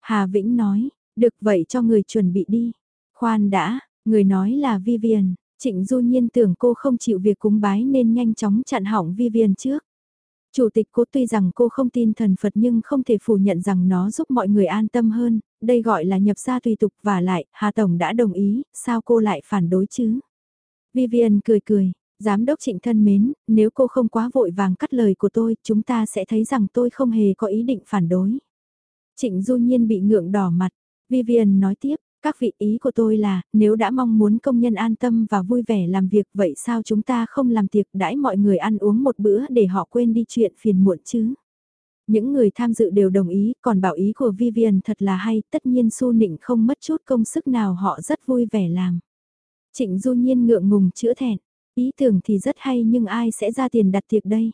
Hà Vĩnh nói, được vậy cho người chuẩn bị đi. Khoan đã, người nói là Vivian, Trịnh Du Nhiên tưởng cô không chịu việc cúng bái nên nhanh chóng chặn hỏng Vivian trước. Chủ tịch cô tuy rằng cô không tin thần Phật nhưng không thể phủ nhận rằng nó giúp mọi người an tâm hơn, đây gọi là nhập gia tùy tục và lại, Hà Tổng đã đồng ý, sao cô lại phản đối chứ? Vivian cười cười, giám đốc trịnh thân mến, nếu cô không quá vội vàng cắt lời của tôi, chúng ta sẽ thấy rằng tôi không hề có ý định phản đối. Trịnh Du Nhiên bị ngượng đỏ mặt. Vivian nói tiếp, các vị ý của tôi là, nếu đã mong muốn công nhân an tâm và vui vẻ làm việc vậy sao chúng ta không làm tiệc đãi mọi người ăn uống một bữa để họ quên đi chuyện phiền muộn chứ? Những người tham dự đều đồng ý, còn bảo ý của Vivian thật là hay, tất nhiên su nịnh không mất chút công sức nào họ rất vui vẻ làm. Trịnh Du Nhiên ngượng ngùng chữa thẹn, ý tưởng thì rất hay nhưng ai sẽ ra tiền đặt tiệc đây?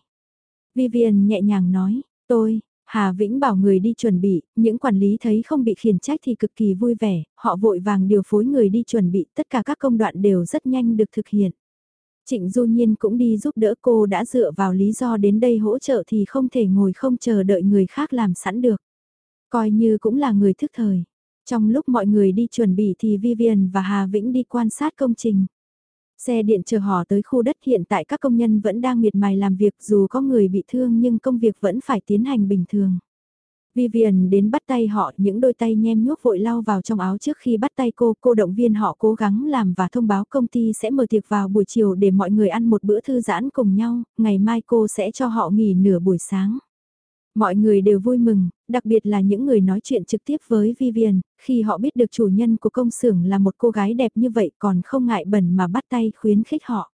Vivian nhẹ nhàng nói, tôi, Hà Vĩnh bảo người đi chuẩn bị, những quản lý thấy không bị khiển trách thì cực kỳ vui vẻ, họ vội vàng điều phối người đi chuẩn bị, tất cả các công đoạn đều rất nhanh được thực hiện. Trịnh Du Nhiên cũng đi giúp đỡ cô đã dựa vào lý do đến đây hỗ trợ thì không thể ngồi không chờ đợi người khác làm sẵn được. Coi như cũng là người thức thời. Trong lúc mọi người đi chuẩn bị thì Vivian và Hà Vĩnh đi quan sát công trình. Xe điện chờ họ tới khu đất hiện tại các công nhân vẫn đang miệt mài làm việc dù có người bị thương nhưng công việc vẫn phải tiến hành bình thường. Vivian đến bắt tay họ, những đôi tay nhem nhuốc vội lau vào trong áo trước khi bắt tay cô, cô động viên họ cố gắng làm và thông báo công ty sẽ mở tiệc vào buổi chiều để mọi người ăn một bữa thư giãn cùng nhau, ngày mai cô sẽ cho họ nghỉ nửa buổi sáng. Mọi người đều vui mừng, đặc biệt là những người nói chuyện trực tiếp với Vivian, khi họ biết được chủ nhân của công xưởng là một cô gái đẹp như vậy còn không ngại bẩn mà bắt tay khuyến khích họ.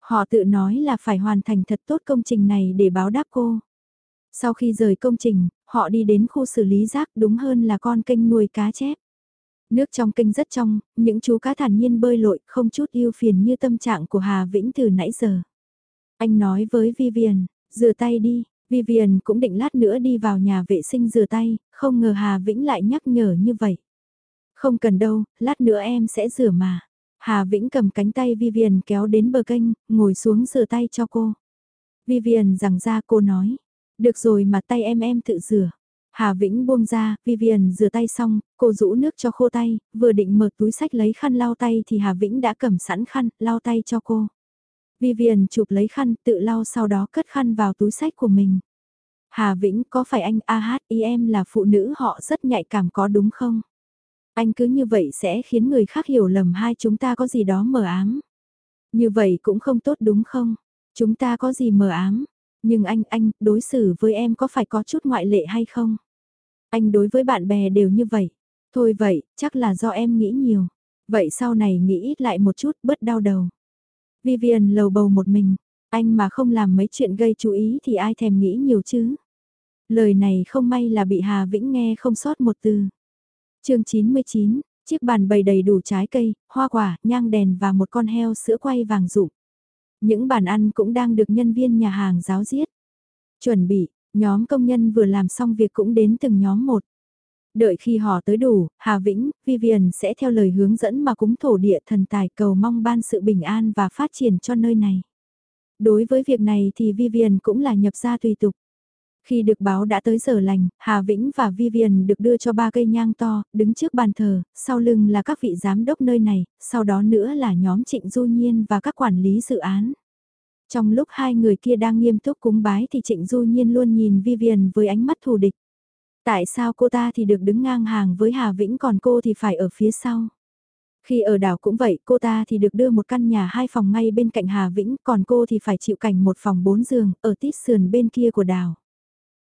Họ tự nói là phải hoàn thành thật tốt công trình này để báo đáp cô. Sau khi rời công trình, họ đi đến khu xử lý rác đúng hơn là con kênh nuôi cá chép. Nước trong kênh rất trong, những chú cá thản nhiên bơi lội không chút yêu phiền như tâm trạng của Hà Vĩnh từ nãy giờ. Anh nói với Vivian, rửa tay đi, Vivian cũng định lát nữa đi vào nhà vệ sinh rửa tay, không ngờ Hà Vĩnh lại nhắc nhở như vậy. Không cần đâu, lát nữa em sẽ rửa mà. Hà Vĩnh cầm cánh tay Vivian kéo đến bờ kênh, ngồi xuống rửa tay cho cô. Vivian rằng ra cô nói, được rồi mà tay em em tự rửa. Hà Vĩnh buông ra, Vivian rửa tay xong, cô rũ nước cho khô tay, vừa định mở túi sách lấy khăn lau tay thì Hà Vĩnh đã cầm sẵn khăn, lau tay cho cô. Vivian chụp lấy khăn, tự lau sau đó cất khăn vào túi sách của mình. Hà Vĩnh có phải anh AHIM là phụ nữ họ rất nhạy cảm có đúng không? Anh cứ như vậy sẽ khiến người khác hiểu lầm hai chúng ta có gì đó mờ ám. Như vậy cũng không tốt đúng không? Chúng ta có gì mờ ám? Nhưng anh, anh, đối xử với em có phải có chút ngoại lệ hay không? Anh đối với bạn bè đều như vậy. Thôi vậy, chắc là do em nghĩ nhiều. Vậy sau này nghĩ ít lại một chút, bớt đau đầu. Vivian lầu bầu một mình, anh mà không làm mấy chuyện gây chú ý thì ai thèm nghĩ nhiều chứ. Lời này không may là bị Hà Vĩnh nghe không sót một từ. chương 99, chiếc bàn bày đầy đủ trái cây, hoa quả, nhang đèn và một con heo sữa quay vàng rụng. Những bàn ăn cũng đang được nhân viên nhà hàng giáo diết Chuẩn bị, nhóm công nhân vừa làm xong việc cũng đến từng nhóm một. Đợi khi họ tới đủ, Hà Vĩnh, Vivian sẽ theo lời hướng dẫn mà cúng thổ địa thần tài cầu mong ban sự bình an và phát triển cho nơi này. Đối với việc này thì Vivian cũng là nhập gia tùy tục. Khi được báo đã tới giờ lành, Hà Vĩnh và Vivian được đưa cho ba cây nhang to, đứng trước bàn thờ, sau lưng là các vị giám đốc nơi này, sau đó nữa là nhóm Trịnh Du Nhiên và các quản lý dự án. Trong lúc hai người kia đang nghiêm túc cúng bái thì Trịnh Du Nhiên luôn nhìn Vivian với ánh mắt thù địch. Tại sao cô ta thì được đứng ngang hàng với Hà Vĩnh còn cô thì phải ở phía sau? Khi ở đảo cũng vậy, cô ta thì được đưa một căn nhà hai phòng ngay bên cạnh Hà Vĩnh, còn cô thì phải chịu cảnh một phòng bốn giường, ở tít sườn bên kia của đảo.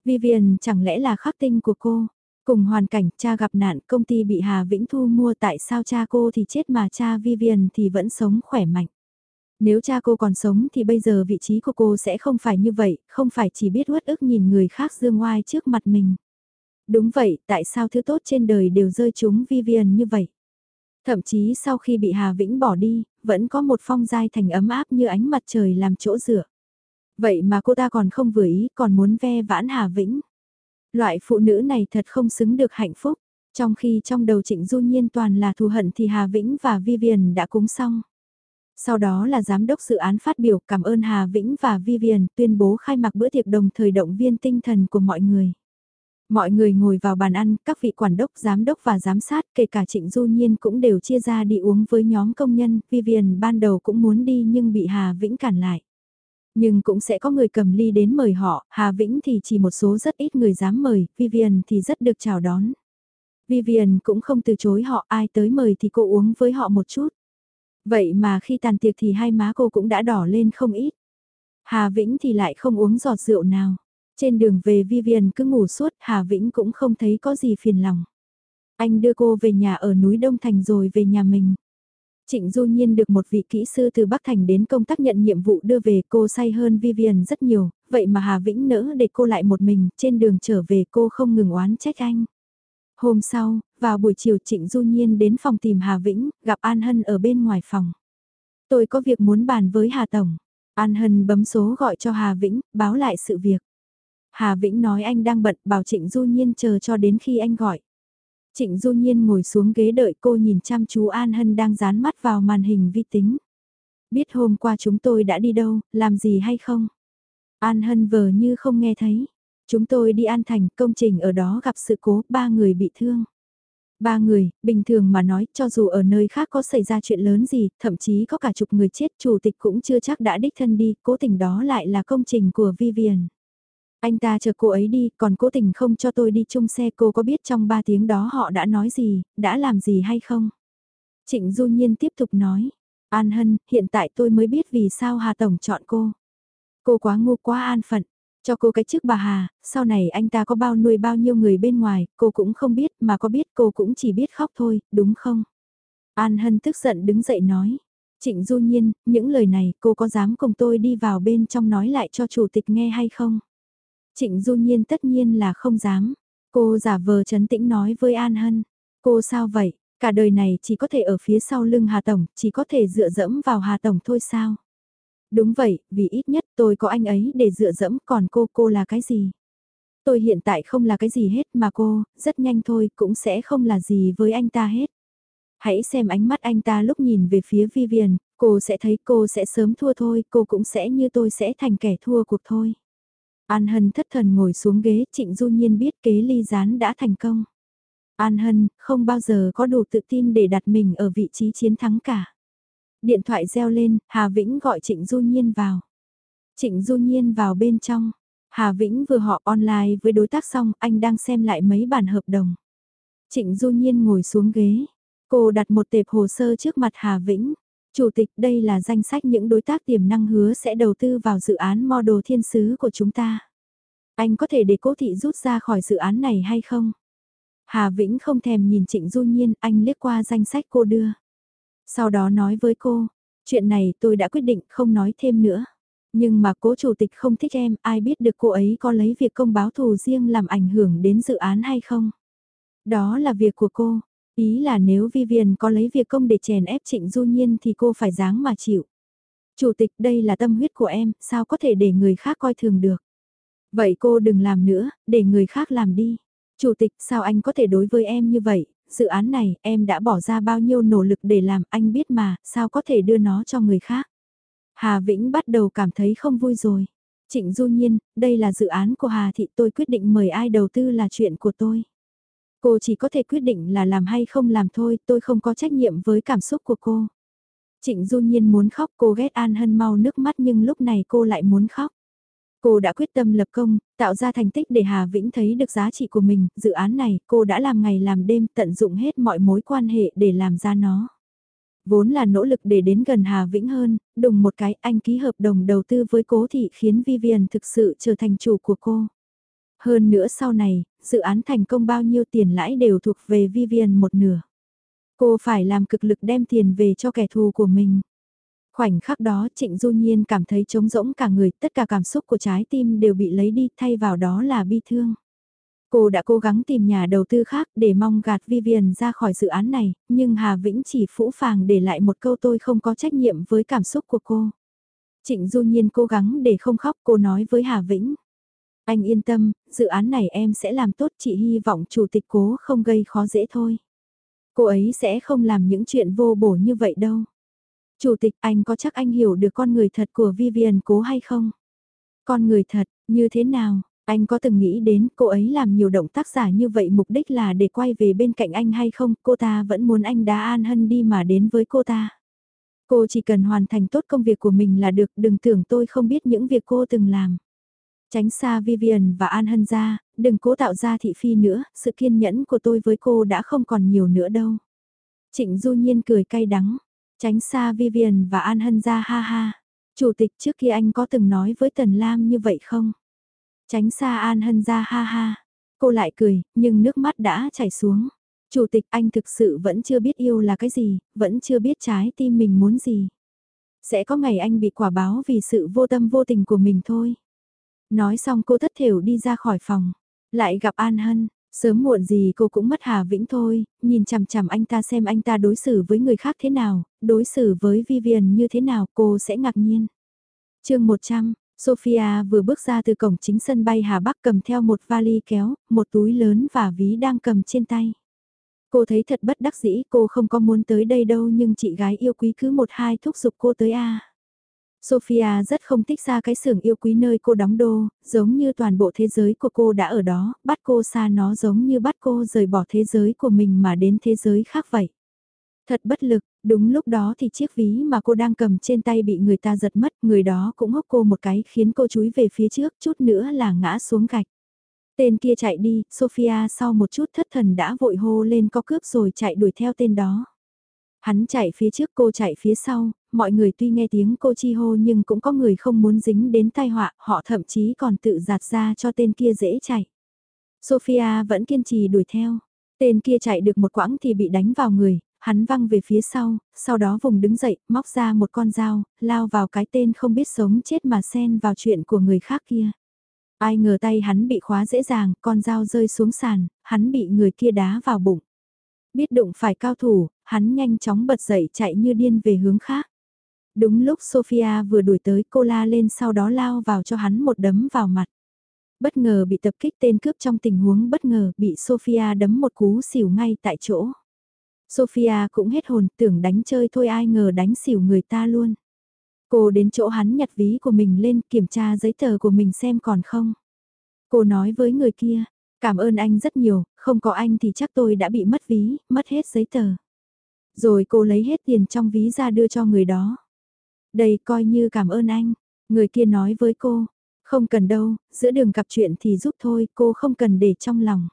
Vivian chẳng lẽ là khắc tinh của cô? Cùng hoàn cảnh cha gặp nạn công ty bị Hà Vĩnh Thu mua tại sao cha cô thì chết mà cha Vivian thì vẫn sống khỏe mạnh. Nếu cha cô còn sống thì bây giờ vị trí của cô sẽ không phải như vậy, không phải chỉ biết uất ức nhìn người khác dương oai trước mặt mình. Đúng vậy, tại sao thứ tốt trên đời đều rơi chúng Vivian như vậy? Thậm chí sau khi bị Hà Vĩnh bỏ đi, vẫn có một phong giai thành ấm áp như ánh mặt trời làm chỗ dựa. Vậy mà cô ta còn không vừa ý, còn muốn ve vãn Hà Vĩnh. Loại phụ nữ này thật không xứng được hạnh phúc. Trong khi trong đầu Trịnh Du Nhiên toàn là thù hận thì Hà Vĩnh và Vivian đã cúng xong. Sau đó là giám đốc dự án phát biểu cảm ơn Hà Vĩnh và Vivian tuyên bố khai mạc bữa tiệc đồng thời động viên tinh thần của mọi người. Mọi người ngồi vào bàn ăn, các vị quản đốc, giám đốc và giám sát, kể cả Trịnh Du Nhiên cũng đều chia ra đi uống với nhóm công nhân, Vivian ban đầu cũng muốn đi nhưng bị Hà Vĩnh cản lại. Nhưng cũng sẽ có người cầm ly đến mời họ, Hà Vĩnh thì chỉ một số rất ít người dám mời, Vivian thì rất được chào đón. Vivian cũng không từ chối họ, ai tới mời thì cô uống với họ một chút. Vậy mà khi tàn tiệc thì hai má cô cũng đã đỏ lên không ít. Hà Vĩnh thì lại không uống giọt rượu nào. Trên đường về Vivian cứ ngủ suốt, Hà Vĩnh cũng không thấy có gì phiền lòng. Anh đưa cô về nhà ở núi Đông Thành rồi về nhà mình. Trịnh Du Nhiên được một vị kỹ sư từ Bắc Thành đến công tác nhận nhiệm vụ đưa về cô say hơn Vivian rất nhiều, vậy mà Hà Vĩnh nỡ để cô lại một mình, trên đường trở về cô không ngừng oán trách anh. Hôm sau, vào buổi chiều Trịnh Du Nhiên đến phòng tìm Hà Vĩnh, gặp An Hân ở bên ngoài phòng. Tôi có việc muốn bàn với Hà Tổng. An Hân bấm số gọi cho Hà Vĩnh, báo lại sự việc. Hà Vĩnh nói anh đang bận bảo Trịnh Du Nhiên chờ cho đến khi anh gọi. Trịnh Du Nhiên ngồi xuống ghế đợi cô nhìn chăm chú An Hân đang dán mắt vào màn hình vi tính. Biết hôm qua chúng tôi đã đi đâu, làm gì hay không? An Hân vờ như không nghe thấy. Chúng tôi đi An Thành, công trình ở đó gặp sự cố, ba người bị thương. Ba người, bình thường mà nói, cho dù ở nơi khác có xảy ra chuyện lớn gì, thậm chí có cả chục người chết, chủ tịch cũng chưa chắc đã đích thân đi, cố tình đó lại là công trình của Vivian. Anh ta chờ cô ấy đi, còn cố tình không cho tôi đi chung xe cô có biết trong 3 tiếng đó họ đã nói gì, đã làm gì hay không? Trịnh Du Nhiên tiếp tục nói, An Hân, hiện tại tôi mới biết vì sao Hà Tổng chọn cô. Cô quá ngu quá an phận, cho cô cái chức bà Hà, sau này anh ta có bao nuôi bao nhiêu người bên ngoài, cô cũng không biết, mà có biết cô cũng chỉ biết khóc thôi, đúng không? An Hân tức giận đứng dậy nói. Trịnh Du Nhiên, những lời này cô có dám cùng tôi đi vào bên trong nói lại cho chủ tịch nghe hay không? Trịnh Du Nhiên tất nhiên là không dám. Cô giả vờ chấn tĩnh nói với An Hân. Cô sao vậy? Cả đời này chỉ có thể ở phía sau lưng Hà Tổng, chỉ có thể dựa dẫm vào Hà Tổng thôi sao? Đúng vậy, vì ít nhất tôi có anh ấy để dựa dẫm còn cô, cô là cái gì? Tôi hiện tại không là cái gì hết mà cô, rất nhanh thôi cũng sẽ không là gì với anh ta hết. Hãy xem ánh mắt anh ta lúc nhìn về phía Vivian, cô sẽ thấy cô sẽ sớm thua thôi, cô cũng sẽ như tôi sẽ thành kẻ thua cuộc thôi. An Hân thất thần ngồi xuống ghế, Trịnh Du Nhiên biết kế ly gián đã thành công. An Hân, không bao giờ có đủ tự tin để đặt mình ở vị trí chiến thắng cả. Điện thoại reo lên, Hà Vĩnh gọi Trịnh Du Nhiên vào. Trịnh Du Nhiên vào bên trong. Hà Vĩnh vừa họ online với đối tác xong, anh đang xem lại mấy bản hợp đồng. Trịnh Du Nhiên ngồi xuống ghế. Cô đặt một tệp hồ sơ trước mặt Hà Vĩnh. Chủ tịch đây là danh sách những đối tác tiềm năng hứa sẽ đầu tư vào dự án model thiên sứ của chúng ta. Anh có thể để cố thị rút ra khỏi dự án này hay không? Hà Vĩnh không thèm nhìn Trịnh Du Nhiên, anh liếc qua danh sách cô đưa. Sau đó nói với cô, chuyện này tôi đã quyết định không nói thêm nữa. Nhưng mà cố chủ tịch không thích em, ai biết được cô ấy có lấy việc công báo thù riêng làm ảnh hưởng đến dự án hay không? Đó là việc của cô, Ý là nếu Vivian có lấy việc công để chèn ép Trịnh Du Nhiên thì cô phải dáng mà chịu. Chủ tịch đây là tâm huyết của em, sao có thể để người khác coi thường được. Vậy cô đừng làm nữa, để người khác làm đi. Chủ tịch sao anh có thể đối với em như vậy, dự án này em đã bỏ ra bao nhiêu nỗ lực để làm anh biết mà, sao có thể đưa nó cho người khác. Hà Vĩnh bắt đầu cảm thấy không vui rồi. Trịnh Du Nhiên, đây là dự án của Hà Thị tôi quyết định mời ai đầu tư là chuyện của tôi. Cô chỉ có thể quyết định là làm hay không làm thôi, tôi không có trách nhiệm với cảm xúc của cô. Trịnh Du Nhiên muốn khóc cô ghét An Hân mau nước mắt nhưng lúc này cô lại muốn khóc. Cô đã quyết tâm lập công, tạo ra thành tích để Hà Vĩnh thấy được giá trị của mình, dự án này cô đã làm ngày làm đêm tận dụng hết mọi mối quan hệ để làm ra nó. Vốn là nỗ lực để đến gần Hà Vĩnh hơn, đùng một cái anh ký hợp đồng đầu tư với cố thị khiến Vivian thực sự trở thành chủ của cô. Hơn nữa sau này, dự án thành công bao nhiêu tiền lãi đều thuộc về Vivian một nửa. Cô phải làm cực lực đem tiền về cho kẻ thù của mình. Khoảnh khắc đó Trịnh Du Nhiên cảm thấy trống rỗng cả người, tất cả cảm xúc của trái tim đều bị lấy đi, thay vào đó là bi thương. Cô đã cố gắng tìm nhà đầu tư khác để mong gạt Vivian ra khỏi dự án này, nhưng Hà Vĩnh chỉ phũ phàng để lại một câu tôi không có trách nhiệm với cảm xúc của cô. Trịnh Du Nhiên cố gắng để không khóc cô nói với Hà Vĩnh. Anh yên tâm, dự án này em sẽ làm tốt chị hy vọng chủ tịch cố không gây khó dễ thôi. Cô ấy sẽ không làm những chuyện vô bổ như vậy đâu. Chủ tịch anh có chắc anh hiểu được con người thật của Vivian cố hay không? Con người thật, như thế nào? Anh có từng nghĩ đến cô ấy làm nhiều động tác giả như vậy mục đích là để quay về bên cạnh anh hay không? Cô ta vẫn muốn anh đá an hân đi mà đến với cô ta. Cô chỉ cần hoàn thành tốt công việc của mình là được, đừng tưởng tôi không biết những việc cô từng làm. Tránh xa Vivian và An Hân ra, đừng cố tạo ra thị phi nữa, sự kiên nhẫn của tôi với cô đã không còn nhiều nữa đâu. Trịnh Du Nhiên cười cay đắng, tránh xa Vivian và An Hân ra ha ha. Chủ tịch trước kia anh có từng nói với Tần Lam như vậy không? Tránh xa An Hân ra ha ha. Cô lại cười, nhưng nước mắt đã chảy xuống. Chủ tịch anh thực sự vẫn chưa biết yêu là cái gì, vẫn chưa biết trái tim mình muốn gì. Sẽ có ngày anh bị quả báo vì sự vô tâm vô tình của mình thôi. Nói xong cô thất thểu đi ra khỏi phòng. Lại gặp An Hân, sớm muộn gì cô cũng mất Hà Vĩnh thôi, nhìn chằm chằm anh ta xem anh ta đối xử với người khác thế nào, đối xử với Vivian như thế nào cô sẽ ngạc nhiên. chương 100, Sophia vừa bước ra từ cổng chính sân bay Hà Bắc cầm theo một vali kéo, một túi lớn và ví đang cầm trên tay. Cô thấy thật bất đắc dĩ cô không có muốn tới đây đâu nhưng chị gái yêu quý cứ một hai thúc giục cô tới a Sophia rất không thích ra cái xưởng yêu quý nơi cô đóng đô, giống như toàn bộ thế giới của cô đã ở đó, bắt cô xa nó giống như bắt cô rời bỏ thế giới của mình mà đến thế giới khác vậy. Thật bất lực, đúng lúc đó thì chiếc ví mà cô đang cầm trên tay bị người ta giật mất, người đó cũng hốc cô một cái khiến cô chúi về phía trước chút nữa là ngã xuống gạch. Tên kia chạy đi, Sophia sau một chút thất thần đã vội hô lên có cướp rồi chạy đuổi theo tên đó. Hắn chạy phía trước cô chạy phía sau, mọi người tuy nghe tiếng cô chi hô nhưng cũng có người không muốn dính đến tai họa, họ thậm chí còn tự giạt ra cho tên kia dễ chạy. Sophia vẫn kiên trì đuổi theo. Tên kia chạy được một quãng thì bị đánh vào người, hắn văng về phía sau, sau đó vùng đứng dậy, móc ra một con dao, lao vào cái tên không biết sống chết mà xen vào chuyện của người khác kia. Ai ngờ tay hắn bị khóa dễ dàng, con dao rơi xuống sàn, hắn bị người kia đá vào bụng. Biết đụng phải cao thủ, hắn nhanh chóng bật dậy chạy như điên về hướng khác. Đúng lúc Sophia vừa đuổi tới cô la lên sau đó lao vào cho hắn một đấm vào mặt. Bất ngờ bị tập kích tên cướp trong tình huống bất ngờ bị Sophia đấm một cú xỉu ngay tại chỗ. Sophia cũng hết hồn tưởng đánh chơi thôi ai ngờ đánh xỉu người ta luôn. Cô đến chỗ hắn nhặt ví của mình lên kiểm tra giấy tờ của mình xem còn không. Cô nói với người kia, cảm ơn anh rất nhiều, không có anh thì chắc tôi đã bị mất ví, mất hết giấy tờ. Rồi cô lấy hết tiền trong ví ra đưa cho người đó. Đây coi như cảm ơn anh, người kia nói với cô, không cần đâu, giữa đường gặp chuyện thì giúp thôi, cô không cần để trong lòng.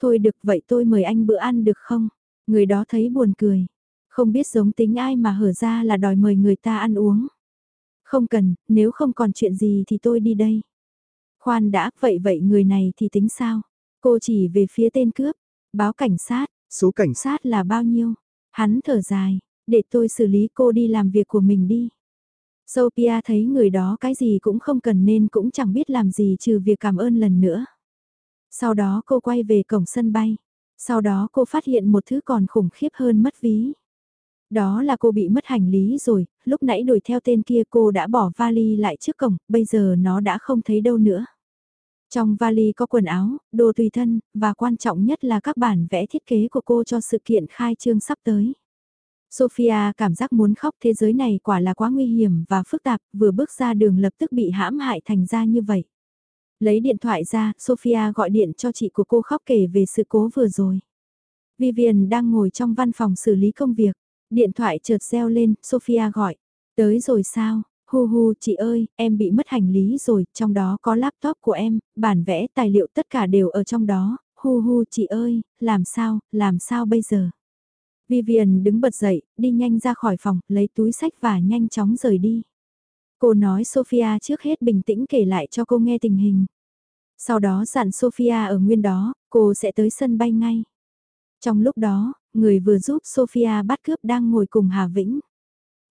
Thôi được vậy tôi mời anh bữa ăn được không? Người đó thấy buồn cười. Không biết giống tính ai mà hở ra là đòi mời người ta ăn uống. Không cần, nếu không còn chuyện gì thì tôi đi đây. Khoan đã, vậy vậy người này thì tính sao? Cô chỉ về phía tên cướp, báo cảnh sát, số cảnh sát là bao nhiêu? Hắn thở dài, để tôi xử lý cô đi làm việc của mình đi. Sophia thấy người đó cái gì cũng không cần nên cũng chẳng biết làm gì trừ việc cảm ơn lần nữa. Sau đó cô quay về cổng sân bay. Sau đó cô phát hiện một thứ còn khủng khiếp hơn mất ví. Đó là cô bị mất hành lý rồi, lúc nãy đuổi theo tên kia cô đã bỏ vali lại trước cổng, bây giờ nó đã không thấy đâu nữa. Trong vali có quần áo, đồ tùy thân, và quan trọng nhất là các bản vẽ thiết kế của cô cho sự kiện khai trương sắp tới. Sophia cảm giác muốn khóc thế giới này quả là quá nguy hiểm và phức tạp, vừa bước ra đường lập tức bị hãm hại thành ra như vậy. Lấy điện thoại ra, Sophia gọi điện cho chị của cô khóc kể về sự cố vừa rồi. Vivian đang ngồi trong văn phòng xử lý công việc. Điện thoại chợt reo lên, Sophia gọi. Tới rồi sao? Hu hu, chị ơi, em bị mất hành lý rồi, trong đó có laptop của em, bản vẽ, tài liệu tất cả đều ở trong đó. Hu hu, chị ơi, làm sao, làm sao bây giờ? Vivian đứng bật dậy, đi nhanh ra khỏi phòng, lấy túi sách và nhanh chóng rời đi. Cô nói Sophia trước hết bình tĩnh kể lại cho cô nghe tình hình. Sau đó dặn Sophia ở nguyên đó, cô sẽ tới sân bay ngay. Trong lúc đó, người vừa giúp Sophia bắt cướp đang ngồi cùng Hà Vĩnh.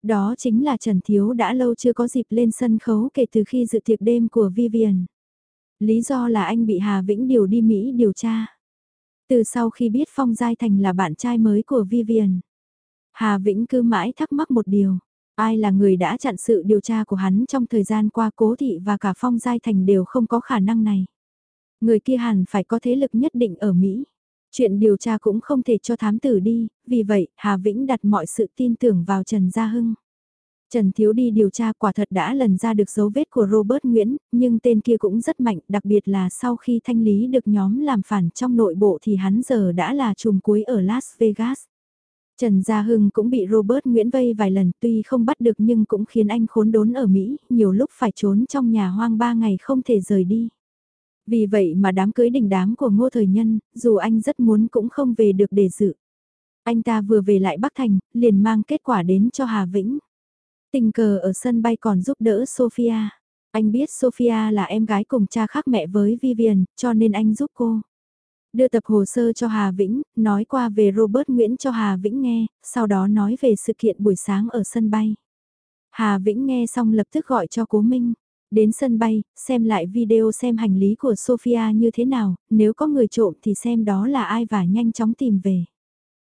Đó chính là Trần Thiếu đã lâu chưa có dịp lên sân khấu kể từ khi dự tiệc đêm của Vivian. Lý do là anh bị Hà Vĩnh điều đi Mỹ điều tra. Từ sau khi biết Phong Giai Thành là bạn trai mới của Vivian. Hà Vĩnh cứ mãi thắc mắc một điều. Ai là người đã chặn sự điều tra của hắn trong thời gian qua cố thị và cả Phong Giai Thành đều không có khả năng này. Người kia hẳn phải có thế lực nhất định ở Mỹ. Chuyện điều tra cũng không thể cho thám tử đi, vì vậy Hà Vĩnh đặt mọi sự tin tưởng vào Trần Gia Hưng. Trần Thiếu đi điều tra quả thật đã lần ra được dấu vết của Robert Nguyễn, nhưng tên kia cũng rất mạnh, đặc biệt là sau khi thanh lý được nhóm làm phản trong nội bộ thì hắn giờ đã là trùm cuối ở Las Vegas. Trần Gia Hưng cũng bị Robert Nguyễn vây vài lần tuy không bắt được nhưng cũng khiến anh khốn đốn ở Mỹ, nhiều lúc phải trốn trong nhà hoang ba ngày không thể rời đi. Vì vậy mà đám cưới đình đám của ngô thời nhân, dù anh rất muốn cũng không về được để dự. Anh ta vừa về lại Bắc Thành, liền mang kết quả đến cho Hà Vĩnh. Tình cờ ở sân bay còn giúp đỡ Sophia. Anh biết Sophia là em gái cùng cha khác mẹ với Vivian, cho nên anh giúp cô. Đưa tập hồ sơ cho Hà Vĩnh, nói qua về Robert Nguyễn cho Hà Vĩnh nghe, sau đó nói về sự kiện buổi sáng ở sân bay. Hà Vĩnh nghe xong lập tức gọi cho Cố Minh. Đến sân bay, xem lại video xem hành lý của Sophia như thế nào, nếu có người trộm thì xem đó là ai và nhanh chóng tìm về.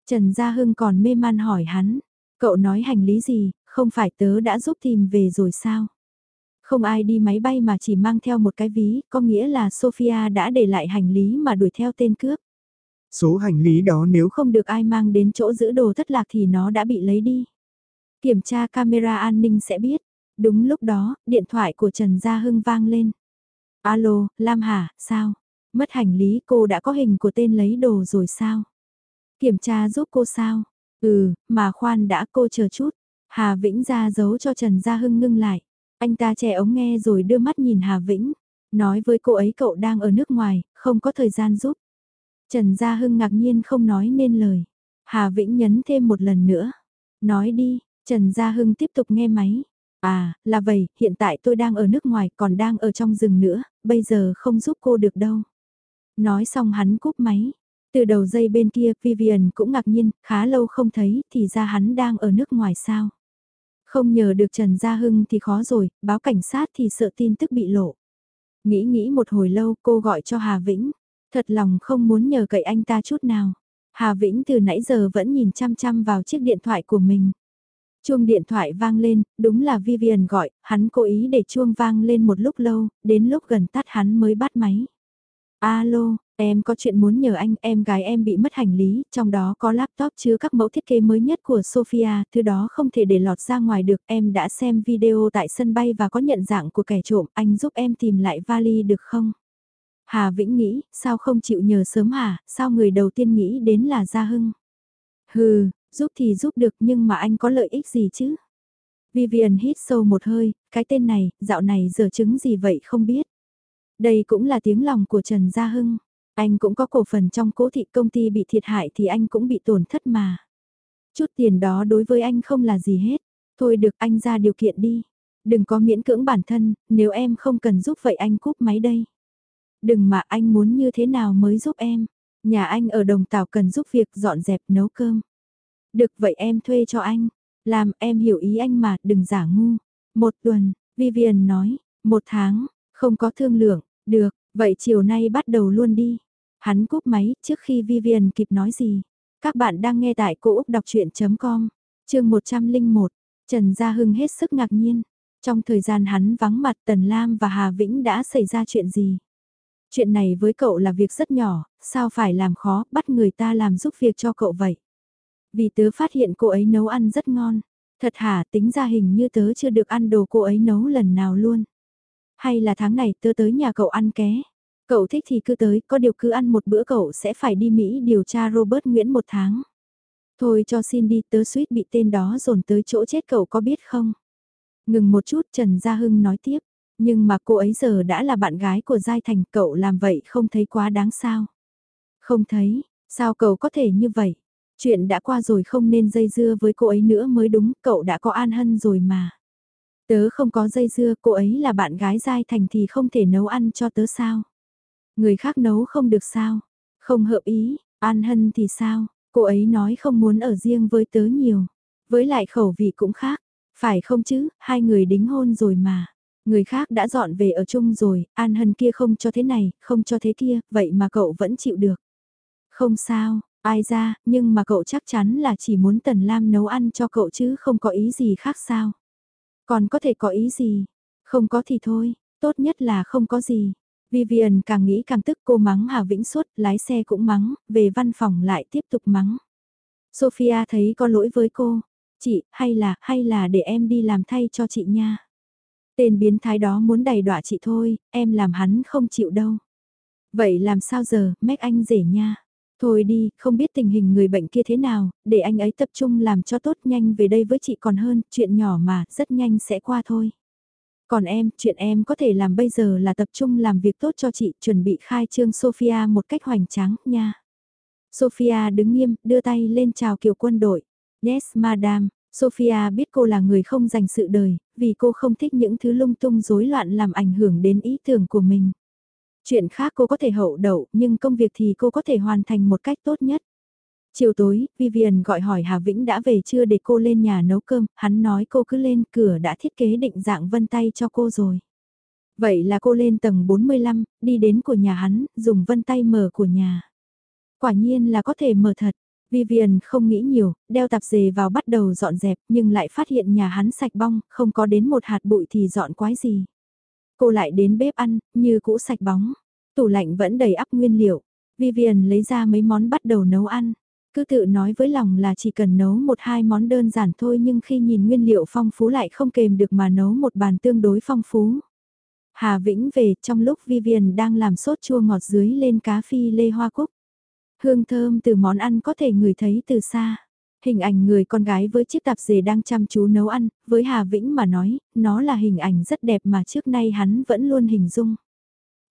Trần Gia Hưng còn mê man hỏi hắn, cậu nói hành lý gì, không phải tớ đã giúp tìm về rồi sao? Không ai đi máy bay mà chỉ mang theo một cái ví, có nghĩa là Sophia đã để lại hành lý mà đuổi theo tên cướp. Số hành lý đó nếu không được ai mang đến chỗ giữ đồ thất lạc thì nó đã bị lấy đi. Kiểm tra camera an ninh sẽ biết. Đúng lúc đó, điện thoại của Trần Gia Hưng vang lên. Alo, Lam Hà, sao? Mất hành lý cô đã có hình của tên lấy đồ rồi sao? Kiểm tra giúp cô sao? Ừ, mà khoan đã cô chờ chút. Hà Vĩnh ra giấu cho Trần Gia Hưng ngưng lại. Anh ta che ống nghe rồi đưa mắt nhìn Hà Vĩnh. Nói với cô ấy cậu đang ở nước ngoài, không có thời gian giúp. Trần Gia Hưng ngạc nhiên không nói nên lời. Hà Vĩnh nhấn thêm một lần nữa. Nói đi, Trần Gia Hưng tiếp tục nghe máy. À, là vậy, hiện tại tôi đang ở nước ngoài còn đang ở trong rừng nữa, bây giờ không giúp cô được đâu. Nói xong hắn cúp máy. Từ đầu dây bên kia, Vivian cũng ngạc nhiên, khá lâu không thấy, thì ra hắn đang ở nước ngoài sao. Không nhờ được Trần Gia Hưng thì khó rồi, báo cảnh sát thì sợ tin tức bị lộ. Nghĩ nghĩ một hồi lâu cô gọi cho Hà Vĩnh, thật lòng không muốn nhờ cậy anh ta chút nào. Hà Vĩnh từ nãy giờ vẫn nhìn chăm chăm vào chiếc điện thoại của mình. Chuông điện thoại vang lên, đúng là Vivian gọi, hắn cố ý để chuông vang lên một lúc lâu, đến lúc gần tắt hắn mới bắt máy. Alo, em có chuyện muốn nhờ anh, em gái em bị mất hành lý, trong đó có laptop chứa các mẫu thiết kế mới nhất của Sophia, thứ đó không thể để lọt ra ngoài được, em đã xem video tại sân bay và có nhận dạng của kẻ trộm, anh giúp em tìm lại vali được không? Hà Vĩnh nghĩ, sao không chịu nhờ sớm hả, sao người đầu tiên nghĩ đến là Gia Hưng? Hừ, giúp thì giúp được nhưng mà anh có lợi ích gì chứ? Vivian hít sâu một hơi, cái tên này, dạo này giờ chứng gì vậy không biết. Đây cũng là tiếng lòng của Trần Gia Hưng. Anh cũng có cổ phần trong cố thị công ty bị thiệt hại thì anh cũng bị tổn thất mà. Chút tiền đó đối với anh không là gì hết. Thôi được anh ra điều kiện đi. Đừng có miễn cưỡng bản thân, nếu em không cần giúp vậy anh cúp máy đây. Đừng mà anh muốn như thế nào mới giúp em. Nhà anh ở đồng tàu cần giúp việc dọn dẹp nấu cơm. Được vậy em thuê cho anh. Làm em hiểu ý anh mà đừng giả ngu. Một tuần, Vivian nói. Một tháng, không có thương lượng. Được, vậy chiều nay bắt đầu luôn đi. Hắn cúp máy trước khi Vivian kịp nói gì. Các bạn đang nghe tại cô Úc Đọc Chuyện.com, chương 101, Trần Gia Hưng hết sức ngạc nhiên. Trong thời gian hắn vắng mặt Tần Lam và Hà Vĩnh đã xảy ra chuyện gì? Chuyện này với cậu là việc rất nhỏ, sao phải làm khó, bắt người ta làm giúp việc cho cậu vậy? Vì tớ phát hiện cô ấy nấu ăn rất ngon. Thật hả, tính ra hình như tớ chưa được ăn đồ cô ấy nấu lần nào luôn. Hay là tháng này tớ tới nhà cậu ăn ké? Cậu thích thì cứ tới, có điều cứ ăn một bữa cậu sẽ phải đi Mỹ điều tra Robert Nguyễn một tháng. Thôi cho xin đi, tớ suýt bị tên đó dồn tới chỗ chết cậu có biết không? Ngừng một chút Trần Gia Hưng nói tiếp, nhưng mà cô ấy giờ đã là bạn gái của Giai Thành, cậu làm vậy không thấy quá đáng sao? Không thấy, sao cậu có thể như vậy? Chuyện đã qua rồi không nên dây dưa với cô ấy nữa mới đúng, cậu đã có an hân rồi mà. Tớ không có dây dưa, cô ấy là bạn gái Giai Thành thì không thể nấu ăn cho tớ sao? Người khác nấu không được sao? Không hợp ý, An Hân thì sao? Cô ấy nói không muốn ở riêng với tớ nhiều. Với lại khẩu vị cũng khác. Phải không chứ, hai người đính hôn rồi mà. Người khác đã dọn về ở chung rồi, An Hân kia không cho thế này, không cho thế kia, vậy mà cậu vẫn chịu được. Không sao, ai ra, nhưng mà cậu chắc chắn là chỉ muốn Tần Lam nấu ăn cho cậu chứ không có ý gì khác sao. Còn có thể có ý gì? Không có thì thôi, tốt nhất là không có gì. Vivian càng nghĩ càng tức cô mắng Hà Vĩnh suốt, lái xe cũng mắng, về văn phòng lại tiếp tục mắng. Sophia thấy có lỗi với cô, chị, hay là, hay là để em đi làm thay cho chị nha. Tên biến thái đó muốn đầy đọa chị thôi, em làm hắn không chịu đâu. Vậy làm sao giờ, mách anh rể nha. Thôi đi, không biết tình hình người bệnh kia thế nào, để anh ấy tập trung làm cho tốt nhanh về đây với chị còn hơn, chuyện nhỏ mà, rất nhanh sẽ qua thôi. Còn em, chuyện em có thể làm bây giờ là tập trung làm việc tốt cho chị, chuẩn bị khai trương Sophia một cách hoành tráng, nha. Sophia đứng nghiêm, đưa tay lên chào kiều quân đội. Yes, madam. Sophia biết cô là người không dành sự đời, vì cô không thích những thứ lung tung rối loạn làm ảnh hưởng đến ý tưởng của mình. Chuyện khác cô có thể hậu đậu, nhưng công việc thì cô có thể hoàn thành một cách tốt nhất. Chiều tối, Vivian gọi hỏi Hà Vĩnh đã về chưa để cô lên nhà nấu cơm, hắn nói cô cứ lên cửa đã thiết kế định dạng vân tay cho cô rồi. Vậy là cô lên tầng 45, đi đến của nhà hắn, dùng vân tay mở của nhà. Quả nhiên là có thể mở thật. Vivian không nghĩ nhiều, đeo tạp dề vào bắt đầu dọn dẹp nhưng lại phát hiện nhà hắn sạch bong, không có đến một hạt bụi thì dọn quái gì. Cô lại đến bếp ăn, như cũ sạch bóng. Tủ lạnh vẫn đầy ắp nguyên liệu. Vivian lấy ra mấy món bắt đầu nấu ăn. Cứ tự nói với lòng là chỉ cần nấu một hai món đơn giản thôi nhưng khi nhìn nguyên liệu phong phú lại không kềm được mà nấu một bàn tương đối phong phú. Hà Vĩnh về trong lúc Vivian đang làm sốt chua ngọt dưới lên cá phi lê hoa cúc. Hương thơm từ món ăn có thể ngửi thấy từ xa. Hình ảnh người con gái với chiếc tạp dề đang chăm chú nấu ăn, với Hà Vĩnh mà nói, nó là hình ảnh rất đẹp mà trước nay hắn vẫn luôn hình dung.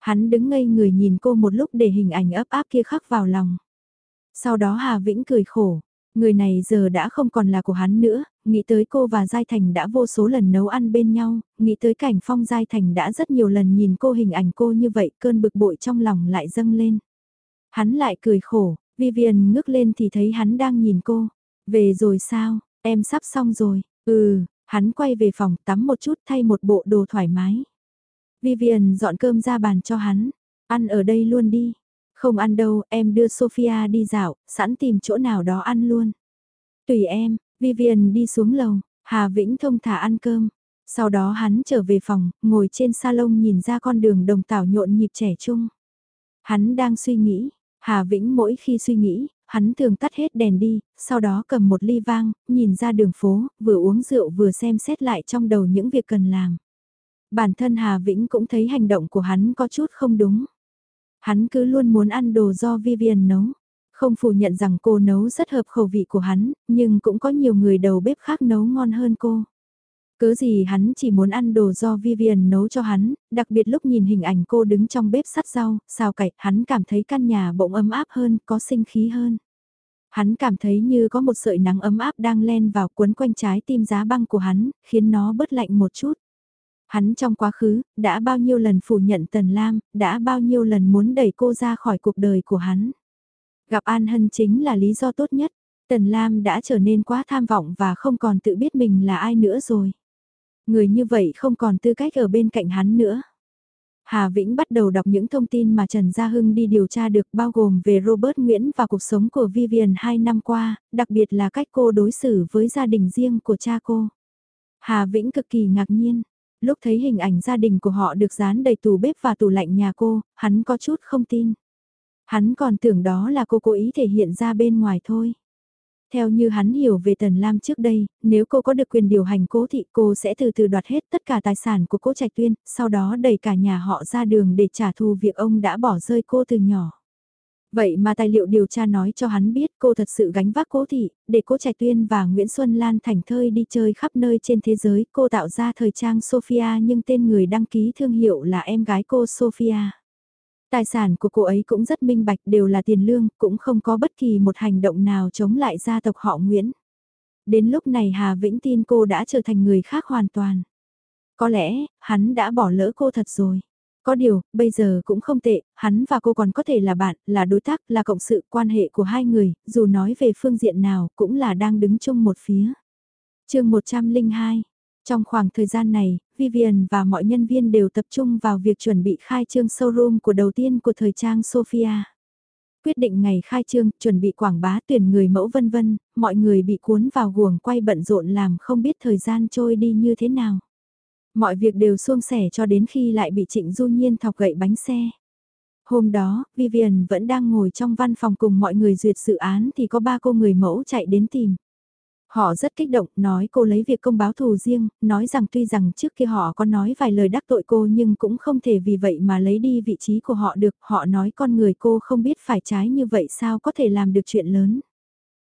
Hắn đứng ngây người nhìn cô một lúc để hình ảnh ấp áp kia khắc vào lòng. Sau đó Hà Vĩnh cười khổ, người này giờ đã không còn là của hắn nữa, nghĩ tới cô và Giai Thành đã vô số lần nấu ăn bên nhau, nghĩ tới cảnh Phong Giai Thành đã rất nhiều lần nhìn cô hình ảnh cô như vậy cơn bực bội trong lòng lại dâng lên. Hắn lại cười khổ, Vivian ngước lên thì thấy hắn đang nhìn cô. Về rồi sao, em sắp xong rồi, ừ, hắn quay về phòng tắm một chút thay một bộ đồ thoải mái. Vivian dọn cơm ra bàn cho hắn, ăn ở đây luôn đi. Không ăn đâu, em đưa Sophia đi dạo, sẵn tìm chỗ nào đó ăn luôn. Tùy em, Vivian đi xuống lầu, Hà Vĩnh thông thả ăn cơm. Sau đó hắn trở về phòng, ngồi trên salon nhìn ra con đường đồng tảo nhộn nhịp trẻ trung. Hắn đang suy nghĩ, Hà Vĩnh mỗi khi suy nghĩ, hắn thường tắt hết đèn đi, sau đó cầm một ly vang, nhìn ra đường phố, vừa uống rượu vừa xem xét lại trong đầu những việc cần làm. Bản thân Hà Vĩnh cũng thấy hành động của hắn có chút không đúng. Hắn cứ luôn muốn ăn đồ do Vivian nấu. Không phủ nhận rằng cô nấu rất hợp khẩu vị của hắn, nhưng cũng có nhiều người đầu bếp khác nấu ngon hơn cô. Cớ gì hắn chỉ muốn ăn đồ do Vivian nấu cho hắn, đặc biệt lúc nhìn hình ảnh cô đứng trong bếp sắt rau, xào cải, hắn cảm thấy căn nhà bỗng ấm áp hơn, có sinh khí hơn. Hắn cảm thấy như có một sợi nắng ấm áp đang len vào cuốn quanh trái tim giá băng của hắn, khiến nó bớt lạnh một chút. Hắn trong quá khứ, đã bao nhiêu lần phủ nhận Tần Lam, đã bao nhiêu lần muốn đẩy cô ra khỏi cuộc đời của hắn. Gặp An Hân chính là lý do tốt nhất. Tần Lam đã trở nên quá tham vọng và không còn tự biết mình là ai nữa rồi. Người như vậy không còn tư cách ở bên cạnh hắn nữa. Hà Vĩnh bắt đầu đọc những thông tin mà Trần Gia Hưng đi điều tra được bao gồm về Robert Nguyễn và cuộc sống của Vivian 2 năm qua, đặc biệt là cách cô đối xử với gia đình riêng của cha cô. Hà Vĩnh cực kỳ ngạc nhiên, lúc thấy hình ảnh gia đình của họ được dán đầy tủ bếp và tủ lạnh nhà cô, hắn có chút không tin. Hắn còn tưởng đó là cô cố ý thể hiện ra bên ngoài thôi. Theo như hắn hiểu về Tần Lam trước đây, nếu cô có được quyền điều hành cố thị cô sẽ từ từ đoạt hết tất cả tài sản của cố Trạch Tuyên, sau đó đẩy cả nhà họ ra đường để trả thù việc ông đã bỏ rơi cô từ nhỏ. Vậy mà tài liệu điều tra nói cho hắn biết cô thật sự gánh vác cố thị, để cố Trạch Tuyên và Nguyễn Xuân Lan thành thơi đi chơi khắp nơi trên thế giới. Cô tạo ra thời trang Sophia nhưng tên người đăng ký thương hiệu là em gái cô Sophia. Tài sản của cô ấy cũng rất minh bạch đều là tiền lương, cũng không có bất kỳ một hành động nào chống lại gia tộc họ Nguyễn. Đến lúc này Hà Vĩnh tin cô đã trở thành người khác hoàn toàn. Có lẽ, hắn đã bỏ lỡ cô thật rồi. Có điều, bây giờ cũng không tệ, hắn và cô còn có thể là bạn, là đối tác, là cộng sự, quan hệ của hai người, dù nói về phương diện nào, cũng là đang đứng chung một phía. chương 102 Trong khoảng thời gian này, Vivian và mọi nhân viên đều tập trung vào việc chuẩn bị khai trương showroom của đầu tiên của thời trang Sophia. Quyết định ngày khai trương, chuẩn bị quảng bá tuyển người mẫu vân vân, mọi người bị cuốn vào guồng quay bận rộn làm không biết thời gian trôi đi như thế nào. Mọi việc đều suôn sẻ cho đến khi lại bị Trịnh Du Nhiên thọc gậy bánh xe. Hôm đó, Vivian vẫn đang ngồi trong văn phòng cùng mọi người duyệt dự án thì có ba cô người mẫu chạy đến tìm. Họ rất kích động, nói cô lấy việc công báo thù riêng, nói rằng tuy rằng trước kia họ có nói vài lời đắc tội cô nhưng cũng không thể vì vậy mà lấy đi vị trí của họ được, họ nói con người cô không biết phải trái như vậy sao có thể làm được chuyện lớn.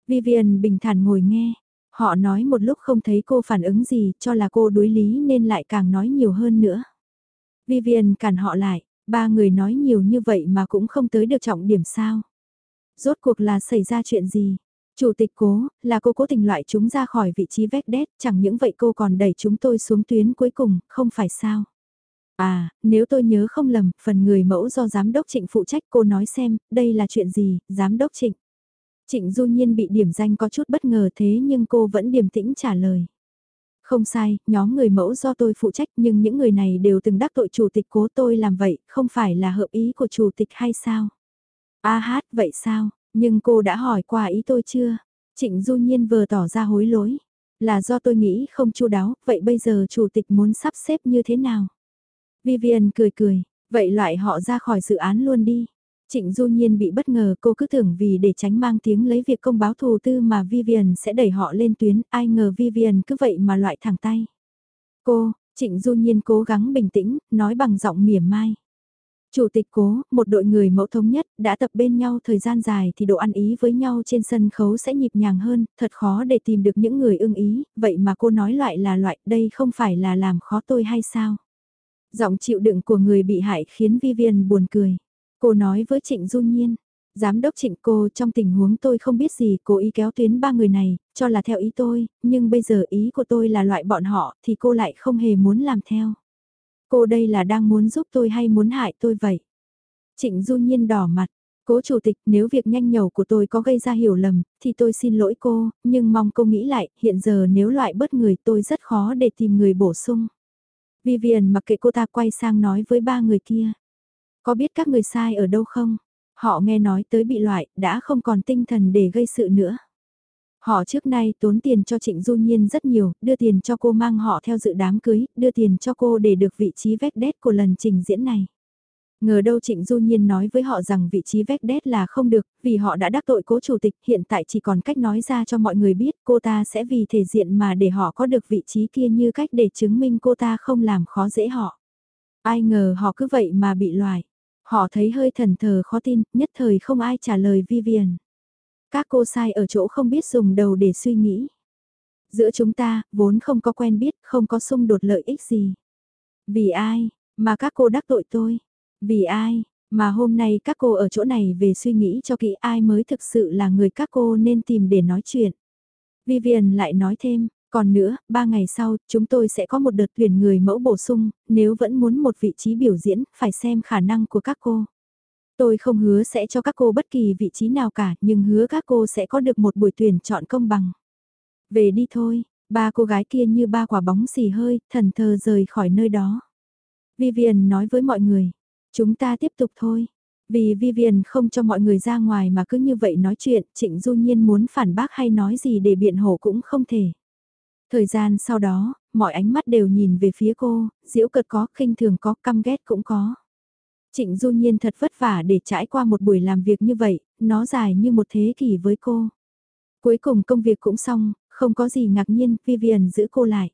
Vivian bình thản ngồi nghe, họ nói một lúc không thấy cô phản ứng gì, cho là cô đối lý nên lại càng nói nhiều hơn nữa. Vivian cản họ lại, ba người nói nhiều như vậy mà cũng không tới được trọng điểm sao. Rốt cuộc là xảy ra chuyện gì? Chủ tịch cố, là cô cố tình loại chúng ra khỏi vị trí vét đét, chẳng những vậy cô còn đẩy chúng tôi xuống tuyến cuối cùng, không phải sao. À, nếu tôi nhớ không lầm, phần người mẫu do giám đốc trịnh phụ trách cô nói xem, đây là chuyện gì, giám đốc trịnh. Trịnh du nhiên bị điểm danh có chút bất ngờ thế nhưng cô vẫn điềm tĩnh trả lời. Không sai, nhóm người mẫu do tôi phụ trách nhưng những người này đều từng đắc tội chủ tịch cố tôi làm vậy, không phải là hợp ý của chủ tịch hay sao? A hát, vậy sao? Nhưng cô đã hỏi qua ý tôi chưa? Trịnh Du Nhiên vừa tỏ ra hối lỗi. Là do tôi nghĩ không chu đáo, vậy bây giờ chủ tịch muốn sắp xếp như thế nào? Vivian cười cười, vậy loại họ ra khỏi dự án luôn đi. Trịnh Du Nhiên bị bất ngờ cô cứ tưởng vì để tránh mang tiếng lấy việc công báo thù tư mà Vivian sẽ đẩy họ lên tuyến, ai ngờ Vivian cứ vậy mà loại thẳng tay. Cô, Trịnh Du Nhiên cố gắng bình tĩnh, nói bằng giọng mỉa mai. Chủ tịch cố, một đội người mẫu thống nhất, đã tập bên nhau thời gian dài thì độ ăn ý với nhau trên sân khấu sẽ nhịp nhàng hơn, thật khó để tìm được những người ưng ý, vậy mà cô nói loại là loại, đây không phải là làm khó tôi hay sao? Giọng chịu đựng của người bị hại khiến Vivian buồn cười. Cô nói với Trịnh Du Nhiên, Giám đốc trịnh cô trong tình huống tôi không biết gì cố ý kéo tuyến ba người này, cho là theo ý tôi, nhưng bây giờ ý của tôi là loại bọn họ thì cô lại không hề muốn làm theo. Cô đây là đang muốn giúp tôi hay muốn hại tôi vậy? Trịnh Du Nhiên đỏ mặt, cố chủ tịch nếu việc nhanh nhẩu của tôi có gây ra hiểu lầm, thì tôi xin lỗi cô, nhưng mong cô nghĩ lại, hiện giờ nếu loại bớt người tôi rất khó để tìm người bổ sung. Vivian mặc kệ cô ta quay sang nói với ba người kia. Có biết các người sai ở đâu không? Họ nghe nói tới bị loại, đã không còn tinh thần để gây sự nữa. Họ trước nay tốn tiền cho Trịnh Du Nhiên rất nhiều, đưa tiền cho cô mang họ theo dự đám cưới, đưa tiền cho cô để được vị trí vét đét của lần trình diễn này. Ngờ đâu Trịnh Du Nhiên nói với họ rằng vị trí vét đét là không được, vì họ đã đắc tội cố chủ tịch, hiện tại chỉ còn cách nói ra cho mọi người biết cô ta sẽ vì thể diện mà để họ có được vị trí kia như cách để chứng minh cô ta không làm khó dễ họ. Ai ngờ họ cứ vậy mà bị loại. Họ thấy hơi thần thờ khó tin, nhất thời không ai trả lời Vivian. Các cô sai ở chỗ không biết dùng đầu để suy nghĩ. Giữa chúng ta, vốn không có quen biết, không có xung đột lợi ích gì. Vì ai, mà các cô đắc tội tôi? Vì ai, mà hôm nay các cô ở chỗ này về suy nghĩ cho kỹ ai mới thực sự là người các cô nên tìm để nói chuyện. Vivian lại nói thêm, còn nữa, ba ngày sau, chúng tôi sẽ có một đợt tuyển người mẫu bổ sung, nếu vẫn muốn một vị trí biểu diễn, phải xem khả năng của các cô. Tôi không hứa sẽ cho các cô bất kỳ vị trí nào cả, nhưng hứa các cô sẽ có được một buổi tuyển chọn công bằng. Về đi thôi, ba cô gái kia như ba quả bóng xì hơi, thần thờ rời khỏi nơi đó. Vivian nói với mọi người, chúng ta tiếp tục thôi. Vì Vivian không cho mọi người ra ngoài mà cứ như vậy nói chuyện, Trịnh Du Nhiên muốn phản bác hay nói gì để biện hộ cũng không thể. Thời gian sau đó, mọi ánh mắt đều nhìn về phía cô, diễu cợt có, khinh thường có, căm ghét cũng có. Trịnh Du Nhiên thật vất vả để trải qua một buổi làm việc như vậy, nó dài như một thế kỷ với cô. Cuối cùng công việc cũng xong, không có gì ngạc nhiên, Vivian giữ cô lại.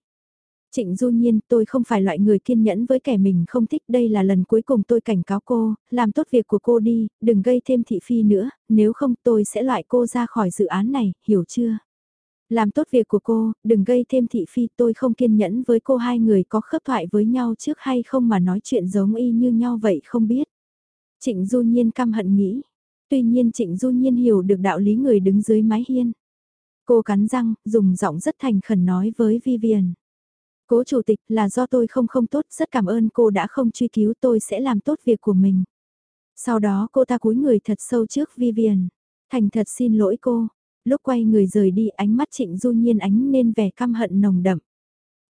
Trịnh Du Nhiên, tôi không phải loại người kiên nhẫn với kẻ mình không thích, đây là lần cuối cùng tôi cảnh cáo cô, làm tốt việc của cô đi, đừng gây thêm thị phi nữa, nếu không tôi sẽ loại cô ra khỏi dự án này, hiểu chưa? Làm tốt việc của cô, đừng gây thêm thị phi tôi không kiên nhẫn với cô hai người có khớp thoại với nhau trước hay không mà nói chuyện giống y như nhau vậy không biết. Trịnh Du Nhiên căm hận nghĩ. Tuy nhiên Trịnh Du Nhiên hiểu được đạo lý người đứng dưới mái hiên. Cô cắn răng, dùng giọng rất thành khẩn nói với Vivian. Cố chủ tịch là do tôi không không tốt, rất cảm ơn cô đã không truy cứu tôi sẽ làm tốt việc của mình. Sau đó cô ta cúi người thật sâu trước Vivian. Thành thật xin lỗi cô, lúc quay người rời đi ánh mắt trịnh du nhiên ánh nên vẻ căm hận nồng đậm.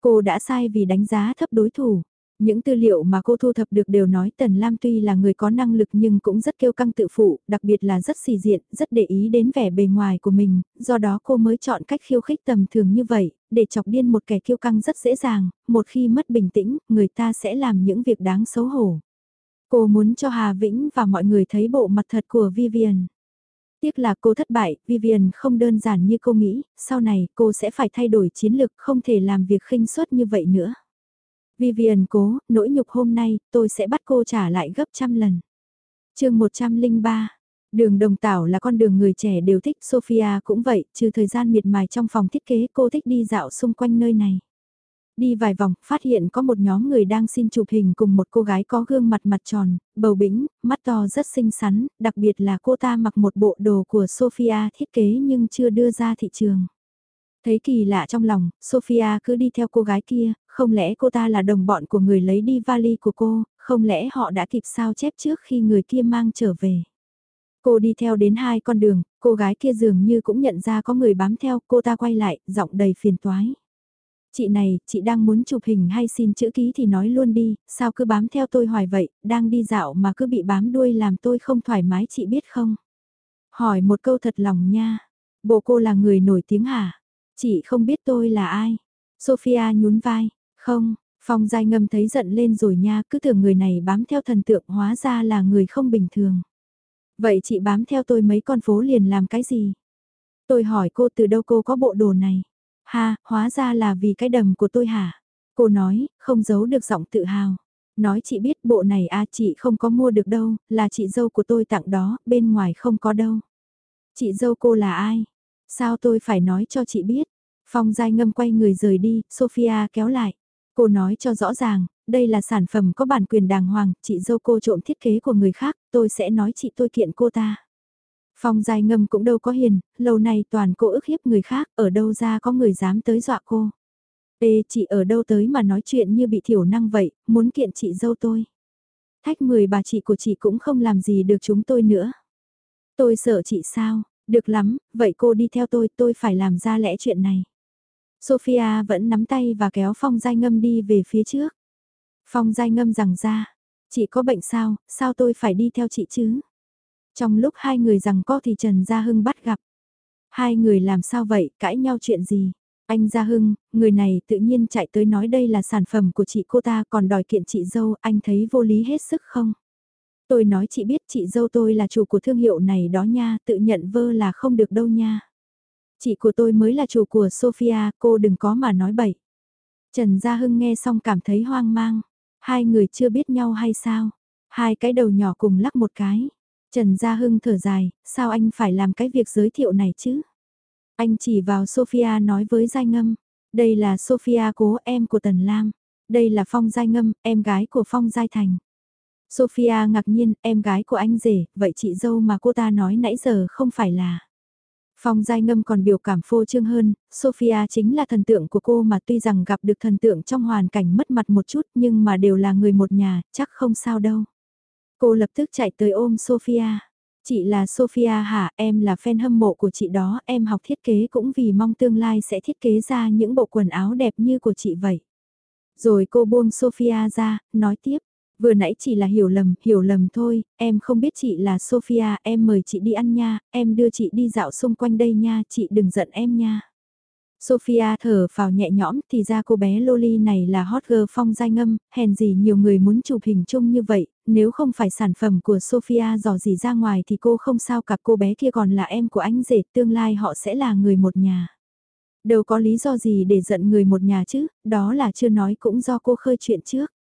Cô đã sai vì đánh giá thấp đối thủ. Những tư liệu mà cô thu thập được đều nói Tần Lam tuy là người có năng lực nhưng cũng rất kiêu căng tự phụ, đặc biệt là rất xì diện, rất để ý đến vẻ bề ngoài của mình, do đó cô mới chọn cách khiêu khích tầm thường như vậy, để chọc điên một kẻ kiêu căng rất dễ dàng, một khi mất bình tĩnh, người ta sẽ làm những việc đáng xấu hổ. Cô muốn cho Hà Vĩnh và mọi người thấy bộ mặt thật của Vivian. Tiếc là cô thất bại, Vivian không đơn giản như cô nghĩ, sau này cô sẽ phải thay đổi chiến lược không thể làm việc khinh suất như vậy nữa. Vivian cố, nỗi nhục hôm nay, tôi sẽ bắt cô trả lại gấp trăm lần. chương 103 Đường đồng tảo là con đường người trẻ đều thích, Sophia cũng vậy, trừ thời gian miệt mài trong phòng thiết kế cô thích đi dạo xung quanh nơi này. Đi vài vòng, phát hiện có một nhóm người đang xin chụp hình cùng một cô gái có gương mặt mặt tròn, bầu bĩnh, mắt to rất xinh xắn, đặc biệt là cô ta mặc một bộ đồ của Sophia thiết kế nhưng chưa đưa ra thị trường. Thấy kỳ lạ trong lòng, Sophia cứ đi theo cô gái kia, không lẽ cô ta là đồng bọn của người lấy đi vali của cô, không lẽ họ đã kịp sao chép trước khi người kia mang trở về. Cô đi theo đến hai con đường, cô gái kia dường như cũng nhận ra có người bám theo, cô ta quay lại, giọng đầy phiền toái. Chị này, chị đang muốn chụp hình hay xin chữ ký thì nói luôn đi, sao cứ bám theo tôi hoài vậy, đang đi dạo mà cứ bị bám đuôi làm tôi không thoải mái chị biết không? Hỏi một câu thật lòng nha, bộ cô là người nổi tiếng hả? Chị không biết tôi là ai? Sophia nhún vai, không, Phong Giai Ngâm thấy giận lên rồi nha, cứ tưởng người này bám theo thần tượng hóa ra là người không bình thường. Vậy chị bám theo tôi mấy con phố liền làm cái gì? Tôi hỏi cô từ đâu cô có bộ đồ này? Ha, hóa ra là vì cái đầm của tôi hả? Cô nói, không giấu được giọng tự hào. Nói chị biết bộ này à chị không có mua được đâu, là chị dâu của tôi tặng đó, bên ngoài không có đâu. Chị dâu cô là ai? Sao tôi phải nói cho chị biết? Phong dai Ngâm quay người rời đi, Sophia kéo lại. Cô nói cho rõ ràng, đây là sản phẩm có bản quyền đàng hoàng, chị dâu cô trộm thiết kế của người khác, tôi sẽ nói chị tôi kiện cô ta. Phong Dài Ngâm cũng đâu có hiền, lâu nay toàn cô ức hiếp người khác, ở đâu ra có người dám tới dọa cô. Ê chị ở đâu tới mà nói chuyện như bị thiểu năng vậy, muốn kiện chị dâu tôi. Thách 10 bà chị của chị cũng không làm gì được chúng tôi nữa. Tôi sợ chị sao, được lắm, vậy cô đi theo tôi, tôi phải làm ra lẽ chuyện này. Sophia vẫn nắm tay và kéo Phong Giai Ngâm đi về phía trước. Phong Giai Ngâm rằng ra, chị có bệnh sao, sao tôi phải đi theo chị chứ? Trong lúc hai người rằng co thì Trần Gia Hưng bắt gặp. Hai người làm sao vậy, cãi nhau chuyện gì? Anh Gia Hưng, người này tự nhiên chạy tới nói đây là sản phẩm của chị cô ta còn đòi kiện chị dâu, anh thấy vô lý hết sức không? Tôi nói chị biết chị dâu tôi là chủ của thương hiệu này đó nha, tự nhận vơ là không được đâu nha. Chị của tôi mới là chủ của Sophia, cô đừng có mà nói bậy. Trần Gia Hưng nghe xong cảm thấy hoang mang. Hai người chưa biết nhau hay sao? Hai cái đầu nhỏ cùng lắc một cái. Trần Gia Hưng thở dài, sao anh phải làm cái việc giới thiệu này chứ? Anh chỉ vào Sophia nói với Giai Ngâm. Đây là Sophia cố em của Tần Lam. Đây là Phong Giai Ngâm, em gái của Phong Giai Thành. Sophia ngạc nhiên, em gái của anh rể, vậy chị dâu mà cô ta nói nãy giờ không phải là. Phong Giai Ngâm còn biểu cảm phô trương hơn, Sophia chính là thần tượng của cô mà tuy rằng gặp được thần tượng trong hoàn cảnh mất mặt một chút nhưng mà đều là người một nhà, chắc không sao đâu. Cô lập tức chạy tới ôm Sophia. Chị là Sophia hả, em là fan hâm mộ của chị đó, em học thiết kế cũng vì mong tương lai sẽ thiết kế ra những bộ quần áo đẹp như của chị vậy. Rồi cô buông Sophia ra, nói tiếp, Vừa nãy chỉ là hiểu lầm, hiểu lầm thôi, em không biết chị là Sophia, em mời chị đi ăn nha, em đưa chị đi dạo xung quanh đây nha, chị đừng giận em nha. Sophia thở vào nhẹ nhõm thì ra cô bé Loli này là hot girl phong giai ngâm, hèn gì nhiều người muốn chụp hình chung như vậy, nếu không phải sản phẩm của Sophia dò gì ra ngoài thì cô không sao cả cô bé kia còn là em của anh rể, tương lai họ sẽ là người một nhà. Đâu có lý do gì để giận người một nhà chứ, đó là chưa nói cũng do cô khơi chuyện trước.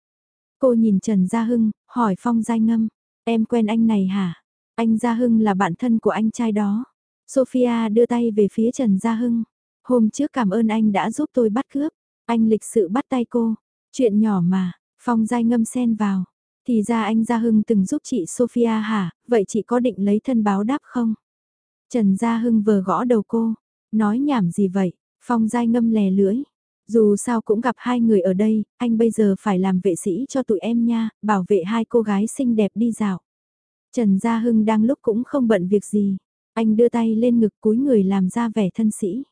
Cô nhìn Trần Gia Hưng, hỏi Phong Giai Ngâm, em quen anh này hả? Anh Gia Hưng là bạn thân của anh trai đó. Sophia đưa tay về phía Trần Gia Hưng. Hôm trước cảm ơn anh đã giúp tôi bắt cướp. Anh lịch sự bắt tay cô. Chuyện nhỏ mà, Phong Giai Ngâm xen vào. Thì ra anh Gia Hưng từng giúp chị Sophia hả? Vậy chị có định lấy thân báo đáp không? Trần Gia Hưng vừa gõ đầu cô. Nói nhảm gì vậy? Phong dai Ngâm lè lưỡi. Dù sao cũng gặp hai người ở đây, anh bây giờ phải làm vệ sĩ cho tụi em nha, bảo vệ hai cô gái xinh đẹp đi dạo. Trần Gia Hưng đang lúc cũng không bận việc gì. Anh đưa tay lên ngực cúi người làm ra vẻ thân sĩ.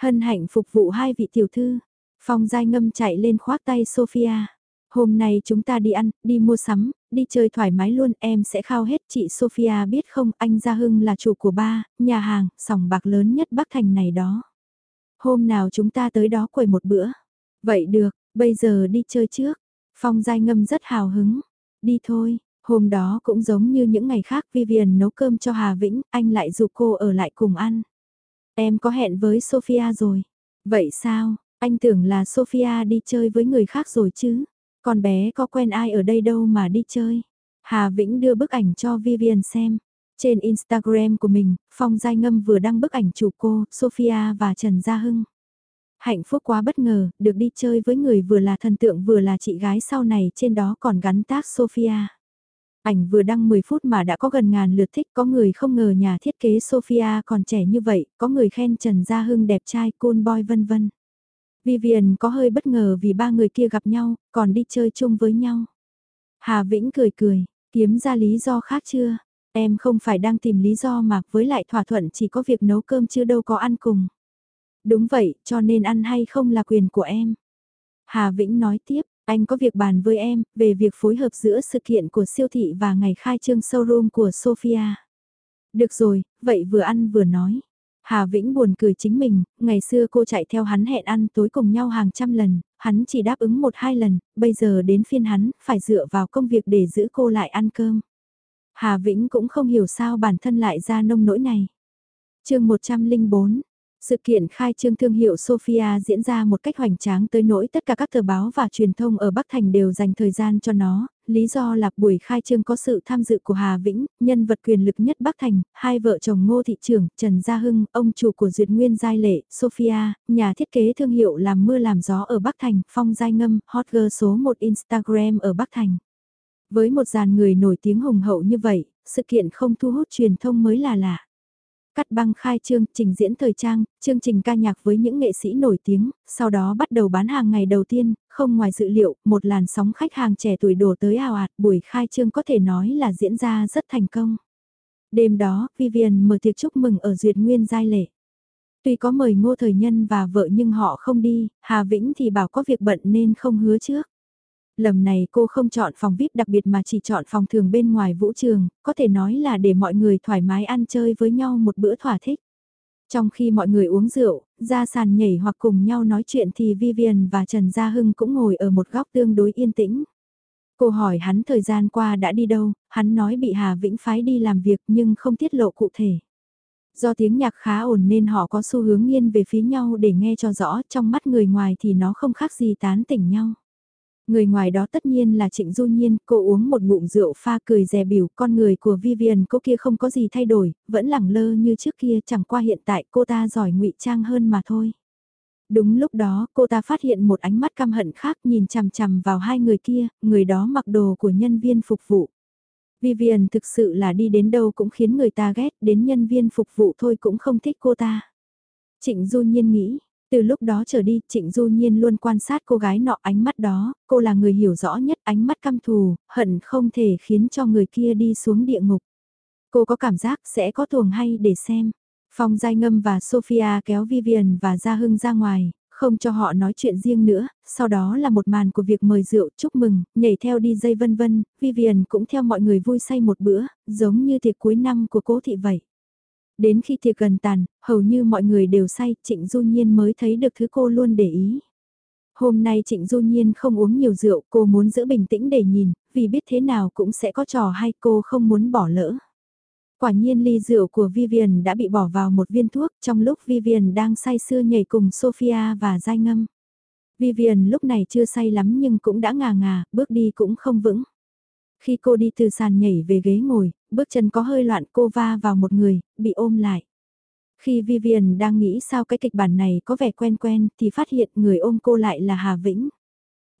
Hân hạnh phục vụ hai vị tiểu thư. Phong dai Ngâm chạy lên khoác tay Sophia. Hôm nay chúng ta đi ăn, đi mua sắm, đi chơi thoải mái luôn em sẽ khao hết chị Sophia biết không anh Gia Hưng là chủ của ba, nhà hàng, sòng bạc lớn nhất Bắc Thành này đó. Hôm nào chúng ta tới đó quầy một bữa. Vậy được, bây giờ đi chơi trước. Phong Giai Ngâm rất hào hứng. Đi thôi, hôm đó cũng giống như những ngày khác Vivian nấu cơm cho Hà Vĩnh, anh lại dụ cô ở lại cùng ăn. Em có hẹn với Sophia rồi. Vậy sao, anh tưởng là Sophia đi chơi với người khác rồi chứ? Con bé có quen ai ở đây đâu mà đi chơi? Hà Vĩnh đưa bức ảnh cho Vivian xem. Trên Instagram của mình, Phong Giai Ngâm vừa đăng bức ảnh chụp cô, Sophia và Trần Gia Hưng. Hạnh phúc quá bất ngờ, được đi chơi với người vừa là thần tượng vừa là chị gái sau này trên đó còn gắn tác Sophia. Ảnh vừa đăng 10 phút mà đã có gần ngàn lượt thích, có người không ngờ nhà thiết kế Sophia còn trẻ như vậy, có người khen Trần Gia Hưng đẹp trai, cool boy vân vân. Vivian có hơi bất ngờ vì ba người kia gặp nhau, còn đi chơi chung với nhau. Hà Vĩnh cười cười, kiếm ra lý do khác chưa? Em không phải đang tìm lý do mà với lại thỏa thuận chỉ có việc nấu cơm chứ đâu có ăn cùng. Đúng vậy, cho nên ăn hay không là quyền của em. Hà Vĩnh nói tiếp, anh có việc bàn với em, về việc phối hợp giữa sự kiện của siêu thị và ngày khai trương showroom của Sophia. Được rồi, vậy vừa ăn vừa nói. Hà Vĩnh buồn cười chính mình, ngày xưa cô chạy theo hắn hẹn ăn tối cùng nhau hàng trăm lần, hắn chỉ đáp ứng một hai lần, bây giờ đến phiên hắn, phải dựa vào công việc để giữ cô lại ăn cơm. Hà Vĩnh cũng không hiểu sao bản thân lại ra nông nỗi này. chương 104, Sự kiện khai trương thương hiệu Sophia diễn ra một cách hoành tráng tới nỗi tất cả các tờ báo và truyền thông ở Bắc Thành đều dành thời gian cho nó, lý do là buổi khai trương có sự tham dự của Hà Vĩnh, nhân vật quyền lực nhất Bắc Thành, hai vợ chồng Ngô Thị Trường, Trần Gia Hưng, ông chủ của Duyệt Nguyên Giai Lệ, Sophia, nhà thiết kế thương hiệu làm mưa làm gió ở Bắc Thành, Phong Giai Ngâm, hot girl số 1 Instagram ở Bắc Thành. Với một dàn người nổi tiếng hùng hậu như vậy, sự kiện không thu hút truyền thông mới là lạ. Cắt băng khai trương, trình diễn thời trang, chương trình ca nhạc với những nghệ sĩ nổi tiếng, sau đó bắt đầu bán hàng ngày đầu tiên, không ngoài dự liệu, một làn sóng khách hàng trẻ tuổi đổ tới ào ạt, buổi khai trương có thể nói là diễn ra rất thành công. Đêm đó, Vivian mở tiệc chúc mừng ở Duyệt Nguyên Giai Lệ. Tuy có mời ngô thời nhân và vợ nhưng họ không đi, Hà Vĩnh thì bảo có việc bận nên không hứa trước. Lầm này cô không chọn phòng VIP đặc biệt mà chỉ chọn phòng thường bên ngoài vũ trường, có thể nói là để mọi người thoải mái ăn chơi với nhau một bữa thỏa thích. Trong khi mọi người uống rượu, ra sàn nhảy hoặc cùng nhau nói chuyện thì Vivian và Trần Gia Hưng cũng ngồi ở một góc tương đối yên tĩnh. Cô hỏi hắn thời gian qua đã đi đâu, hắn nói bị Hà Vĩnh phái đi làm việc nhưng không tiết lộ cụ thể. Do tiếng nhạc khá ổn nên họ có xu hướng nghiêng về phía nhau để nghe cho rõ, trong mắt người ngoài thì nó không khác gì tán tỉnh nhau. Người ngoài đó tất nhiên là Trịnh Du Nhiên, cô uống một ngụm rượu pha cười dè biểu, con người của Vivian cô kia không có gì thay đổi, vẫn lẳng lơ như trước kia chẳng qua hiện tại cô ta giỏi ngụy trang hơn mà thôi. Đúng lúc đó cô ta phát hiện một ánh mắt căm hận khác nhìn chằm chằm vào hai người kia, người đó mặc đồ của nhân viên phục vụ. Vivian thực sự là đi đến đâu cũng khiến người ta ghét, đến nhân viên phục vụ thôi cũng không thích cô ta. Trịnh Du Nhiên nghĩ, từ lúc đó trở đi, Trịnh Du Nhiên luôn quan sát cô gái nọ ánh mắt đó, cô là người hiểu rõ nhất ánh mắt căm thù, hận không thể khiến cho người kia đi xuống địa ngục. Cô có cảm giác sẽ có tuồng hay để xem. Phong Giai Ngâm và Sophia kéo Vivian và Gia Hưng ra ngoài, không cho họ nói chuyện riêng nữa, sau đó là một màn của việc mời rượu chúc mừng, nhảy theo đi dây vân vân, Vivian cũng theo mọi người vui say một bữa, giống như tiệc cuối năm của cố thị vậy. Đến khi tiệc gần tàn, hầu như mọi người đều say, Trịnh Du Nhiên mới thấy được thứ cô luôn để ý. Hôm nay Trịnh Du Nhiên không uống nhiều rượu, cô muốn giữ bình tĩnh để nhìn, vì biết thế nào cũng sẽ có trò hay cô không muốn bỏ lỡ. Quả nhiên ly rượu của Vivian đã bị bỏ vào một viên thuốc trong lúc Vivian đang say sưa nhảy cùng Sophia và Giai Ngâm. Vivian lúc này chưa say lắm nhưng cũng đã ngà ngà, bước đi cũng không vững. Khi cô đi từ sàn nhảy về ghế ngồi, bước chân có hơi loạn cô va vào một người, bị ôm lại. Khi Vivian đang nghĩ sao cái kịch bản này có vẻ quen quen thì phát hiện người ôm cô lại là Hà Vĩnh.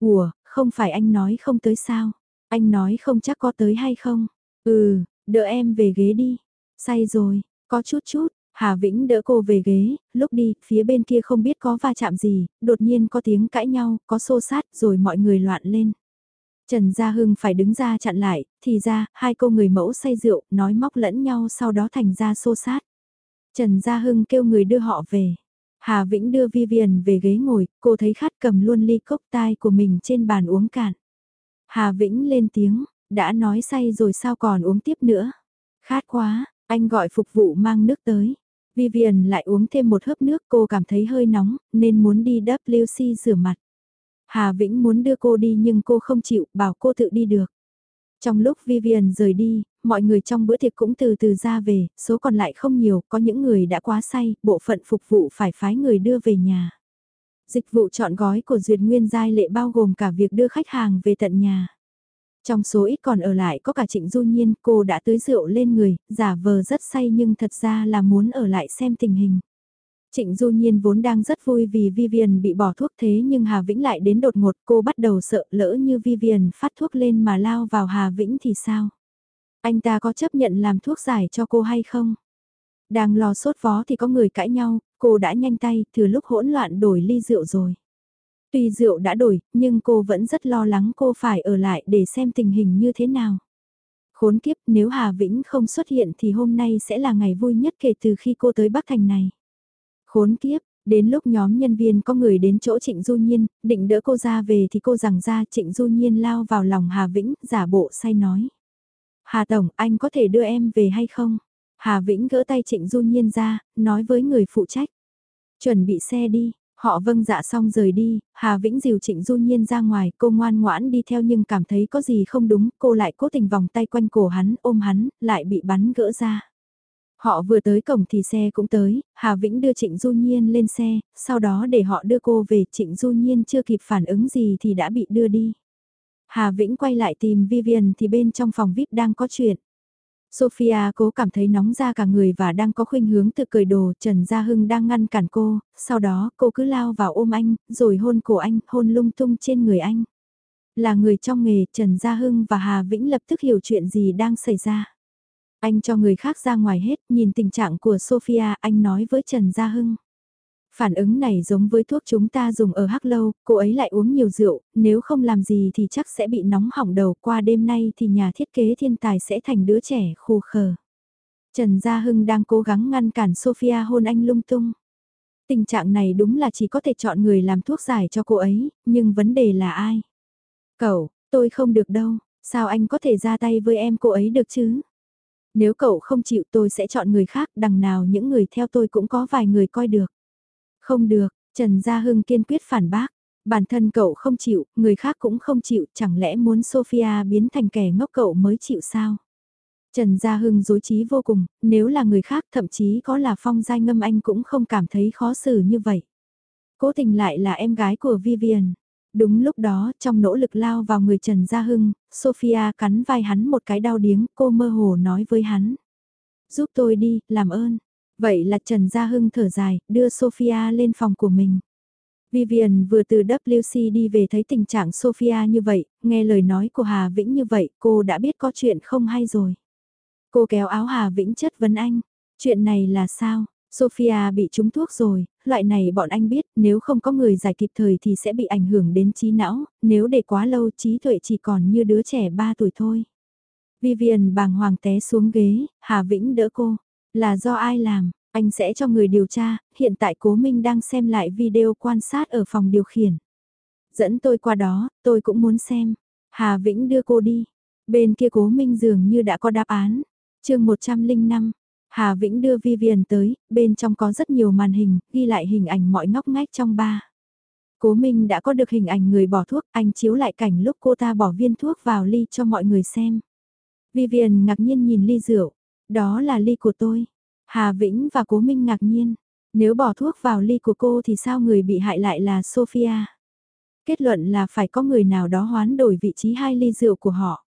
Ủa, không phải anh nói không tới sao? Anh nói không chắc có tới hay không? Ừ, đỡ em về ghế đi. Say rồi, có chút chút. Hà Vĩnh đỡ cô về ghế, lúc đi, phía bên kia không biết có va chạm gì, đột nhiên có tiếng cãi nhau, có xô sát rồi mọi người loạn lên. Trần Gia Hưng phải đứng ra chặn lại, thì ra, hai cô người mẫu say rượu, nói móc lẫn nhau sau đó thành ra xô sát. Trần Gia Hưng kêu người đưa họ về. Hà Vĩnh đưa Vivian về ghế ngồi, cô thấy khát cầm luôn ly cốc tai của mình trên bàn uống cạn. Hà Vĩnh lên tiếng, đã nói say rồi sao còn uống tiếp nữa. Khát quá, anh gọi phục vụ mang nước tới. Vivian lại uống thêm một hớp nước cô cảm thấy hơi nóng, nên muốn đi WC rửa mặt. Hà Vĩnh muốn đưa cô đi nhưng cô không chịu, bảo cô tự đi được. Trong lúc Vivian rời đi, mọi người trong bữa tiệc cũng từ từ ra về, số còn lại không nhiều, có những người đã quá say, bộ phận phục vụ phải phái người đưa về nhà. Dịch vụ chọn gói của Duyệt Nguyên Giai lệ bao gồm cả việc đưa khách hàng về tận nhà. Trong số ít còn ở lại có cả Trịnh Du Nhiên, cô đã tưới rượu lên người, giả vờ rất say nhưng thật ra là muốn ở lại xem tình hình. Trịnh Du Nhiên vốn đang rất vui vì Vivian bị bỏ thuốc thế nhưng Hà Vĩnh lại đến đột ngột cô bắt đầu sợ lỡ như Vivian phát thuốc lên mà lao vào Hà Vĩnh thì sao? Anh ta có chấp nhận làm thuốc giải cho cô hay không? Đang lo sốt vó thì có người cãi nhau, cô đã nhanh tay từ lúc hỗn loạn đổi ly rượu rồi. Tuy rượu đã đổi, nhưng cô vẫn rất lo lắng cô phải ở lại để xem tình hình như thế nào. Khốn kiếp nếu Hà Vĩnh không xuất hiện thì hôm nay sẽ là ngày vui nhất kể từ khi cô tới Bắc Thành này. Khốn kiếp, đến lúc nhóm nhân viên có người đến chỗ Trịnh Du Nhiên, định đỡ cô ra về thì cô rằng ra Trịnh Du Nhiên lao vào lòng Hà Vĩnh, giả bộ say nói. Hà Tổng, anh có thể đưa em về hay không? Hà Vĩnh gỡ tay Trịnh Du Nhiên ra, nói với người phụ trách. Chuẩn bị xe đi, họ vâng dạ xong rời đi, Hà Vĩnh dìu Trịnh Du Nhiên ra ngoài, cô ngoan ngoãn đi theo nhưng cảm thấy có gì không đúng, cô lại cố tình vòng tay quanh cổ hắn, ôm hắn, lại bị bắn gỡ ra. Họ vừa tới cổng thì xe cũng tới, Hà Vĩnh đưa Trịnh Du Nhiên lên xe, sau đó để họ đưa cô về Trịnh Du Nhiên chưa kịp phản ứng gì thì đã bị đưa đi. Hà Vĩnh quay lại tìm Vivian thì bên trong phòng VIP đang có chuyện. Sophia cố cảm thấy nóng ra cả người và đang có khuynh hướng tự cười đồ, Trần Gia Hưng đang ngăn cản cô, sau đó cô cứ lao vào ôm anh, rồi hôn cổ anh, hôn lung tung trên người anh. Là người trong nghề, Trần Gia Hưng và Hà Vĩnh lập tức hiểu chuyện gì đang xảy ra. Anh cho người khác ra ngoài hết, nhìn tình trạng của Sophia, anh nói với Trần Gia Hưng. Phản ứng này giống với thuốc chúng ta dùng ở Hắc Lâu, cô ấy lại uống nhiều rượu, nếu không làm gì thì chắc sẽ bị nóng hỏng đầu qua đêm nay thì nhà thiết kế thiên tài sẽ thành đứa trẻ khù khờ. Trần Gia Hưng đang cố gắng ngăn cản Sophia hôn anh lung tung. Tình trạng này đúng là chỉ có thể chọn người làm thuốc giải cho cô ấy, nhưng vấn đề là ai? Cậu, tôi không được đâu, sao anh có thể ra tay với em cô ấy được chứ? Nếu cậu không chịu tôi sẽ chọn người khác, đằng nào những người theo tôi cũng có vài người coi được. Không được, Trần Gia Hưng kiên quyết phản bác. Bản thân cậu không chịu, người khác cũng không chịu, chẳng lẽ muốn Sophia biến thành kẻ ngốc cậu mới chịu sao? Trần Gia Hưng dối trí vô cùng, nếu là người khác thậm chí có là phong giai ngâm anh cũng không cảm thấy khó xử như vậy. Cố tình lại là em gái của Vivian. Đúng lúc đó, trong nỗ lực lao vào người Trần Gia Hưng, Sophia cắn vai hắn một cái đau điếng, cô mơ hồ nói với hắn. Giúp tôi đi, làm ơn. Vậy là Trần Gia Hưng thở dài, đưa Sophia lên phòng của mình. Vivian vừa từ WC đi về thấy tình trạng Sophia như vậy, nghe lời nói của Hà Vĩnh như vậy, cô đã biết có chuyện không hay rồi. Cô kéo áo Hà Vĩnh chất vấn anh, chuyện này là sao? Sophia bị trúng thuốc rồi, loại này bọn anh biết nếu không có người giải kịp thời thì sẽ bị ảnh hưởng đến trí não, nếu để quá lâu trí tuệ chỉ còn như đứa trẻ 3 tuổi thôi. Vivian bàng hoàng té xuống ghế, Hà Vĩnh đỡ cô. Là do ai làm, anh sẽ cho người điều tra, hiện tại Cố Minh đang xem lại video quan sát ở phòng điều khiển. Dẫn tôi qua đó, tôi cũng muốn xem. Hà Vĩnh đưa cô đi. Bên kia Cố Minh dường như đã có đáp án. chương 105, Hà Vĩnh đưa Vivian tới, bên trong có rất nhiều màn hình, ghi lại hình ảnh mọi ngóc ngách trong ba. Cố Minh đã có được hình ảnh người bỏ thuốc, anh chiếu lại cảnh lúc cô ta bỏ viên thuốc vào ly cho mọi người xem. Vivian ngạc nhiên nhìn ly rượu, đó là ly của tôi. Hà Vĩnh và Cố Minh ngạc nhiên. Nếu bỏ thuốc vào ly của cô thì sao người bị hại lại là Sophia? Kết luận là phải có người nào đó hoán đổi vị trí hai ly rượu của họ.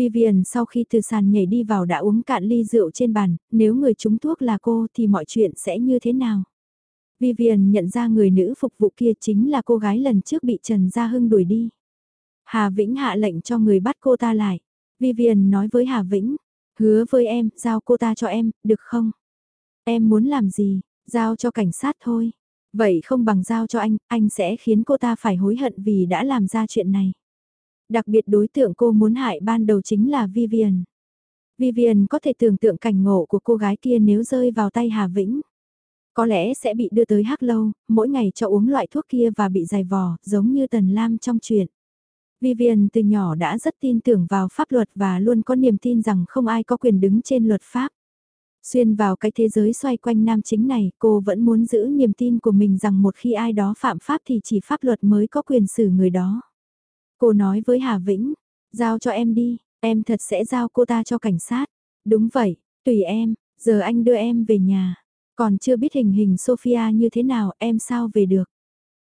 Vivian sau khi từ sàn nhảy đi vào đã uống cạn ly rượu trên bàn, nếu người trúng thuốc là cô thì mọi chuyện sẽ như thế nào? Vivian nhận ra người nữ phục vụ kia chính là cô gái lần trước bị Trần Gia Hưng đuổi đi. Hà Vĩnh hạ lệnh cho người bắt cô ta lại. Vivian nói với Hà Vĩnh, Hứa với em, giao cô ta cho em, được không? Em muốn làm gì, giao cho cảnh sát thôi. Vậy không bằng giao cho anh, anh sẽ khiến cô ta phải hối hận vì đã làm ra chuyện này. Đặc biệt đối tượng cô muốn hại ban đầu chính là Vivian. Vivian có thể tưởng tượng cảnh ngộ của cô gái kia nếu rơi vào tay Hà Vĩnh. Có lẽ sẽ bị đưa tới hắc lâu, mỗi ngày cho uống loại thuốc kia và bị dài vò, giống như Tần Lam trong chuyện. Vivian từ nhỏ đã rất tin tưởng vào pháp luật và luôn có niềm tin rằng không ai có quyền đứng trên luật pháp. Xuyên vào cái thế giới xoay quanh nam chính này, cô vẫn muốn giữ niềm tin của mình rằng một khi ai đó phạm pháp thì chỉ pháp luật mới có quyền xử người đó. Cô nói với Hà Vĩnh, giao cho em đi, em thật sẽ giao cô ta cho cảnh sát. Đúng vậy, tùy em, giờ anh đưa em về nhà. Còn chưa biết hình hình Sophia như thế nào em sao về được.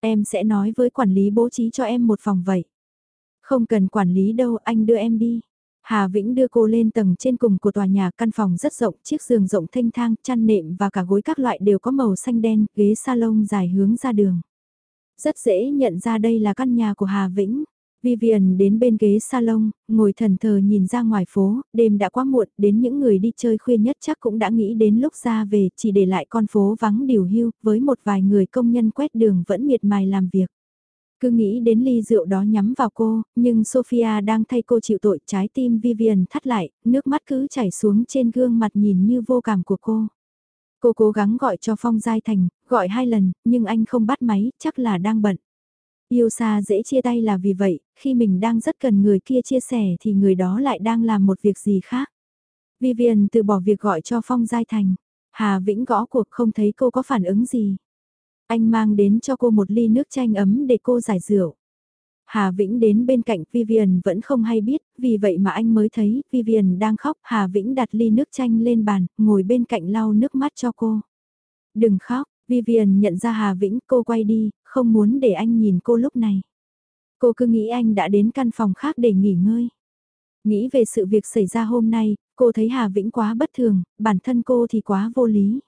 Em sẽ nói với quản lý bố trí cho em một phòng vậy. Không cần quản lý đâu, anh đưa em đi. Hà Vĩnh đưa cô lên tầng trên cùng của tòa nhà căn phòng rất rộng, chiếc giường rộng thanh thang, chăn nệm và cả gối các loại đều có màu xanh đen, ghế salon dài hướng ra đường. Rất dễ nhận ra đây là căn nhà của Hà Vĩnh. Vivian đến bên ghế salon, ngồi thần thờ nhìn ra ngoài phố, đêm đã quá muộn, đến những người đi chơi khuya nhất chắc cũng đã nghĩ đến lúc ra về, chỉ để lại con phố vắng điều hưu, với một vài người công nhân quét đường vẫn miệt mài làm việc. Cứ nghĩ đến ly rượu đó nhắm vào cô, nhưng Sophia đang thay cô chịu tội trái tim Vivian thắt lại, nước mắt cứ chảy xuống trên gương mặt nhìn như vô cảm của cô. Cô cố gắng gọi cho Phong Giai Thành, gọi hai lần, nhưng anh không bắt máy, chắc là đang bận. Yêu xa dễ chia tay là vì vậy, khi mình đang rất cần người kia chia sẻ thì người đó lại đang làm một việc gì khác. Vivian từ bỏ việc gọi cho Phong Giai Thành. Hà Vĩnh gõ cuộc không thấy cô có phản ứng gì. Anh mang đến cho cô một ly nước chanh ấm để cô giải rượu. Hà Vĩnh đến bên cạnh Vivian vẫn không hay biết, vì vậy mà anh mới thấy Vivian đang khóc. Hà Vĩnh đặt ly nước chanh lên bàn, ngồi bên cạnh lau nước mắt cho cô. Đừng khóc, Vivian nhận ra Hà Vĩnh, cô quay đi, không muốn để anh nhìn cô lúc này. Cô cứ nghĩ anh đã đến căn phòng khác để nghỉ ngơi. Nghĩ về sự việc xảy ra hôm nay, cô thấy Hà Vĩnh quá bất thường, bản thân cô thì quá vô lý.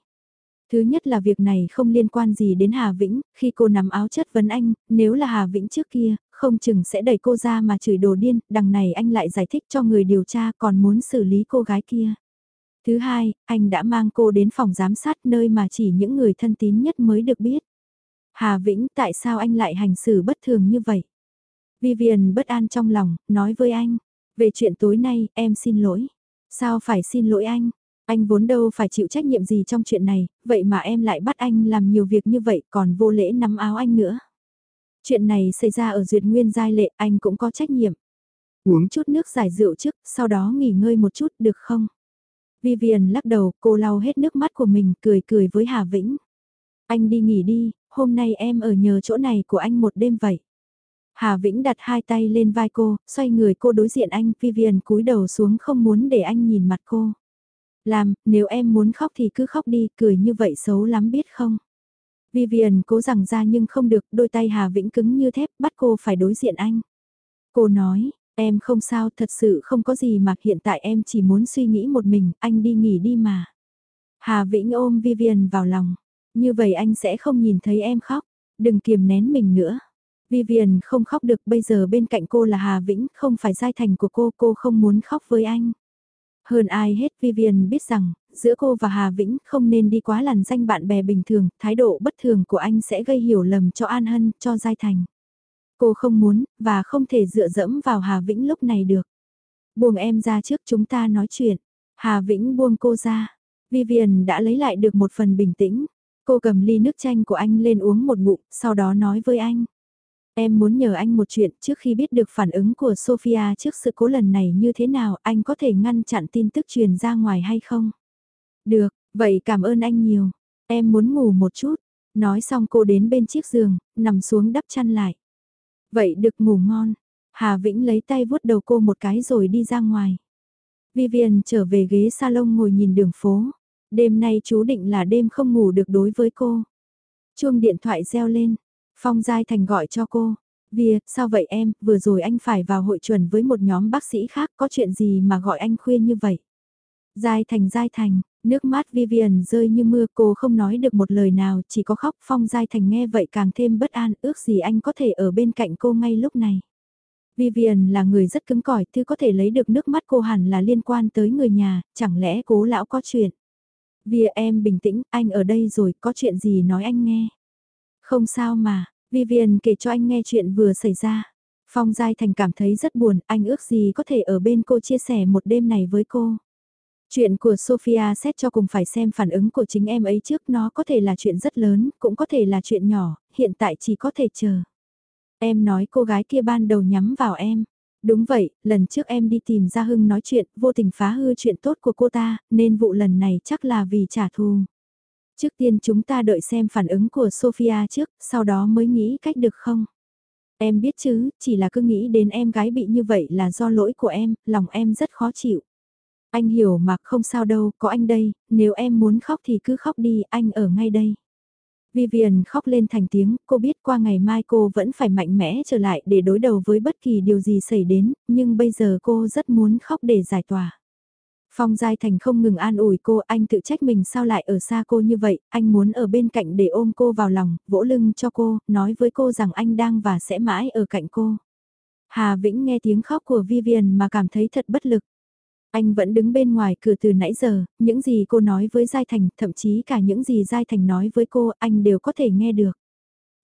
Thứ nhất là việc này không liên quan gì đến Hà Vĩnh, khi cô nắm áo chất vấn anh, nếu là Hà Vĩnh trước kia, không chừng sẽ đẩy cô ra mà chửi đồ điên, đằng này anh lại giải thích cho người điều tra còn muốn xử lý cô gái kia. Thứ hai, anh đã mang cô đến phòng giám sát nơi mà chỉ những người thân tín nhất mới được biết. Hà Vĩnh tại sao anh lại hành xử bất thường như vậy? Vivian bất an trong lòng, nói với anh, về chuyện tối nay em xin lỗi. Sao phải xin lỗi anh? Anh vốn đâu phải chịu trách nhiệm gì trong chuyện này, vậy mà em lại bắt anh làm nhiều việc như vậy còn vô lễ nắm áo anh nữa. Chuyện này xảy ra ở duyệt nguyên giai lệ, anh cũng có trách nhiệm. Uống chút nước giải rượu trước, sau đó nghỉ ngơi một chút, được không? Vivian lắc đầu, cô lau hết nước mắt của mình, cười cười với Hà Vĩnh. Anh đi nghỉ đi, hôm nay em ở nhờ chỗ này của anh một đêm vậy. Hà Vĩnh đặt hai tay lên vai cô, xoay người cô đối diện anh, Vivian cúi đầu xuống không muốn để anh nhìn mặt cô. Làm, nếu em muốn khóc thì cứ khóc đi, cười như vậy xấu lắm biết không? Vivian cố rằng ra nhưng không được, đôi tay Hà Vĩnh cứng như thép, bắt cô phải đối diện anh. Cô nói, em không sao, thật sự không có gì mà hiện tại em chỉ muốn suy nghĩ một mình, anh đi nghỉ đi mà. Hà Vĩnh ôm Vivian vào lòng, như vậy anh sẽ không nhìn thấy em khóc, đừng kiềm nén mình nữa. Vivian không khóc được bây giờ bên cạnh cô là Hà Vĩnh, không phải giai thành của cô, cô không muốn khóc với anh. Hơn ai hết Vivian biết rằng, giữa cô và Hà Vĩnh không nên đi quá làn danh bạn bè bình thường, thái độ bất thường của anh sẽ gây hiểu lầm cho An Hân, cho Giai Thành. Cô không muốn, và không thể dựa dẫm vào Hà Vĩnh lúc này được. Buông em ra trước chúng ta nói chuyện. Hà Vĩnh buông cô ra. Vivian đã lấy lại được một phần bình tĩnh. Cô cầm ly nước chanh của anh lên uống một ngụm, sau đó nói với anh. Em muốn nhờ anh một chuyện trước khi biết được phản ứng của Sophia trước sự cố lần này như thế nào anh có thể ngăn chặn tin tức truyền ra ngoài hay không? Được, vậy cảm ơn anh nhiều. Em muốn ngủ một chút. Nói xong cô đến bên chiếc giường, nằm xuống đắp chăn lại. Vậy được ngủ ngon. Hà Vĩnh lấy tay vuốt đầu cô một cái rồi đi ra ngoài. Vivian trở về ghế salon ngồi nhìn đường phố. Đêm nay chú định là đêm không ngủ được đối với cô. Chuông điện thoại reo lên. Phong Giai Thành gọi cho cô. Vìa, sao vậy em, vừa rồi anh phải vào hội chuẩn với một nhóm bác sĩ khác, có chuyện gì mà gọi anh khuyên như vậy? Giai Thành Giai Thành, nước mắt Vivian rơi như mưa cô không nói được một lời nào, chỉ có khóc Phong Giai Thành nghe vậy càng thêm bất an, ước gì anh có thể ở bên cạnh cô ngay lúc này. Vivian là người rất cứng cỏi, thư có thể lấy được nước mắt cô hẳn là liên quan tới người nhà, chẳng lẽ cố lão có chuyện. Via em bình tĩnh, anh ở đây rồi, có chuyện gì nói anh nghe. Không sao mà, Vivian kể cho anh nghe chuyện vừa xảy ra. Phong Giai Thành cảm thấy rất buồn, anh ước gì có thể ở bên cô chia sẻ một đêm này với cô. Chuyện của Sophia xét cho cùng phải xem phản ứng của chính em ấy trước nó có thể là chuyện rất lớn, cũng có thể là chuyện nhỏ, hiện tại chỉ có thể chờ. Em nói cô gái kia ban đầu nhắm vào em. Đúng vậy, lần trước em đi tìm Gia Hưng nói chuyện, vô tình phá hư chuyện tốt của cô ta, nên vụ lần này chắc là vì trả thù. Trước tiên chúng ta đợi xem phản ứng của Sophia trước, sau đó mới nghĩ cách được không? Em biết chứ, chỉ là cứ nghĩ đến em gái bị như vậy là do lỗi của em, lòng em rất khó chịu. Anh hiểu mà không sao đâu, có anh đây, nếu em muốn khóc thì cứ khóc đi, anh ở ngay đây. Vivian khóc lên thành tiếng, cô biết qua ngày mai cô vẫn phải mạnh mẽ trở lại để đối đầu với bất kỳ điều gì xảy đến, nhưng bây giờ cô rất muốn khóc để giải tỏa. Phong Giai Thành không ngừng an ủi cô, anh tự trách mình sao lại ở xa cô như vậy, anh muốn ở bên cạnh để ôm cô vào lòng, vỗ lưng cho cô, nói với cô rằng anh đang và sẽ mãi ở cạnh cô. Hà Vĩnh nghe tiếng khóc của Vivian mà cảm thấy thật bất lực. Anh vẫn đứng bên ngoài cửa từ nãy giờ, những gì cô nói với Giai Thành, thậm chí cả những gì Giai Thành nói với cô, anh đều có thể nghe được.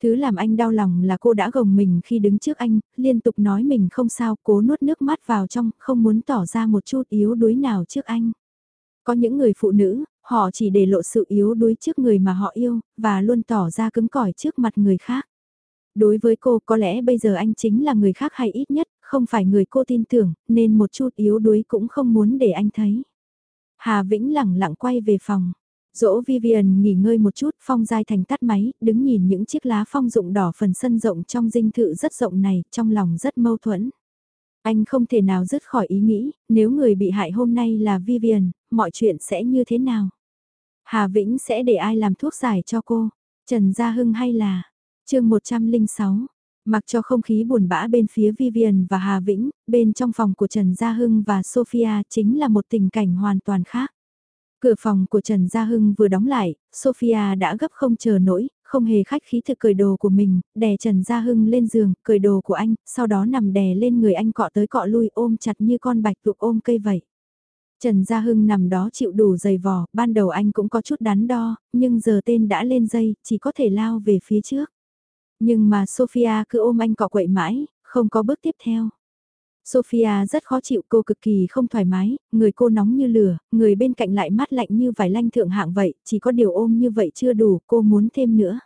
Thứ làm anh đau lòng là cô đã gồng mình khi đứng trước anh, liên tục nói mình không sao, cố nuốt nước mắt vào trong, không muốn tỏ ra một chút yếu đuối nào trước anh. Có những người phụ nữ, họ chỉ để lộ sự yếu đuối trước người mà họ yêu, và luôn tỏ ra cứng cỏi trước mặt người khác. Đối với cô có lẽ bây giờ anh chính là người khác hay ít nhất, không phải người cô tin tưởng, nên một chút yếu đuối cũng không muốn để anh thấy. Hà Vĩnh lẳng lặng quay về phòng. Dỗ Vivian nghỉ ngơi một chút, Phong Giai Thành tắt máy, đứng nhìn những chiếc lá phong rụng đỏ phần sân rộng trong dinh thự rất rộng này, trong lòng rất mâu thuẫn. Anh không thể nào dứt khỏi ý nghĩ, nếu người bị hại hôm nay là Vivian, mọi chuyện sẽ như thế nào? Hà Vĩnh sẽ để ai làm thuốc giải cho cô? Trần Gia Hưng hay là? Chương 106, mặc cho không khí buồn bã bên phía Vivian và Hà Vĩnh, bên trong phòng của Trần Gia Hưng và Sophia chính là một tình cảnh hoàn toàn khác. Cửa phòng của Trần Gia Hưng vừa đóng lại, Sophia đã gấp không chờ nổi, không hề khách khí thực cởi đồ của mình, đè Trần Gia Hưng lên giường, cởi đồ của anh, sau đó nằm đè lên người anh cọ tới cọ lui ôm chặt như con bạch tuộc ôm cây vậy. Trần Gia Hưng nằm đó chịu đủ dày vò, ban đầu anh cũng có chút đắn đo, nhưng giờ tên đã lên dây, chỉ có thể lao về phía trước. Nhưng mà Sophia cứ ôm anh cọ quậy mãi, không có bước tiếp theo. Sophia rất khó chịu cô cực kỳ không thoải mái, người cô nóng như lửa, người bên cạnh lại mát lạnh như vải lanh thượng hạng vậy, chỉ có điều ôm như vậy chưa đủ, cô muốn thêm nữa.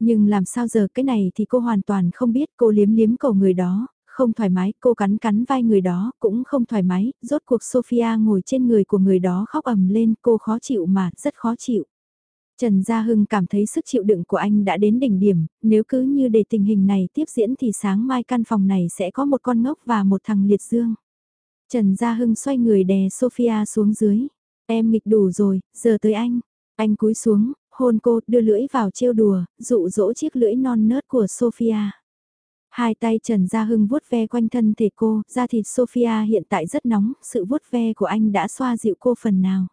Nhưng làm sao giờ cái này thì cô hoàn toàn không biết cô liếm liếm cầu người đó, không thoải mái, cô cắn cắn vai người đó, cũng không thoải mái, rốt cuộc Sophia ngồi trên người của người đó khóc ầm lên, cô khó chịu mà, rất khó chịu. Trần Gia Hưng cảm thấy sức chịu đựng của anh đã đến đỉnh điểm, nếu cứ như để tình hình này tiếp diễn thì sáng mai căn phòng này sẽ có một con ngốc và một thằng liệt dương. Trần Gia Hưng xoay người đè Sophia xuống dưới. Em nghịch đủ rồi, giờ tới anh. Anh cúi xuống, hôn cô, đưa lưỡi vào trêu đùa, dụ dỗ chiếc lưỡi non nớt của Sophia. Hai tay Trần Gia Hưng vuốt ve quanh thân thể cô, da thịt Sophia hiện tại rất nóng, sự vuốt ve của anh đã xoa dịu cô phần nào.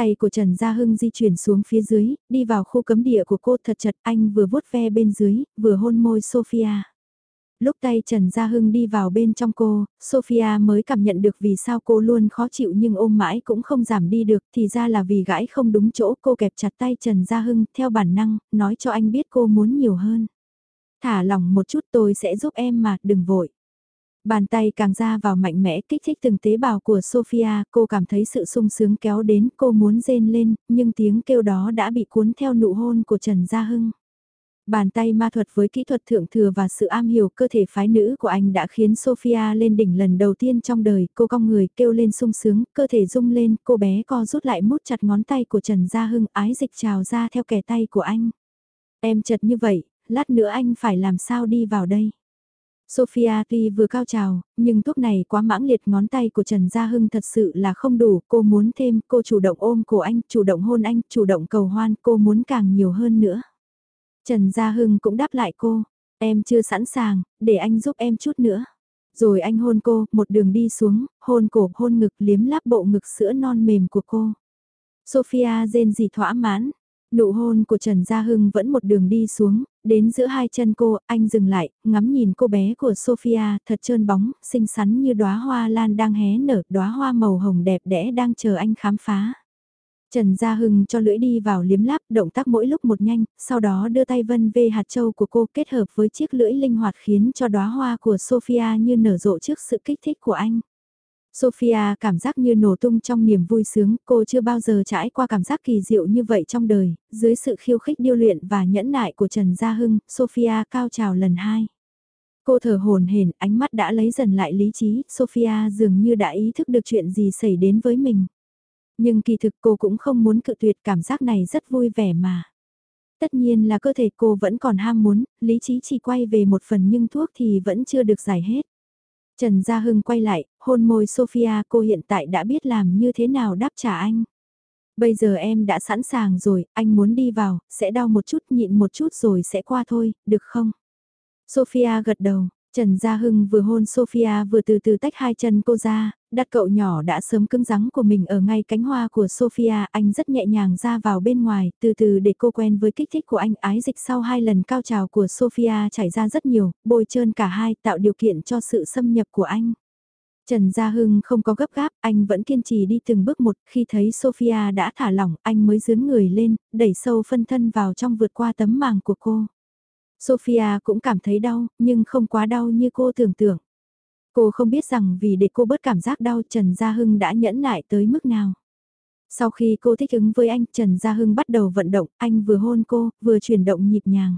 Tay của Trần Gia Hưng di chuyển xuống phía dưới, đi vào khu cấm địa của cô thật chật anh vừa vuốt ve bên dưới, vừa hôn môi Sophia. Lúc tay Trần Gia Hưng đi vào bên trong cô, Sophia mới cảm nhận được vì sao cô luôn khó chịu nhưng ôm mãi cũng không giảm đi được thì ra là vì gãi không đúng chỗ cô kẹp chặt tay Trần Gia Hưng theo bản năng, nói cho anh biết cô muốn nhiều hơn. Thả lỏng một chút tôi sẽ giúp em mà, đừng vội. Bàn tay càng ra vào mạnh mẽ kích thích từng tế bào của Sophia, cô cảm thấy sự sung sướng kéo đến, cô muốn rên lên, nhưng tiếng kêu đó đã bị cuốn theo nụ hôn của Trần Gia Hưng. Bàn tay ma thuật với kỹ thuật thượng thừa và sự am hiểu cơ thể phái nữ của anh đã khiến Sophia lên đỉnh lần đầu tiên trong đời, cô cong người kêu lên sung sướng, cơ thể rung lên, cô bé co rút lại mút chặt ngón tay của Trần Gia Hưng ái dịch trào ra theo kẻ tay của anh. Em chật như vậy, lát nữa anh phải làm sao đi vào đây. Sophia tuy vừa cao trào, nhưng thuốc này quá mãng liệt ngón tay của Trần Gia Hưng thật sự là không đủ, cô muốn thêm, cô chủ động ôm cổ anh, chủ động hôn anh, chủ động cầu hoan, cô muốn càng nhiều hơn nữa. Trần Gia Hưng cũng đáp lại cô, em chưa sẵn sàng, để anh giúp em chút nữa. Rồi anh hôn cô, một đường đi xuống, hôn cổ, hôn ngực, liếm láp bộ ngực sữa non mềm của cô. Sophia rên gì thỏa mãn, Nụ hôn của Trần Gia Hưng vẫn một đường đi xuống, đến giữa hai chân cô, anh dừng lại, ngắm nhìn cô bé của Sophia, thật trơn bóng, xinh xắn như đóa hoa lan đang hé nở, đóa hoa màu hồng đẹp đẽ đang chờ anh khám phá. Trần Gia Hưng cho lưỡi đi vào liếm láp, động tác mỗi lúc một nhanh, sau đó đưa tay vân về hạt châu của cô kết hợp với chiếc lưỡi linh hoạt khiến cho đóa hoa của Sophia như nở rộ trước sự kích thích của anh. Sophia cảm giác như nổ tung trong niềm vui sướng, cô chưa bao giờ trải qua cảm giác kỳ diệu như vậy trong đời, dưới sự khiêu khích điêu luyện và nhẫn nại của Trần Gia Hưng, Sophia cao trào lần hai. Cô thở hồn hển, ánh mắt đã lấy dần lại lý trí, Sophia dường như đã ý thức được chuyện gì xảy đến với mình. Nhưng kỳ thực cô cũng không muốn cự tuyệt cảm giác này rất vui vẻ mà. Tất nhiên là cơ thể cô vẫn còn ham muốn, lý trí chỉ quay về một phần nhưng thuốc thì vẫn chưa được giải hết. Trần Gia Hưng quay lại, hôn môi Sophia cô hiện tại đã biết làm như thế nào đáp trả anh. Bây giờ em đã sẵn sàng rồi, anh muốn đi vào, sẽ đau một chút nhịn một chút rồi sẽ qua thôi, được không? Sophia gật đầu, Trần Gia Hưng vừa hôn Sophia vừa từ từ tách hai chân cô ra, đặt cậu nhỏ đã sớm cứng rắn của mình ở ngay cánh hoa của Sophia, anh rất nhẹ nhàng ra vào bên ngoài, từ từ để cô quen với kích thích của anh ái dịch sau hai lần cao trào của Sophia chảy ra rất nhiều, bôi trơn cả hai tạo điều kiện cho sự xâm nhập của anh. Trần Gia Hưng không có gấp gáp, anh vẫn kiên trì đi từng bước một, khi thấy Sophia đã thả lỏng, anh mới dướn người lên, đẩy sâu phân thân vào trong vượt qua tấm màng của cô. Sophia cũng cảm thấy đau, nhưng không quá đau như cô tưởng tượng. Cô không biết rằng vì để cô bớt cảm giác đau Trần Gia Hưng đã nhẫn nại tới mức nào. Sau khi cô thích ứng với anh, Trần Gia Hưng bắt đầu vận động, anh vừa hôn cô, vừa chuyển động nhịp nhàng.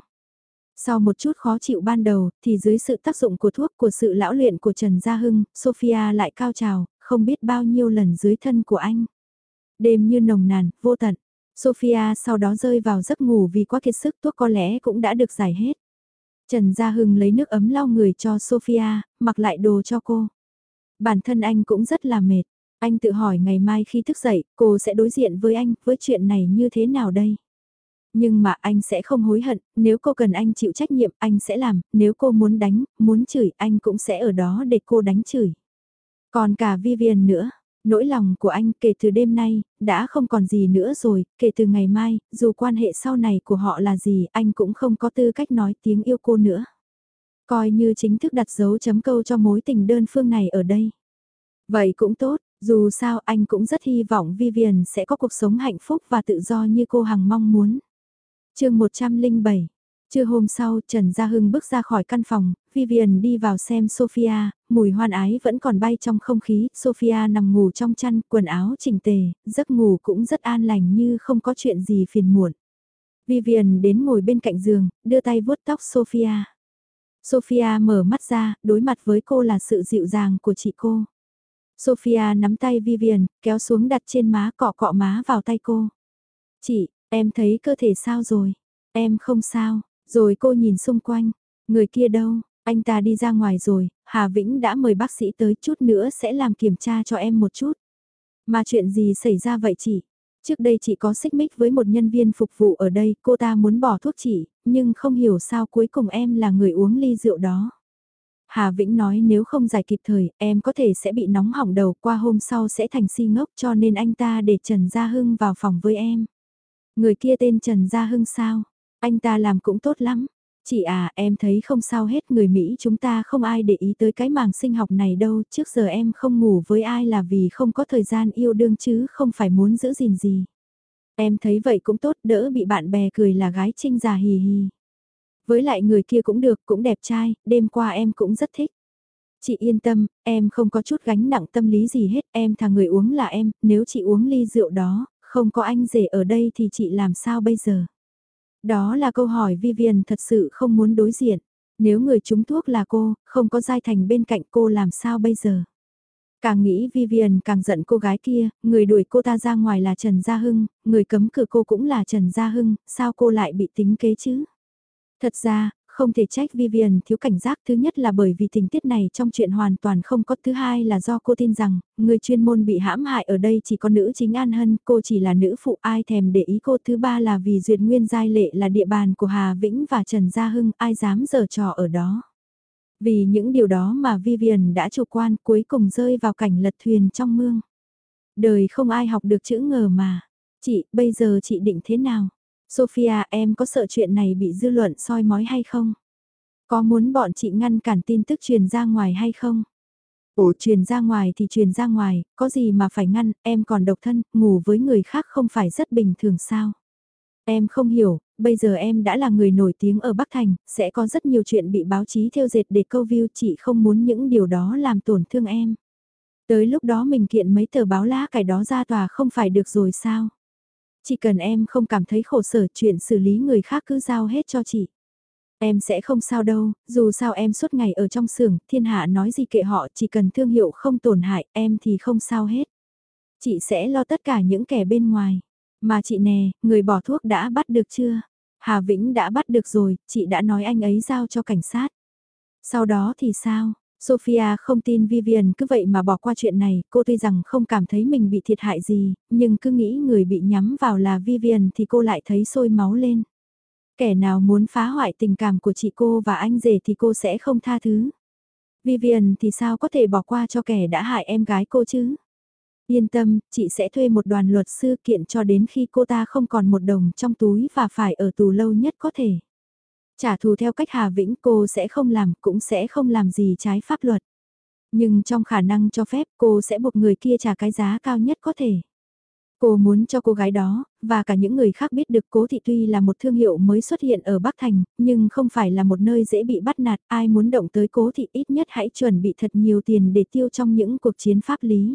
Sau một chút khó chịu ban đầu, thì dưới sự tác dụng của thuốc của sự lão luyện của Trần Gia Hưng, Sophia lại cao trào, không biết bao nhiêu lần dưới thân của anh. Đêm như nồng nàn, vô tận. Sophia sau đó rơi vào giấc ngủ vì quá kiệt sức thuốc có lẽ cũng đã được giải hết. Trần Gia Hưng lấy nước ấm lau người cho Sophia, mặc lại đồ cho cô. Bản thân anh cũng rất là mệt. Anh tự hỏi ngày mai khi thức dậy, cô sẽ đối diện với anh, với chuyện này như thế nào đây? Nhưng mà anh sẽ không hối hận, nếu cô cần anh chịu trách nhiệm anh sẽ làm, nếu cô muốn đánh, muốn chửi anh cũng sẽ ở đó để cô đánh chửi. Còn cả Vivian nữa, nỗi lòng của anh kể từ đêm nay, đã không còn gì nữa rồi, kể từ ngày mai, dù quan hệ sau này của họ là gì, anh cũng không có tư cách nói tiếng yêu cô nữa. Coi như chính thức đặt dấu chấm câu cho mối tình đơn phương này ở đây. Vậy cũng tốt, dù sao anh cũng rất hy vọng Vivian sẽ có cuộc sống hạnh phúc và tự do như cô hằng mong muốn. chương 107 Trưa hôm sau, Trần Gia Hưng bước ra khỏi căn phòng, Vivian đi vào xem Sophia, mùi hoan ái vẫn còn bay trong không khí, Sophia nằm ngủ trong chăn, quần áo chỉnh tề, giấc ngủ cũng rất an lành như không có chuyện gì phiền muộn. Vivian đến ngồi bên cạnh giường, đưa tay vuốt tóc Sophia. Sophia mở mắt ra, đối mặt với cô là sự dịu dàng của chị cô. Sophia nắm tay Vivian, kéo xuống đặt trên má cọ cọ má vào tay cô. Chị, em thấy cơ thể sao rồi? Em không sao. Rồi cô nhìn xung quanh. Người kia đâu? Anh ta đi ra ngoài rồi, Hà Vĩnh đã mời bác sĩ tới chút nữa sẽ làm kiểm tra cho em một chút. Mà chuyện gì xảy ra vậy chị? Trước đây chị có xích mích với một nhân viên phục vụ ở đây, cô ta muốn bỏ thuốc chị, nhưng không hiểu sao cuối cùng em là người uống ly rượu đó. Hà Vĩnh nói nếu không giải kịp thời, em có thể sẽ bị nóng hỏng đầu qua hôm sau sẽ thành si ngốc cho nên anh ta để Trần Gia Hưng vào phòng với em. Người kia tên Trần Gia Hưng sao? Anh ta làm cũng tốt lắm. Chị à, em thấy không sao hết người Mỹ chúng ta không ai để ý tới cái màng sinh học này đâu, trước giờ em không ngủ với ai là vì không có thời gian yêu đương chứ không phải muốn giữ gìn gì. Em thấy vậy cũng tốt, đỡ bị bạn bè cười là gái trinh già hì hì. Với lại người kia cũng được, cũng đẹp trai, đêm qua em cũng rất thích. Chị yên tâm, em không có chút gánh nặng tâm lý gì hết, em thà người uống là em, nếu chị uống ly rượu đó, không có anh rể ở đây thì chị làm sao bây giờ? Đó là câu hỏi Vivian thật sự không muốn đối diện. Nếu người trúng thuốc là cô, không có Giai Thành bên cạnh cô làm sao bây giờ? Càng nghĩ Vivian càng giận cô gái kia, người đuổi cô ta ra ngoài là Trần Gia Hưng, người cấm cửa cô cũng là Trần Gia Hưng, sao cô lại bị tính kế chứ? Thật ra, không thể trách Vivian thiếu cảnh giác thứ nhất là bởi vì tình tiết này trong chuyện hoàn toàn không có thứ hai là do cô tin rằng, người chuyên môn bị hãm hại ở đây chỉ có nữ chính An Hân, cô chỉ là nữ phụ ai thèm để ý cô thứ ba là vì duyệt nguyên giai lệ là địa bàn của Hà Vĩnh và Trần Gia Hưng ai dám giở trò ở đó. Vì những điều đó mà Vivian đã chủ quan cuối cùng rơi vào cảnh lật thuyền trong mương. Đời không ai học được chữ ngờ mà. Chị, bây giờ chị định thế nào? Sophia em có sợ chuyện này bị dư luận soi mói hay không? Có muốn bọn chị ngăn cản tin tức truyền ra ngoài hay không? Ồ truyền ra ngoài thì truyền ra ngoài, có gì mà phải ngăn, em còn độc thân, ngủ với người khác không phải rất bình thường sao? Em không hiểu, bây giờ em đã là người nổi tiếng ở Bắc Thành, sẽ có rất nhiều chuyện bị báo chí theo dệt để câu view chị không muốn những điều đó làm tổn thương em. Tới lúc đó mình kiện mấy tờ báo lá cải đó ra tòa không phải được rồi sao? Chỉ cần em không cảm thấy khổ sở chuyện xử lý người khác cứ giao hết cho chị. Em sẽ không sao đâu, dù sao em suốt ngày ở trong xưởng, thiên hạ nói gì kệ họ, chỉ cần thương hiệu không tổn hại, em thì không sao hết. Chị sẽ lo tất cả những kẻ bên ngoài. Mà chị nè, người bỏ thuốc đã bắt được chưa? Hà Vĩnh đã bắt được rồi, chị đã nói anh ấy giao cho cảnh sát. Sau đó thì sao? Sophia không tin Vivian cứ vậy mà bỏ qua chuyện này, cô tuy rằng không cảm thấy mình bị thiệt hại gì, nhưng cứ nghĩ người bị nhắm vào là Vivian thì cô lại thấy sôi máu lên. Kẻ nào muốn phá hoại tình cảm của chị cô và anh rể thì cô sẽ không tha thứ. Vivian thì sao có thể bỏ qua cho kẻ đã hại em gái cô chứ? Yên tâm, chị sẽ thuê một đoàn luật sư kiện cho đến khi cô ta không còn một đồng trong túi và phải ở tù lâu nhất có thể. Trả thù theo cách Hà Vĩnh cô sẽ không làm cũng sẽ không làm gì trái pháp luật. Nhưng trong khả năng cho phép cô sẽ buộc người kia trả cái giá cao nhất có thể. Cô muốn cho cô gái đó, và cả những người khác biết được cố thị tuy là một thương hiệu mới xuất hiện ở Bắc Thành, nhưng không phải là một nơi dễ bị bắt nạt, ai muốn động tới cố thị ít nhất hãy chuẩn bị thật nhiều tiền để tiêu trong những cuộc chiến pháp lý.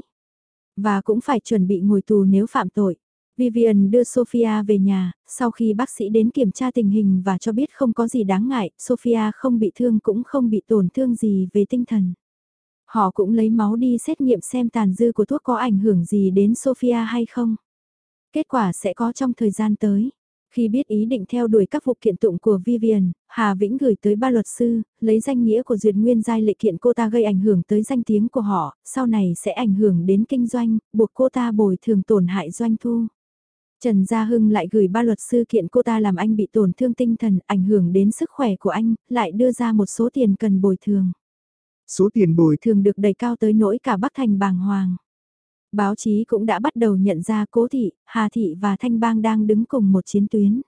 Và cũng phải chuẩn bị ngồi tù nếu phạm tội. Vivian đưa Sophia về nhà, sau khi bác sĩ đến kiểm tra tình hình và cho biết không có gì đáng ngại, Sophia không bị thương cũng không bị tổn thương gì về tinh thần. Họ cũng lấy máu đi xét nghiệm xem tàn dư của thuốc có ảnh hưởng gì đến Sophia hay không. Kết quả sẽ có trong thời gian tới. Khi biết ý định theo đuổi các vụ kiện tụng của Vivian, Hà Vĩnh gửi tới ba luật sư, lấy danh nghĩa của Duyệt Nguyên giai lệ kiện cô ta gây ảnh hưởng tới danh tiếng của họ, sau này sẽ ảnh hưởng đến kinh doanh, buộc cô ta bồi thường tổn hại doanh thu. Trần Gia Hưng lại gửi ba luật sư kiện cô ta làm anh bị tổn thương tinh thần, ảnh hưởng đến sức khỏe của anh, lại đưa ra một số tiền cần bồi thường. Số tiền bồi thường được đẩy cao tới nỗi cả Bắc Thành bàng hoàng. Báo chí cũng đã bắt đầu nhận ra Cố Thị, Hà Thị và Thanh Bang đang đứng cùng một chiến tuyến.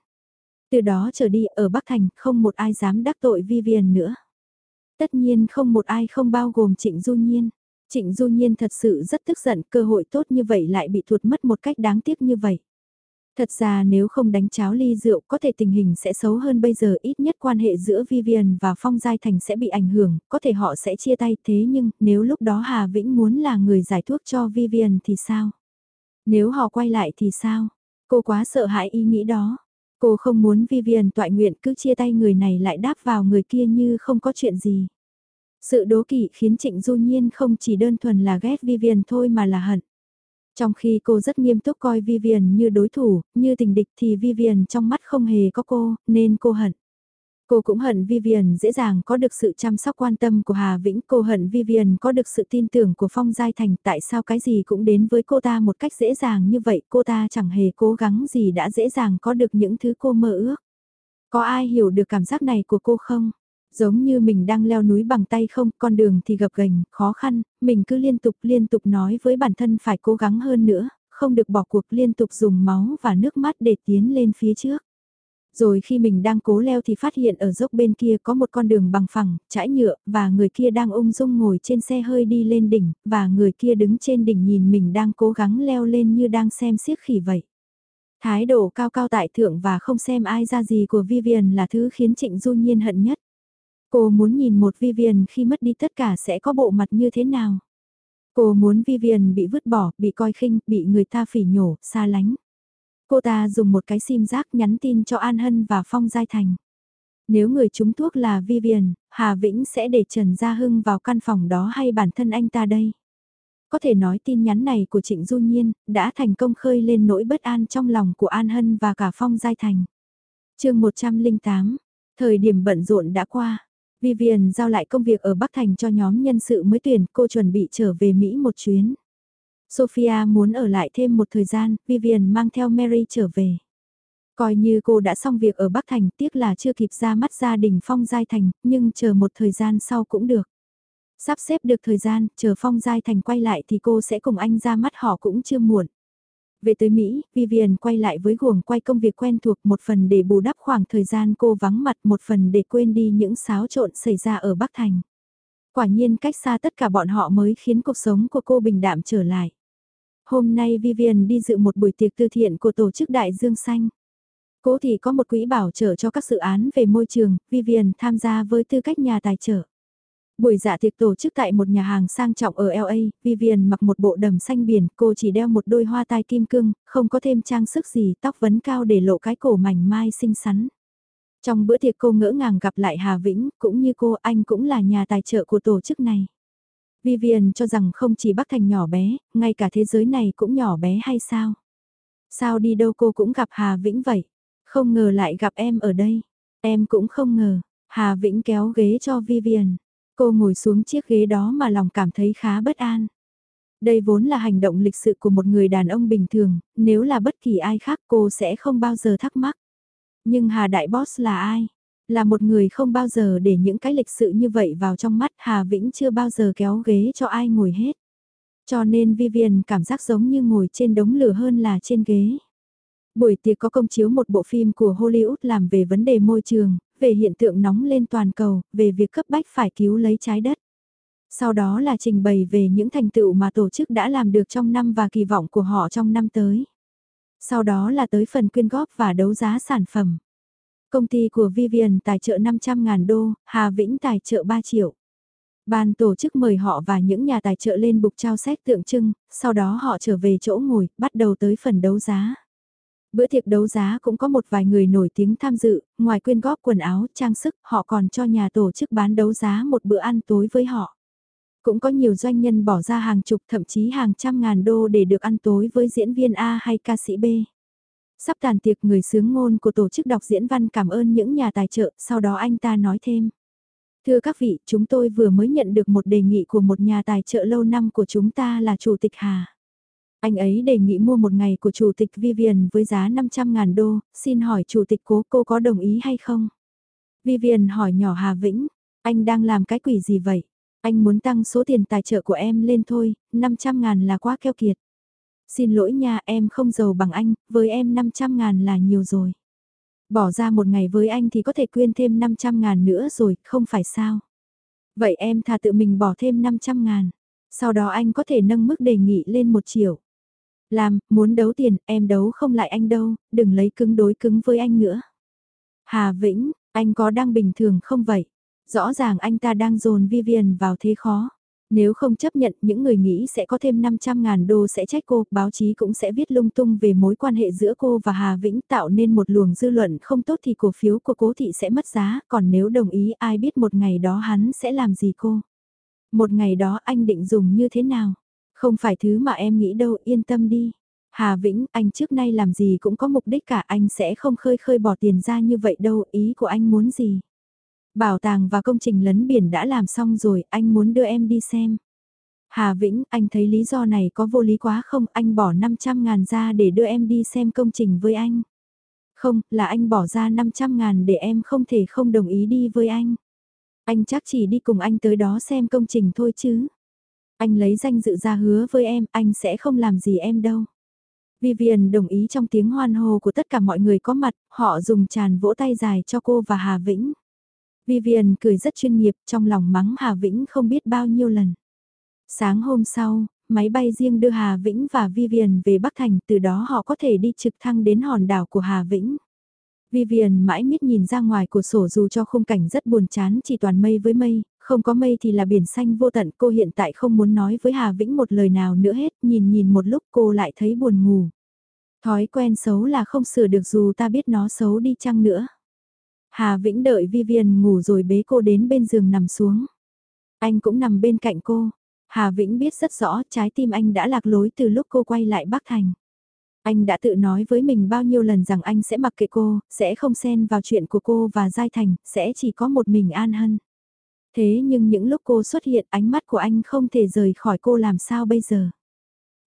Từ đó trở đi ở Bắc Thành không một ai dám đắc tội Vivian nữa. Tất nhiên không một ai không bao gồm Trịnh Du Nhiên. Trịnh Du Nhiên thật sự rất tức giận cơ hội tốt như vậy lại bị thụt mất một cách đáng tiếc như vậy. Thật ra nếu không đánh cháo ly rượu có thể tình hình sẽ xấu hơn bây giờ ít nhất quan hệ giữa Vivian và Phong Giai Thành sẽ bị ảnh hưởng, có thể họ sẽ chia tay thế nhưng nếu lúc đó Hà Vĩnh muốn là người giải thuốc cho Vivian thì sao? Nếu họ quay lại thì sao? Cô quá sợ hãi ý nghĩ đó. Cô không muốn Vivian toại nguyện cứ chia tay người này lại đáp vào người kia như không có chuyện gì. Sự đố kỵ khiến Trịnh Du Nhiên không chỉ đơn thuần là ghét Vivian thôi mà là hận. Trong khi cô rất nghiêm túc coi Vivian như đối thủ, như tình địch thì Vivian trong mắt không hề có cô, nên cô hận. Cô cũng hận Vivian dễ dàng có được sự chăm sóc quan tâm của Hà Vĩnh. Cô hận Vivian có được sự tin tưởng của Phong Giai Thành tại sao cái gì cũng đến với cô ta một cách dễ dàng như vậy. Cô ta chẳng hề cố gắng gì đã dễ dàng có được những thứ cô mơ ước. Có ai hiểu được cảm giác này của cô không? Giống như mình đang leo núi bằng tay không, con đường thì gập ghềnh, khó khăn, mình cứ liên tục liên tục nói với bản thân phải cố gắng hơn nữa, không được bỏ cuộc liên tục dùng máu và nước mắt để tiến lên phía trước. Rồi khi mình đang cố leo thì phát hiện ở dốc bên kia có một con đường bằng phẳng, trải nhựa, và người kia đang ung dung ngồi trên xe hơi đi lên đỉnh, và người kia đứng trên đỉnh nhìn mình đang cố gắng leo lên như đang xem siếc khỉ vậy. Thái độ cao cao tại thượng và không xem ai ra gì của Vivian là thứ khiến Trịnh Du Nhiên hận nhất. Cô muốn nhìn một Vivian khi mất đi tất cả sẽ có bộ mặt như thế nào. Cô muốn Vivian bị vứt bỏ, bị coi khinh, bị người ta phỉ nhổ, xa lánh. Cô ta dùng một cái sim giác nhắn tin cho An Hân và Phong Giai Thành. Nếu người trúng thuốc là Vivian, Hà Vĩnh sẽ để Trần Gia Hưng vào căn phòng đó hay bản thân anh ta đây? Có thể nói tin nhắn này của Trịnh Du Nhiên đã thành công khơi lên nỗi bất an trong lòng của An Hân và cả Phong Giai Thành. chương 108, thời điểm bận rộn đã qua. Vivian giao lại công việc ở Bắc Thành cho nhóm nhân sự mới tuyển, cô chuẩn bị trở về Mỹ một chuyến. Sophia muốn ở lại thêm một thời gian, Vivian mang theo Mary trở về. Coi như cô đã xong việc ở Bắc Thành, tiếc là chưa kịp ra mắt gia đình Phong Giai Thành, nhưng chờ một thời gian sau cũng được. Sắp xếp được thời gian, chờ Phong Giai Thành quay lại thì cô sẽ cùng anh ra mắt họ cũng chưa muộn. Về tới Mỹ, Vivian quay lại với guồng quay công việc quen thuộc một phần để bù đắp khoảng thời gian cô vắng mặt một phần để quên đi những xáo trộn xảy ra ở Bắc Thành. Quả nhiên cách xa tất cả bọn họ mới khiến cuộc sống của cô bình đạm trở lại. Hôm nay Vivian đi dự một buổi tiệc từ thiện của tổ chức Đại Dương Xanh. Cố thì có một quỹ bảo trợ cho các dự án về môi trường, Vivian tham gia với tư cách nhà tài trợ. Buổi dạ tiệc tổ chức tại một nhà hàng sang trọng ở LA, Vivian mặc một bộ đầm xanh biển, cô chỉ đeo một đôi hoa tai kim cương, không có thêm trang sức gì, tóc vấn cao để lộ cái cổ mảnh mai xinh xắn. Trong bữa tiệc cô ngỡ ngàng gặp lại Hà Vĩnh, cũng như cô anh cũng là nhà tài trợ của tổ chức này. Vivian cho rằng không chỉ Bắc Thành nhỏ bé, ngay cả thế giới này cũng nhỏ bé hay sao? Sao đi đâu cô cũng gặp Hà Vĩnh vậy? Không ngờ lại gặp em ở đây. Em cũng không ngờ. Hà Vĩnh kéo ghế cho Vivian. Cô ngồi xuống chiếc ghế đó mà lòng cảm thấy khá bất an. Đây vốn là hành động lịch sự của một người đàn ông bình thường, nếu là bất kỳ ai khác cô sẽ không bao giờ thắc mắc. Nhưng Hà Đại Boss là ai? Là một người không bao giờ để những cái lịch sự như vậy vào trong mắt Hà Vĩnh chưa bao giờ kéo ghế cho ai ngồi hết. Cho nên Vivian cảm giác giống như ngồi trên đống lửa hơn là trên ghế. Buổi tiệc có công chiếu một bộ phim của Hollywood làm về vấn đề môi trường, về hiện tượng nóng lên toàn cầu, về việc cấp bách phải cứu lấy trái đất. Sau đó là trình bày về những thành tựu mà tổ chức đã làm được trong năm và kỳ vọng của họ trong năm tới. Sau đó là tới phần quyên góp và đấu giá sản phẩm. Công ty của Vivian tài trợ 500.000 đô, Hà Vĩnh tài trợ 3 triệu. Ban tổ chức mời họ và những nhà tài trợ lên bục trao xét tượng trưng, sau đó họ trở về chỗ ngồi, bắt đầu tới phần đấu giá. Bữa tiệc đấu giá cũng có một vài người nổi tiếng tham dự, ngoài quyên góp quần áo, trang sức, họ còn cho nhà tổ chức bán đấu giá một bữa ăn tối với họ. Cũng có nhiều doanh nhân bỏ ra hàng chục thậm chí hàng trăm ngàn đô để được ăn tối với diễn viên A hay ca sĩ B. Sắp tàn tiệc người sướng ngôn của tổ chức đọc diễn văn cảm ơn những nhà tài trợ, sau đó anh ta nói thêm. Thưa các vị, chúng tôi vừa mới nhận được một đề nghị của một nhà tài trợ lâu năm của chúng ta là Chủ tịch Hà. Anh ấy đề nghị mua một ngày của Chủ tịch Vivian với giá 500.000 đô, xin hỏi Chủ tịch cố cô có đồng ý hay không? Vivian hỏi nhỏ Hà Vĩnh, anh đang làm cái quỷ gì vậy? Anh muốn tăng số tiền tài trợ của em lên thôi, 500.000 là quá keo kiệt. Xin lỗi nha em không giàu bằng anh, với em 500.000 là nhiều rồi. Bỏ ra một ngày với anh thì có thể quyên thêm 500.000 nữa rồi, không phải sao? Vậy em thà tự mình bỏ thêm 500.000. Sau đó anh có thể nâng mức đề nghị lên 1 triệu. Làm, muốn đấu tiền, em đấu không lại anh đâu, đừng lấy cứng đối cứng với anh nữa. Hà Vĩnh, anh có đang bình thường không vậy? Rõ ràng anh ta đang dồn Vivian vào thế khó. Nếu không chấp nhận những người nghĩ sẽ có thêm 500 ngàn đô sẽ trách cô, báo chí cũng sẽ viết lung tung về mối quan hệ giữa cô và Hà Vĩnh tạo nên một luồng dư luận không tốt thì cổ phiếu của cố thị sẽ mất giá, còn nếu đồng ý ai biết một ngày đó hắn sẽ làm gì cô. Một ngày đó anh định dùng như thế nào? Không phải thứ mà em nghĩ đâu, yên tâm đi. Hà Vĩnh, anh trước nay làm gì cũng có mục đích cả, anh sẽ không khơi khơi bỏ tiền ra như vậy đâu, ý của anh muốn gì? Bảo tàng và công trình lấn biển đã làm xong rồi, anh muốn đưa em đi xem. Hà Vĩnh, anh thấy lý do này có vô lý quá không? Anh bỏ 500 ngàn ra để đưa em đi xem công trình với anh. Không, là anh bỏ ra 500 ngàn để em không thể không đồng ý đi với anh. Anh chắc chỉ đi cùng anh tới đó xem công trình thôi chứ. Anh lấy danh dự ra hứa với em, anh sẽ không làm gì em đâu. Vivian đồng ý trong tiếng hoan hô của tất cả mọi người có mặt, họ dùng tràn vỗ tay dài cho cô và Hà Vĩnh. Vivian cười rất chuyên nghiệp trong lòng mắng Hà Vĩnh không biết bao nhiêu lần. Sáng hôm sau, máy bay riêng đưa Hà Vĩnh và Vivian về Bắc Thành từ đó họ có thể đi trực thăng đến hòn đảo của Hà Vĩnh. Vivian mãi miết nhìn ra ngoài của sổ dù cho khung cảnh rất buồn chán chỉ toàn mây với mây, không có mây thì là biển xanh vô tận cô hiện tại không muốn nói với Hà Vĩnh một lời nào nữa hết, nhìn nhìn một lúc cô lại thấy buồn ngủ. Thói quen xấu là không sửa được dù ta biết nó xấu đi chăng nữa. Hà Vĩnh đợi Vivian ngủ rồi bế cô đến bên giường nằm xuống. Anh cũng nằm bên cạnh cô. Hà Vĩnh biết rất rõ trái tim anh đã lạc lối từ lúc cô quay lại Bắc Thành. Anh đã tự nói với mình bao nhiêu lần rằng anh sẽ mặc kệ cô, sẽ không xen vào chuyện của cô và Giai Thành, sẽ chỉ có một mình An Hân. Thế nhưng những lúc cô xuất hiện ánh mắt của anh không thể rời khỏi cô làm sao bây giờ.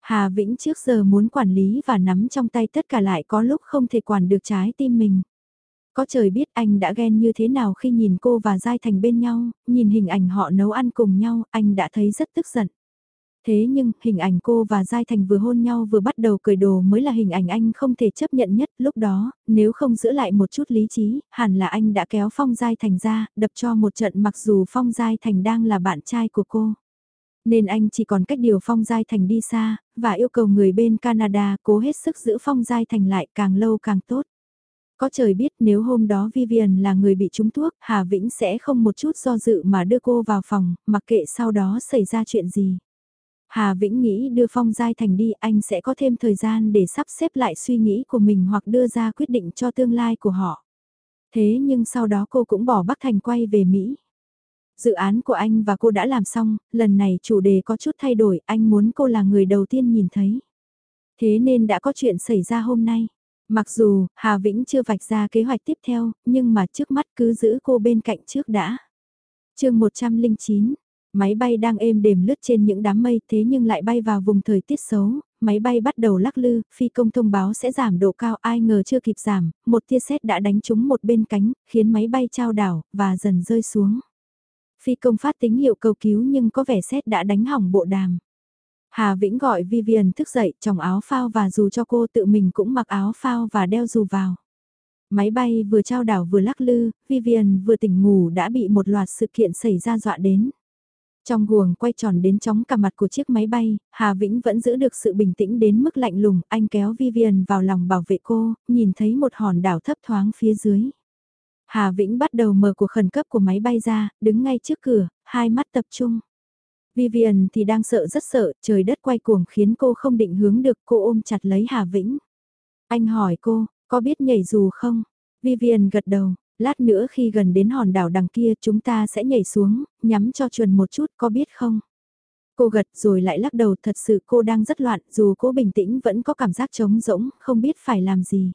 Hà Vĩnh trước giờ muốn quản lý và nắm trong tay tất cả lại có lúc không thể quản được trái tim mình. Có trời biết anh đã ghen như thế nào khi nhìn cô và Giai Thành bên nhau, nhìn hình ảnh họ nấu ăn cùng nhau, anh đã thấy rất tức giận. Thế nhưng, hình ảnh cô và Giai Thành vừa hôn nhau vừa bắt đầu cười đồ mới là hình ảnh anh không thể chấp nhận nhất. Lúc đó, nếu không giữ lại một chút lý trí, hẳn là anh đã kéo Phong Giai Thành ra, đập cho một trận mặc dù Phong Giai Thành đang là bạn trai của cô. Nên anh chỉ còn cách điều Phong Giai Thành đi xa, và yêu cầu người bên Canada cố hết sức giữ Phong Giai Thành lại càng lâu càng tốt. Có trời biết nếu hôm đó Vivian là người bị trúng thuốc, Hà Vĩnh sẽ không một chút do dự mà đưa cô vào phòng, mặc kệ sau đó xảy ra chuyện gì. Hà Vĩnh nghĩ đưa Phong Giai Thành đi anh sẽ có thêm thời gian để sắp xếp lại suy nghĩ của mình hoặc đưa ra quyết định cho tương lai của họ. Thế nhưng sau đó cô cũng bỏ Bắc Thành quay về Mỹ. Dự án của anh và cô đã làm xong, lần này chủ đề có chút thay đổi, anh muốn cô là người đầu tiên nhìn thấy. Thế nên đã có chuyện xảy ra hôm nay. Mặc dù, Hà Vĩnh chưa vạch ra kế hoạch tiếp theo, nhưng mà trước mắt cứ giữ cô bên cạnh trước đã. chương 109, máy bay đang êm đềm lướt trên những đám mây thế nhưng lại bay vào vùng thời tiết xấu, máy bay bắt đầu lắc lư, phi công thông báo sẽ giảm độ cao ai ngờ chưa kịp giảm, một tia sét đã đánh trúng một bên cánh, khiến máy bay trao đảo, và dần rơi xuống. Phi công phát tín hiệu cầu cứu nhưng có vẻ sét đã đánh hỏng bộ đàm. Hà Vĩnh gọi Vivian thức dậy trong áo phao và dù cho cô tự mình cũng mặc áo phao và đeo dù vào. Máy bay vừa trao đảo vừa lắc lư, Vivian vừa tỉnh ngủ đã bị một loạt sự kiện xảy ra dọa đến. Trong guồng quay tròn đến chóng cả mặt của chiếc máy bay, Hà Vĩnh vẫn giữ được sự bình tĩnh đến mức lạnh lùng, anh kéo Vivian vào lòng bảo vệ cô, nhìn thấy một hòn đảo thấp thoáng phía dưới. Hà Vĩnh bắt đầu mở cuộc khẩn cấp của máy bay ra, đứng ngay trước cửa, hai mắt tập trung. Vivian thì đang sợ rất sợ, trời đất quay cuồng khiến cô không định hướng được cô ôm chặt lấy Hà Vĩnh. Anh hỏi cô, có biết nhảy dù không? Vivian gật đầu, lát nữa khi gần đến hòn đảo đằng kia chúng ta sẽ nhảy xuống, nhắm cho chuẩn một chút có biết không? Cô gật rồi lại lắc đầu thật sự cô đang rất loạn dù cô bình tĩnh vẫn có cảm giác trống rỗng, không biết phải làm gì.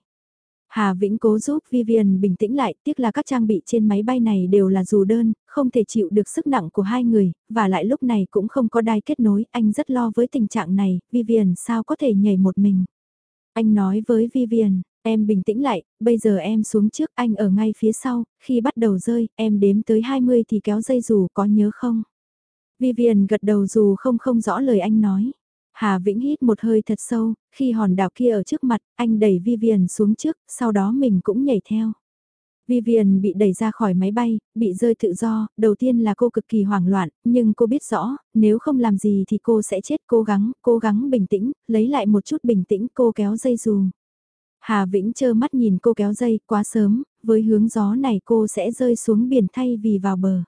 Hà Vĩnh cố giúp Vivian bình tĩnh lại, tiếc là các trang bị trên máy bay này đều là dù đơn, không thể chịu được sức nặng của hai người, và lại lúc này cũng không có đai kết nối, anh rất lo với tình trạng này, Vivian sao có thể nhảy một mình. Anh nói với Vivian, em bình tĩnh lại, bây giờ em xuống trước, anh ở ngay phía sau, khi bắt đầu rơi, em đếm tới 20 thì kéo dây dù có nhớ không? Vivian gật đầu dù không không rõ lời anh nói. Hà Vĩnh hít một hơi thật sâu, khi hòn đảo kia ở trước mặt, anh đẩy Vivian xuống trước, sau đó mình cũng nhảy theo. Vivian bị đẩy ra khỏi máy bay, bị rơi tự do, đầu tiên là cô cực kỳ hoảng loạn, nhưng cô biết rõ, nếu không làm gì thì cô sẽ chết cố gắng, cố gắng bình tĩnh, lấy lại một chút bình tĩnh cô kéo dây dù. Hà Vĩnh chơ mắt nhìn cô kéo dây quá sớm, với hướng gió này cô sẽ rơi xuống biển thay vì vào bờ.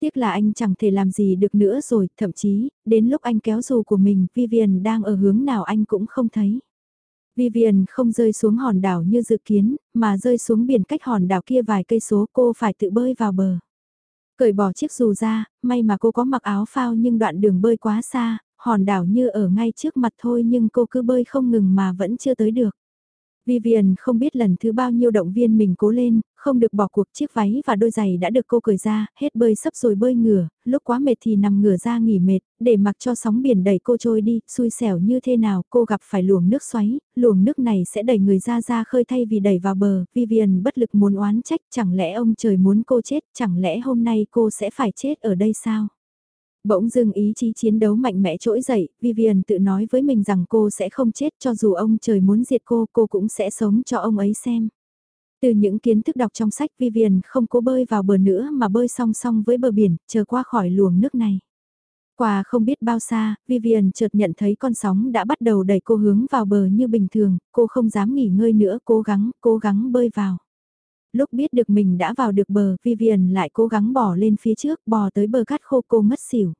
Tiếc là anh chẳng thể làm gì được nữa rồi, thậm chí, đến lúc anh kéo dù của mình, Vivian đang ở hướng nào anh cũng không thấy. Vivian không rơi xuống hòn đảo như dự kiến, mà rơi xuống biển cách hòn đảo kia vài cây số cô phải tự bơi vào bờ. Cởi bỏ chiếc dù ra, may mà cô có mặc áo phao nhưng đoạn đường bơi quá xa, hòn đảo như ở ngay trước mặt thôi nhưng cô cứ bơi không ngừng mà vẫn chưa tới được. Vivian không biết lần thứ bao nhiêu động viên mình cố lên, không được bỏ cuộc chiếc váy và đôi giày đã được cô cởi ra, hết bơi sấp rồi bơi ngửa, lúc quá mệt thì nằm ngửa ra nghỉ mệt, để mặc cho sóng biển đẩy cô trôi đi, xui xẻo như thế nào cô gặp phải luồng nước xoáy, luồng nước này sẽ đẩy người ra ra khơi thay vì đẩy vào bờ, Vivian bất lực muốn oán trách, chẳng lẽ ông trời muốn cô chết, chẳng lẽ hôm nay cô sẽ phải chết ở đây sao? Bỗng dưng ý chí chiến đấu mạnh mẽ trỗi dậy, Vivian tự nói với mình rằng cô sẽ không chết cho dù ông trời muốn diệt cô, cô cũng sẽ sống cho ông ấy xem. Từ những kiến thức đọc trong sách Vivian không cố bơi vào bờ nữa mà bơi song song với bờ biển, chờ qua khỏi luồng nước này. Qua không biết bao xa, Vivian chợt nhận thấy con sóng đã bắt đầu đẩy cô hướng vào bờ như bình thường, cô không dám nghỉ ngơi nữa, cố gắng, cố gắng bơi vào. Lúc biết được mình đã vào được bờ, Vivian lại cố gắng bỏ lên phía trước, bò tới bờ cát khô cô mất xỉu.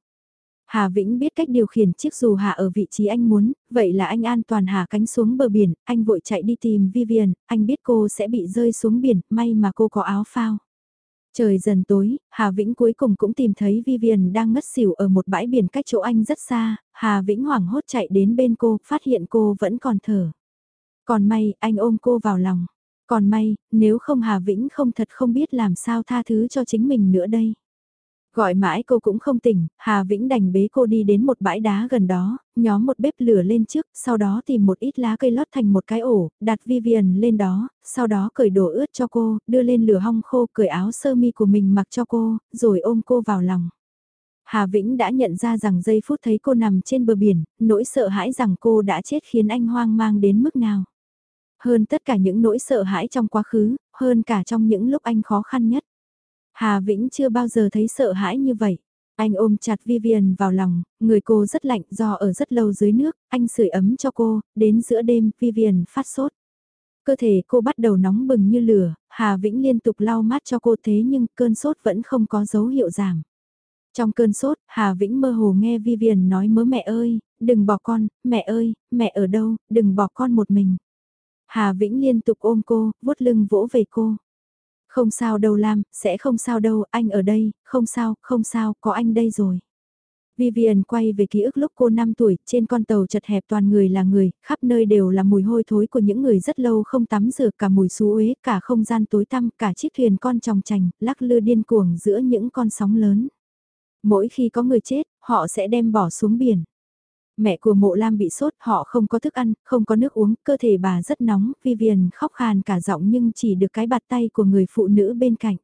Hà Vĩnh biết cách điều khiển chiếc dù hạ ở vị trí anh muốn, vậy là anh an toàn hạ cánh xuống bờ biển, anh vội chạy đi tìm Vivian, anh biết cô sẽ bị rơi xuống biển, may mà cô có áo phao. Trời dần tối, Hà Vĩnh cuối cùng cũng tìm thấy Vivian đang ngất xỉu ở một bãi biển cách chỗ anh rất xa, Hà Vĩnh hoảng hốt chạy đến bên cô, phát hiện cô vẫn còn thở. Còn may, anh ôm cô vào lòng. Còn may, nếu không Hà Vĩnh không thật không biết làm sao tha thứ cho chính mình nữa đây. Gọi mãi cô cũng không tỉnh, Hà Vĩnh đành bế cô đi đến một bãi đá gần đó, nhóm một bếp lửa lên trước, sau đó tìm một ít lá cây lót thành một cái ổ, đặt Vivian lên đó, sau đó cởi đồ ướt cho cô, đưa lên lửa hong khô, cởi áo sơ mi của mình mặc cho cô, rồi ôm cô vào lòng. Hà Vĩnh đã nhận ra rằng giây phút thấy cô nằm trên bờ biển, nỗi sợ hãi rằng cô đã chết khiến anh hoang mang đến mức nào. Hơn tất cả những nỗi sợ hãi trong quá khứ, hơn cả trong những lúc anh khó khăn nhất. Hà Vĩnh chưa bao giờ thấy sợ hãi như vậy. Anh ôm chặt Vivian vào lòng, người cô rất lạnh do ở rất lâu dưới nước, anh sưởi ấm cho cô, đến giữa đêm Vivian phát sốt. Cơ thể cô bắt đầu nóng bừng như lửa, Hà Vĩnh liên tục lau mát cho cô thế nhưng cơn sốt vẫn không có dấu hiệu giảm. Trong cơn sốt, Hà Vĩnh mơ hồ nghe Vivian nói mớ mẹ ơi, đừng bỏ con, mẹ ơi, mẹ ở đâu, đừng bỏ con một mình. Hà Vĩnh liên tục ôm cô, vuốt lưng vỗ về cô. Không sao đâu Lam, sẽ không sao đâu, anh ở đây, không sao, không sao, có anh đây rồi. Vivian quay về ký ức lúc cô 5 tuổi, trên con tàu chật hẹp toàn người là người, khắp nơi đều là mùi hôi thối của những người rất lâu không tắm rửa, cả mùi xú uế, cả không gian tối tăm, cả chiếc thuyền con tròng trành, lắc lư điên cuồng giữa những con sóng lớn. Mỗi khi có người chết, họ sẽ đem bỏ xuống biển. Mẹ của mộ Lam bị sốt, họ không có thức ăn, không có nước uống, cơ thể bà rất nóng, Vivian khóc khàn cả giọng nhưng chỉ được cái bạt tay của người phụ nữ bên cạnh.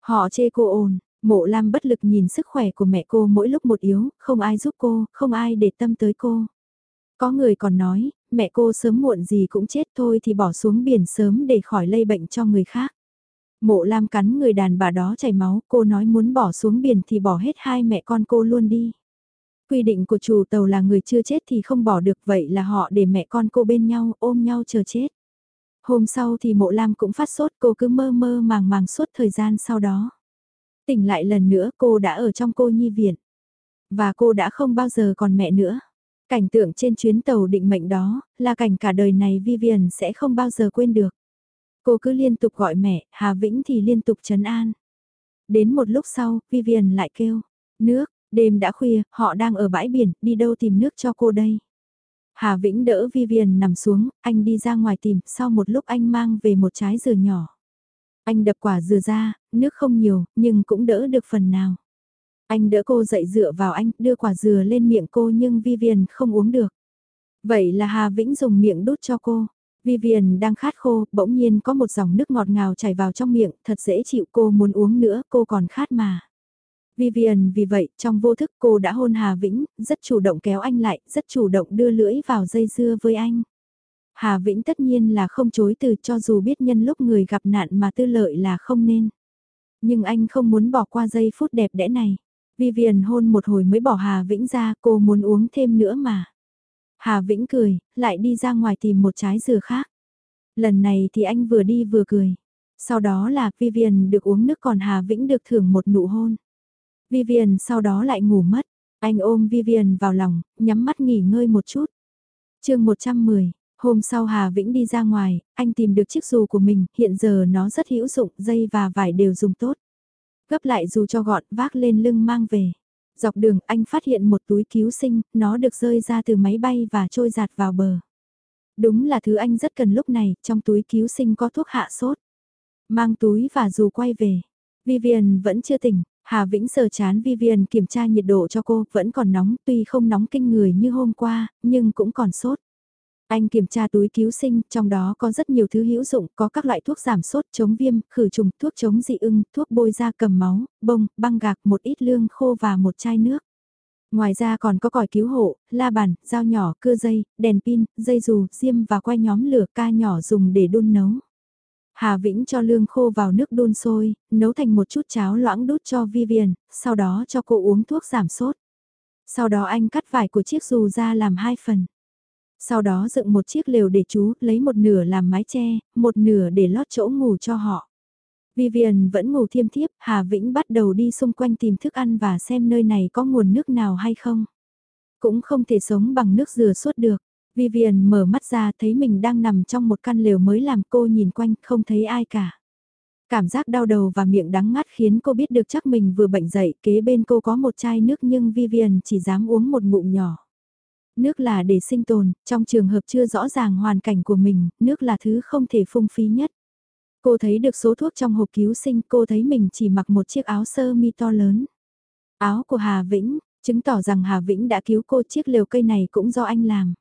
Họ chê cô ồn, mộ Lam bất lực nhìn sức khỏe của mẹ cô mỗi lúc một yếu, không ai giúp cô, không ai để tâm tới cô. Có người còn nói, mẹ cô sớm muộn gì cũng chết thôi thì bỏ xuống biển sớm để khỏi lây bệnh cho người khác. Mộ Lam cắn người đàn bà đó chảy máu, cô nói muốn bỏ xuống biển thì bỏ hết hai mẹ con cô luôn đi. Quy định của chủ tàu là người chưa chết thì không bỏ được vậy là họ để mẹ con cô bên nhau ôm nhau chờ chết. Hôm sau thì mộ lam cũng phát sốt cô cứ mơ mơ màng màng suốt thời gian sau đó. Tỉnh lại lần nữa cô đã ở trong cô nhi viện. Và cô đã không bao giờ còn mẹ nữa. Cảnh tượng trên chuyến tàu định mệnh đó là cảnh cả đời này Vivian sẽ không bao giờ quên được. Cô cứ liên tục gọi mẹ, Hà Vĩnh thì liên tục trấn an. Đến một lúc sau, Vivian lại kêu, nước, Đêm đã khuya, họ đang ở bãi biển, đi đâu tìm nước cho cô đây? Hà Vĩnh đỡ Vivian nằm xuống, anh đi ra ngoài tìm, sau một lúc anh mang về một trái dừa nhỏ. Anh đập quả dừa ra, nước không nhiều, nhưng cũng đỡ được phần nào. Anh đỡ cô dậy dựa vào anh, đưa quả dừa lên miệng cô nhưng Vivian không uống được. Vậy là Hà Vĩnh dùng miệng đút cho cô. Vivian đang khát khô, bỗng nhiên có một dòng nước ngọt ngào chảy vào trong miệng, thật dễ chịu cô muốn uống nữa, cô còn khát mà. Vivian vì vậy, trong vô thức cô đã hôn Hà Vĩnh, rất chủ động kéo anh lại, rất chủ động đưa lưỡi vào dây dưa với anh. Hà Vĩnh tất nhiên là không chối từ cho dù biết nhân lúc người gặp nạn mà tư lợi là không nên. Nhưng anh không muốn bỏ qua giây phút đẹp đẽ này. Vivian hôn một hồi mới bỏ Hà Vĩnh ra, cô muốn uống thêm nữa mà. Hà Vĩnh cười, lại đi ra ngoài tìm một trái dừa khác. Lần này thì anh vừa đi vừa cười. Sau đó là Vivian được uống nước còn Hà Vĩnh được thưởng một nụ hôn. Vivian sau đó lại ngủ mất. Anh ôm Vivian vào lòng, nhắm mắt nghỉ ngơi một chút. chương 110, hôm sau Hà Vĩnh đi ra ngoài, anh tìm được chiếc dù của mình, hiện giờ nó rất hữu dụng, dây và vải đều dùng tốt. Gấp lại dù cho gọn, vác lên lưng mang về. Dọc đường anh phát hiện một túi cứu sinh, nó được rơi ra từ máy bay và trôi giạt vào bờ. Đúng là thứ anh rất cần lúc này, trong túi cứu sinh có thuốc hạ sốt. Mang túi và dù quay về. Vivian vẫn chưa tỉnh, Hà Vĩnh sờ chán Vivian kiểm tra nhiệt độ cho cô, vẫn còn nóng, tuy không nóng kinh người như hôm qua, nhưng cũng còn sốt. Anh kiểm tra túi cứu sinh, trong đó có rất nhiều thứ hữu dụng, có các loại thuốc giảm sốt, chống viêm, khử trùng, thuốc chống dị ưng, thuốc bôi da cầm máu, bông, băng gạc, một ít lương khô và một chai nước. Ngoài ra còn có còi cứu hộ, la bàn, dao nhỏ, cưa dây, đèn pin, dây dù, diêm và quay nhóm lửa ca nhỏ dùng để đun nấu. Hà Vĩnh cho lương khô vào nước đun sôi, nấu thành một chút cháo loãng đút cho Vivian, sau đó cho cô uống thuốc giảm sốt. Sau đó anh cắt vải của chiếc dù ra làm hai phần. Sau đó dựng một chiếc lều để chú, lấy một nửa làm mái che, một nửa để lót chỗ ngủ cho họ. Vivian vẫn ngủ thiêm thiếp, Hà Vĩnh bắt đầu đi xung quanh tìm thức ăn và xem nơi này có nguồn nước nào hay không. Cũng không thể sống bằng nước dừa suốt được. Vivian mở mắt ra thấy mình đang nằm trong một căn lều mới làm cô nhìn quanh không thấy ai cả. Cảm giác đau đầu và miệng đắng ngắt khiến cô biết được chắc mình vừa bệnh dậy kế bên cô có một chai nước nhưng Vivian chỉ dám uống một ngụm nhỏ. Nước là để sinh tồn, trong trường hợp chưa rõ ràng hoàn cảnh của mình, nước là thứ không thể phung phí nhất. Cô thấy được số thuốc trong hộp cứu sinh, cô thấy mình chỉ mặc một chiếc áo sơ mi to lớn. Áo của Hà Vĩnh, chứng tỏ rằng Hà Vĩnh đã cứu cô chiếc lều cây này cũng do anh làm.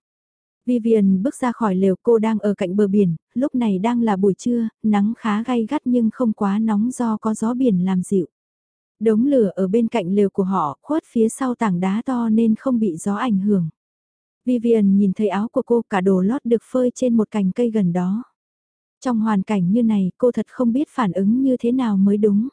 Vivian bước ra khỏi lều cô đang ở cạnh bờ biển, lúc này đang là buổi trưa, nắng khá gay gắt nhưng không quá nóng do có gió biển làm dịu. Đống lửa ở bên cạnh lều của họ khuất phía sau tảng đá to nên không bị gió ảnh hưởng. Vivian nhìn thấy áo của cô cả đồ lót được phơi trên một cành cây gần đó. Trong hoàn cảnh như này cô thật không biết phản ứng như thế nào mới đúng.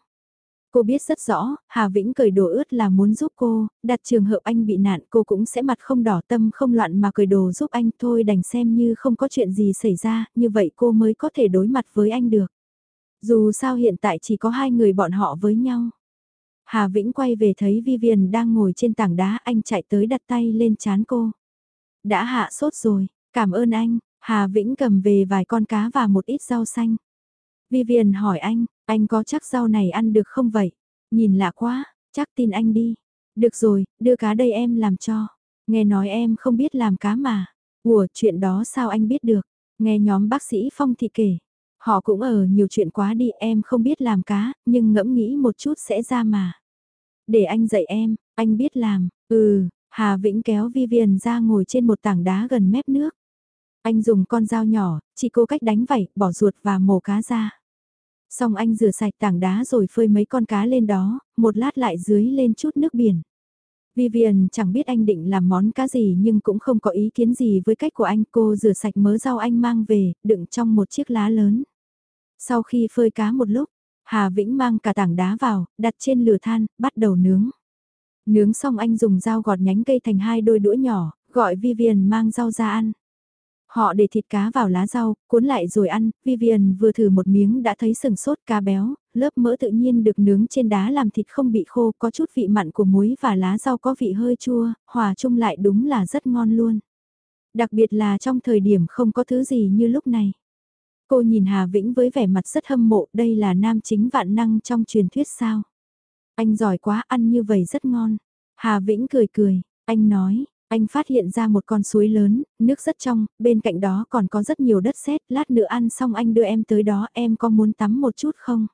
Cô biết rất rõ, Hà Vĩnh cởi đồ ướt là muốn giúp cô, đặt trường hợp anh bị nạn cô cũng sẽ mặt không đỏ tâm không loạn mà cởi đồ giúp anh thôi đành xem như không có chuyện gì xảy ra, như vậy cô mới có thể đối mặt với anh được. Dù sao hiện tại chỉ có hai người bọn họ với nhau. Hà Vĩnh quay về thấy Vivian đang ngồi trên tảng đá anh chạy tới đặt tay lên chán cô. Đã hạ sốt rồi, cảm ơn anh, Hà Vĩnh cầm về vài con cá và một ít rau xanh. Vivian hỏi anh, anh có chắc rau này ăn được không vậy? Nhìn lạ quá, chắc tin anh đi. Được rồi, đưa cá đây em làm cho. Nghe nói em không biết làm cá mà. Ủa, chuyện đó sao anh biết được? Nghe nhóm bác sĩ Phong thì kể. Họ cũng ở nhiều chuyện quá đi, em không biết làm cá, nhưng ngẫm nghĩ một chút sẽ ra mà. Để anh dạy em, anh biết làm. Ừ, Hà Vĩnh kéo Vivian ra ngồi trên một tảng đá gần mép nước. Anh dùng con dao nhỏ, chỉ cô cách đánh vảy, bỏ ruột và mổ cá ra. Xong anh rửa sạch tảng đá rồi phơi mấy con cá lên đó, một lát lại dưới lên chút nước biển. Vivian chẳng biết anh định làm món cá gì nhưng cũng không có ý kiến gì với cách của anh. Cô rửa sạch mớ rau anh mang về, đựng trong một chiếc lá lớn. Sau khi phơi cá một lúc, Hà Vĩnh mang cả tảng đá vào, đặt trên lửa than, bắt đầu nướng. Nướng xong anh dùng dao gọt nhánh cây thành hai đôi đũa nhỏ, gọi Vivian mang rau ra ăn. Họ để thịt cá vào lá rau, cuốn lại rồi ăn, Vivian vừa thử một miếng đã thấy sừng sốt cá béo, lớp mỡ tự nhiên được nướng trên đá làm thịt không bị khô, có chút vị mặn của muối và lá rau có vị hơi chua, hòa chung lại đúng là rất ngon luôn. Đặc biệt là trong thời điểm không có thứ gì như lúc này. Cô nhìn Hà Vĩnh với vẻ mặt rất hâm mộ, đây là nam chính vạn năng trong truyền thuyết sao. Anh giỏi quá, ăn như vậy rất ngon. Hà Vĩnh cười cười, anh nói, anh phát hiện ra một con suối lớn, nước rất trong, bên cạnh đó còn có rất nhiều đất sét, lát nữa ăn xong anh đưa em tới đó, em có muốn tắm một chút không?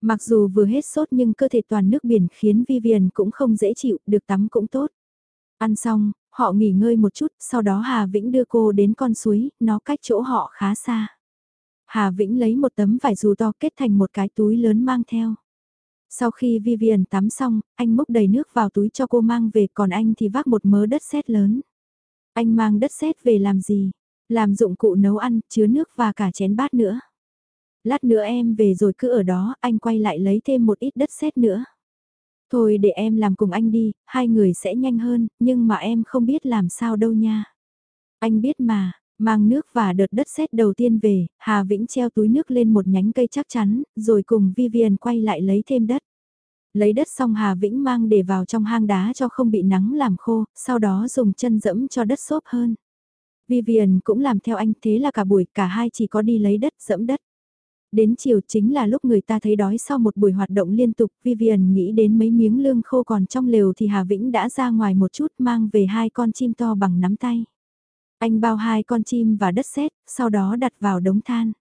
Mặc dù vừa hết sốt nhưng cơ thể toàn nước biển khiến Vivian cũng không dễ chịu, được tắm cũng tốt. Ăn xong, họ nghỉ ngơi một chút, sau đó Hà Vĩnh đưa cô đến con suối, nó cách chỗ họ khá xa. Hà Vĩnh lấy một tấm vải dù to kết thành một cái túi lớn mang theo. Sau khi Vivian tắm xong, anh múc đầy nước vào túi cho cô mang về còn anh thì vác một mớ đất sét lớn. Anh mang đất sét về làm gì? Làm dụng cụ nấu ăn, chứa nước và cả chén bát nữa. Lát nữa em về rồi cứ ở đó, anh quay lại lấy thêm một ít đất sét nữa. Thôi để em làm cùng anh đi, hai người sẽ nhanh hơn, nhưng mà em không biết làm sao đâu nha. Anh biết mà, mang nước và đợt đất sét đầu tiên về, Hà Vĩnh treo túi nước lên một nhánh cây chắc chắn, rồi cùng Vivian quay lại lấy thêm đất. Lấy đất xong Hà Vĩnh mang để vào trong hang đá cho không bị nắng làm khô, sau đó dùng chân dẫm cho đất xốp hơn. Vivian cũng làm theo anh thế là cả buổi cả hai chỉ có đi lấy đất dẫm đất. Đến chiều chính là lúc người ta thấy đói sau một buổi hoạt động liên tục, Vivian nghĩ đến mấy miếng lương khô còn trong lều thì Hà Vĩnh đã ra ngoài một chút mang về hai con chim to bằng nắm tay. Anh bao hai con chim và đất sét, sau đó đặt vào đống than.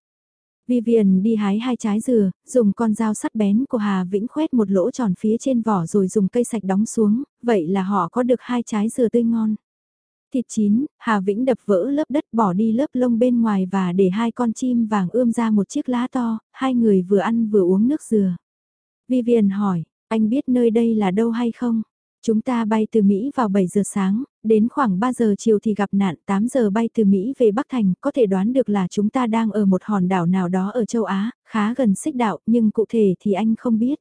Vivian đi hái hai trái dừa, dùng con dao sắt bén của Hà Vĩnh khoét một lỗ tròn phía trên vỏ rồi dùng cây sạch đóng xuống, vậy là họ có được hai trái dừa tươi ngon. Thịt chín, Hà Vĩnh đập vỡ lớp đất bỏ đi lớp lông bên ngoài và để hai con chim vàng ươm ra một chiếc lá to, hai người vừa ăn vừa uống nước dừa. Vivian hỏi, anh biết nơi đây là đâu hay không? Chúng ta bay từ Mỹ vào 7 giờ sáng, đến khoảng 3 giờ chiều thì gặp nạn, 8 giờ bay từ Mỹ về Bắc Thành, có thể đoán được là chúng ta đang ở một hòn đảo nào đó ở châu Á, khá gần xích đạo, nhưng cụ thể thì anh không biết.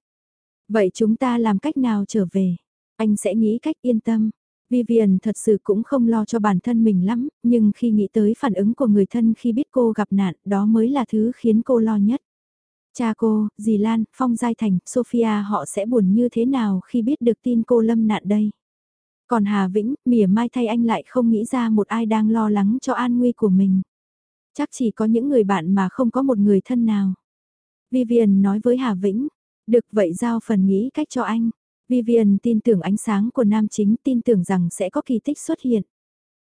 Vậy chúng ta làm cách nào trở về? Anh sẽ nghĩ cách yên tâm. Vivian thật sự cũng không lo cho bản thân mình lắm, nhưng khi nghĩ tới phản ứng của người thân khi biết cô gặp nạn, đó mới là thứ khiến cô lo nhất. Cha cô, dì Lan, Phong Giai Thành, Sophia họ sẽ buồn như thế nào khi biết được tin cô lâm nạn đây? Còn Hà Vĩnh, mỉa mai thay anh lại không nghĩ ra một ai đang lo lắng cho an nguy của mình. Chắc chỉ có những người bạn mà không có một người thân nào. Vivian nói với Hà Vĩnh, được vậy giao phần nghĩ cách cho anh. Vivian tin tưởng ánh sáng của nam chính tin tưởng rằng sẽ có kỳ tích xuất hiện.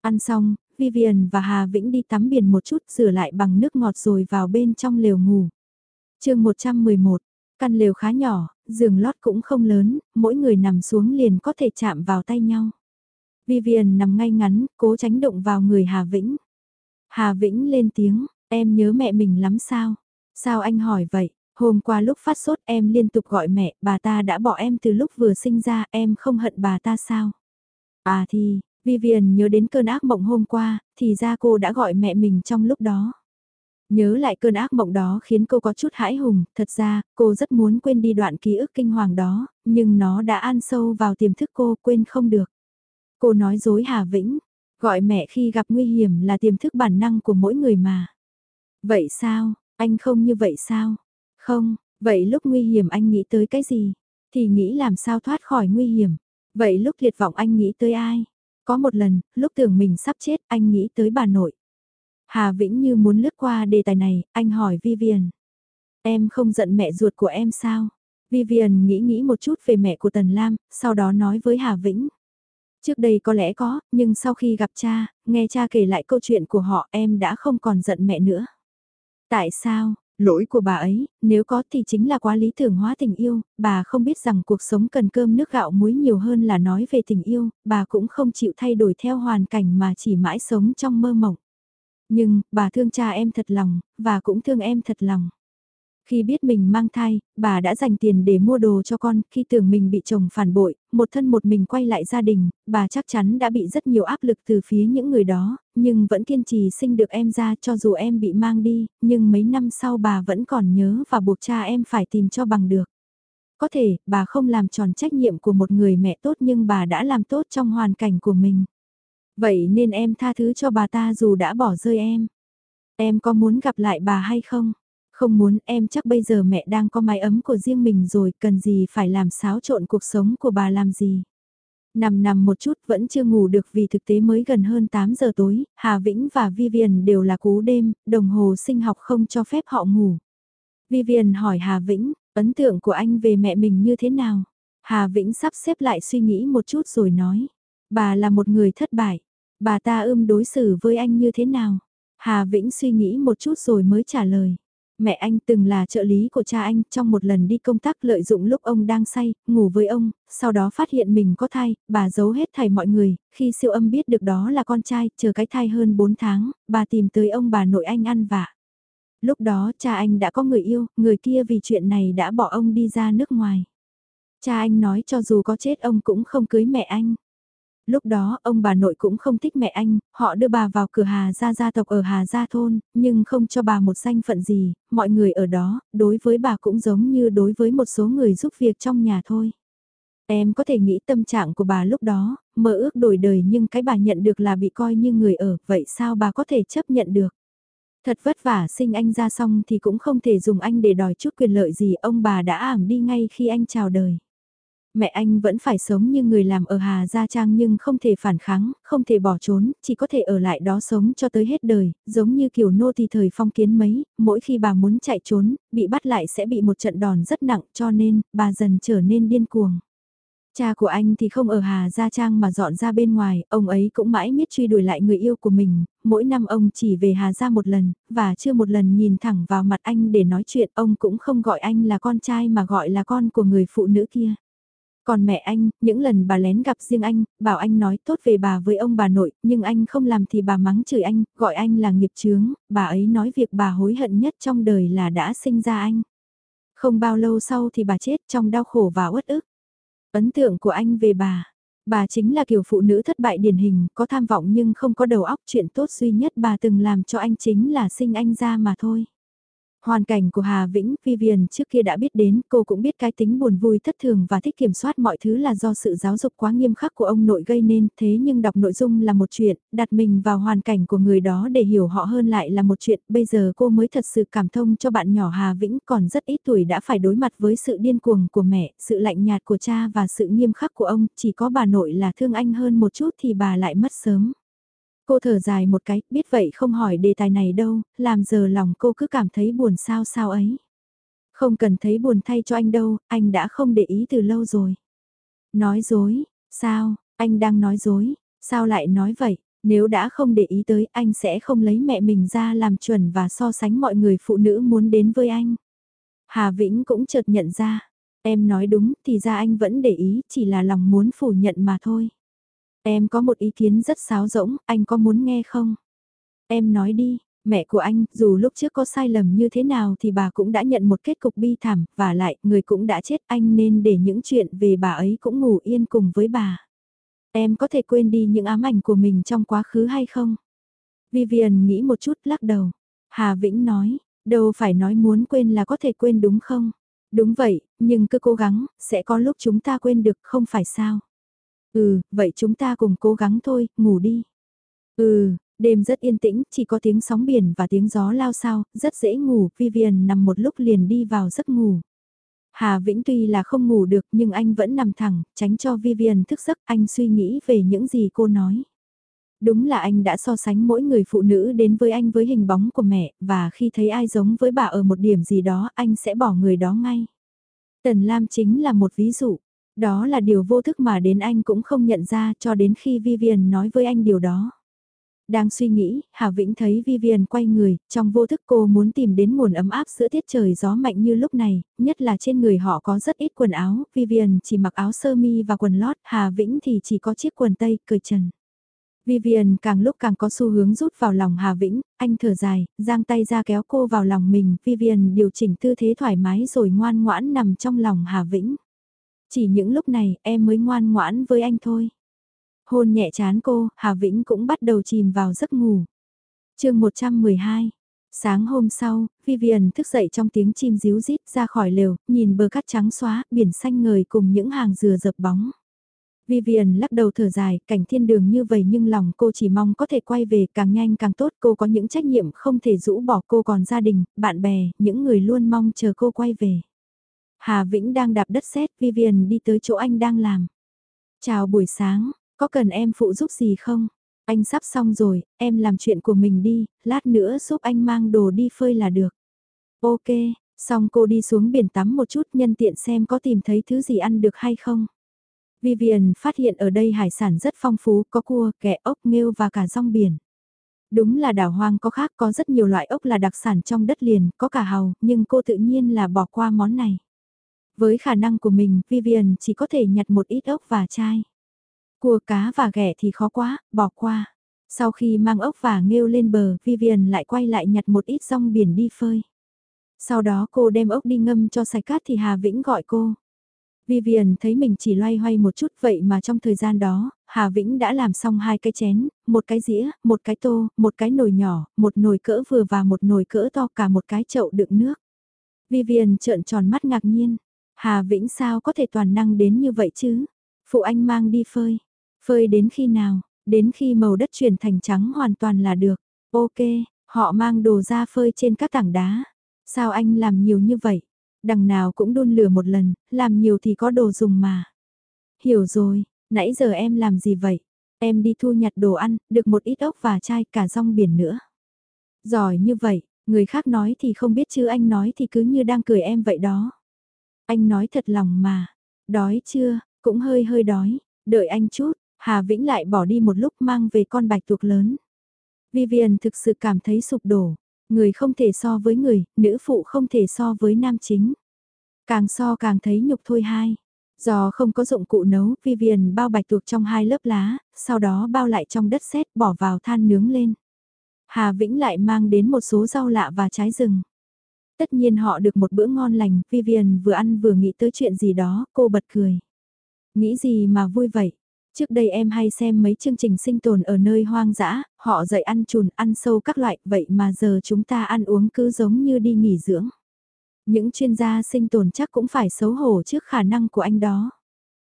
Ăn xong, Vivian và Hà Vĩnh đi tắm biển một chút rửa lại bằng nước ngọt rồi vào bên trong lều ngủ. chương 111, căn lều khá nhỏ, giường lót cũng không lớn, mỗi người nằm xuống liền có thể chạm vào tay nhau. Vivian nằm ngay ngắn, cố tránh động vào người Hà Vĩnh. Hà Vĩnh lên tiếng, em nhớ mẹ mình lắm sao? Sao anh hỏi vậy? Hôm qua lúc phát sốt em liên tục gọi mẹ, bà ta đã bỏ em từ lúc vừa sinh ra, em không hận bà ta sao? À thì, Vivian nhớ đến cơn ác mộng hôm qua, thì ra cô đã gọi mẹ mình trong lúc đó. Nhớ lại cơn ác mộng đó khiến cô có chút hãi hùng, thật ra, cô rất muốn quên đi đoạn ký ức kinh hoàng đó, nhưng nó đã ăn sâu vào tiềm thức cô quên không được. Cô nói dối Hà Vĩnh, gọi mẹ khi gặp nguy hiểm là tiềm thức bản năng của mỗi người mà. Vậy sao, anh không như vậy sao? Không, vậy lúc nguy hiểm anh nghĩ tới cái gì? Thì nghĩ làm sao thoát khỏi nguy hiểm. Vậy lúc liệt vọng anh nghĩ tới ai? Có một lần, lúc tưởng mình sắp chết, anh nghĩ tới bà nội. Hà Vĩnh như muốn lướt qua đề tài này, anh hỏi Vivian. Em không giận mẹ ruột của em sao? Vivian nghĩ nghĩ một chút về mẹ của Tần Lam, sau đó nói với Hà Vĩnh. Trước đây có lẽ có, nhưng sau khi gặp cha, nghe cha kể lại câu chuyện của họ em đã không còn giận mẹ nữa. Tại sao, Lỗi của bà ấy, nếu có thì chính là quá lý tưởng hóa tình yêu, bà không biết rằng cuộc sống cần cơm nước gạo muối nhiều hơn là nói về tình yêu, bà cũng không chịu thay đổi theo hoàn cảnh mà chỉ mãi sống trong mơ mộng. Nhưng, bà thương cha em thật lòng, và cũng thương em thật lòng. Khi biết mình mang thai, bà đã dành tiền để mua đồ cho con, khi tưởng mình bị chồng phản bội, một thân một mình quay lại gia đình, bà chắc chắn đã bị rất nhiều áp lực từ phía những người đó, nhưng vẫn kiên trì sinh được em ra cho dù em bị mang đi, nhưng mấy năm sau bà vẫn còn nhớ và buộc cha em phải tìm cho bằng được. Có thể, bà không làm tròn trách nhiệm của một người mẹ tốt nhưng bà đã làm tốt trong hoàn cảnh của mình. Vậy nên em tha thứ cho bà ta dù đã bỏ rơi em. Em có muốn gặp lại bà hay không? Không muốn em chắc bây giờ mẹ đang có mái ấm của riêng mình rồi, cần gì phải làm xáo trộn cuộc sống của bà làm gì. Nằm nằm một chút vẫn chưa ngủ được vì thực tế mới gần hơn 8 giờ tối, Hà Vĩnh và Vivian đều là cú đêm, đồng hồ sinh học không cho phép họ ngủ. Vivian hỏi Hà Vĩnh, ấn tượng của anh về mẹ mình như thế nào? Hà Vĩnh sắp xếp lại suy nghĩ một chút rồi nói. Bà là một người thất bại. Bà ta ưm đối xử với anh như thế nào? Hà Vĩnh suy nghĩ một chút rồi mới trả lời. Mẹ anh từng là trợ lý của cha anh trong một lần đi công tác lợi dụng lúc ông đang say, ngủ với ông, sau đó phát hiện mình có thai, bà giấu hết thầy mọi người, khi siêu âm biết được đó là con trai, chờ cái thai hơn 4 tháng, bà tìm tới ông bà nội anh ăn vạ. Lúc đó cha anh đã có người yêu, người kia vì chuyện này đã bỏ ông đi ra nước ngoài. Cha anh nói cho dù có chết ông cũng không cưới mẹ anh. Lúc đó ông bà nội cũng không thích mẹ anh, họ đưa bà vào cửa Hà Gia gia tộc ở Hà Gia thôn, nhưng không cho bà một danh phận gì, mọi người ở đó, đối với bà cũng giống như đối với một số người giúp việc trong nhà thôi. Em có thể nghĩ tâm trạng của bà lúc đó, mơ ước đổi đời nhưng cái bà nhận được là bị coi như người ở, vậy sao bà có thể chấp nhận được? Thật vất vả sinh anh ra xong thì cũng không thể dùng anh để đòi chút quyền lợi gì, ông bà đã ảm đi ngay khi anh chào đời. Mẹ anh vẫn phải sống như người làm ở Hà Gia Trang nhưng không thể phản kháng, không thể bỏ trốn, chỉ có thể ở lại đó sống cho tới hết đời, giống như kiểu nô thì thời phong kiến mấy, mỗi khi bà muốn chạy trốn, bị bắt lại sẽ bị một trận đòn rất nặng cho nên, bà dần trở nên điên cuồng. Cha của anh thì không ở Hà Gia Trang mà dọn ra bên ngoài, ông ấy cũng mãi miết truy đuổi lại người yêu của mình, mỗi năm ông chỉ về Hà Gia một lần, và chưa một lần nhìn thẳng vào mặt anh để nói chuyện, ông cũng không gọi anh là con trai mà gọi là con của người phụ nữ kia. Còn mẹ anh, những lần bà lén gặp riêng anh, bảo anh nói tốt về bà với ông bà nội, nhưng anh không làm thì bà mắng chửi anh, gọi anh là nghiệp chướng, bà ấy nói việc bà hối hận nhất trong đời là đã sinh ra anh. Không bao lâu sau thì bà chết trong đau khổ và uất ức. Ấn tượng của anh về bà, bà chính là kiểu phụ nữ thất bại điển hình, có tham vọng nhưng không có đầu óc chuyện tốt duy nhất bà từng làm cho anh chính là sinh anh ra mà thôi. Hoàn cảnh của Hà Vĩnh, Vivian trước kia đã biết đến, cô cũng biết cái tính buồn vui thất thường và thích kiểm soát mọi thứ là do sự giáo dục quá nghiêm khắc của ông nội gây nên, thế nhưng đọc nội dung là một chuyện, đặt mình vào hoàn cảnh của người đó để hiểu họ hơn lại là một chuyện, bây giờ cô mới thật sự cảm thông cho bạn nhỏ Hà Vĩnh còn rất ít tuổi đã phải đối mặt với sự điên cuồng của mẹ, sự lạnh nhạt của cha và sự nghiêm khắc của ông, chỉ có bà nội là thương anh hơn một chút thì bà lại mất sớm. Cô thở dài một cái, biết vậy không hỏi đề tài này đâu, làm giờ lòng cô cứ cảm thấy buồn sao sao ấy. Không cần thấy buồn thay cho anh đâu, anh đã không để ý từ lâu rồi. Nói dối, sao, anh đang nói dối, sao lại nói vậy, nếu đã không để ý tới anh sẽ không lấy mẹ mình ra làm chuẩn và so sánh mọi người phụ nữ muốn đến với anh. Hà Vĩnh cũng chợt nhận ra, em nói đúng thì ra anh vẫn để ý chỉ là lòng muốn phủ nhận mà thôi. Em có một ý kiến rất sáo rỗng, anh có muốn nghe không? Em nói đi, mẹ của anh, dù lúc trước có sai lầm như thế nào thì bà cũng đã nhận một kết cục bi thảm, và lại, người cũng đã chết anh nên để những chuyện về bà ấy cũng ngủ yên cùng với bà. Em có thể quên đi những ám ảnh của mình trong quá khứ hay không? Vivian nghĩ một chút lắc đầu. Hà Vĩnh nói, đâu phải nói muốn quên là có thể quên đúng không? Đúng vậy, nhưng cứ cố gắng, sẽ có lúc chúng ta quên được không phải sao? Ừ, vậy chúng ta cùng cố gắng thôi, ngủ đi. Ừ, đêm rất yên tĩnh, chỉ có tiếng sóng biển và tiếng gió lao sao, rất dễ ngủ, Vivian nằm một lúc liền đi vào giấc ngủ. Hà Vĩnh tuy là không ngủ được nhưng anh vẫn nằm thẳng, tránh cho Vivian thức giấc, anh suy nghĩ về những gì cô nói. Đúng là anh đã so sánh mỗi người phụ nữ đến với anh với hình bóng của mẹ, và khi thấy ai giống với bà ở một điểm gì đó anh sẽ bỏ người đó ngay. Tần Lam chính là một ví dụ. Đó là điều vô thức mà đến anh cũng không nhận ra cho đến khi Vivian nói với anh điều đó. Đang suy nghĩ, Hà Vĩnh thấy Vivian quay người, trong vô thức cô muốn tìm đến nguồn ấm áp giữa tiết trời gió mạnh như lúc này, nhất là trên người họ có rất ít quần áo, Vivian chỉ mặc áo sơ mi và quần lót, Hà Vĩnh thì chỉ có chiếc quần tây, cởi trần. Vivian càng lúc càng có xu hướng rút vào lòng Hà Vĩnh, anh thở dài, giang tay ra kéo cô vào lòng mình, Vivian điều chỉnh tư thế thoải mái rồi ngoan ngoãn nằm trong lòng Hà Vĩnh. Chỉ những lúc này em mới ngoan ngoãn với anh thôi. Hôn nhẹ chán cô, Hà Vĩnh cũng bắt đầu chìm vào giấc ngủ. chương 112 Sáng hôm sau, Vivian thức dậy trong tiếng chim ríu rít ra khỏi lều, nhìn bờ cát trắng xóa, biển xanh ngời cùng những hàng dừa dập bóng. Vivian lắc đầu thở dài, cảnh thiên đường như vậy nhưng lòng cô chỉ mong có thể quay về càng nhanh càng tốt. Cô có những trách nhiệm không thể rũ bỏ cô còn gia đình, bạn bè, những người luôn mong chờ cô quay về. Hà Vĩnh đang đạp đất sét, Vivian đi tới chỗ anh đang làm. Chào buổi sáng, có cần em phụ giúp gì không? Anh sắp xong rồi, em làm chuyện của mình đi, lát nữa giúp anh mang đồ đi phơi là được. Ok, Xong cô đi xuống biển tắm một chút nhân tiện xem có tìm thấy thứ gì ăn được hay không. Vivian phát hiện ở đây hải sản rất phong phú, có cua, kẹ, ốc, nghêu và cả rong biển. Đúng là đảo hoang có khác có rất nhiều loại ốc là đặc sản trong đất liền, có cả hàu, nhưng cô tự nhiên là bỏ qua món này. Với khả năng của mình, Vivian chỉ có thể nhặt một ít ốc và chai. Cua cá và ghẹ thì khó quá, bỏ qua. Sau khi mang ốc và nghêu lên bờ, Vivian lại quay lại nhặt một ít rong biển đi phơi. Sau đó cô đem ốc đi ngâm cho sạch cát thì Hà Vĩnh gọi cô. Vivian thấy mình chỉ loay hoay một chút vậy mà trong thời gian đó, Hà Vĩnh đã làm xong hai cái chén, một cái dĩa, một cái tô, một cái nồi nhỏ, một nồi cỡ vừa và một nồi cỡ to cả một cái chậu đựng nước. Vivian trợn tròn mắt ngạc nhiên. Hà Vĩnh sao có thể toàn năng đến như vậy chứ? Phụ anh mang đi phơi. Phơi đến khi nào? Đến khi màu đất chuyển thành trắng hoàn toàn là được. Ok, họ mang đồ ra phơi trên các tảng đá. Sao anh làm nhiều như vậy? Đằng nào cũng đun lửa một lần, làm nhiều thì có đồ dùng mà. Hiểu rồi, nãy giờ em làm gì vậy? Em đi thu nhặt đồ ăn, được một ít ốc và chai cả rong biển nữa. Giỏi như vậy, người khác nói thì không biết chứ anh nói thì cứ như đang cười em vậy đó. Anh nói thật lòng mà. Đói chưa, cũng hơi hơi đói. Đợi anh chút, Hà Vĩnh lại bỏ đi một lúc mang về con bạch tuộc lớn. Vivian thực sự cảm thấy sụp đổ. Người không thể so với người, nữ phụ không thể so với nam chính. Càng so càng thấy nhục thôi hai. Do không có dụng cụ nấu, Vivian bao bạch tuộc trong hai lớp lá, sau đó bao lại trong đất sét bỏ vào than nướng lên. Hà Vĩnh lại mang đến một số rau lạ và trái rừng. Tất nhiên họ được một bữa ngon lành, Vivian vừa ăn vừa nghĩ tới chuyện gì đó, cô bật cười. Nghĩ gì mà vui vậy? Trước đây em hay xem mấy chương trình sinh tồn ở nơi hoang dã, họ dạy ăn chùn, ăn sâu các loại, vậy mà giờ chúng ta ăn uống cứ giống như đi nghỉ dưỡng. Những chuyên gia sinh tồn chắc cũng phải xấu hổ trước khả năng của anh đó.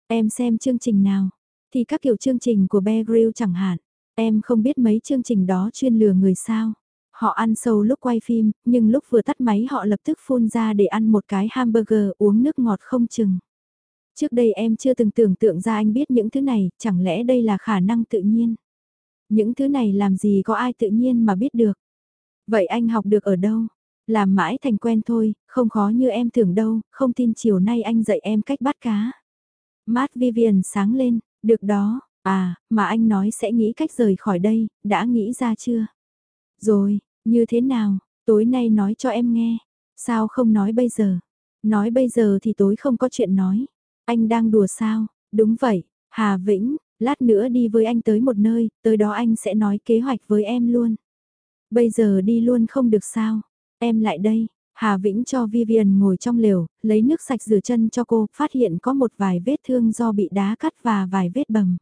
Em xem chương trình nào? Thì các kiểu chương trình của Bear Grylls chẳng hạn. Em không biết mấy chương trình đó chuyên lừa người sao. Họ ăn sâu lúc quay phim, nhưng lúc vừa tắt máy họ lập tức phun ra để ăn một cái hamburger uống nước ngọt không chừng. Trước đây em chưa từng tưởng tượng ra anh biết những thứ này, chẳng lẽ đây là khả năng tự nhiên? Những thứ này làm gì có ai tự nhiên mà biết được? Vậy anh học được ở đâu? Làm mãi thành quen thôi, không khó như em tưởng đâu, không tin chiều nay anh dạy em cách bắt cá. Mát Vivian sáng lên, được đó, à, mà anh nói sẽ nghĩ cách rời khỏi đây, đã nghĩ ra chưa? Rồi, như thế nào, tối nay nói cho em nghe. Sao không nói bây giờ? Nói bây giờ thì tối không có chuyện nói. Anh đang đùa sao? Đúng vậy, Hà Vĩnh, lát nữa đi với anh tới một nơi, tới đó anh sẽ nói kế hoạch với em luôn. Bây giờ đi luôn không được sao? Em lại đây. Hà Vĩnh cho Vivian ngồi trong lều, lấy nước sạch rửa chân cho cô, phát hiện có một vài vết thương do bị đá cắt và vài vết bầm.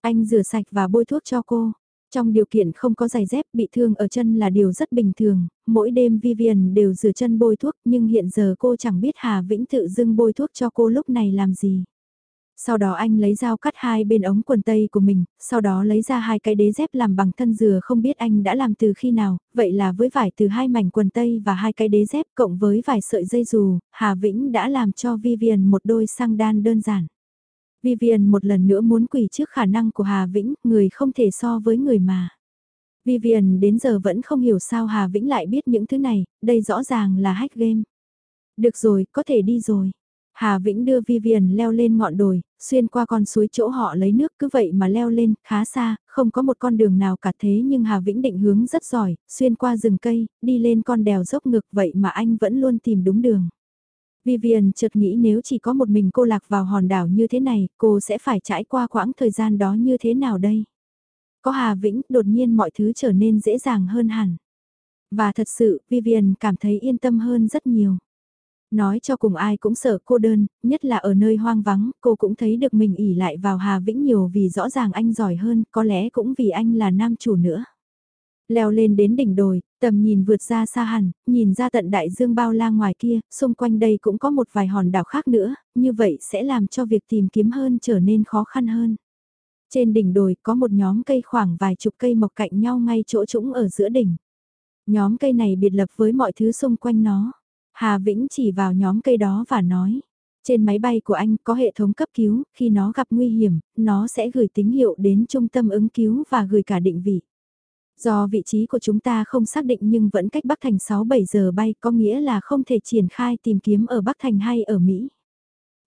Anh rửa sạch và bôi thuốc cho cô. Trong điều kiện không có giày dép bị thương ở chân là điều rất bình thường, mỗi đêm Vivian đều rửa chân bôi thuốc nhưng hiện giờ cô chẳng biết Hà Vĩnh tự dưng bôi thuốc cho cô lúc này làm gì. Sau đó anh lấy dao cắt hai bên ống quần tây của mình, sau đó lấy ra hai cái đế dép làm bằng thân dừa không biết anh đã làm từ khi nào, vậy là với vải từ hai mảnh quần tây và hai cái đế dép cộng với vài sợi dây dù, Hà Vĩnh đã làm cho Vivian một đôi sang đan đơn giản. Vivian một lần nữa muốn quỳ trước khả năng của Hà Vĩnh, người không thể so với người mà. Vivian đến giờ vẫn không hiểu sao Hà Vĩnh lại biết những thứ này, đây rõ ràng là hack game. Được rồi, có thể đi rồi. Hà Vĩnh đưa Vivian leo lên ngọn đồi, xuyên qua con suối chỗ họ lấy nước cứ vậy mà leo lên, khá xa, không có một con đường nào cả thế nhưng Hà Vĩnh định hướng rất giỏi, xuyên qua rừng cây, đi lên con đèo dốc ngực vậy mà anh vẫn luôn tìm đúng đường. Vivian chợt nghĩ nếu chỉ có một mình cô lạc vào hòn đảo như thế này, cô sẽ phải trải qua quãng thời gian đó như thế nào đây? Có Hà Vĩnh, đột nhiên mọi thứ trở nên dễ dàng hơn hẳn. Và thật sự, Vivian cảm thấy yên tâm hơn rất nhiều. Nói cho cùng ai cũng sợ cô đơn, nhất là ở nơi hoang vắng, cô cũng thấy được mình ỉ lại vào Hà Vĩnh nhiều vì rõ ràng anh giỏi hơn, có lẽ cũng vì anh là nam chủ nữa. Leo lên đến đỉnh đồi, tầm nhìn vượt ra xa hẳn, nhìn ra tận đại dương bao la ngoài kia, xung quanh đây cũng có một vài hòn đảo khác nữa, như vậy sẽ làm cho việc tìm kiếm hơn trở nên khó khăn hơn. Trên đỉnh đồi có một nhóm cây khoảng vài chục cây mọc cạnh nhau ngay chỗ trũng ở giữa đỉnh. Nhóm cây này biệt lập với mọi thứ xung quanh nó. Hà Vĩnh chỉ vào nhóm cây đó và nói. Trên máy bay của anh có hệ thống cấp cứu, khi nó gặp nguy hiểm, nó sẽ gửi tín hiệu đến trung tâm ứng cứu và gửi cả định vị. Do vị trí của chúng ta không xác định nhưng vẫn cách Bắc Thành 6-7 giờ bay có nghĩa là không thể triển khai tìm kiếm ở Bắc Thành hay ở Mỹ.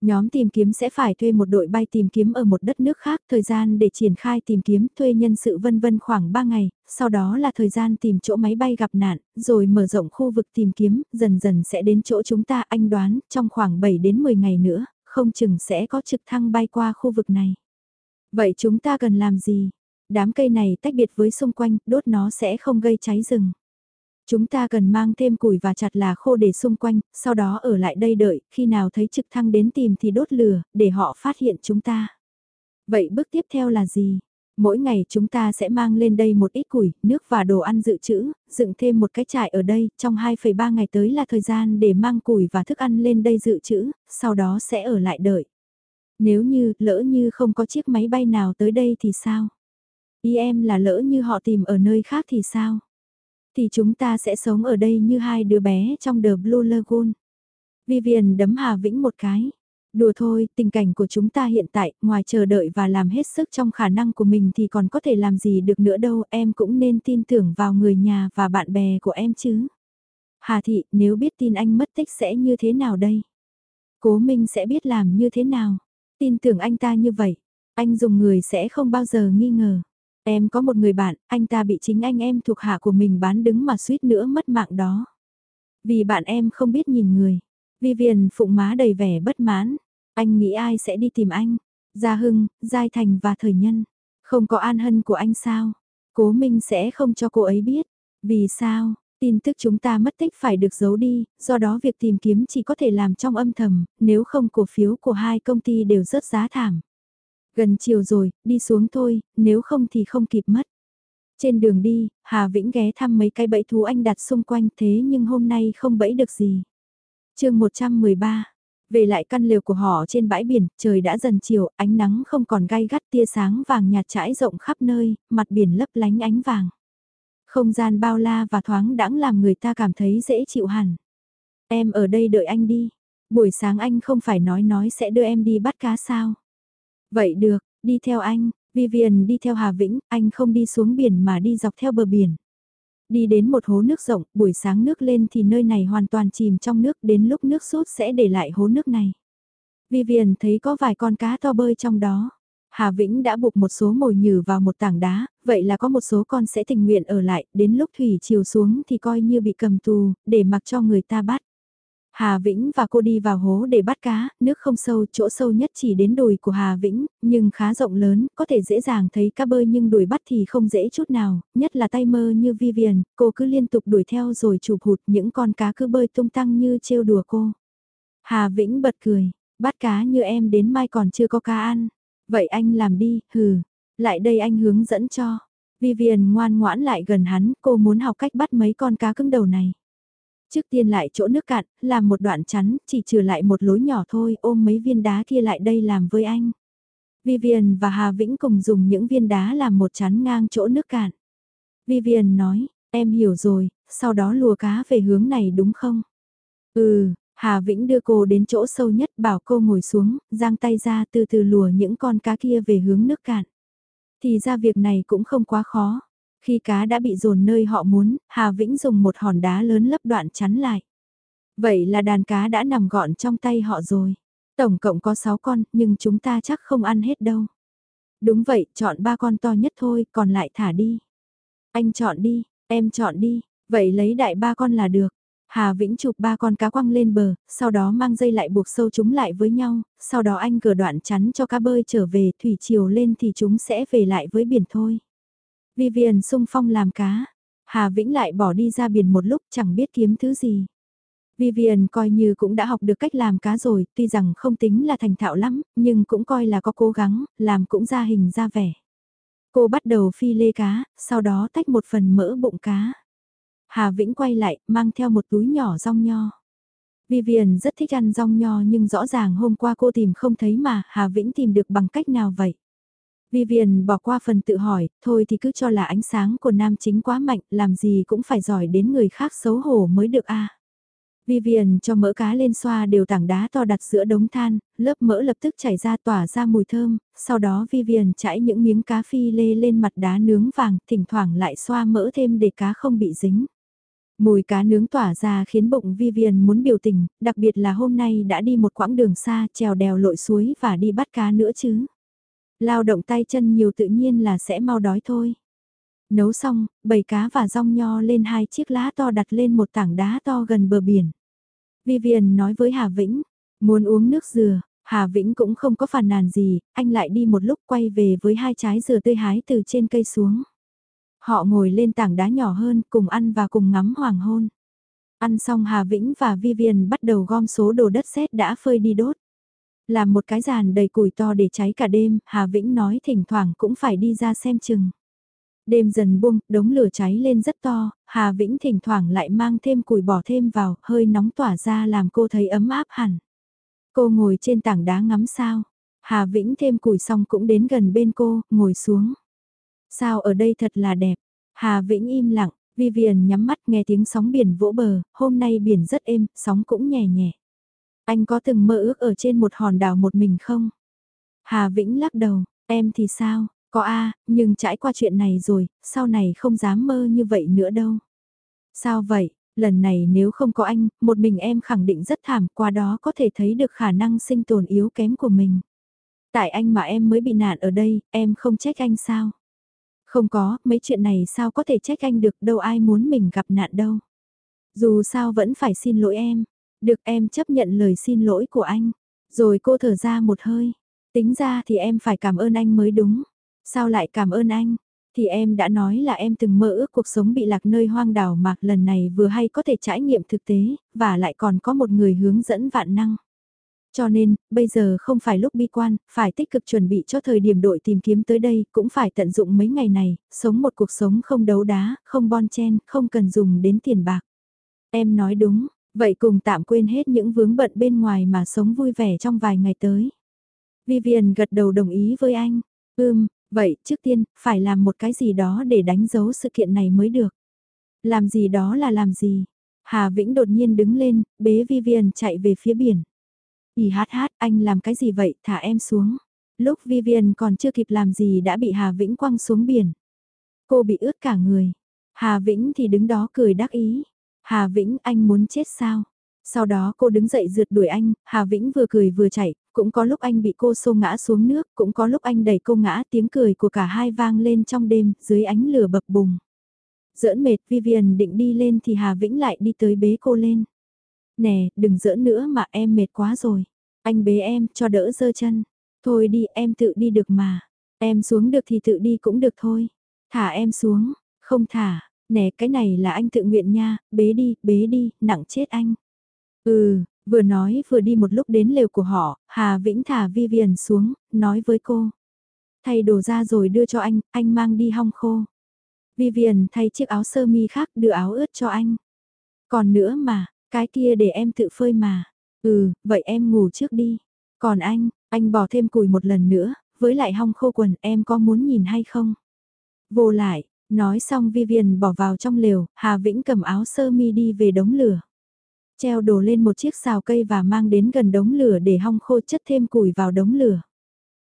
Nhóm tìm kiếm sẽ phải thuê một đội bay tìm kiếm ở một đất nước khác, thời gian để triển khai tìm kiếm thuê nhân sự vân vân khoảng 3 ngày, sau đó là thời gian tìm chỗ máy bay gặp nạn, rồi mở rộng khu vực tìm kiếm, dần dần sẽ đến chỗ chúng ta anh đoán, trong khoảng 7 đến 10 ngày nữa, không chừng sẽ có trực thăng bay qua khu vực này. Vậy chúng ta cần làm gì? Đám cây này tách biệt với xung quanh, đốt nó sẽ không gây cháy rừng. Chúng ta cần mang thêm củi và chặt là khô để xung quanh, sau đó ở lại đây đợi, khi nào thấy trực thăng đến tìm thì đốt lửa, để họ phát hiện chúng ta. Vậy bước tiếp theo là gì? Mỗi ngày chúng ta sẽ mang lên đây một ít củi, nước và đồ ăn dự trữ, dựng thêm một cái trại ở đây, trong 2,3 ngày tới là thời gian để mang củi và thức ăn lên đây dự trữ, sau đó sẽ ở lại đợi. Nếu như, lỡ như không có chiếc máy bay nào tới đây thì sao? Ý em là lỡ như họ tìm ở nơi khác thì sao? Thì chúng ta sẽ sống ở đây như hai đứa bé trong The Blue Lagoon. Vivian đấm Hà Vĩnh một cái. Đùa thôi, tình cảnh của chúng ta hiện tại, ngoài chờ đợi và làm hết sức trong khả năng của mình thì còn có thể làm gì được nữa đâu, em cũng nên tin tưởng vào người nhà và bạn bè của em chứ. Hà Thị, nếu biết tin anh mất tích sẽ như thế nào đây? Cố Minh sẽ biết làm như thế nào? Tin tưởng anh ta như vậy, anh dùng người sẽ không bao giờ nghi ngờ. Em có một người bạn, anh ta bị chính anh em thuộc hạ của mình bán đứng mà suýt nữa mất mạng đó. Vì bạn em không biết nhìn người. Vivian phụng má đầy vẻ bất mãn. Anh nghĩ ai sẽ đi tìm anh? Gia Hưng, Giai Thành và Thời Nhân. Không có an hân của anh sao? Cố Minh sẽ không cho cô ấy biết. Vì sao? Tin tức chúng ta mất tích phải được giấu đi, do đó việc tìm kiếm chỉ có thể làm trong âm thầm, nếu không cổ phiếu của hai công ty đều rớt giá thảm. Gần chiều rồi, đi xuống thôi, nếu không thì không kịp mất. Trên đường đi, Hà Vĩnh ghé thăm mấy cái bẫy thú anh đặt xung quanh thế nhưng hôm nay không bẫy được gì. chương 113 về lại căn lều của họ trên bãi biển, trời đã dần chiều, ánh nắng không còn gai gắt tia sáng vàng nhạt trải rộng khắp nơi, mặt biển lấp lánh ánh vàng. Không gian bao la và thoáng đãng làm người ta cảm thấy dễ chịu hẳn. Em ở đây đợi anh đi. Buổi sáng anh không phải nói nói sẽ đưa em đi bắt cá sao? Vậy được, đi theo anh, Vivian đi theo Hà Vĩnh, anh không đi xuống biển mà đi dọc theo bờ biển. Đi đến một hố nước rộng, buổi sáng nước lên thì nơi này hoàn toàn chìm trong nước, đến lúc nước sút sẽ để lại hố nước này. Vivian thấy có vài con cá to bơi trong đó. Hà Vĩnh đã buộc một số mồi nhử vào một tảng đá, vậy là có một số con sẽ tình nguyện ở lại, đến lúc thủy chiều xuống thì coi như bị cầm tù, để mặc cho người ta bắt. Hà Vĩnh và cô đi vào hố để bắt cá, nước không sâu, chỗ sâu nhất chỉ đến đùi của Hà Vĩnh, nhưng khá rộng lớn, có thể dễ dàng thấy cá bơi nhưng đuổi bắt thì không dễ chút nào, nhất là tay mơ như Vivian, cô cứ liên tục đuổi theo rồi chụp hụt những con cá cứ bơi tung tăng như trêu đùa cô. Hà Vĩnh bật cười, bắt cá như em đến mai còn chưa có cá ăn. Vậy anh làm đi, hừ, lại đây anh hướng dẫn cho. Vivian ngoan ngoãn lại gần hắn, cô muốn học cách bắt mấy con cá cứng đầu này. Trước tiên lại chỗ nước cạn, làm một đoạn chắn, chỉ trừ lại một lối nhỏ thôi, ôm mấy viên đá kia lại đây làm với anh. Vivian và Hà Vĩnh cùng dùng những viên đá làm một chắn ngang chỗ nước cạn. Vivian nói, em hiểu rồi, sau đó lùa cá về hướng này đúng không? Ừ, Hà Vĩnh đưa cô đến chỗ sâu nhất bảo cô ngồi xuống, giang tay ra từ từ lùa những con cá kia về hướng nước cạn. Thì ra việc này cũng không quá khó. Khi cá đã bị dồn nơi họ muốn, Hà Vĩnh dùng một hòn đá lớn lấp đoạn chắn lại. Vậy là đàn cá đã nằm gọn trong tay họ rồi. Tổng cộng có 6 con, nhưng chúng ta chắc không ăn hết đâu. Đúng vậy, chọn ba con to nhất thôi, còn lại thả đi. Anh chọn đi, em chọn đi, vậy lấy đại ba con là được. Hà Vĩnh chụp ba con cá quăng lên bờ, sau đó mang dây lại buộc sâu chúng lại với nhau, sau đó anh cửa đoạn chắn cho cá bơi trở về, thủy chiều lên thì chúng sẽ về lại với biển thôi. Vivian sung phong làm cá. Hà Vĩnh lại bỏ đi ra biển một lúc chẳng biết kiếm thứ gì. Vivian coi như cũng đã học được cách làm cá rồi, tuy rằng không tính là thành thạo lắm, nhưng cũng coi là có cố gắng, làm cũng ra hình ra vẻ. Cô bắt đầu phi lê cá, sau đó tách một phần mỡ bụng cá. Hà Vĩnh quay lại, mang theo một túi nhỏ rong nho. Vivian rất thích ăn rong nho nhưng rõ ràng hôm qua cô tìm không thấy mà Hà Vĩnh tìm được bằng cách nào vậy? Vivian bỏ qua phần tự hỏi, thôi thì cứ cho là ánh sáng của nam chính quá mạnh, làm gì cũng phải giỏi đến người khác xấu hổ mới được a. Vivian cho mỡ cá lên xoa đều tảng đá to đặt giữa đống than, lớp mỡ lập tức chảy ra tỏa ra mùi thơm, sau đó Vivian chảy những miếng cá phi lê lên mặt đá nướng vàng, thỉnh thoảng lại xoa mỡ thêm để cá không bị dính. Mùi cá nướng tỏa ra khiến bụng Vivian muốn biểu tình, đặc biệt là hôm nay đã đi một quãng đường xa, trèo đèo lội suối và đi bắt cá nữa chứ. Lao động tay chân nhiều tự nhiên là sẽ mau đói thôi. Nấu xong, bầy cá và rong nho lên hai chiếc lá to đặt lên một tảng đá to gần bờ biển. Vivian nói với Hà Vĩnh, muốn uống nước dừa, Hà Vĩnh cũng không có phàn nàn gì, anh lại đi một lúc quay về với hai trái dừa tươi hái từ trên cây xuống. Họ ngồi lên tảng đá nhỏ hơn, cùng ăn và cùng ngắm hoàng hôn. Ăn xong Hà Vĩnh và Vivian bắt đầu gom số đồ đất sét đã phơi đi đốt. Làm một cái giàn đầy củi to để cháy cả đêm, Hà Vĩnh nói thỉnh thoảng cũng phải đi ra xem chừng. Đêm dần buông, đống lửa cháy lên rất to, Hà Vĩnh thỉnh thoảng lại mang thêm củi bỏ thêm vào, hơi nóng tỏa ra làm cô thấy ấm áp hẳn. Cô ngồi trên tảng đá ngắm sao. Hà Vĩnh thêm củi xong cũng đến gần bên cô, ngồi xuống. Sao ở đây thật là đẹp. Hà Vĩnh im lặng, Vivian nhắm mắt nghe tiếng sóng biển vỗ bờ, hôm nay biển rất êm, sóng cũng nhẹ nhẹ. Anh có từng mơ ước ở trên một hòn đảo một mình không? Hà Vĩnh lắc đầu, em thì sao? Có a, nhưng trải qua chuyện này rồi, sau này không dám mơ như vậy nữa đâu. Sao vậy? Lần này nếu không có anh, một mình em khẳng định rất thảm, qua đó có thể thấy được khả năng sinh tồn yếu kém của mình. Tại anh mà em mới bị nạn ở đây, em không trách anh sao? Không có, mấy chuyện này sao có thể trách anh được đâu ai muốn mình gặp nạn đâu. Dù sao vẫn phải xin lỗi em. Được em chấp nhận lời xin lỗi của anh. Rồi cô thở ra một hơi. Tính ra thì em phải cảm ơn anh mới đúng. Sao lại cảm ơn anh? Thì em đã nói là em từng mơ ước cuộc sống bị lạc nơi hoang đảo mà lần này vừa hay có thể trải nghiệm thực tế, và lại còn có một người hướng dẫn vạn năng. Cho nên, bây giờ không phải lúc bi quan, phải tích cực chuẩn bị cho thời điểm đội tìm kiếm tới đây, cũng phải tận dụng mấy ngày này, sống một cuộc sống không đấu đá, không bon chen, không cần dùng đến tiền bạc. Em nói đúng, vậy cùng tạm quên hết những vướng bận bên ngoài mà sống vui vẻ trong vài ngày tới. Vivian gật đầu đồng ý với anh. ừm vậy trước tiên, phải làm một cái gì đó để đánh dấu sự kiện này mới được. Làm gì đó là làm gì? Hà Vĩnh đột nhiên đứng lên, bế Vivian chạy về phía biển. Ý hát hát, anh làm cái gì vậy, thả em xuống. Lúc Vivian còn chưa kịp làm gì đã bị Hà Vĩnh quăng xuống biển. Cô bị ướt cả người. Hà Vĩnh thì đứng đó cười đắc ý. Hà Vĩnh anh muốn chết sao? Sau đó cô đứng dậy rượt đuổi anh, Hà Vĩnh vừa cười vừa chạy, cũng có lúc anh bị cô xô ngã xuống nước, cũng có lúc anh đẩy cô ngã tiếng cười của cả hai vang lên trong đêm, dưới ánh lửa bập bùng. Giỡn mệt Vivian định đi lên thì Hà Vĩnh lại đi tới bế cô lên. Nè, đừng giỡn nữa mà em mệt quá rồi. Anh bế em cho đỡ dơ chân. Thôi đi em tự đi được mà. Em xuống được thì tự đi cũng được thôi. Thả em xuống, không thả. Nè cái này là anh tự nguyện nha, bế đi, bế đi, nặng chết anh. Ừ, vừa nói vừa đi một lúc đến lều của họ, Hà Vĩnh thả Vivian xuống, nói với cô. Thay đồ ra rồi đưa cho anh, anh mang đi hong khô. Vivian thay chiếc áo sơ mi khác đưa áo ướt cho anh. Còn nữa mà, cái kia để em tự phơi mà. Ừ, vậy em ngủ trước đi. Còn anh, anh bỏ thêm củi một lần nữa, với lại hong khô quần em có muốn nhìn hay không? Vô lại, nói xong Vivian bỏ vào trong lều, Hà Vĩnh cầm áo sơ mi đi về đống lửa. Treo đồ lên một chiếc xào cây và mang đến gần đống lửa để hong khô chất thêm củi vào đống lửa.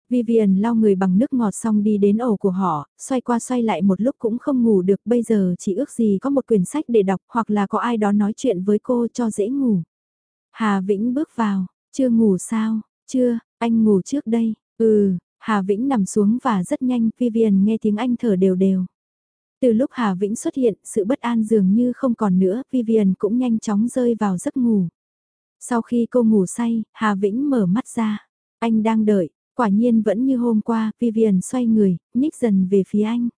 Vivian lau người bằng nước ngọt xong đi đến ổ của họ, xoay qua xoay lại một lúc cũng không ngủ được bây giờ chỉ ước gì có một quyển sách để đọc hoặc là có ai đó nói chuyện với cô cho dễ ngủ. Hà Vĩnh bước vào, chưa ngủ sao, chưa, anh ngủ trước đây, ừ, Hà Vĩnh nằm xuống và rất nhanh Vivian nghe tiếng anh thở đều đều. Từ lúc Hà Vĩnh xuất hiện, sự bất an dường như không còn nữa, Vivian cũng nhanh chóng rơi vào giấc ngủ. Sau khi cô ngủ say, Hà Vĩnh mở mắt ra. Anh đang đợi, quả nhiên vẫn như hôm qua, Vivian xoay người, nhích dần về phía anh.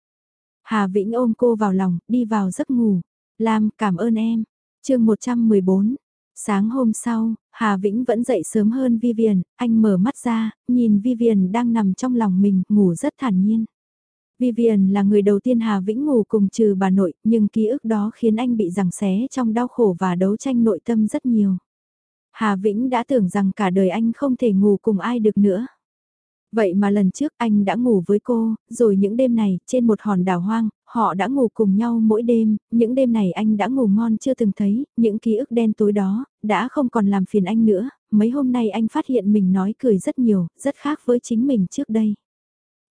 Hà Vĩnh ôm cô vào lòng, đi vào giấc ngủ. Lam, cảm ơn em. chương 114, Sáng hôm sau, Hà Vĩnh vẫn dậy sớm hơn Vivian, anh mở mắt ra, nhìn Vivian đang nằm trong lòng mình, ngủ rất thản nhiên. Vivian là người đầu tiên Hà Vĩnh ngủ cùng trừ bà nội, nhưng ký ức đó khiến anh bị giằng xé trong đau khổ và đấu tranh nội tâm rất nhiều. Hà Vĩnh đã tưởng rằng cả đời anh không thể ngủ cùng ai được nữa. Vậy mà lần trước anh đã ngủ với cô, rồi những đêm này, trên một hòn đảo hoang, Họ đã ngủ cùng nhau mỗi đêm, những đêm này anh đã ngủ ngon chưa từng thấy, những ký ức đen tối đó, đã không còn làm phiền anh nữa, mấy hôm nay anh phát hiện mình nói cười rất nhiều, rất khác với chính mình trước đây.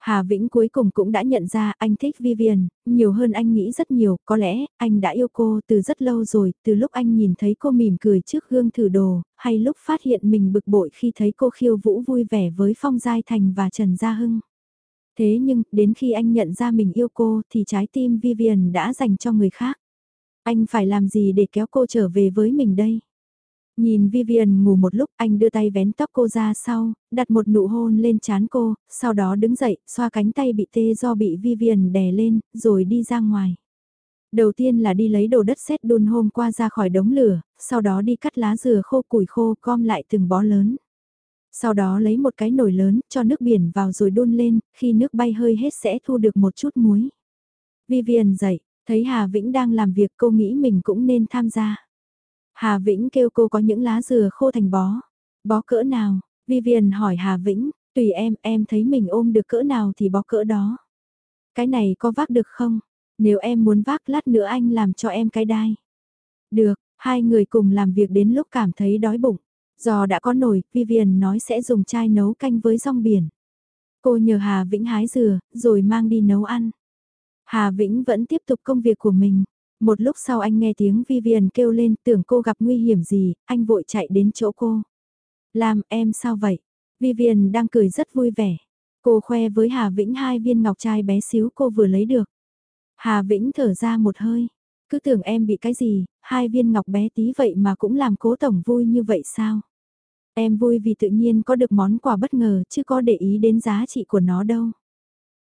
Hà Vĩnh cuối cùng cũng đã nhận ra anh thích Vivian, nhiều hơn anh nghĩ rất nhiều, có lẽ anh đã yêu cô từ rất lâu rồi, từ lúc anh nhìn thấy cô mỉm cười trước gương thử đồ, hay lúc phát hiện mình bực bội khi thấy cô khiêu vũ vui vẻ với Phong Giai Thành và Trần Gia Hưng. Thế nhưng, đến khi anh nhận ra mình yêu cô thì trái tim Vivian đã dành cho người khác. Anh phải làm gì để kéo cô trở về với mình đây? Nhìn Vivian ngủ một lúc anh đưa tay vén tóc cô ra sau, đặt một nụ hôn lên trán cô, sau đó đứng dậy, xoa cánh tay bị tê do bị Vivian đè lên, rồi đi ra ngoài. Đầu tiên là đi lấy đồ đất sét đun hôm qua ra khỏi đống lửa, sau đó đi cắt lá dừa khô củi khô gom lại từng bó lớn. Sau đó lấy một cái nồi lớn, cho nước biển vào rồi đun lên, khi nước bay hơi hết sẽ thu được một chút muối. Vivian dậy, thấy Hà Vĩnh đang làm việc cô nghĩ mình cũng nên tham gia. Hà Vĩnh kêu cô có những lá dừa khô thành bó. Bó cỡ nào? Vivian hỏi Hà Vĩnh, tùy em, em thấy mình ôm được cỡ nào thì bó cỡ đó. Cái này có vác được không? Nếu em muốn vác lát nữa anh làm cho em cái đai. Được, hai người cùng làm việc đến lúc cảm thấy đói bụng. Do đã có nồi, Vivian nói sẽ dùng chai nấu canh với rong biển. Cô nhờ Hà Vĩnh hái dừa, rồi mang đi nấu ăn. Hà Vĩnh vẫn tiếp tục công việc của mình. Một lúc sau anh nghe tiếng Vivian kêu lên tưởng cô gặp nguy hiểm gì, anh vội chạy đến chỗ cô. Làm em sao vậy? Vivian đang cười rất vui vẻ. Cô khoe với Hà Vĩnh hai viên ngọc trai bé xíu cô vừa lấy được. Hà Vĩnh thở ra một hơi. Cứ tưởng em bị cái gì, hai viên ngọc bé tí vậy mà cũng làm cố tổng vui như vậy sao? Em vui vì tự nhiên có được món quà bất ngờ chứ có để ý đến giá trị của nó đâu.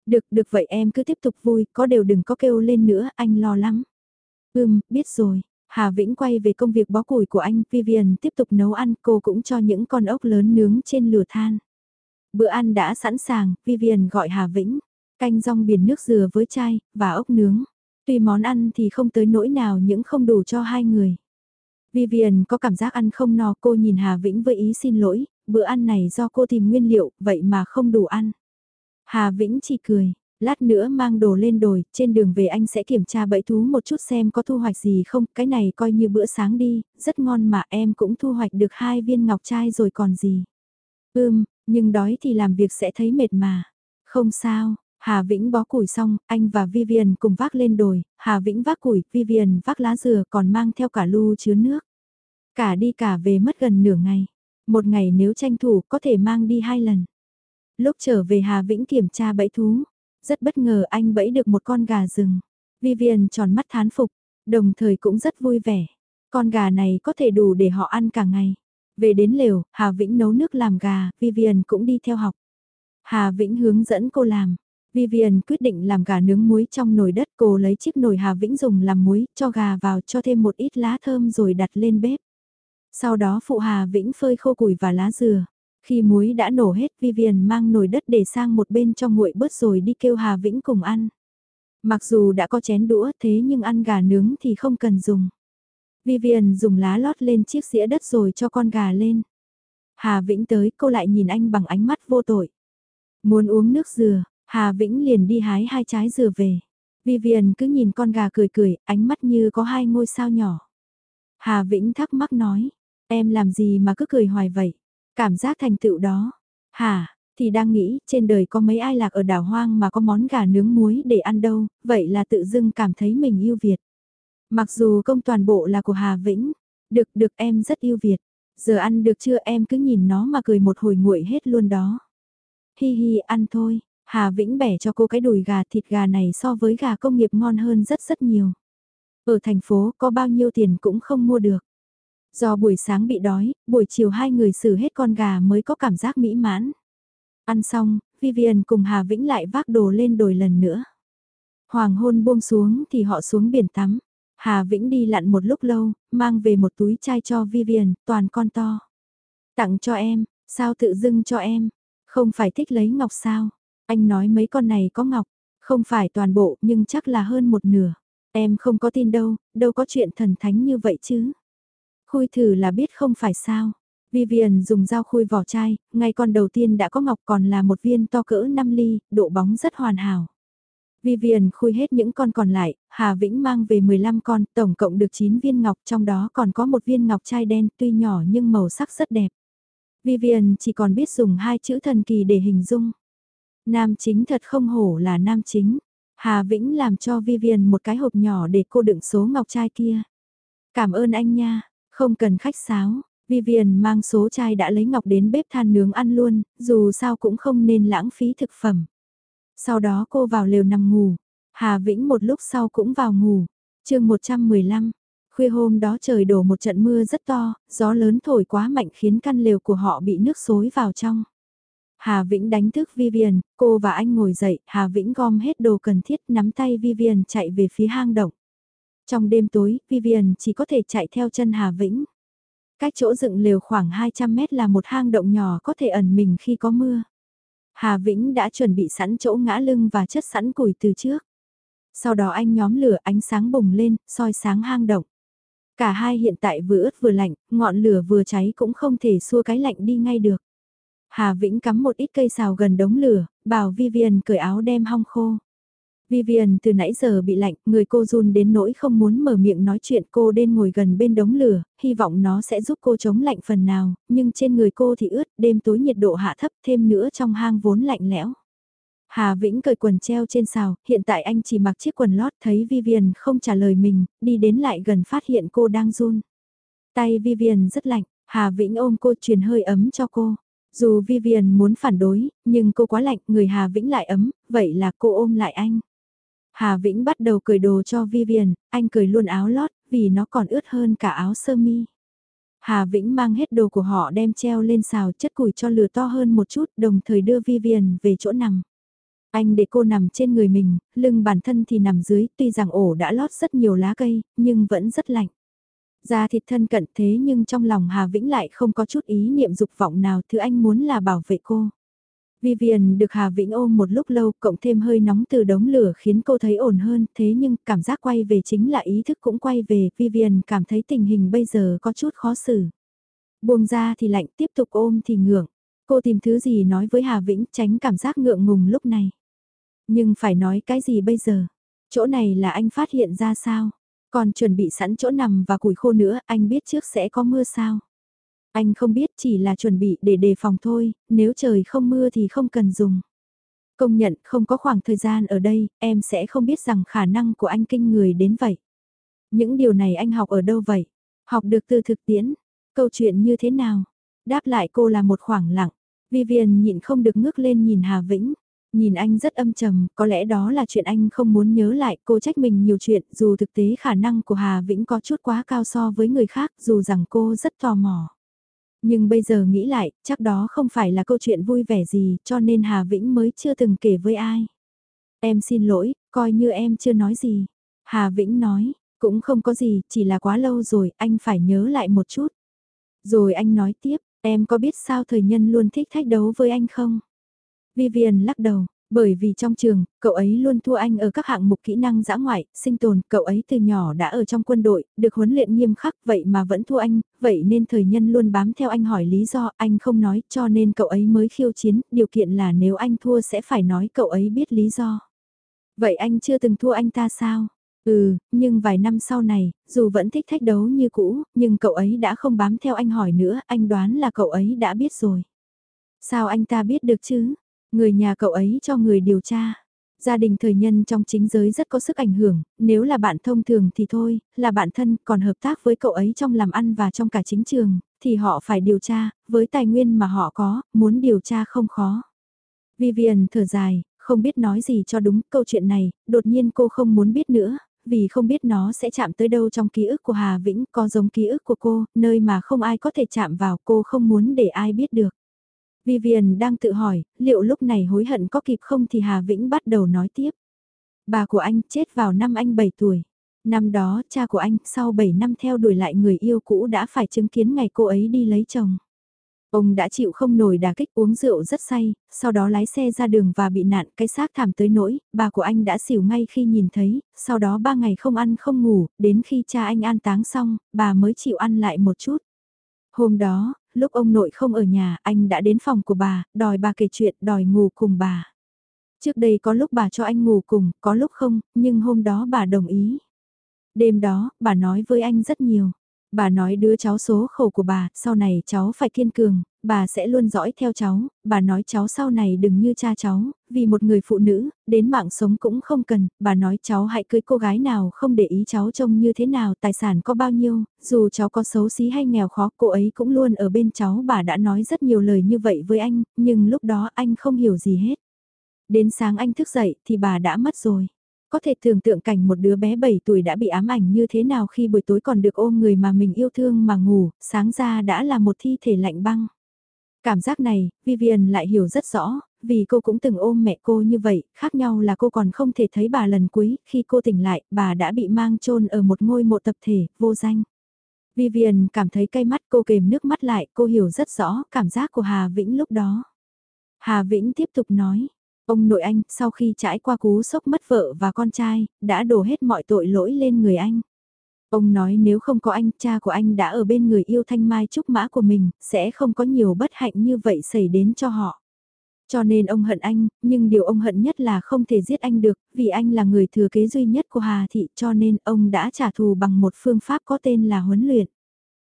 Được, được vậy em cứ tiếp tục vui, có đều đừng có kêu lên nữa, anh lo lắng Ừm, biết rồi. Hà Vĩnh quay về công việc bó củi của anh, Vivian tiếp tục nấu ăn, cô cũng cho những con ốc lớn nướng trên lửa than. Bữa ăn đã sẵn sàng, Vivian gọi Hà Vĩnh, canh rong biển nước dừa với chai, và ốc nướng. Tuy món ăn thì không tới nỗi nào những không đủ cho hai người. Vivian có cảm giác ăn không no cô nhìn Hà Vĩnh với ý xin lỗi, bữa ăn này do cô tìm nguyên liệu, vậy mà không đủ ăn. Hà Vĩnh chỉ cười, lát nữa mang đồ lên đồi, trên đường về anh sẽ kiểm tra bẫy thú một chút xem có thu hoạch gì không, cái này coi như bữa sáng đi, rất ngon mà em cũng thu hoạch được hai viên ngọc trai rồi còn gì. Ưm, nhưng đói thì làm việc sẽ thấy mệt mà. Không sao, Hà Vĩnh bó củi xong, anh và Vivian cùng vác lên đồi, Hà Vĩnh vác củi, Vivian vác lá dừa còn mang theo cả lu chứa nước. Cả đi cả về mất gần nửa ngày. Một ngày nếu tranh thủ có thể mang đi hai lần. Lúc trở về Hà Vĩnh kiểm tra bẫy thú, rất bất ngờ anh bẫy được một con gà rừng. Vivian tròn mắt thán phục, đồng thời cũng rất vui vẻ. Con gà này có thể đủ để họ ăn cả ngày. Về đến lều, Hà Vĩnh nấu nước làm gà, Vivian cũng đi theo học. Hà Vĩnh hướng dẫn cô làm. Vivian quyết định làm gà nướng muối trong nồi đất cô lấy chiếc nồi Hà Vĩnh dùng làm muối, cho gà vào cho thêm một ít lá thơm rồi đặt lên bếp. Sau đó phụ Hà Vĩnh phơi khô củi và lá dừa. Khi muối đã nổ hết Vivian mang nồi đất để sang một bên cho nguội bớt rồi đi kêu Hà Vĩnh cùng ăn. Mặc dù đã có chén đũa thế nhưng ăn gà nướng thì không cần dùng. Vivian dùng lá lót lên chiếc dĩa đất rồi cho con gà lên. Hà Vĩnh tới cô lại nhìn anh bằng ánh mắt vô tội. Muốn uống nước dừa, Hà Vĩnh liền đi hái hai trái dừa về. Vivian cứ nhìn con gà cười cười, ánh mắt như có hai ngôi sao nhỏ. Hà Vĩnh thắc mắc nói, em làm gì mà cứ cười hoài vậy? Cảm giác thành tựu đó. Hả, thì đang nghĩ trên đời có mấy ai lạc ở đảo hoang mà có món gà nướng muối để ăn đâu, vậy là tự dưng cảm thấy mình yêu Việt. Mặc dù công toàn bộ là của Hà Vĩnh, được được em rất yêu Việt. Giờ ăn được chưa em cứ nhìn nó mà cười một hồi nguội hết luôn đó. Hi hi ăn thôi, Hà Vĩnh bẻ cho cô cái đùi gà thịt gà này so với gà công nghiệp ngon hơn rất rất nhiều. Ở thành phố có bao nhiêu tiền cũng không mua được. Do buổi sáng bị đói, buổi chiều hai người xử hết con gà mới có cảm giác mỹ mãn. Ăn xong, Vivian cùng Hà Vĩnh lại vác đồ lên đồi lần nữa. Hoàng hôn buông xuống thì họ xuống biển tắm. Hà Vĩnh đi lặn một lúc lâu, mang về một túi chai cho Vivian, toàn con to. Tặng cho em, sao tự dưng cho em? Không phải thích lấy ngọc sao? Anh nói mấy con này có ngọc, không phải toàn bộ nhưng chắc là hơn một nửa. Em không có tin đâu, đâu có chuyện thần thánh như vậy chứ. Khui thử là biết không phải sao. Vivian dùng dao khui vỏ chai, ngay con đầu tiên đã có ngọc còn là một viên to cỡ 5 ly, độ bóng rất hoàn hảo. Vivian khui hết những con còn lại, Hà Vĩnh mang về 15 con, tổng cộng được 9 viên ngọc, trong đó còn có một viên ngọc chai đen tuy nhỏ nhưng màu sắc rất đẹp. Vivian chỉ còn biết dùng hai chữ thần kỳ để hình dung. Nam chính thật không hổ là nam chính. Hà Vĩnh làm cho Vivian một cái hộp nhỏ để cô đựng số ngọc trai kia. Cảm ơn anh nha, không cần khách sáo. Vivian mang số chai đã lấy ngọc đến bếp than nướng ăn luôn, dù sao cũng không nên lãng phí thực phẩm. Sau đó cô vào lều nằm ngủ. Hà Vĩnh một lúc sau cũng vào ngủ. chương 115, khuya hôm đó trời đổ một trận mưa rất to, gió lớn thổi quá mạnh khiến căn lều của họ bị nước xối vào trong. Hà Vĩnh đánh thức Vivian, cô và anh ngồi dậy, Hà Vĩnh gom hết đồ cần thiết nắm tay Vivian chạy về phía hang động. Trong đêm tối, Vivian chỉ có thể chạy theo chân Hà Vĩnh. Cách chỗ dựng lều khoảng 200 mét là một hang động nhỏ có thể ẩn mình khi có mưa. Hà Vĩnh đã chuẩn bị sẵn chỗ ngã lưng và chất sẵn củi từ trước. Sau đó anh nhóm lửa ánh sáng bùng lên, soi sáng hang động. Cả hai hiện tại vừa ướt vừa lạnh, ngọn lửa vừa cháy cũng không thể xua cái lạnh đi ngay được. Hà Vĩnh cắm một ít cây xào gần đống lửa, bảo Vivian cởi áo đem hong khô. Vivian từ nãy giờ bị lạnh, người cô run đến nỗi không muốn mở miệng nói chuyện cô đen ngồi gần bên đống lửa, hy vọng nó sẽ giúp cô chống lạnh phần nào, nhưng trên người cô thì ướt, đêm tối nhiệt độ hạ thấp thêm nữa trong hang vốn lạnh lẽo. Hà Vĩnh cởi quần treo trên xào, hiện tại anh chỉ mặc chiếc quần lót thấy Vivian không trả lời mình, đi đến lại gần phát hiện cô đang run. Tay Vivian rất lạnh, Hà Vĩnh ôm cô truyền hơi ấm cho cô. Dù Vivian muốn phản đối, nhưng cô quá lạnh, người Hà Vĩnh lại ấm, vậy là cô ôm lại anh. Hà Vĩnh bắt đầu cười đồ cho Vivian, anh cười luôn áo lót, vì nó còn ướt hơn cả áo sơ mi. Hà Vĩnh mang hết đồ của họ đem treo lên xào chất củi cho lửa to hơn một chút, đồng thời đưa Vivian về chỗ nằm. Anh để cô nằm trên người mình, lưng bản thân thì nằm dưới, tuy rằng ổ đã lót rất nhiều lá cây, nhưng vẫn rất lạnh. Da thịt thân cận thế nhưng trong lòng Hà Vĩnh lại không có chút ý niệm dục vọng nào thứ anh muốn là bảo vệ cô. Vivian được Hà Vĩnh ôm một lúc lâu cộng thêm hơi nóng từ đống lửa khiến cô thấy ổn hơn thế nhưng cảm giác quay về chính là ý thức cũng quay về Vivian cảm thấy tình hình bây giờ có chút khó xử. Buông ra thì lạnh tiếp tục ôm thì ngượng. Cô tìm thứ gì nói với Hà Vĩnh tránh cảm giác ngượng ngùng lúc này. Nhưng phải nói cái gì bây giờ? Chỗ này là anh phát hiện ra sao? Còn chuẩn bị sẵn chỗ nằm và củi khô nữa, anh biết trước sẽ có mưa sao? Anh không biết chỉ là chuẩn bị để đề phòng thôi, nếu trời không mưa thì không cần dùng. Công nhận không có khoảng thời gian ở đây, em sẽ không biết rằng khả năng của anh kinh người đến vậy. Những điều này anh học ở đâu vậy? Học được từ thực tiễn. Câu chuyện như thế nào? Đáp lại cô là một khoảng lặng. Vivian nhịn không được ngước lên nhìn Hà Vĩnh. Nhìn anh rất âm trầm, có lẽ đó là chuyện anh không muốn nhớ lại, cô trách mình nhiều chuyện, dù thực tế khả năng của Hà Vĩnh có chút quá cao so với người khác, dù rằng cô rất tò mò. Nhưng bây giờ nghĩ lại, chắc đó không phải là câu chuyện vui vẻ gì, cho nên Hà Vĩnh mới chưa từng kể với ai. Em xin lỗi, coi như em chưa nói gì. Hà Vĩnh nói, cũng không có gì, chỉ là quá lâu rồi, anh phải nhớ lại một chút. Rồi anh nói tiếp, em có biết sao thời nhân luôn thích thách đấu với anh không? Vivian lắc đầu, bởi vì trong trường, cậu ấy luôn thua anh ở các hạng mục kỹ năng giã ngoại, sinh tồn, cậu ấy từ nhỏ đã ở trong quân đội, được huấn luyện nghiêm khắc vậy mà vẫn thua anh, vậy nên thời nhân luôn bám theo anh hỏi lý do, anh không nói cho nên cậu ấy mới khiêu chiến, điều kiện là nếu anh thua sẽ phải nói cậu ấy biết lý do. Vậy anh chưa từng thua anh ta sao? Ừ, nhưng vài năm sau này, dù vẫn thích thách đấu như cũ, nhưng cậu ấy đã không bám theo anh hỏi nữa, anh đoán là cậu ấy đã biết rồi. Sao anh ta biết được chứ? Người nhà cậu ấy cho người điều tra. Gia đình thời nhân trong chính giới rất có sức ảnh hưởng, nếu là bạn thông thường thì thôi, là bạn thân còn hợp tác với cậu ấy trong làm ăn và trong cả chính trường, thì họ phải điều tra, với tài nguyên mà họ có, muốn điều tra không khó. Vivian thở dài, không biết nói gì cho đúng câu chuyện này, đột nhiên cô không muốn biết nữa, vì không biết nó sẽ chạm tới đâu trong ký ức của Hà Vĩnh, có giống ký ức của cô, nơi mà không ai có thể chạm vào cô không muốn để ai biết được. Vivian đang tự hỏi, liệu lúc này hối hận có kịp không thì Hà Vĩnh bắt đầu nói tiếp. Bà của anh chết vào năm anh 7 tuổi. Năm đó, cha của anh, sau 7 năm theo đuổi lại người yêu cũ đã phải chứng kiến ngày cô ấy đi lấy chồng. Ông đã chịu không nổi đà kích uống rượu rất say, sau đó lái xe ra đường và bị nạn cái xác thảm tới nỗi, bà của anh đã xỉu ngay khi nhìn thấy, sau đó ba ngày không ăn không ngủ, đến khi cha anh an táng xong, bà mới chịu ăn lại một chút. Hôm đó, lúc ông nội không ở nhà, anh đã đến phòng của bà, đòi bà kể chuyện, đòi ngủ cùng bà. Trước đây có lúc bà cho anh ngủ cùng, có lúc không, nhưng hôm đó bà đồng ý. Đêm đó, bà nói với anh rất nhiều. Bà nói đứa cháu số khổ của bà, sau này cháu phải kiên cường, bà sẽ luôn dõi theo cháu, bà nói cháu sau này đừng như cha cháu, vì một người phụ nữ, đến mạng sống cũng không cần, bà nói cháu hãy cưới cô gái nào không để ý cháu trông như thế nào, tài sản có bao nhiêu, dù cháu có xấu xí hay nghèo khó, cô ấy cũng luôn ở bên cháu, bà đã nói rất nhiều lời như vậy với anh, nhưng lúc đó anh không hiểu gì hết. Đến sáng anh thức dậy thì bà đã mất rồi. Có thể tưởng tượng cảnh một đứa bé 7 tuổi đã bị ám ảnh như thế nào khi buổi tối còn được ôm người mà mình yêu thương mà ngủ, sáng ra đã là một thi thể lạnh băng. Cảm giác này, Vivian lại hiểu rất rõ, vì cô cũng từng ôm mẹ cô như vậy, khác nhau là cô còn không thể thấy bà lần cuối, khi cô tỉnh lại, bà đã bị mang chôn ở một ngôi mộ tập thể, vô danh. Vivian cảm thấy cay mắt cô kềm nước mắt lại, cô hiểu rất rõ cảm giác của Hà Vĩnh lúc đó. Hà Vĩnh tiếp tục nói, Ông nội anh, sau khi trải qua cú sốc mất vợ và con trai, đã đổ hết mọi tội lỗi lên người anh. Ông nói nếu không có anh, cha của anh đã ở bên người yêu thanh mai trúc mã của mình, sẽ không có nhiều bất hạnh như vậy xảy đến cho họ. Cho nên ông hận anh, nhưng điều ông hận nhất là không thể giết anh được, vì anh là người thừa kế duy nhất của Hà Thị cho nên ông đã trả thù bằng một phương pháp có tên là huấn luyện.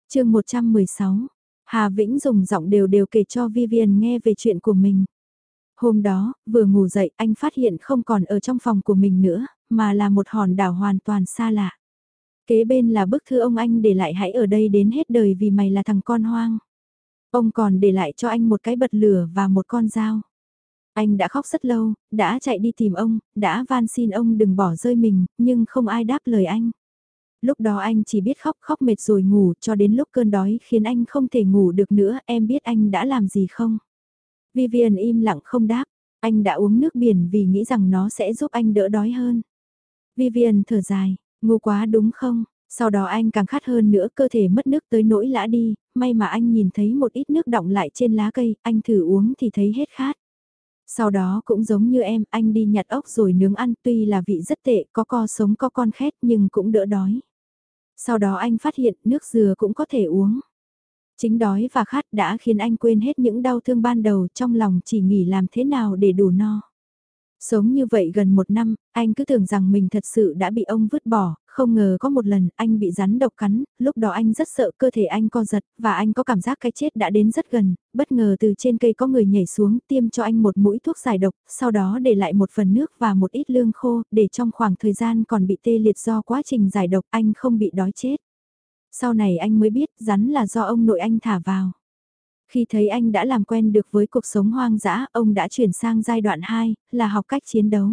chương 116, Hà Vĩnh dùng giọng đều đều kể cho Vivian nghe về chuyện của mình. Hôm đó, vừa ngủ dậy anh phát hiện không còn ở trong phòng của mình nữa, mà là một hòn đảo hoàn toàn xa lạ. Kế bên là bức thư ông anh để lại hãy ở đây đến hết đời vì mày là thằng con hoang. Ông còn để lại cho anh một cái bật lửa và một con dao. Anh đã khóc rất lâu, đã chạy đi tìm ông, đã van xin ông đừng bỏ rơi mình, nhưng không ai đáp lời anh. Lúc đó anh chỉ biết khóc khóc mệt rồi ngủ cho đến lúc cơn đói khiến anh không thể ngủ được nữa, em biết anh đã làm gì không? Vivian im lặng không đáp, anh đã uống nước biển vì nghĩ rằng nó sẽ giúp anh đỡ đói hơn. Vivian thở dài, ngu quá đúng không? Sau đó anh càng khát hơn nữa cơ thể mất nước tới nỗi lã đi, may mà anh nhìn thấy một ít nước đọng lại trên lá cây, anh thử uống thì thấy hết khát. Sau đó cũng giống như em, anh đi nhặt ốc rồi nướng ăn tuy là vị rất tệ, có co sống có con khét nhưng cũng đỡ đói. Sau đó anh phát hiện nước dừa cũng có thể uống. Chính đói và khát đã khiến anh quên hết những đau thương ban đầu trong lòng chỉ nghĩ làm thế nào để đủ no. Sống như vậy gần một năm, anh cứ tưởng rằng mình thật sự đã bị ông vứt bỏ, không ngờ có một lần anh bị rắn độc cắn, lúc đó anh rất sợ cơ thể anh co giật, và anh có cảm giác cái chết đã đến rất gần, bất ngờ từ trên cây có người nhảy xuống tiêm cho anh một mũi thuốc giải độc, sau đó để lại một phần nước và một ít lương khô, để trong khoảng thời gian còn bị tê liệt do quá trình giải độc anh không bị đói chết. Sau này anh mới biết rắn là do ông nội anh thả vào. Khi thấy anh đã làm quen được với cuộc sống hoang dã, ông đã chuyển sang giai đoạn 2, là học cách chiến đấu.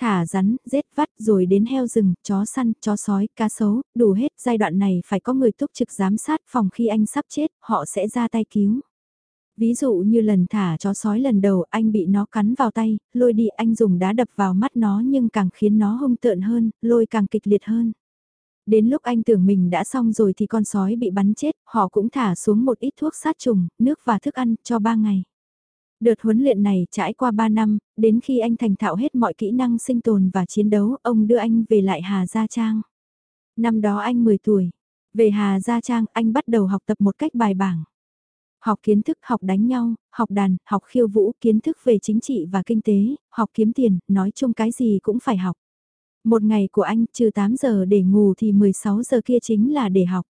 Thả rắn, giết vắt rồi đến heo rừng, chó săn, chó sói, cá sấu, đủ hết giai đoạn này phải có người túc trực giám sát phòng khi anh sắp chết, họ sẽ ra tay cứu. Ví dụ như lần thả chó sói lần đầu anh bị nó cắn vào tay, lôi đi anh dùng đá đập vào mắt nó nhưng càng khiến nó hung tợn hơn, lôi càng kịch liệt hơn. Đến lúc anh tưởng mình đã xong rồi thì con sói bị bắn chết, họ cũng thả xuống một ít thuốc sát trùng, nước và thức ăn cho 3 ngày. Đợt huấn luyện này trải qua 3 năm, đến khi anh thành thạo hết mọi kỹ năng sinh tồn và chiến đấu, ông đưa anh về lại Hà Gia Trang. Năm đó anh 10 tuổi. Về Hà Gia Trang, anh bắt đầu học tập một cách bài bản. Học kiến thức, học đánh nhau, học đàn, học khiêu vũ, kiến thức về chính trị và kinh tế, học kiếm tiền, nói chung cái gì cũng phải học. Một ngày của anh trừ 8 giờ để ngủ thì 16 giờ kia chính là để học.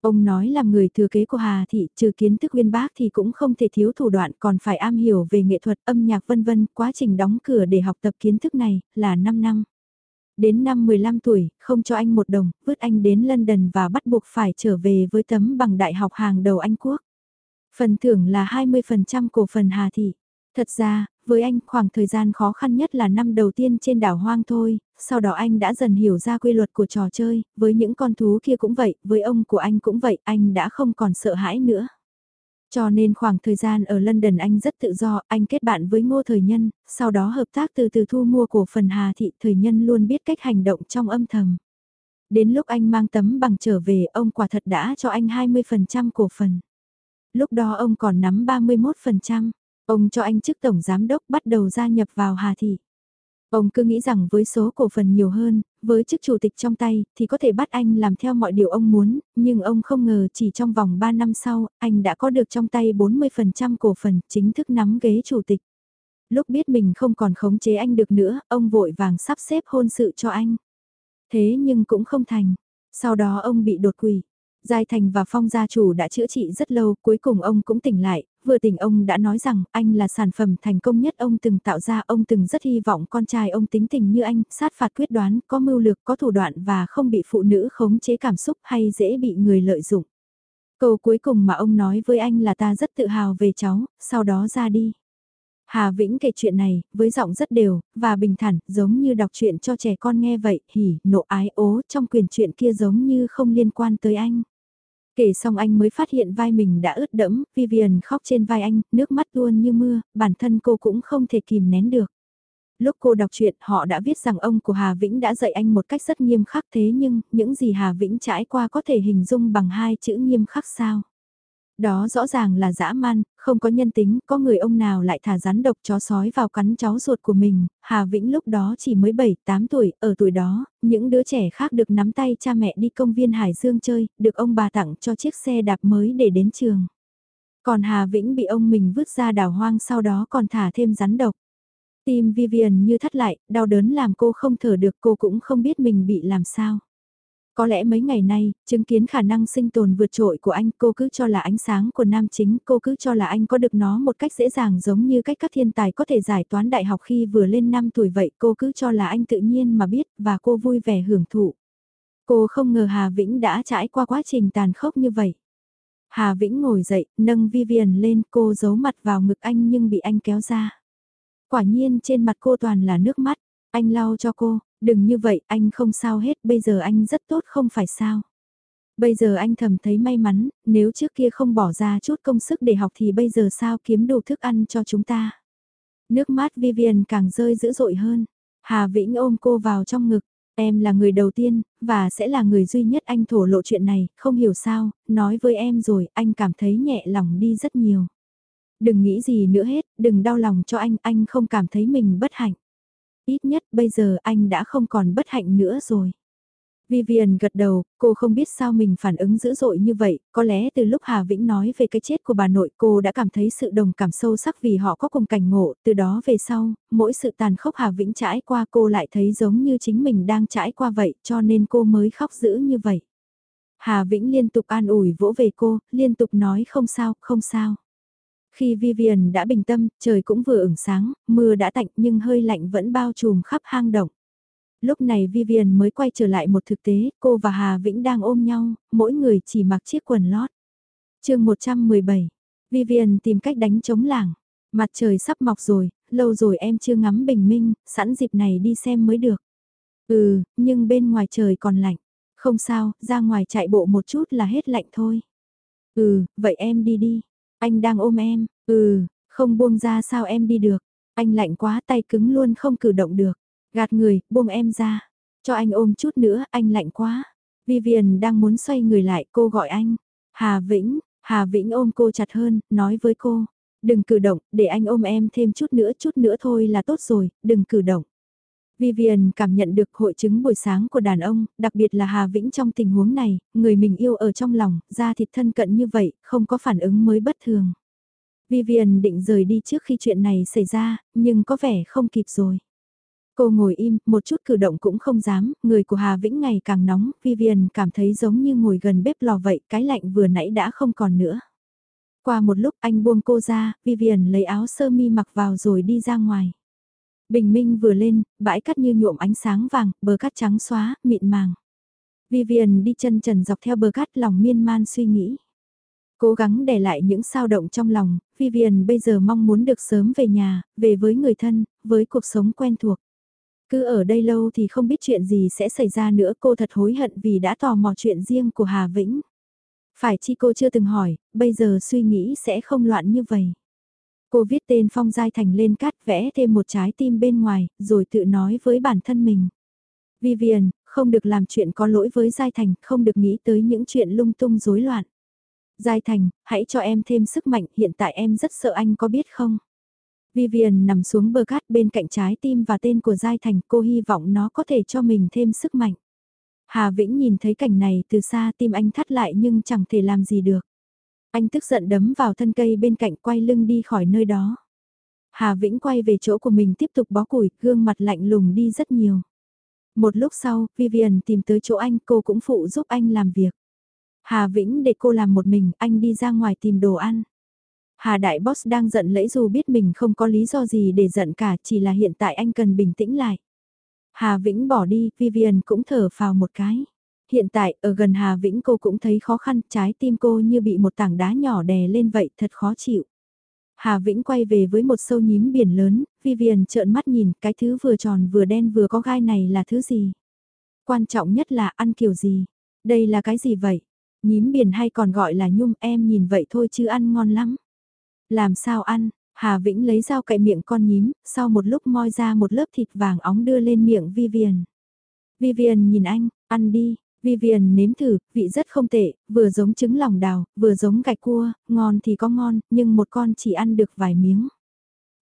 Ông nói là người thừa kế của Hà Thị trừ kiến thức uyên bác thì cũng không thể thiếu thủ đoạn còn phải am hiểu về nghệ thuật âm nhạc vân vân. Quá trình đóng cửa để học tập kiến thức này là 5 năm. Đến năm 15 tuổi, không cho anh một đồng, vứt anh đến London và bắt buộc phải trở về với tấm bằng đại học hàng đầu Anh Quốc. Phần thưởng là 20% cổ phần Hà Thị. Thật ra, với anh khoảng thời gian khó khăn nhất là năm đầu tiên trên đảo hoang thôi, sau đó anh đã dần hiểu ra quy luật của trò chơi, với những con thú kia cũng vậy, với ông của anh cũng vậy, anh đã không còn sợ hãi nữa. Cho nên khoảng thời gian ở London anh rất tự do, anh kết bạn với ngô thời nhân, sau đó hợp tác từ từ thu mua cổ phần Hà Thị, thời nhân luôn biết cách hành động trong âm thầm. Đến lúc anh mang tấm bằng trở về, ông quả thật đã cho anh 20% cổ phần. Lúc đó ông còn nắm 31%. Ông cho anh chức tổng giám đốc bắt đầu gia nhập vào Hà Thị. Ông cứ nghĩ rằng với số cổ phần nhiều hơn, với chức chủ tịch trong tay, thì có thể bắt anh làm theo mọi điều ông muốn, nhưng ông không ngờ chỉ trong vòng 3 năm sau, anh đã có được trong tay 40% cổ phần, chính thức nắm ghế chủ tịch. Lúc biết mình không còn khống chế anh được nữa, ông vội vàng sắp xếp hôn sự cho anh. Thế nhưng cũng không thành. Sau đó ông bị đột quỵ. Giai Thành và Phong gia chủ đã chữa trị rất lâu, cuối cùng ông cũng tỉnh lại, vừa tỉnh ông đã nói rằng anh là sản phẩm thành công nhất ông từng tạo ra, ông từng rất hy vọng con trai ông tính tình như anh, sát phạt quyết đoán, có mưu lược, có thủ đoạn và không bị phụ nữ khống chế cảm xúc hay dễ bị người lợi dụng. Câu cuối cùng mà ông nói với anh là ta rất tự hào về cháu, sau đó ra đi. Hà Vĩnh kể chuyện này, với giọng rất đều, và bình thản, giống như đọc chuyện cho trẻ con nghe vậy, hỉ, nộ ái ố, trong quyền chuyện kia giống như không liên quan tới anh. Kể xong anh mới phát hiện vai mình đã ướt đẫm, Vivian khóc trên vai anh, nước mắt tuôn như mưa, bản thân cô cũng không thể kìm nén được. Lúc cô đọc truyện, họ đã viết rằng ông của Hà Vĩnh đã dạy anh một cách rất nghiêm khắc thế nhưng những gì Hà Vĩnh trải qua có thể hình dung bằng hai chữ nghiêm khắc sao. Đó rõ ràng là dã man, không có nhân tính, có người ông nào lại thả rắn độc chó sói vào cắn cháu ruột của mình, Hà Vĩnh lúc đó chỉ mới 7-8 tuổi, ở tuổi đó, những đứa trẻ khác được nắm tay cha mẹ đi công viên Hải Dương chơi, được ông bà tặng cho chiếc xe đạp mới để đến trường. Còn Hà Vĩnh bị ông mình vứt ra đảo hoang sau đó còn thả thêm rắn độc. Tim Vivian như thắt lại, đau đớn làm cô không thở được cô cũng không biết mình bị làm sao. Có lẽ mấy ngày nay, chứng kiến khả năng sinh tồn vượt trội của anh cô cứ cho là ánh sáng của nam chính, cô cứ cho là anh có được nó một cách dễ dàng giống như cách các thiên tài có thể giải toán đại học khi vừa lên 5 tuổi vậy cô cứ cho là anh tự nhiên mà biết và cô vui vẻ hưởng thụ. Cô không ngờ Hà Vĩnh đã trải qua quá trình tàn khốc như vậy. Hà Vĩnh ngồi dậy, nâng Vivian lên cô giấu mặt vào ngực anh nhưng bị anh kéo ra. Quả nhiên trên mặt cô toàn là nước mắt, anh lau cho cô, Đừng như vậy, anh không sao hết, bây giờ anh rất tốt không phải sao. Bây giờ anh thầm thấy may mắn, nếu trước kia không bỏ ra chút công sức để học thì bây giờ sao kiếm đủ thức ăn cho chúng ta. Nước mắt Vivian càng rơi dữ dội hơn. Hà Vĩnh ôm cô vào trong ngực. Em là người đầu tiên, và sẽ là người duy nhất anh thổ lộ chuyện này, không hiểu sao, nói với em rồi, anh cảm thấy nhẹ lòng đi rất nhiều. Đừng nghĩ gì nữa hết, đừng đau lòng cho anh, anh không cảm thấy mình bất hạnh. Ít nhất bây giờ anh đã không còn bất hạnh nữa rồi. Vivian gật đầu, cô không biết sao mình phản ứng dữ dội như vậy, có lẽ từ lúc Hà Vĩnh nói về cái chết của bà nội cô đã cảm thấy sự đồng cảm sâu sắc vì họ có cùng cảnh ngộ, từ đó về sau, mỗi sự tàn khốc Hà Vĩnh trải qua cô lại thấy giống như chính mình đang trải qua vậy cho nên cô mới khóc dữ như vậy. Hà Vĩnh liên tục an ủi vỗ về cô, liên tục nói không sao, không sao. Khi Vivian đã bình tâm, trời cũng vừa ửng sáng, mưa đã tạnh nhưng hơi lạnh vẫn bao trùm khắp hang động. Lúc này Vivian mới quay trở lại một thực tế, cô và Hà Vĩnh đang ôm nhau, mỗi người chỉ mặc chiếc quần lót. chương 117, Vivian tìm cách đánh chống làng. Mặt trời sắp mọc rồi, lâu rồi em chưa ngắm bình minh, sẵn dịp này đi xem mới được. Ừ, nhưng bên ngoài trời còn lạnh. Không sao, ra ngoài chạy bộ một chút là hết lạnh thôi. Ừ, vậy em đi đi. Anh đang ôm em, ừ, không buông ra sao em đi được. Anh lạnh quá tay cứng luôn không cử động được. Gạt người, buông em ra. Cho anh ôm chút nữa, anh lạnh quá. Vivian đang muốn xoay người lại, cô gọi anh. Hà Vĩnh, Hà Vĩnh ôm cô chặt hơn, nói với cô. Đừng cử động, để anh ôm em thêm chút nữa, chút nữa thôi là tốt rồi, đừng cử động. Vivian cảm nhận được hội chứng buổi sáng của đàn ông, đặc biệt là Hà Vĩnh trong tình huống này, người mình yêu ở trong lòng, da thịt thân cận như vậy, không có phản ứng mới bất thường. Vivian định rời đi trước khi chuyện này xảy ra, nhưng có vẻ không kịp rồi. Cô ngồi im, một chút cử động cũng không dám, người của Hà Vĩnh ngày càng nóng, Vivian cảm thấy giống như ngồi gần bếp lò vậy, cái lạnh vừa nãy đã không còn nữa. Qua một lúc anh buông cô ra, Vivian lấy áo sơ mi mặc vào rồi đi ra ngoài. Bình minh vừa lên, bãi cát như nhuộm ánh sáng vàng, bờ cát trắng xóa, mịn màng. Vivian đi chân trần dọc theo bờ cát lòng miên man suy nghĩ. Cố gắng để lại những sao động trong lòng, Vivian bây giờ mong muốn được sớm về nhà, về với người thân, với cuộc sống quen thuộc. Cứ ở đây lâu thì không biết chuyện gì sẽ xảy ra nữa cô thật hối hận vì đã tò mò chuyện riêng của Hà Vĩnh. Phải chi cô chưa từng hỏi, bây giờ suy nghĩ sẽ không loạn như vậy. Cô viết tên Phong Giai Thành lên cát vẽ thêm một trái tim bên ngoài, rồi tự nói với bản thân mình. Vivian, không được làm chuyện có lỗi với Giai Thành, không được nghĩ tới những chuyện lung tung rối loạn. Giai Thành, hãy cho em thêm sức mạnh, hiện tại em rất sợ anh có biết không? Vivian nằm xuống bờ cát bên cạnh trái tim và tên của Giai Thành, cô hy vọng nó có thể cho mình thêm sức mạnh. Hà Vĩnh nhìn thấy cảnh này từ xa tim anh thắt lại nhưng chẳng thể làm gì được. Anh tức giận đấm vào thân cây bên cạnh quay lưng đi khỏi nơi đó. Hà Vĩnh quay về chỗ của mình tiếp tục bó củi, gương mặt lạnh lùng đi rất nhiều. Một lúc sau, Vivian tìm tới chỗ anh, cô cũng phụ giúp anh làm việc. Hà Vĩnh để cô làm một mình, anh đi ra ngoài tìm đồ ăn. Hà Đại Boss đang giận lẫy dù biết mình không có lý do gì để giận cả, chỉ là hiện tại anh cần bình tĩnh lại. Hà Vĩnh bỏ đi, Vivian cũng thở phào một cái. Hiện tại, ở gần Hà Vĩnh cô cũng thấy khó khăn, trái tim cô như bị một tảng đá nhỏ đè lên vậy, thật khó chịu. Hà Vĩnh quay về với một sâu nhím biển lớn, Vivian trợn mắt nhìn cái thứ vừa tròn vừa đen vừa có gai này là thứ gì. Quan trọng nhất là ăn kiểu gì. Đây là cái gì vậy? Nhím biển hay còn gọi là nhung em nhìn vậy thôi chứ ăn ngon lắm. Làm sao ăn? Hà Vĩnh lấy dao cậy miệng con nhím, sau một lúc moi ra một lớp thịt vàng óng đưa lên miệng Vivian. Vivian nhìn anh, ăn đi, Vivian nếm thử, vị rất không tệ, vừa giống trứng lòng đào, vừa giống gạch cua, ngon thì có ngon, nhưng một con chỉ ăn được vài miếng.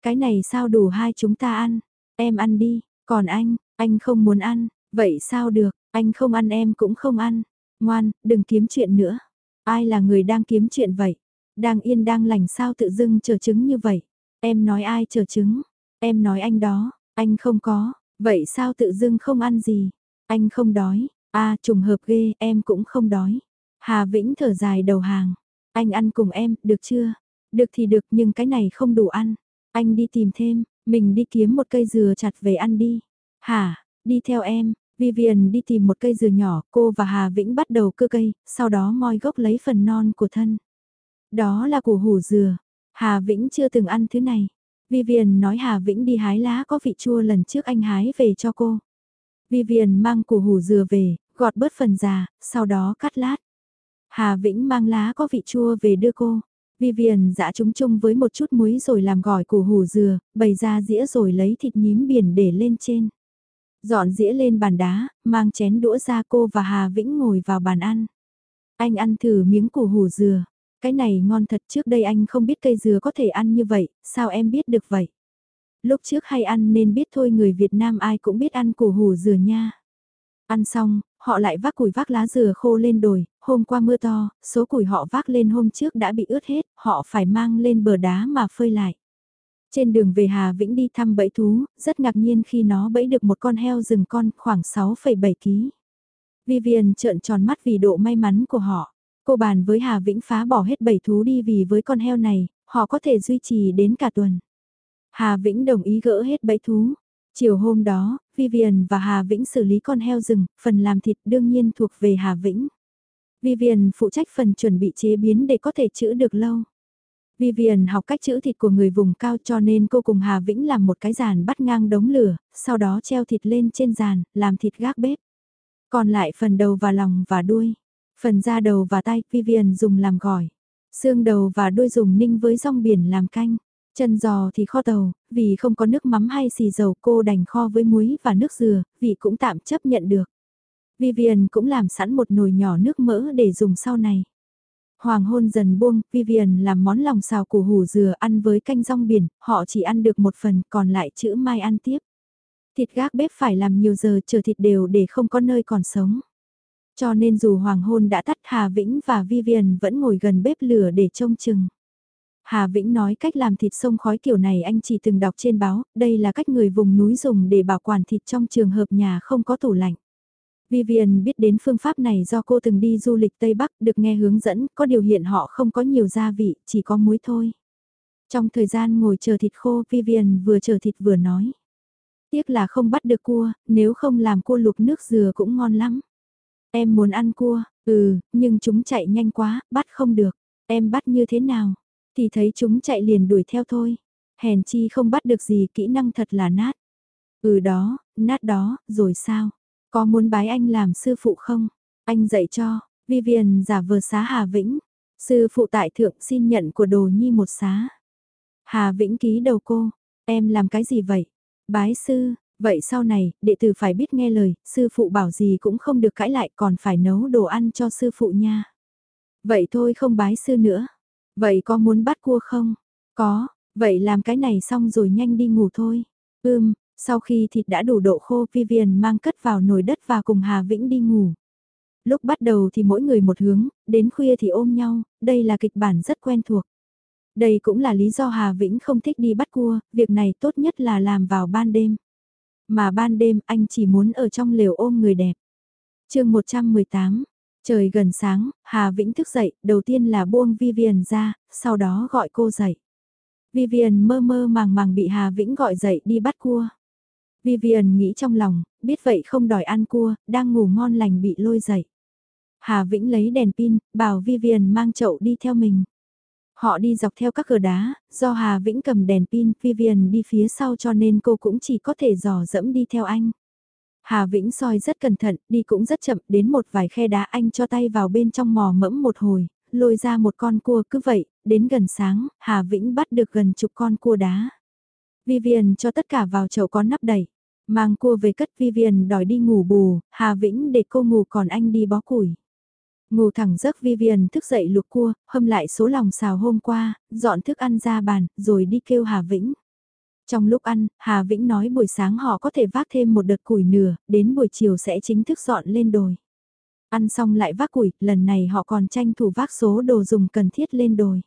Cái này sao đủ hai chúng ta ăn? Em ăn đi, còn anh, anh không muốn ăn, vậy sao được, anh không ăn em cũng không ăn. Ngoan, đừng kiếm chuyện nữa. Ai là người đang kiếm chuyện vậy? Đang yên đang lành sao tự dưng chờ trứng như vậy? Em nói ai chờ trứng? Em nói anh đó, anh không có, vậy sao tự dưng không ăn gì? Anh không đói, a trùng hợp ghê, em cũng không đói. Hà Vĩnh thở dài đầu hàng. Anh ăn cùng em, được chưa? Được thì được nhưng cái này không đủ ăn. Anh đi tìm thêm, mình đi kiếm một cây dừa chặt về ăn đi. Hà, đi theo em, Vivian đi tìm một cây dừa nhỏ, cô và Hà Vĩnh bắt đầu cưa cây, sau đó moi gốc lấy phần non của thân. Đó là củ hủ dừa. Hà Vĩnh chưa từng ăn thứ này. Vivian nói Hà Vĩnh đi hái lá có vị chua lần trước anh hái về cho cô. Vivian mang củ hủ dừa về, gọt bớt phần già, sau đó cắt lát. Hà Vĩnh mang lá có vị chua về đưa cô. Vivian dã chúng chung với một chút muối rồi làm gỏi củ hủ dừa, bày ra dĩa rồi lấy thịt nhím biển để lên trên. Dọn dĩa lên bàn đá, mang chén đũa ra cô và Hà Vĩnh ngồi vào bàn ăn. Anh ăn thử miếng củ hủ dừa. Cái này ngon thật trước đây anh không biết cây dừa có thể ăn như vậy, sao em biết được vậy? Lúc trước hay ăn nên biết thôi người Việt Nam ai cũng biết ăn củ hủ dừa nha. Ăn xong, họ lại vác củi vác lá dừa khô lên đồi, hôm qua mưa to, số củi họ vác lên hôm trước đã bị ướt hết, họ phải mang lên bờ đá mà phơi lại. Trên đường về Hà Vĩnh đi thăm bẫy thú, rất ngạc nhiên khi nó bẫy được một con heo rừng con khoảng 6,7 kg. Vivian trợn tròn mắt vì độ may mắn của họ. Cô bàn với Hà Vĩnh phá bỏ hết bầy thú đi vì với con heo này, họ có thể duy trì đến cả tuần. Hà Vĩnh đồng ý gỡ hết bẫy thú. Chiều hôm đó, Vivian và Hà Vĩnh xử lý con heo rừng, phần làm thịt đương nhiên thuộc về Hà Vĩnh. Vivian phụ trách phần chuẩn bị chế biến để có thể chữ được lâu. Vivian học cách chữ thịt của người vùng cao cho nên cô cùng Hà Vĩnh làm một cái giàn bắt ngang đống lửa, sau đó treo thịt lên trên giàn, làm thịt gác bếp. Còn lại phần đầu và lòng và đuôi. Phần da đầu và tay Vivian dùng làm gỏi. Xương đầu và đuôi dùng ninh với rong biển làm canh. Chân giò thì kho tàu, vì không có nước mắm hay xì dầu cô đành kho với muối và nước dừa, vị cũng tạm chấp nhận được. Vivian cũng làm sẵn một nồi nhỏ nước mỡ để dùng sau này. Hoàng hôn dần buông, Vivian làm món lòng xào củ hủ dừa ăn với canh rong biển, họ chỉ ăn được một phần còn lại chữ mai ăn tiếp. Thịt gác bếp phải làm nhiều giờ chờ thịt đều để không có nơi còn sống. Cho nên dù hoàng hôn đã tắt Hà Vĩnh và Vivian vẫn ngồi gần bếp lửa để trông chừng. Hà Vĩnh nói cách làm thịt sông khói kiểu này anh chỉ từng đọc trên báo, đây là cách người vùng núi dùng để bảo quản thịt trong trường hợp nhà không có tủ lạnh. Vivian biết đến phương pháp này do cô từng đi du lịch Tây Bắc được nghe hướng dẫn, có điều hiện họ không có nhiều gia vị, chỉ có muối thôi. Trong thời gian ngồi chờ thịt khô, Vivian vừa chờ thịt vừa nói. Tiếc là không bắt được cua, nếu không làm cua luộc nước dừa cũng ngon lắm. Em muốn ăn cua, ừ, nhưng chúng chạy nhanh quá, bắt không được. Em bắt như thế nào? Thì thấy chúng chạy liền đuổi theo thôi. Hèn chi không bắt được gì kỹ năng thật là nát. Ừ đó, nát đó, rồi sao? Có muốn bái anh làm sư phụ không? Anh dạy cho, Vivian giả vờ xá Hà Vĩnh. Sư phụ tại thượng xin nhận của đồ nhi một xá. Hà Vĩnh ký đầu cô, em làm cái gì vậy? Bái sư, vậy sau này, đệ tử phải biết nghe lời, sư phụ bảo gì cũng không được cãi lại còn phải nấu đồ ăn cho sư phụ nha. Vậy thôi không bái sư nữa. Vậy có muốn bắt cua không? Có, vậy làm cái này xong rồi nhanh đi ngủ thôi. Ưm, sau khi thịt đã đủ độ khô Vivian mang cất vào nồi đất và cùng Hà Vĩnh đi ngủ. Lúc bắt đầu thì mỗi người một hướng, đến khuya thì ôm nhau, đây là kịch bản rất quen thuộc. Đây cũng là lý do Hà Vĩnh không thích đi bắt cua, việc này tốt nhất là làm vào ban đêm. Mà ban đêm anh chỉ muốn ở trong lều ôm người đẹp. chương 118, trời gần sáng, Hà Vĩnh thức dậy, đầu tiên là buông Vivian ra, sau đó gọi cô dậy. Vivian mơ mơ màng màng bị Hà Vĩnh gọi dậy đi bắt cua. Vivian nghĩ trong lòng, biết vậy không đòi ăn cua, đang ngủ ngon lành bị lôi dậy. Hà Vĩnh lấy đèn pin, bảo Vivian mang chậu đi theo mình. Họ đi dọc theo các cửa đá, do Hà Vĩnh cầm đèn pin, Vivian đi phía sau cho nên cô cũng chỉ có thể dò dẫm đi theo anh. Hà Vĩnh soi rất cẩn thận, đi cũng rất chậm, đến một vài khe đá anh cho tay vào bên trong mò mẫm một hồi, lôi ra một con cua cứ vậy, đến gần sáng, Hà Vĩnh bắt được gần chục con cua đá. Vivian cho tất cả vào chậu có nắp đầy. Mang cua về cất Vivian đòi đi ngủ bù, Hà Vĩnh để cô ngủ còn anh đi bó củi. Ngủ thẳng giấc Vivian thức dậy luộc cua, hâm lại số lòng xào hôm qua, dọn thức ăn ra bàn, rồi đi kêu Hà Vĩnh. Trong lúc ăn, Hà Vĩnh nói buổi sáng họ có thể vác thêm một đợt củi nửa, đến buổi chiều sẽ chính thức dọn lên đồi. Ăn xong lại vác củi, lần này họ còn tranh thủ vác số đồ dùng cần thiết lên đồi.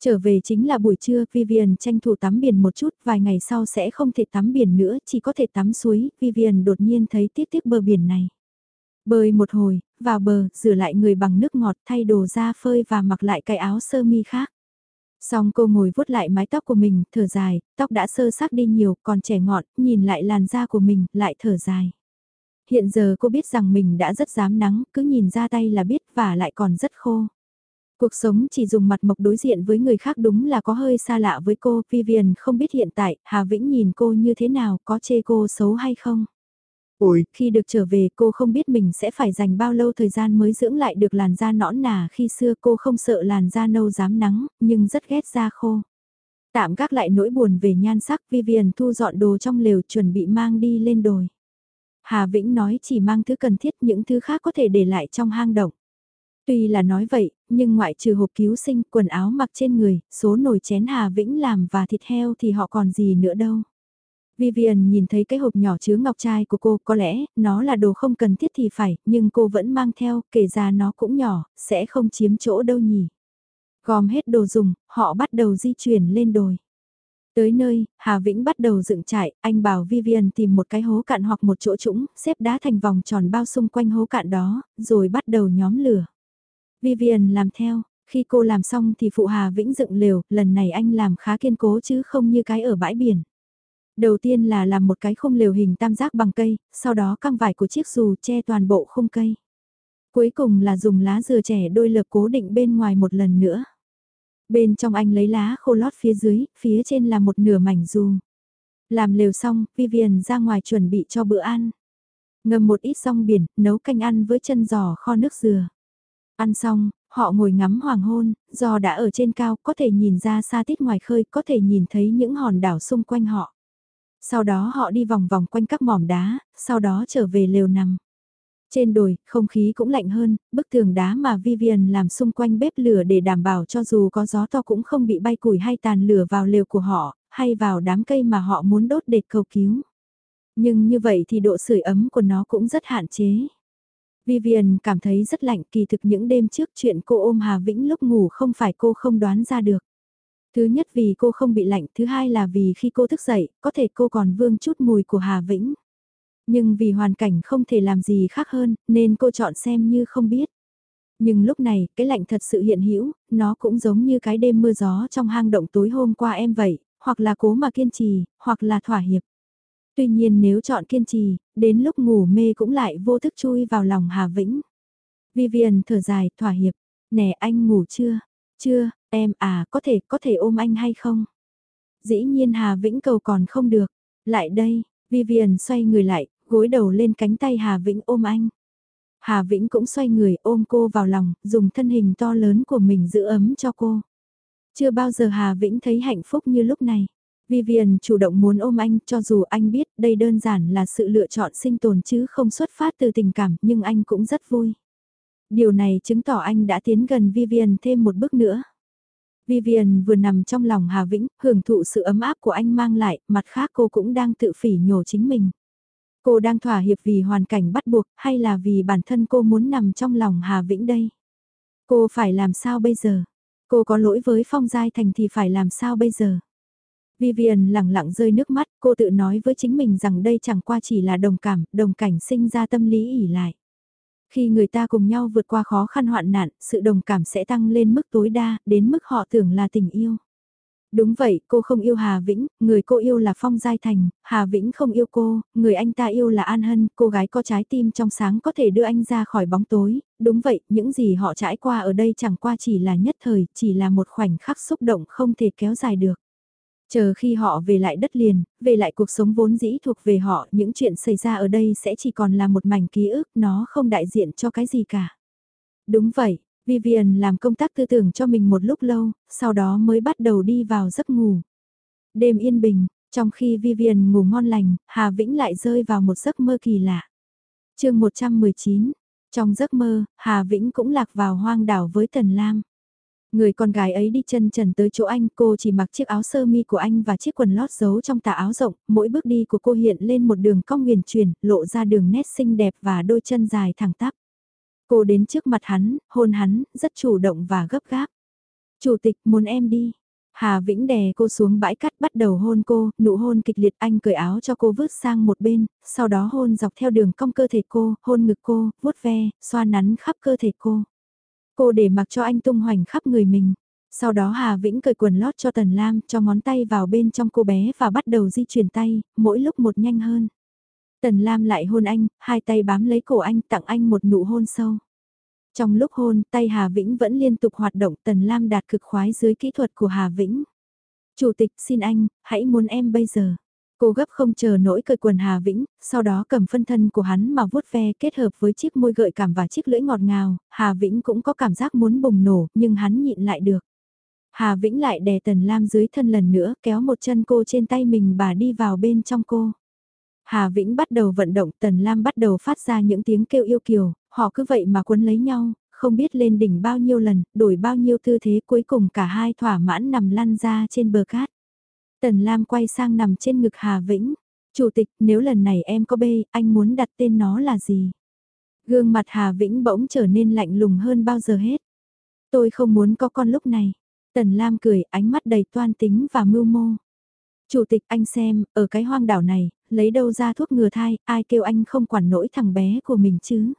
Trở về chính là buổi trưa, Vivian tranh thủ tắm biển một chút, vài ngày sau sẽ không thể tắm biển nữa, chỉ có thể tắm suối, Vivian đột nhiên thấy tiếc tiếc bờ biển này. Bơi một hồi, vào bờ, rửa lại người bằng nước ngọt, thay đồ ra phơi và mặc lại cái áo sơ mi khác. Xong cô ngồi vuốt lại mái tóc của mình, thở dài, tóc đã sơ sắc đi nhiều, còn trẻ ngọn, nhìn lại làn da của mình, lại thở dài. Hiện giờ cô biết rằng mình đã rất dám nắng, cứ nhìn ra tay là biết và lại còn rất khô. Cuộc sống chỉ dùng mặt mộc đối diện với người khác đúng là có hơi xa lạ với cô, Vivian không biết hiện tại, Hà Vĩnh nhìn cô như thế nào, có chê cô xấu hay không. Ôi, khi được trở về cô không biết mình sẽ phải dành bao lâu thời gian mới dưỡng lại được làn da nõn nà khi xưa cô không sợ làn da nâu dám nắng, nhưng rất ghét da khô. Tạm gác lại nỗi buồn về nhan sắc Vivian thu dọn đồ trong lều chuẩn bị mang đi lên đồi. Hà Vĩnh nói chỉ mang thứ cần thiết những thứ khác có thể để lại trong hang động. Tuy là nói vậy, nhưng ngoại trừ hộp cứu sinh, quần áo mặc trên người, số nồi chén Hà Vĩnh làm và thịt heo thì họ còn gì nữa đâu. Vivian nhìn thấy cái hộp nhỏ chứa ngọc trai của cô, có lẽ, nó là đồ không cần thiết thì phải, nhưng cô vẫn mang theo, kể ra nó cũng nhỏ, sẽ không chiếm chỗ đâu nhỉ. Gom hết đồ dùng, họ bắt đầu di chuyển lên đồi. Tới nơi, Hà Vĩnh bắt đầu dựng trại, anh bảo Vivian tìm một cái hố cạn hoặc một chỗ trũng, xếp đá thành vòng tròn bao xung quanh hố cạn đó, rồi bắt đầu nhóm lửa. Vivian làm theo, khi cô làm xong thì phụ Hà Vĩnh dựng lều, lần này anh làm khá kiên cố chứ không như cái ở bãi biển. Đầu tiên là làm một cái khung lều hình tam giác bằng cây, sau đó căng vải của chiếc dù che toàn bộ khung cây. Cuối cùng là dùng lá dừa trẻ đôi lợp cố định bên ngoài một lần nữa. Bên trong anh lấy lá khô lót phía dưới, phía trên là một nửa mảnh dù. Làm lều xong, Vivian ra ngoài chuẩn bị cho bữa ăn. Ngâm một ít rong biển, nấu canh ăn với chân giò kho nước dừa. Ăn xong, họ ngồi ngắm hoàng hôn, do đã ở trên cao có thể nhìn ra xa tít ngoài khơi, có thể nhìn thấy những hòn đảo xung quanh họ. Sau đó họ đi vòng vòng quanh các mỏm đá, sau đó trở về lều nằm. Trên đồi, không khí cũng lạnh hơn, bức tường đá mà Vivian làm xung quanh bếp lửa để đảm bảo cho dù có gió to cũng không bị bay củi hay tàn lửa vào lều của họ, hay vào đám cây mà họ muốn đốt để cầu cứu. Nhưng như vậy thì độ sưởi ấm của nó cũng rất hạn chế. Vivian cảm thấy rất lạnh kỳ thực những đêm trước chuyện cô ôm Hà Vĩnh lúc ngủ không phải cô không đoán ra được. Thứ nhất vì cô không bị lạnh, thứ hai là vì khi cô thức dậy, có thể cô còn vương chút mùi của Hà Vĩnh. Nhưng vì hoàn cảnh không thể làm gì khác hơn, nên cô chọn xem như không biết. Nhưng lúc này, cái lạnh thật sự hiện hữu, nó cũng giống như cái đêm mưa gió trong hang động tối hôm qua em vậy, hoặc là cố mà kiên trì, hoặc là thỏa hiệp. Tuy nhiên nếu chọn kiên trì, đến lúc ngủ mê cũng lại vô thức chui vào lòng Hà Vĩnh. Vivian thở dài, thỏa hiệp. Nè anh ngủ chưa? Chưa, em à, có thể, có thể ôm anh hay không? Dĩ nhiên Hà Vĩnh cầu còn không được. Lại đây, Vivian xoay người lại, gối đầu lên cánh tay Hà Vĩnh ôm anh. Hà Vĩnh cũng xoay người ôm cô vào lòng, dùng thân hình to lớn của mình giữ ấm cho cô. Chưa bao giờ Hà Vĩnh thấy hạnh phúc như lúc này. Vivian chủ động muốn ôm anh cho dù anh biết đây đơn giản là sự lựa chọn sinh tồn chứ không xuất phát từ tình cảm nhưng anh cũng rất vui. Điều này chứng tỏ anh đã tiến gần Vivian thêm một bước nữa. Vivian vừa nằm trong lòng Hà Vĩnh, hưởng thụ sự ấm áp của anh mang lại, mặt khác cô cũng đang tự phỉ nhổ chính mình. Cô đang thỏa hiệp vì hoàn cảnh bắt buộc hay là vì bản thân cô muốn nằm trong lòng Hà Vĩnh đây? Cô phải làm sao bây giờ? Cô có lỗi với Phong Giai Thành thì phải làm sao bây giờ? Vivian lặng lặng rơi nước mắt, cô tự nói với chính mình rằng đây chẳng qua chỉ là đồng cảm, đồng cảnh sinh ra tâm lý ỉ lại. Khi người ta cùng nhau vượt qua khó khăn hoạn nạn, sự đồng cảm sẽ tăng lên mức tối đa, đến mức họ tưởng là tình yêu. Đúng vậy, cô không yêu Hà Vĩnh, người cô yêu là Phong Giai Thành, Hà Vĩnh không yêu cô, người anh ta yêu là An Hân, cô gái có trái tim trong sáng có thể đưa anh ra khỏi bóng tối. Đúng vậy, những gì họ trải qua ở đây chẳng qua chỉ là nhất thời, chỉ là một khoảnh khắc xúc động không thể kéo dài được. Chờ khi họ về lại đất liền, về lại cuộc sống vốn dĩ thuộc về họ, những chuyện xảy ra ở đây sẽ chỉ còn là một mảnh ký ức, nó không đại diện cho cái gì cả. Đúng vậy, Vivian làm công tác tư tưởng cho mình một lúc lâu, sau đó mới bắt đầu đi vào giấc ngủ. Đêm yên bình, trong khi Vivian ngủ ngon lành, Hà Vĩnh lại rơi vào một giấc mơ kỳ lạ. chương 119, trong giấc mơ, Hà Vĩnh cũng lạc vào hoang đảo với Tần Lam. Người con gái ấy đi chân trần tới chỗ anh, cô chỉ mặc chiếc áo sơ mi của anh và chiếc quần lót giấu trong tà áo rộng, mỗi bước đi của cô hiện lên một đường cong huyền chuyển, lộ ra đường nét xinh đẹp và đôi chân dài thẳng tắp. Cô đến trước mặt hắn, hôn hắn, rất chủ động và gấp gáp. Chủ tịch muốn em đi. Hà Vĩnh đè cô xuống bãi cát bắt đầu hôn cô, nụ hôn kịch liệt anh cởi áo cho cô vứt sang một bên, sau đó hôn dọc theo đường cong cơ thể cô, hôn ngực cô, vuốt ve, xoa nắn khắp cơ thể cô. Cô để mặc cho anh tung hoành khắp người mình. Sau đó Hà Vĩnh cởi quần lót cho Tần Lam, cho ngón tay vào bên trong cô bé và bắt đầu di chuyển tay, mỗi lúc một nhanh hơn. Tần Lam lại hôn anh, hai tay bám lấy cổ anh tặng anh một nụ hôn sâu. Trong lúc hôn, tay Hà Vĩnh vẫn liên tục hoạt động Tần Lam đạt cực khoái dưới kỹ thuật của Hà Vĩnh. Chủ tịch xin anh, hãy muốn em bây giờ. Cô gấp không chờ nỗi cởi quần Hà Vĩnh, sau đó cầm phân thân của hắn mà vuốt ve kết hợp với chiếc môi gợi cảm và chiếc lưỡi ngọt ngào, Hà Vĩnh cũng có cảm giác muốn bùng nổ, nhưng hắn nhịn lại được. Hà Vĩnh lại đè Tần Lam dưới thân lần nữa, kéo một chân cô trên tay mình bà đi vào bên trong cô. Hà Vĩnh bắt đầu vận động, Tần Lam bắt đầu phát ra những tiếng kêu yêu kiều, họ cứ vậy mà quấn lấy nhau, không biết lên đỉnh bao nhiêu lần, đổi bao nhiêu tư thế cuối cùng cả hai thỏa mãn nằm lăn ra trên bờ cát. Tần Lam quay sang nằm trên ngực Hà Vĩnh. Chủ tịch, nếu lần này em có bê, anh muốn đặt tên nó là gì? Gương mặt Hà Vĩnh bỗng trở nên lạnh lùng hơn bao giờ hết. Tôi không muốn có con lúc này. Tần Lam cười, ánh mắt đầy toan tính và mưu mô. Chủ tịch anh xem, ở cái hoang đảo này, lấy đâu ra thuốc ngừa thai, ai kêu anh không quản nổi thằng bé của mình chứ?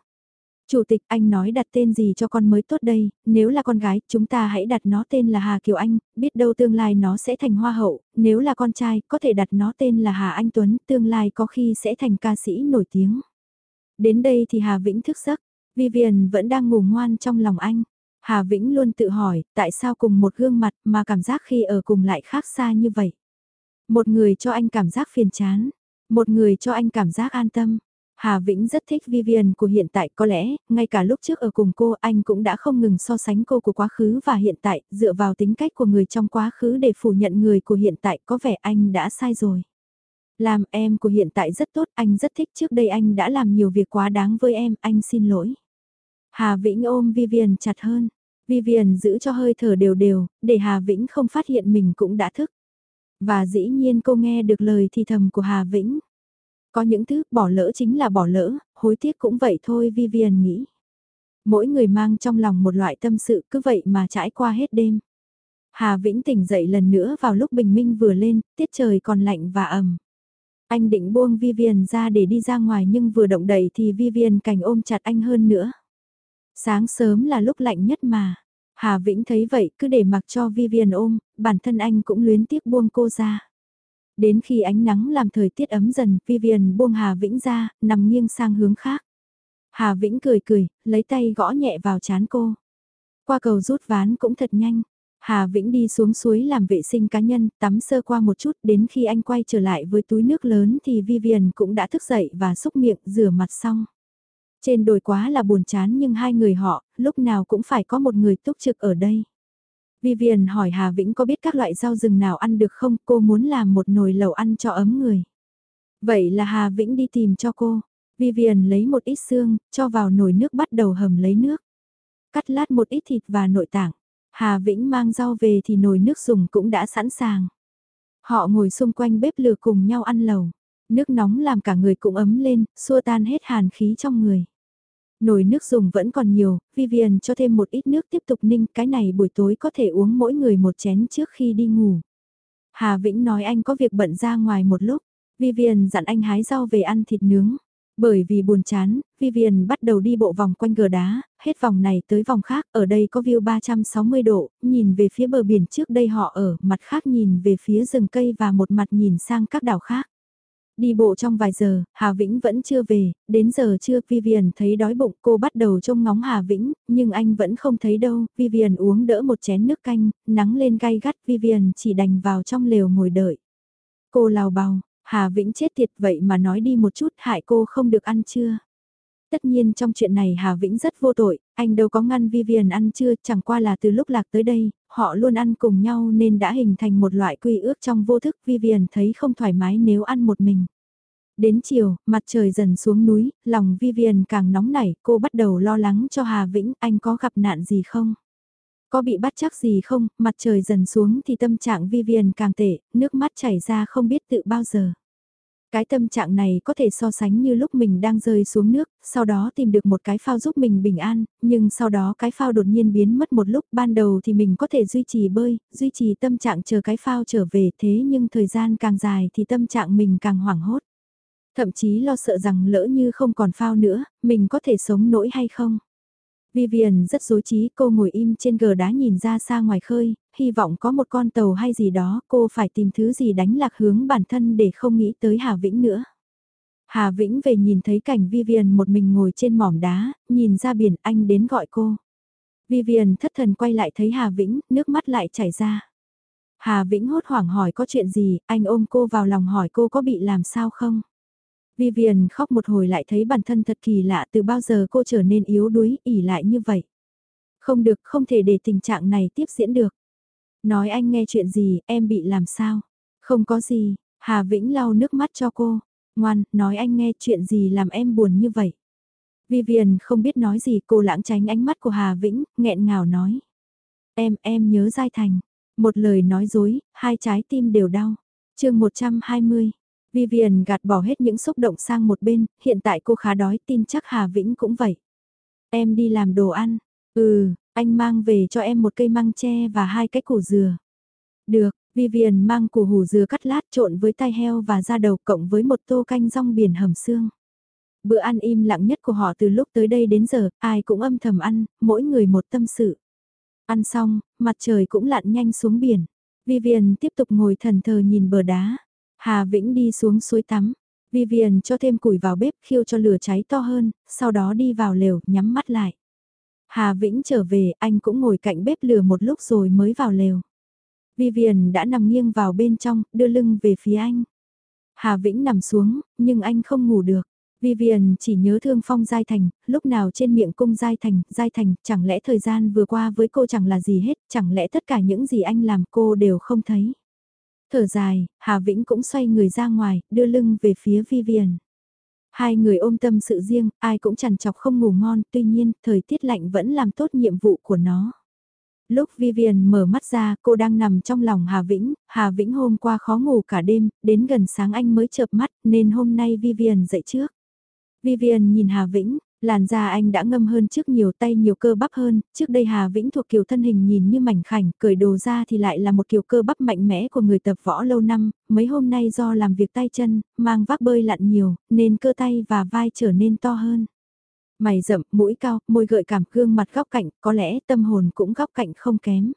Chủ tịch anh nói đặt tên gì cho con mới tốt đây, nếu là con gái, chúng ta hãy đặt nó tên là Hà Kiều Anh, biết đâu tương lai nó sẽ thành hoa hậu, nếu là con trai, có thể đặt nó tên là Hà Anh Tuấn, tương lai có khi sẽ thành ca sĩ nổi tiếng. Đến đây thì Hà Vĩnh thức giấc, Vivian vẫn đang ngủ ngoan trong lòng anh. Hà Vĩnh luôn tự hỏi, tại sao cùng một gương mặt mà cảm giác khi ở cùng lại khác xa như vậy. Một người cho anh cảm giác phiền chán, một người cho anh cảm giác an tâm. Hà Vĩnh rất thích Vivian của hiện tại có lẽ, ngay cả lúc trước ở cùng cô anh cũng đã không ngừng so sánh cô của quá khứ và hiện tại, dựa vào tính cách của người trong quá khứ để phủ nhận người của hiện tại có vẻ anh đã sai rồi. Làm em của hiện tại rất tốt, anh rất thích trước đây anh đã làm nhiều việc quá đáng với em, anh xin lỗi. Hà Vĩnh ôm Vivian chặt hơn, Vivian giữ cho hơi thở đều đều, để Hà Vĩnh không phát hiện mình cũng đã thức. Và dĩ nhiên cô nghe được lời thì thầm của Hà Vĩnh. Có những thứ bỏ lỡ chính là bỏ lỡ, hối tiếc cũng vậy thôi Vivian nghĩ. Mỗi người mang trong lòng một loại tâm sự cứ vậy mà trải qua hết đêm. Hà Vĩnh tỉnh dậy lần nữa vào lúc bình minh vừa lên, tiết trời còn lạnh và ẩm. Anh định buông Vivian ra để đi ra ngoài nhưng vừa động đậy thì Vivian cành ôm chặt anh hơn nữa. Sáng sớm là lúc lạnh nhất mà. Hà Vĩnh thấy vậy cứ để mặc cho Vivian ôm, bản thân anh cũng luyến tiếc buông cô ra. Đến khi ánh nắng làm thời tiết ấm dần, Vivian buông Hà Vĩnh ra, nằm nghiêng sang hướng khác. Hà Vĩnh cười cười, lấy tay gõ nhẹ vào chán cô. Qua cầu rút ván cũng thật nhanh. Hà Vĩnh đi xuống suối làm vệ sinh cá nhân, tắm sơ qua một chút, đến khi anh quay trở lại với túi nước lớn thì Vivian cũng đã thức dậy và xúc miệng rửa mặt xong. Trên đồi quá là buồn chán nhưng hai người họ, lúc nào cũng phải có một người túc trực ở đây. Vivian hỏi Hà Vĩnh có biết các loại rau rừng nào ăn được không, cô muốn làm một nồi lẩu ăn cho ấm người. Vậy là Hà Vĩnh đi tìm cho cô. Vivian lấy một ít xương, cho vào nồi nước bắt đầu hầm lấy nước. Cắt lát một ít thịt và nội tạng. Hà Vĩnh mang rau về thì nồi nước dùng cũng đã sẵn sàng. Họ ngồi xung quanh bếp lửa cùng nhau ăn lẩu. Nước nóng làm cả người cũng ấm lên, xua tan hết hàn khí trong người. Nồi nước dùng vẫn còn nhiều, Vivian cho thêm một ít nước tiếp tục ninh, cái này buổi tối có thể uống mỗi người một chén trước khi đi ngủ. Hà Vĩnh nói anh có việc bận ra ngoài một lúc, Vivian dặn anh hái rau về ăn thịt nướng. Bởi vì buồn chán, Vivian bắt đầu đi bộ vòng quanh gờ đá, hết vòng này tới vòng khác, ở đây có view 360 độ, nhìn về phía bờ biển trước đây họ ở, mặt khác nhìn về phía rừng cây và một mặt nhìn sang các đảo khác. Đi bộ trong vài giờ, Hà Vĩnh vẫn chưa về, đến giờ trưa Vivian thấy đói bụng cô bắt đầu trông ngóng Hà Vĩnh, nhưng anh vẫn không thấy đâu, Vivian uống đỡ một chén nước canh, nắng lên gay gắt Vivian chỉ đành vào trong lều ngồi đợi. Cô lào bào, Hà Vĩnh chết tiệt vậy mà nói đi một chút hại cô không được ăn chưa. Tất nhiên trong chuyện này Hà Vĩnh rất vô tội, anh đâu có ngăn Vivian ăn chưa, chẳng qua là từ lúc lạc tới đây, họ luôn ăn cùng nhau nên đã hình thành một loại quy ước trong vô thức Vivian thấy không thoải mái nếu ăn một mình. Đến chiều, mặt trời dần xuống núi, lòng Vivian càng nóng nảy, cô bắt đầu lo lắng cho Hà Vĩnh, anh có gặp nạn gì không? Có bị bắt chắc gì không, mặt trời dần xuống thì tâm trạng Vivian càng tệ, nước mắt chảy ra không biết tự bao giờ. Cái tâm trạng này có thể so sánh như lúc mình đang rơi xuống nước, sau đó tìm được một cái phao giúp mình bình an, nhưng sau đó cái phao đột nhiên biến mất một lúc ban đầu thì mình có thể duy trì bơi, duy trì tâm trạng chờ cái phao trở về thế nhưng thời gian càng dài thì tâm trạng mình càng hoảng hốt. Thậm chí lo sợ rằng lỡ như không còn phao nữa, mình có thể sống nổi hay không. Vivian rất dối trí cô ngồi im trên gờ đá nhìn ra xa ngoài khơi, hy vọng có một con tàu hay gì đó cô phải tìm thứ gì đánh lạc hướng bản thân để không nghĩ tới Hà Vĩnh nữa. Hà Vĩnh về nhìn thấy cảnh Vivian một mình ngồi trên mỏm đá, nhìn ra biển anh đến gọi cô. Vivian thất thần quay lại thấy Hà Vĩnh, nước mắt lại chảy ra. Hà Vĩnh hốt hoảng hỏi có chuyện gì, anh ôm cô vào lòng hỏi cô có bị làm sao không? Vivian khóc một hồi lại thấy bản thân thật kỳ lạ từ bao giờ cô trở nên yếu đuối, ỉ lại như vậy. Không được, không thể để tình trạng này tiếp diễn được. Nói anh nghe chuyện gì, em bị làm sao? Không có gì, Hà Vĩnh lau nước mắt cho cô. Ngoan, nói anh nghe chuyện gì làm em buồn như vậy. Vivian không biết nói gì cô lãng tránh ánh mắt của Hà Vĩnh, nghẹn ngào nói. Em, em nhớ Giai Thành. Một lời nói dối, hai trái tim đều đau. chương 120, Vivian gạt bỏ hết những xúc động sang một bên, hiện tại cô khá đói tin chắc Hà Vĩnh cũng vậy. Em đi làm đồ ăn. Ừ, anh mang về cho em một cây măng tre và hai cái củ dừa. Được, Vivian mang củ hủ dừa cắt lát trộn với tai heo và da đầu cộng với một tô canh rong biển hầm xương. Bữa ăn im lặng nhất của họ từ lúc tới đây đến giờ, ai cũng âm thầm ăn, mỗi người một tâm sự. Ăn xong, mặt trời cũng lặn nhanh xuống biển. Vivian tiếp tục ngồi thần thờ nhìn bờ đá. Hà Vĩnh đi xuống suối tắm. Vivian cho thêm củi vào bếp khiêu cho lửa cháy to hơn, sau đó đi vào lều, nhắm mắt lại. Hà Vĩnh trở về, anh cũng ngồi cạnh bếp lửa một lúc rồi mới vào lều. Vivian đã nằm nghiêng vào bên trong, đưa lưng về phía anh. Hà Vĩnh nằm xuống, nhưng anh không ngủ được. Vivian chỉ nhớ thương phong Giai Thành, lúc nào trên miệng cung Giai Thành, Giai Thành, chẳng lẽ thời gian vừa qua với cô chẳng là gì hết, chẳng lẽ tất cả những gì anh làm cô đều không thấy. Thở dài, Hà Vĩnh cũng xoay người ra ngoài, đưa lưng về phía Vivian. Hai người ôm tâm sự riêng, ai cũng chằn chọc không ngủ ngon, tuy nhiên, thời tiết lạnh vẫn làm tốt nhiệm vụ của nó. Lúc Vivian mở mắt ra, cô đang nằm trong lòng Hà Vĩnh, Hà Vĩnh hôm qua khó ngủ cả đêm, đến gần sáng anh mới chợp mắt, nên hôm nay Vivian dậy trước. Vivian nhìn Hà Vĩnh, Làn da anh đã ngâm hơn trước nhiều tay nhiều cơ bắp hơn, trước đây Hà Vĩnh thuộc kiểu thân hình nhìn như mảnh khảnh, cởi đồ ra thì lại là một kiểu cơ bắp mạnh mẽ của người tập võ lâu năm, mấy hôm nay do làm việc tay chân, mang vác bơi lặn nhiều, nên cơ tay và vai trở nên to hơn. Mày rậm, mũi cao, môi gợi cảm gương mặt góc cạnh, có lẽ tâm hồn cũng góc cạnh không kém.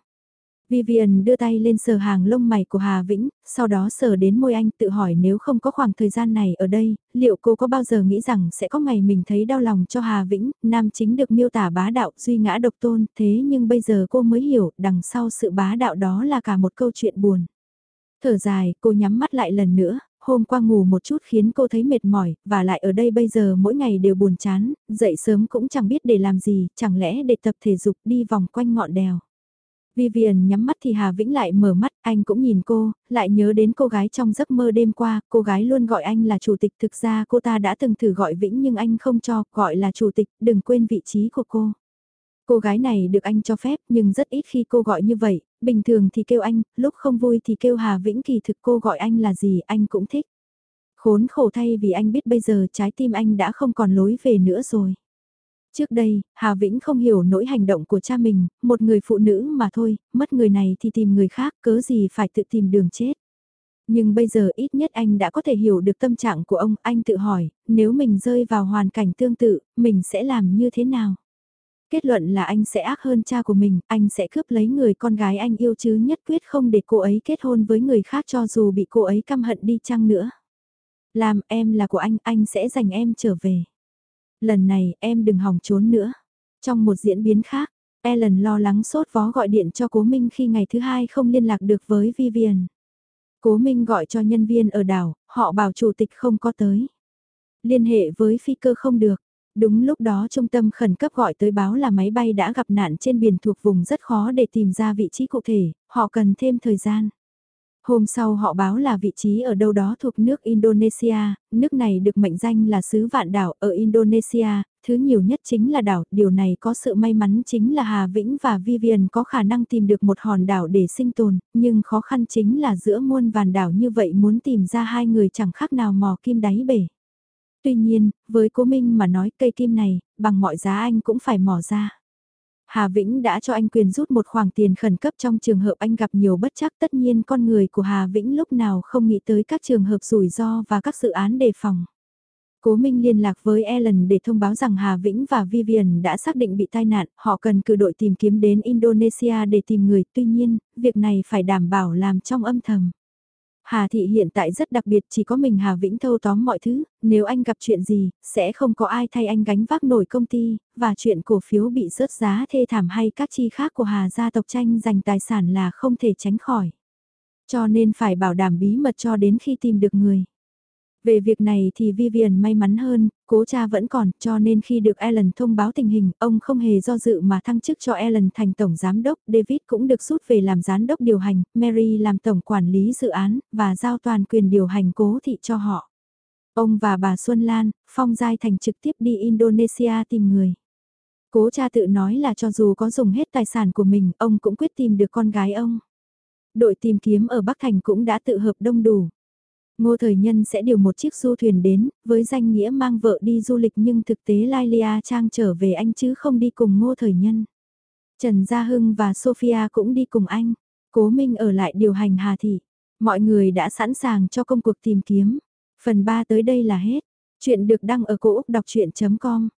Vivian đưa tay lên sờ hàng lông mày của Hà Vĩnh, sau đó sờ đến môi anh tự hỏi nếu không có khoảng thời gian này ở đây, liệu cô có bao giờ nghĩ rằng sẽ có ngày mình thấy đau lòng cho Hà Vĩnh, nam chính được miêu tả bá đạo duy ngã độc tôn, thế nhưng bây giờ cô mới hiểu đằng sau sự bá đạo đó là cả một câu chuyện buồn. Thở dài, cô nhắm mắt lại lần nữa, hôm qua ngủ một chút khiến cô thấy mệt mỏi, và lại ở đây bây giờ mỗi ngày đều buồn chán, dậy sớm cũng chẳng biết để làm gì, chẳng lẽ để tập thể dục đi vòng quanh ngọn đèo. Vivian nhắm mắt thì Hà Vĩnh lại mở mắt, anh cũng nhìn cô, lại nhớ đến cô gái trong giấc mơ đêm qua, cô gái luôn gọi anh là chủ tịch, thực ra cô ta đã từng thử gọi Vĩnh nhưng anh không cho, gọi là chủ tịch, đừng quên vị trí của cô. Cô gái này được anh cho phép nhưng rất ít khi cô gọi như vậy, bình thường thì kêu anh, lúc không vui thì kêu Hà Vĩnh kỳ thực cô gọi anh là gì anh cũng thích. Khốn khổ thay vì anh biết bây giờ trái tim anh đã không còn lối về nữa rồi. Trước đây, Hà Vĩnh không hiểu nỗi hành động của cha mình, một người phụ nữ mà thôi, mất người này thì tìm người khác, cớ gì phải tự tìm đường chết. Nhưng bây giờ ít nhất anh đã có thể hiểu được tâm trạng của ông, anh tự hỏi, nếu mình rơi vào hoàn cảnh tương tự, mình sẽ làm như thế nào? Kết luận là anh sẽ ác hơn cha của mình, anh sẽ cướp lấy người con gái anh yêu chứ nhất quyết không để cô ấy kết hôn với người khác cho dù bị cô ấy căm hận đi chăng nữa. Làm em là của anh, anh sẽ giành em trở về. Lần này em đừng hòng trốn nữa. Trong một diễn biến khác, Ellen lo lắng sốt vó gọi điện cho Cố Minh khi ngày thứ hai không liên lạc được với Vivian. Cố Minh gọi cho nhân viên ở đảo, họ bảo chủ tịch không có tới. Liên hệ với phi cơ không được. Đúng lúc đó trung tâm khẩn cấp gọi tới báo là máy bay đã gặp nạn trên biển thuộc vùng rất khó để tìm ra vị trí cụ thể, họ cần thêm thời gian. Hôm sau họ báo là vị trí ở đâu đó thuộc nước Indonesia, nước này được mệnh danh là xứ vạn đảo ở Indonesia, thứ nhiều nhất chính là đảo, điều này có sự may mắn chính là Hà Vĩnh và Vivian có khả năng tìm được một hòn đảo để sinh tồn, nhưng khó khăn chính là giữa muôn vàn đảo như vậy muốn tìm ra hai người chẳng khác nào mò kim đáy bể. Tuy nhiên, với cố Minh mà nói cây kim này, bằng mọi giá anh cũng phải mò ra. Hà Vĩnh đã cho anh quyền rút một khoản tiền khẩn cấp trong trường hợp anh gặp nhiều bất chắc tất nhiên con người của Hà Vĩnh lúc nào không nghĩ tới các trường hợp rủi ro và các dự án đề phòng. Cố Minh liên lạc với Ellen để thông báo rằng Hà Vĩnh và Vivian đã xác định bị tai nạn, họ cần cử đội tìm kiếm đến Indonesia để tìm người, tuy nhiên, việc này phải đảm bảo làm trong âm thầm. Hà Thị hiện tại rất đặc biệt chỉ có mình Hà Vĩnh thâu tóm mọi thứ, nếu anh gặp chuyện gì, sẽ không có ai thay anh gánh vác nổi công ty, và chuyện cổ phiếu bị rớt giá thê thảm hay các chi khác của Hà gia tộc tranh giành tài sản là không thể tránh khỏi. Cho nên phải bảo đảm bí mật cho đến khi tìm được người. Về việc này thì Vivian may mắn hơn, cố cha vẫn còn, cho nên khi được Ellen thông báo tình hình, ông không hề do dự mà thăng chức cho Ellen thành tổng giám đốc, David cũng được rút về làm giám đốc điều hành, Mary làm tổng quản lý dự án, và giao toàn quyền điều hành cố thị cho họ. Ông và bà Xuân Lan, Phong Giai Thành trực tiếp đi Indonesia tìm người. Cố cha tự nói là cho dù có dùng hết tài sản của mình, ông cũng quyết tìm được con gái ông. Đội tìm kiếm ở Bắc Thành cũng đã tự hợp đông đủ. Ngô Thời Nhân sẽ điều một chiếc du thuyền đến, với danh nghĩa mang vợ đi du lịch nhưng thực tế Lailia Trang trở về anh chứ không đi cùng Ngô Thời Nhân. Trần Gia Hưng và Sophia cũng đi cùng anh. Cố Minh ở lại điều hành Hà Thị. Mọi người đã sẵn sàng cho công cuộc tìm kiếm. Phần 3 tới đây là hết. Chuyện được đăng ở cổ Úc đọc chuyện.com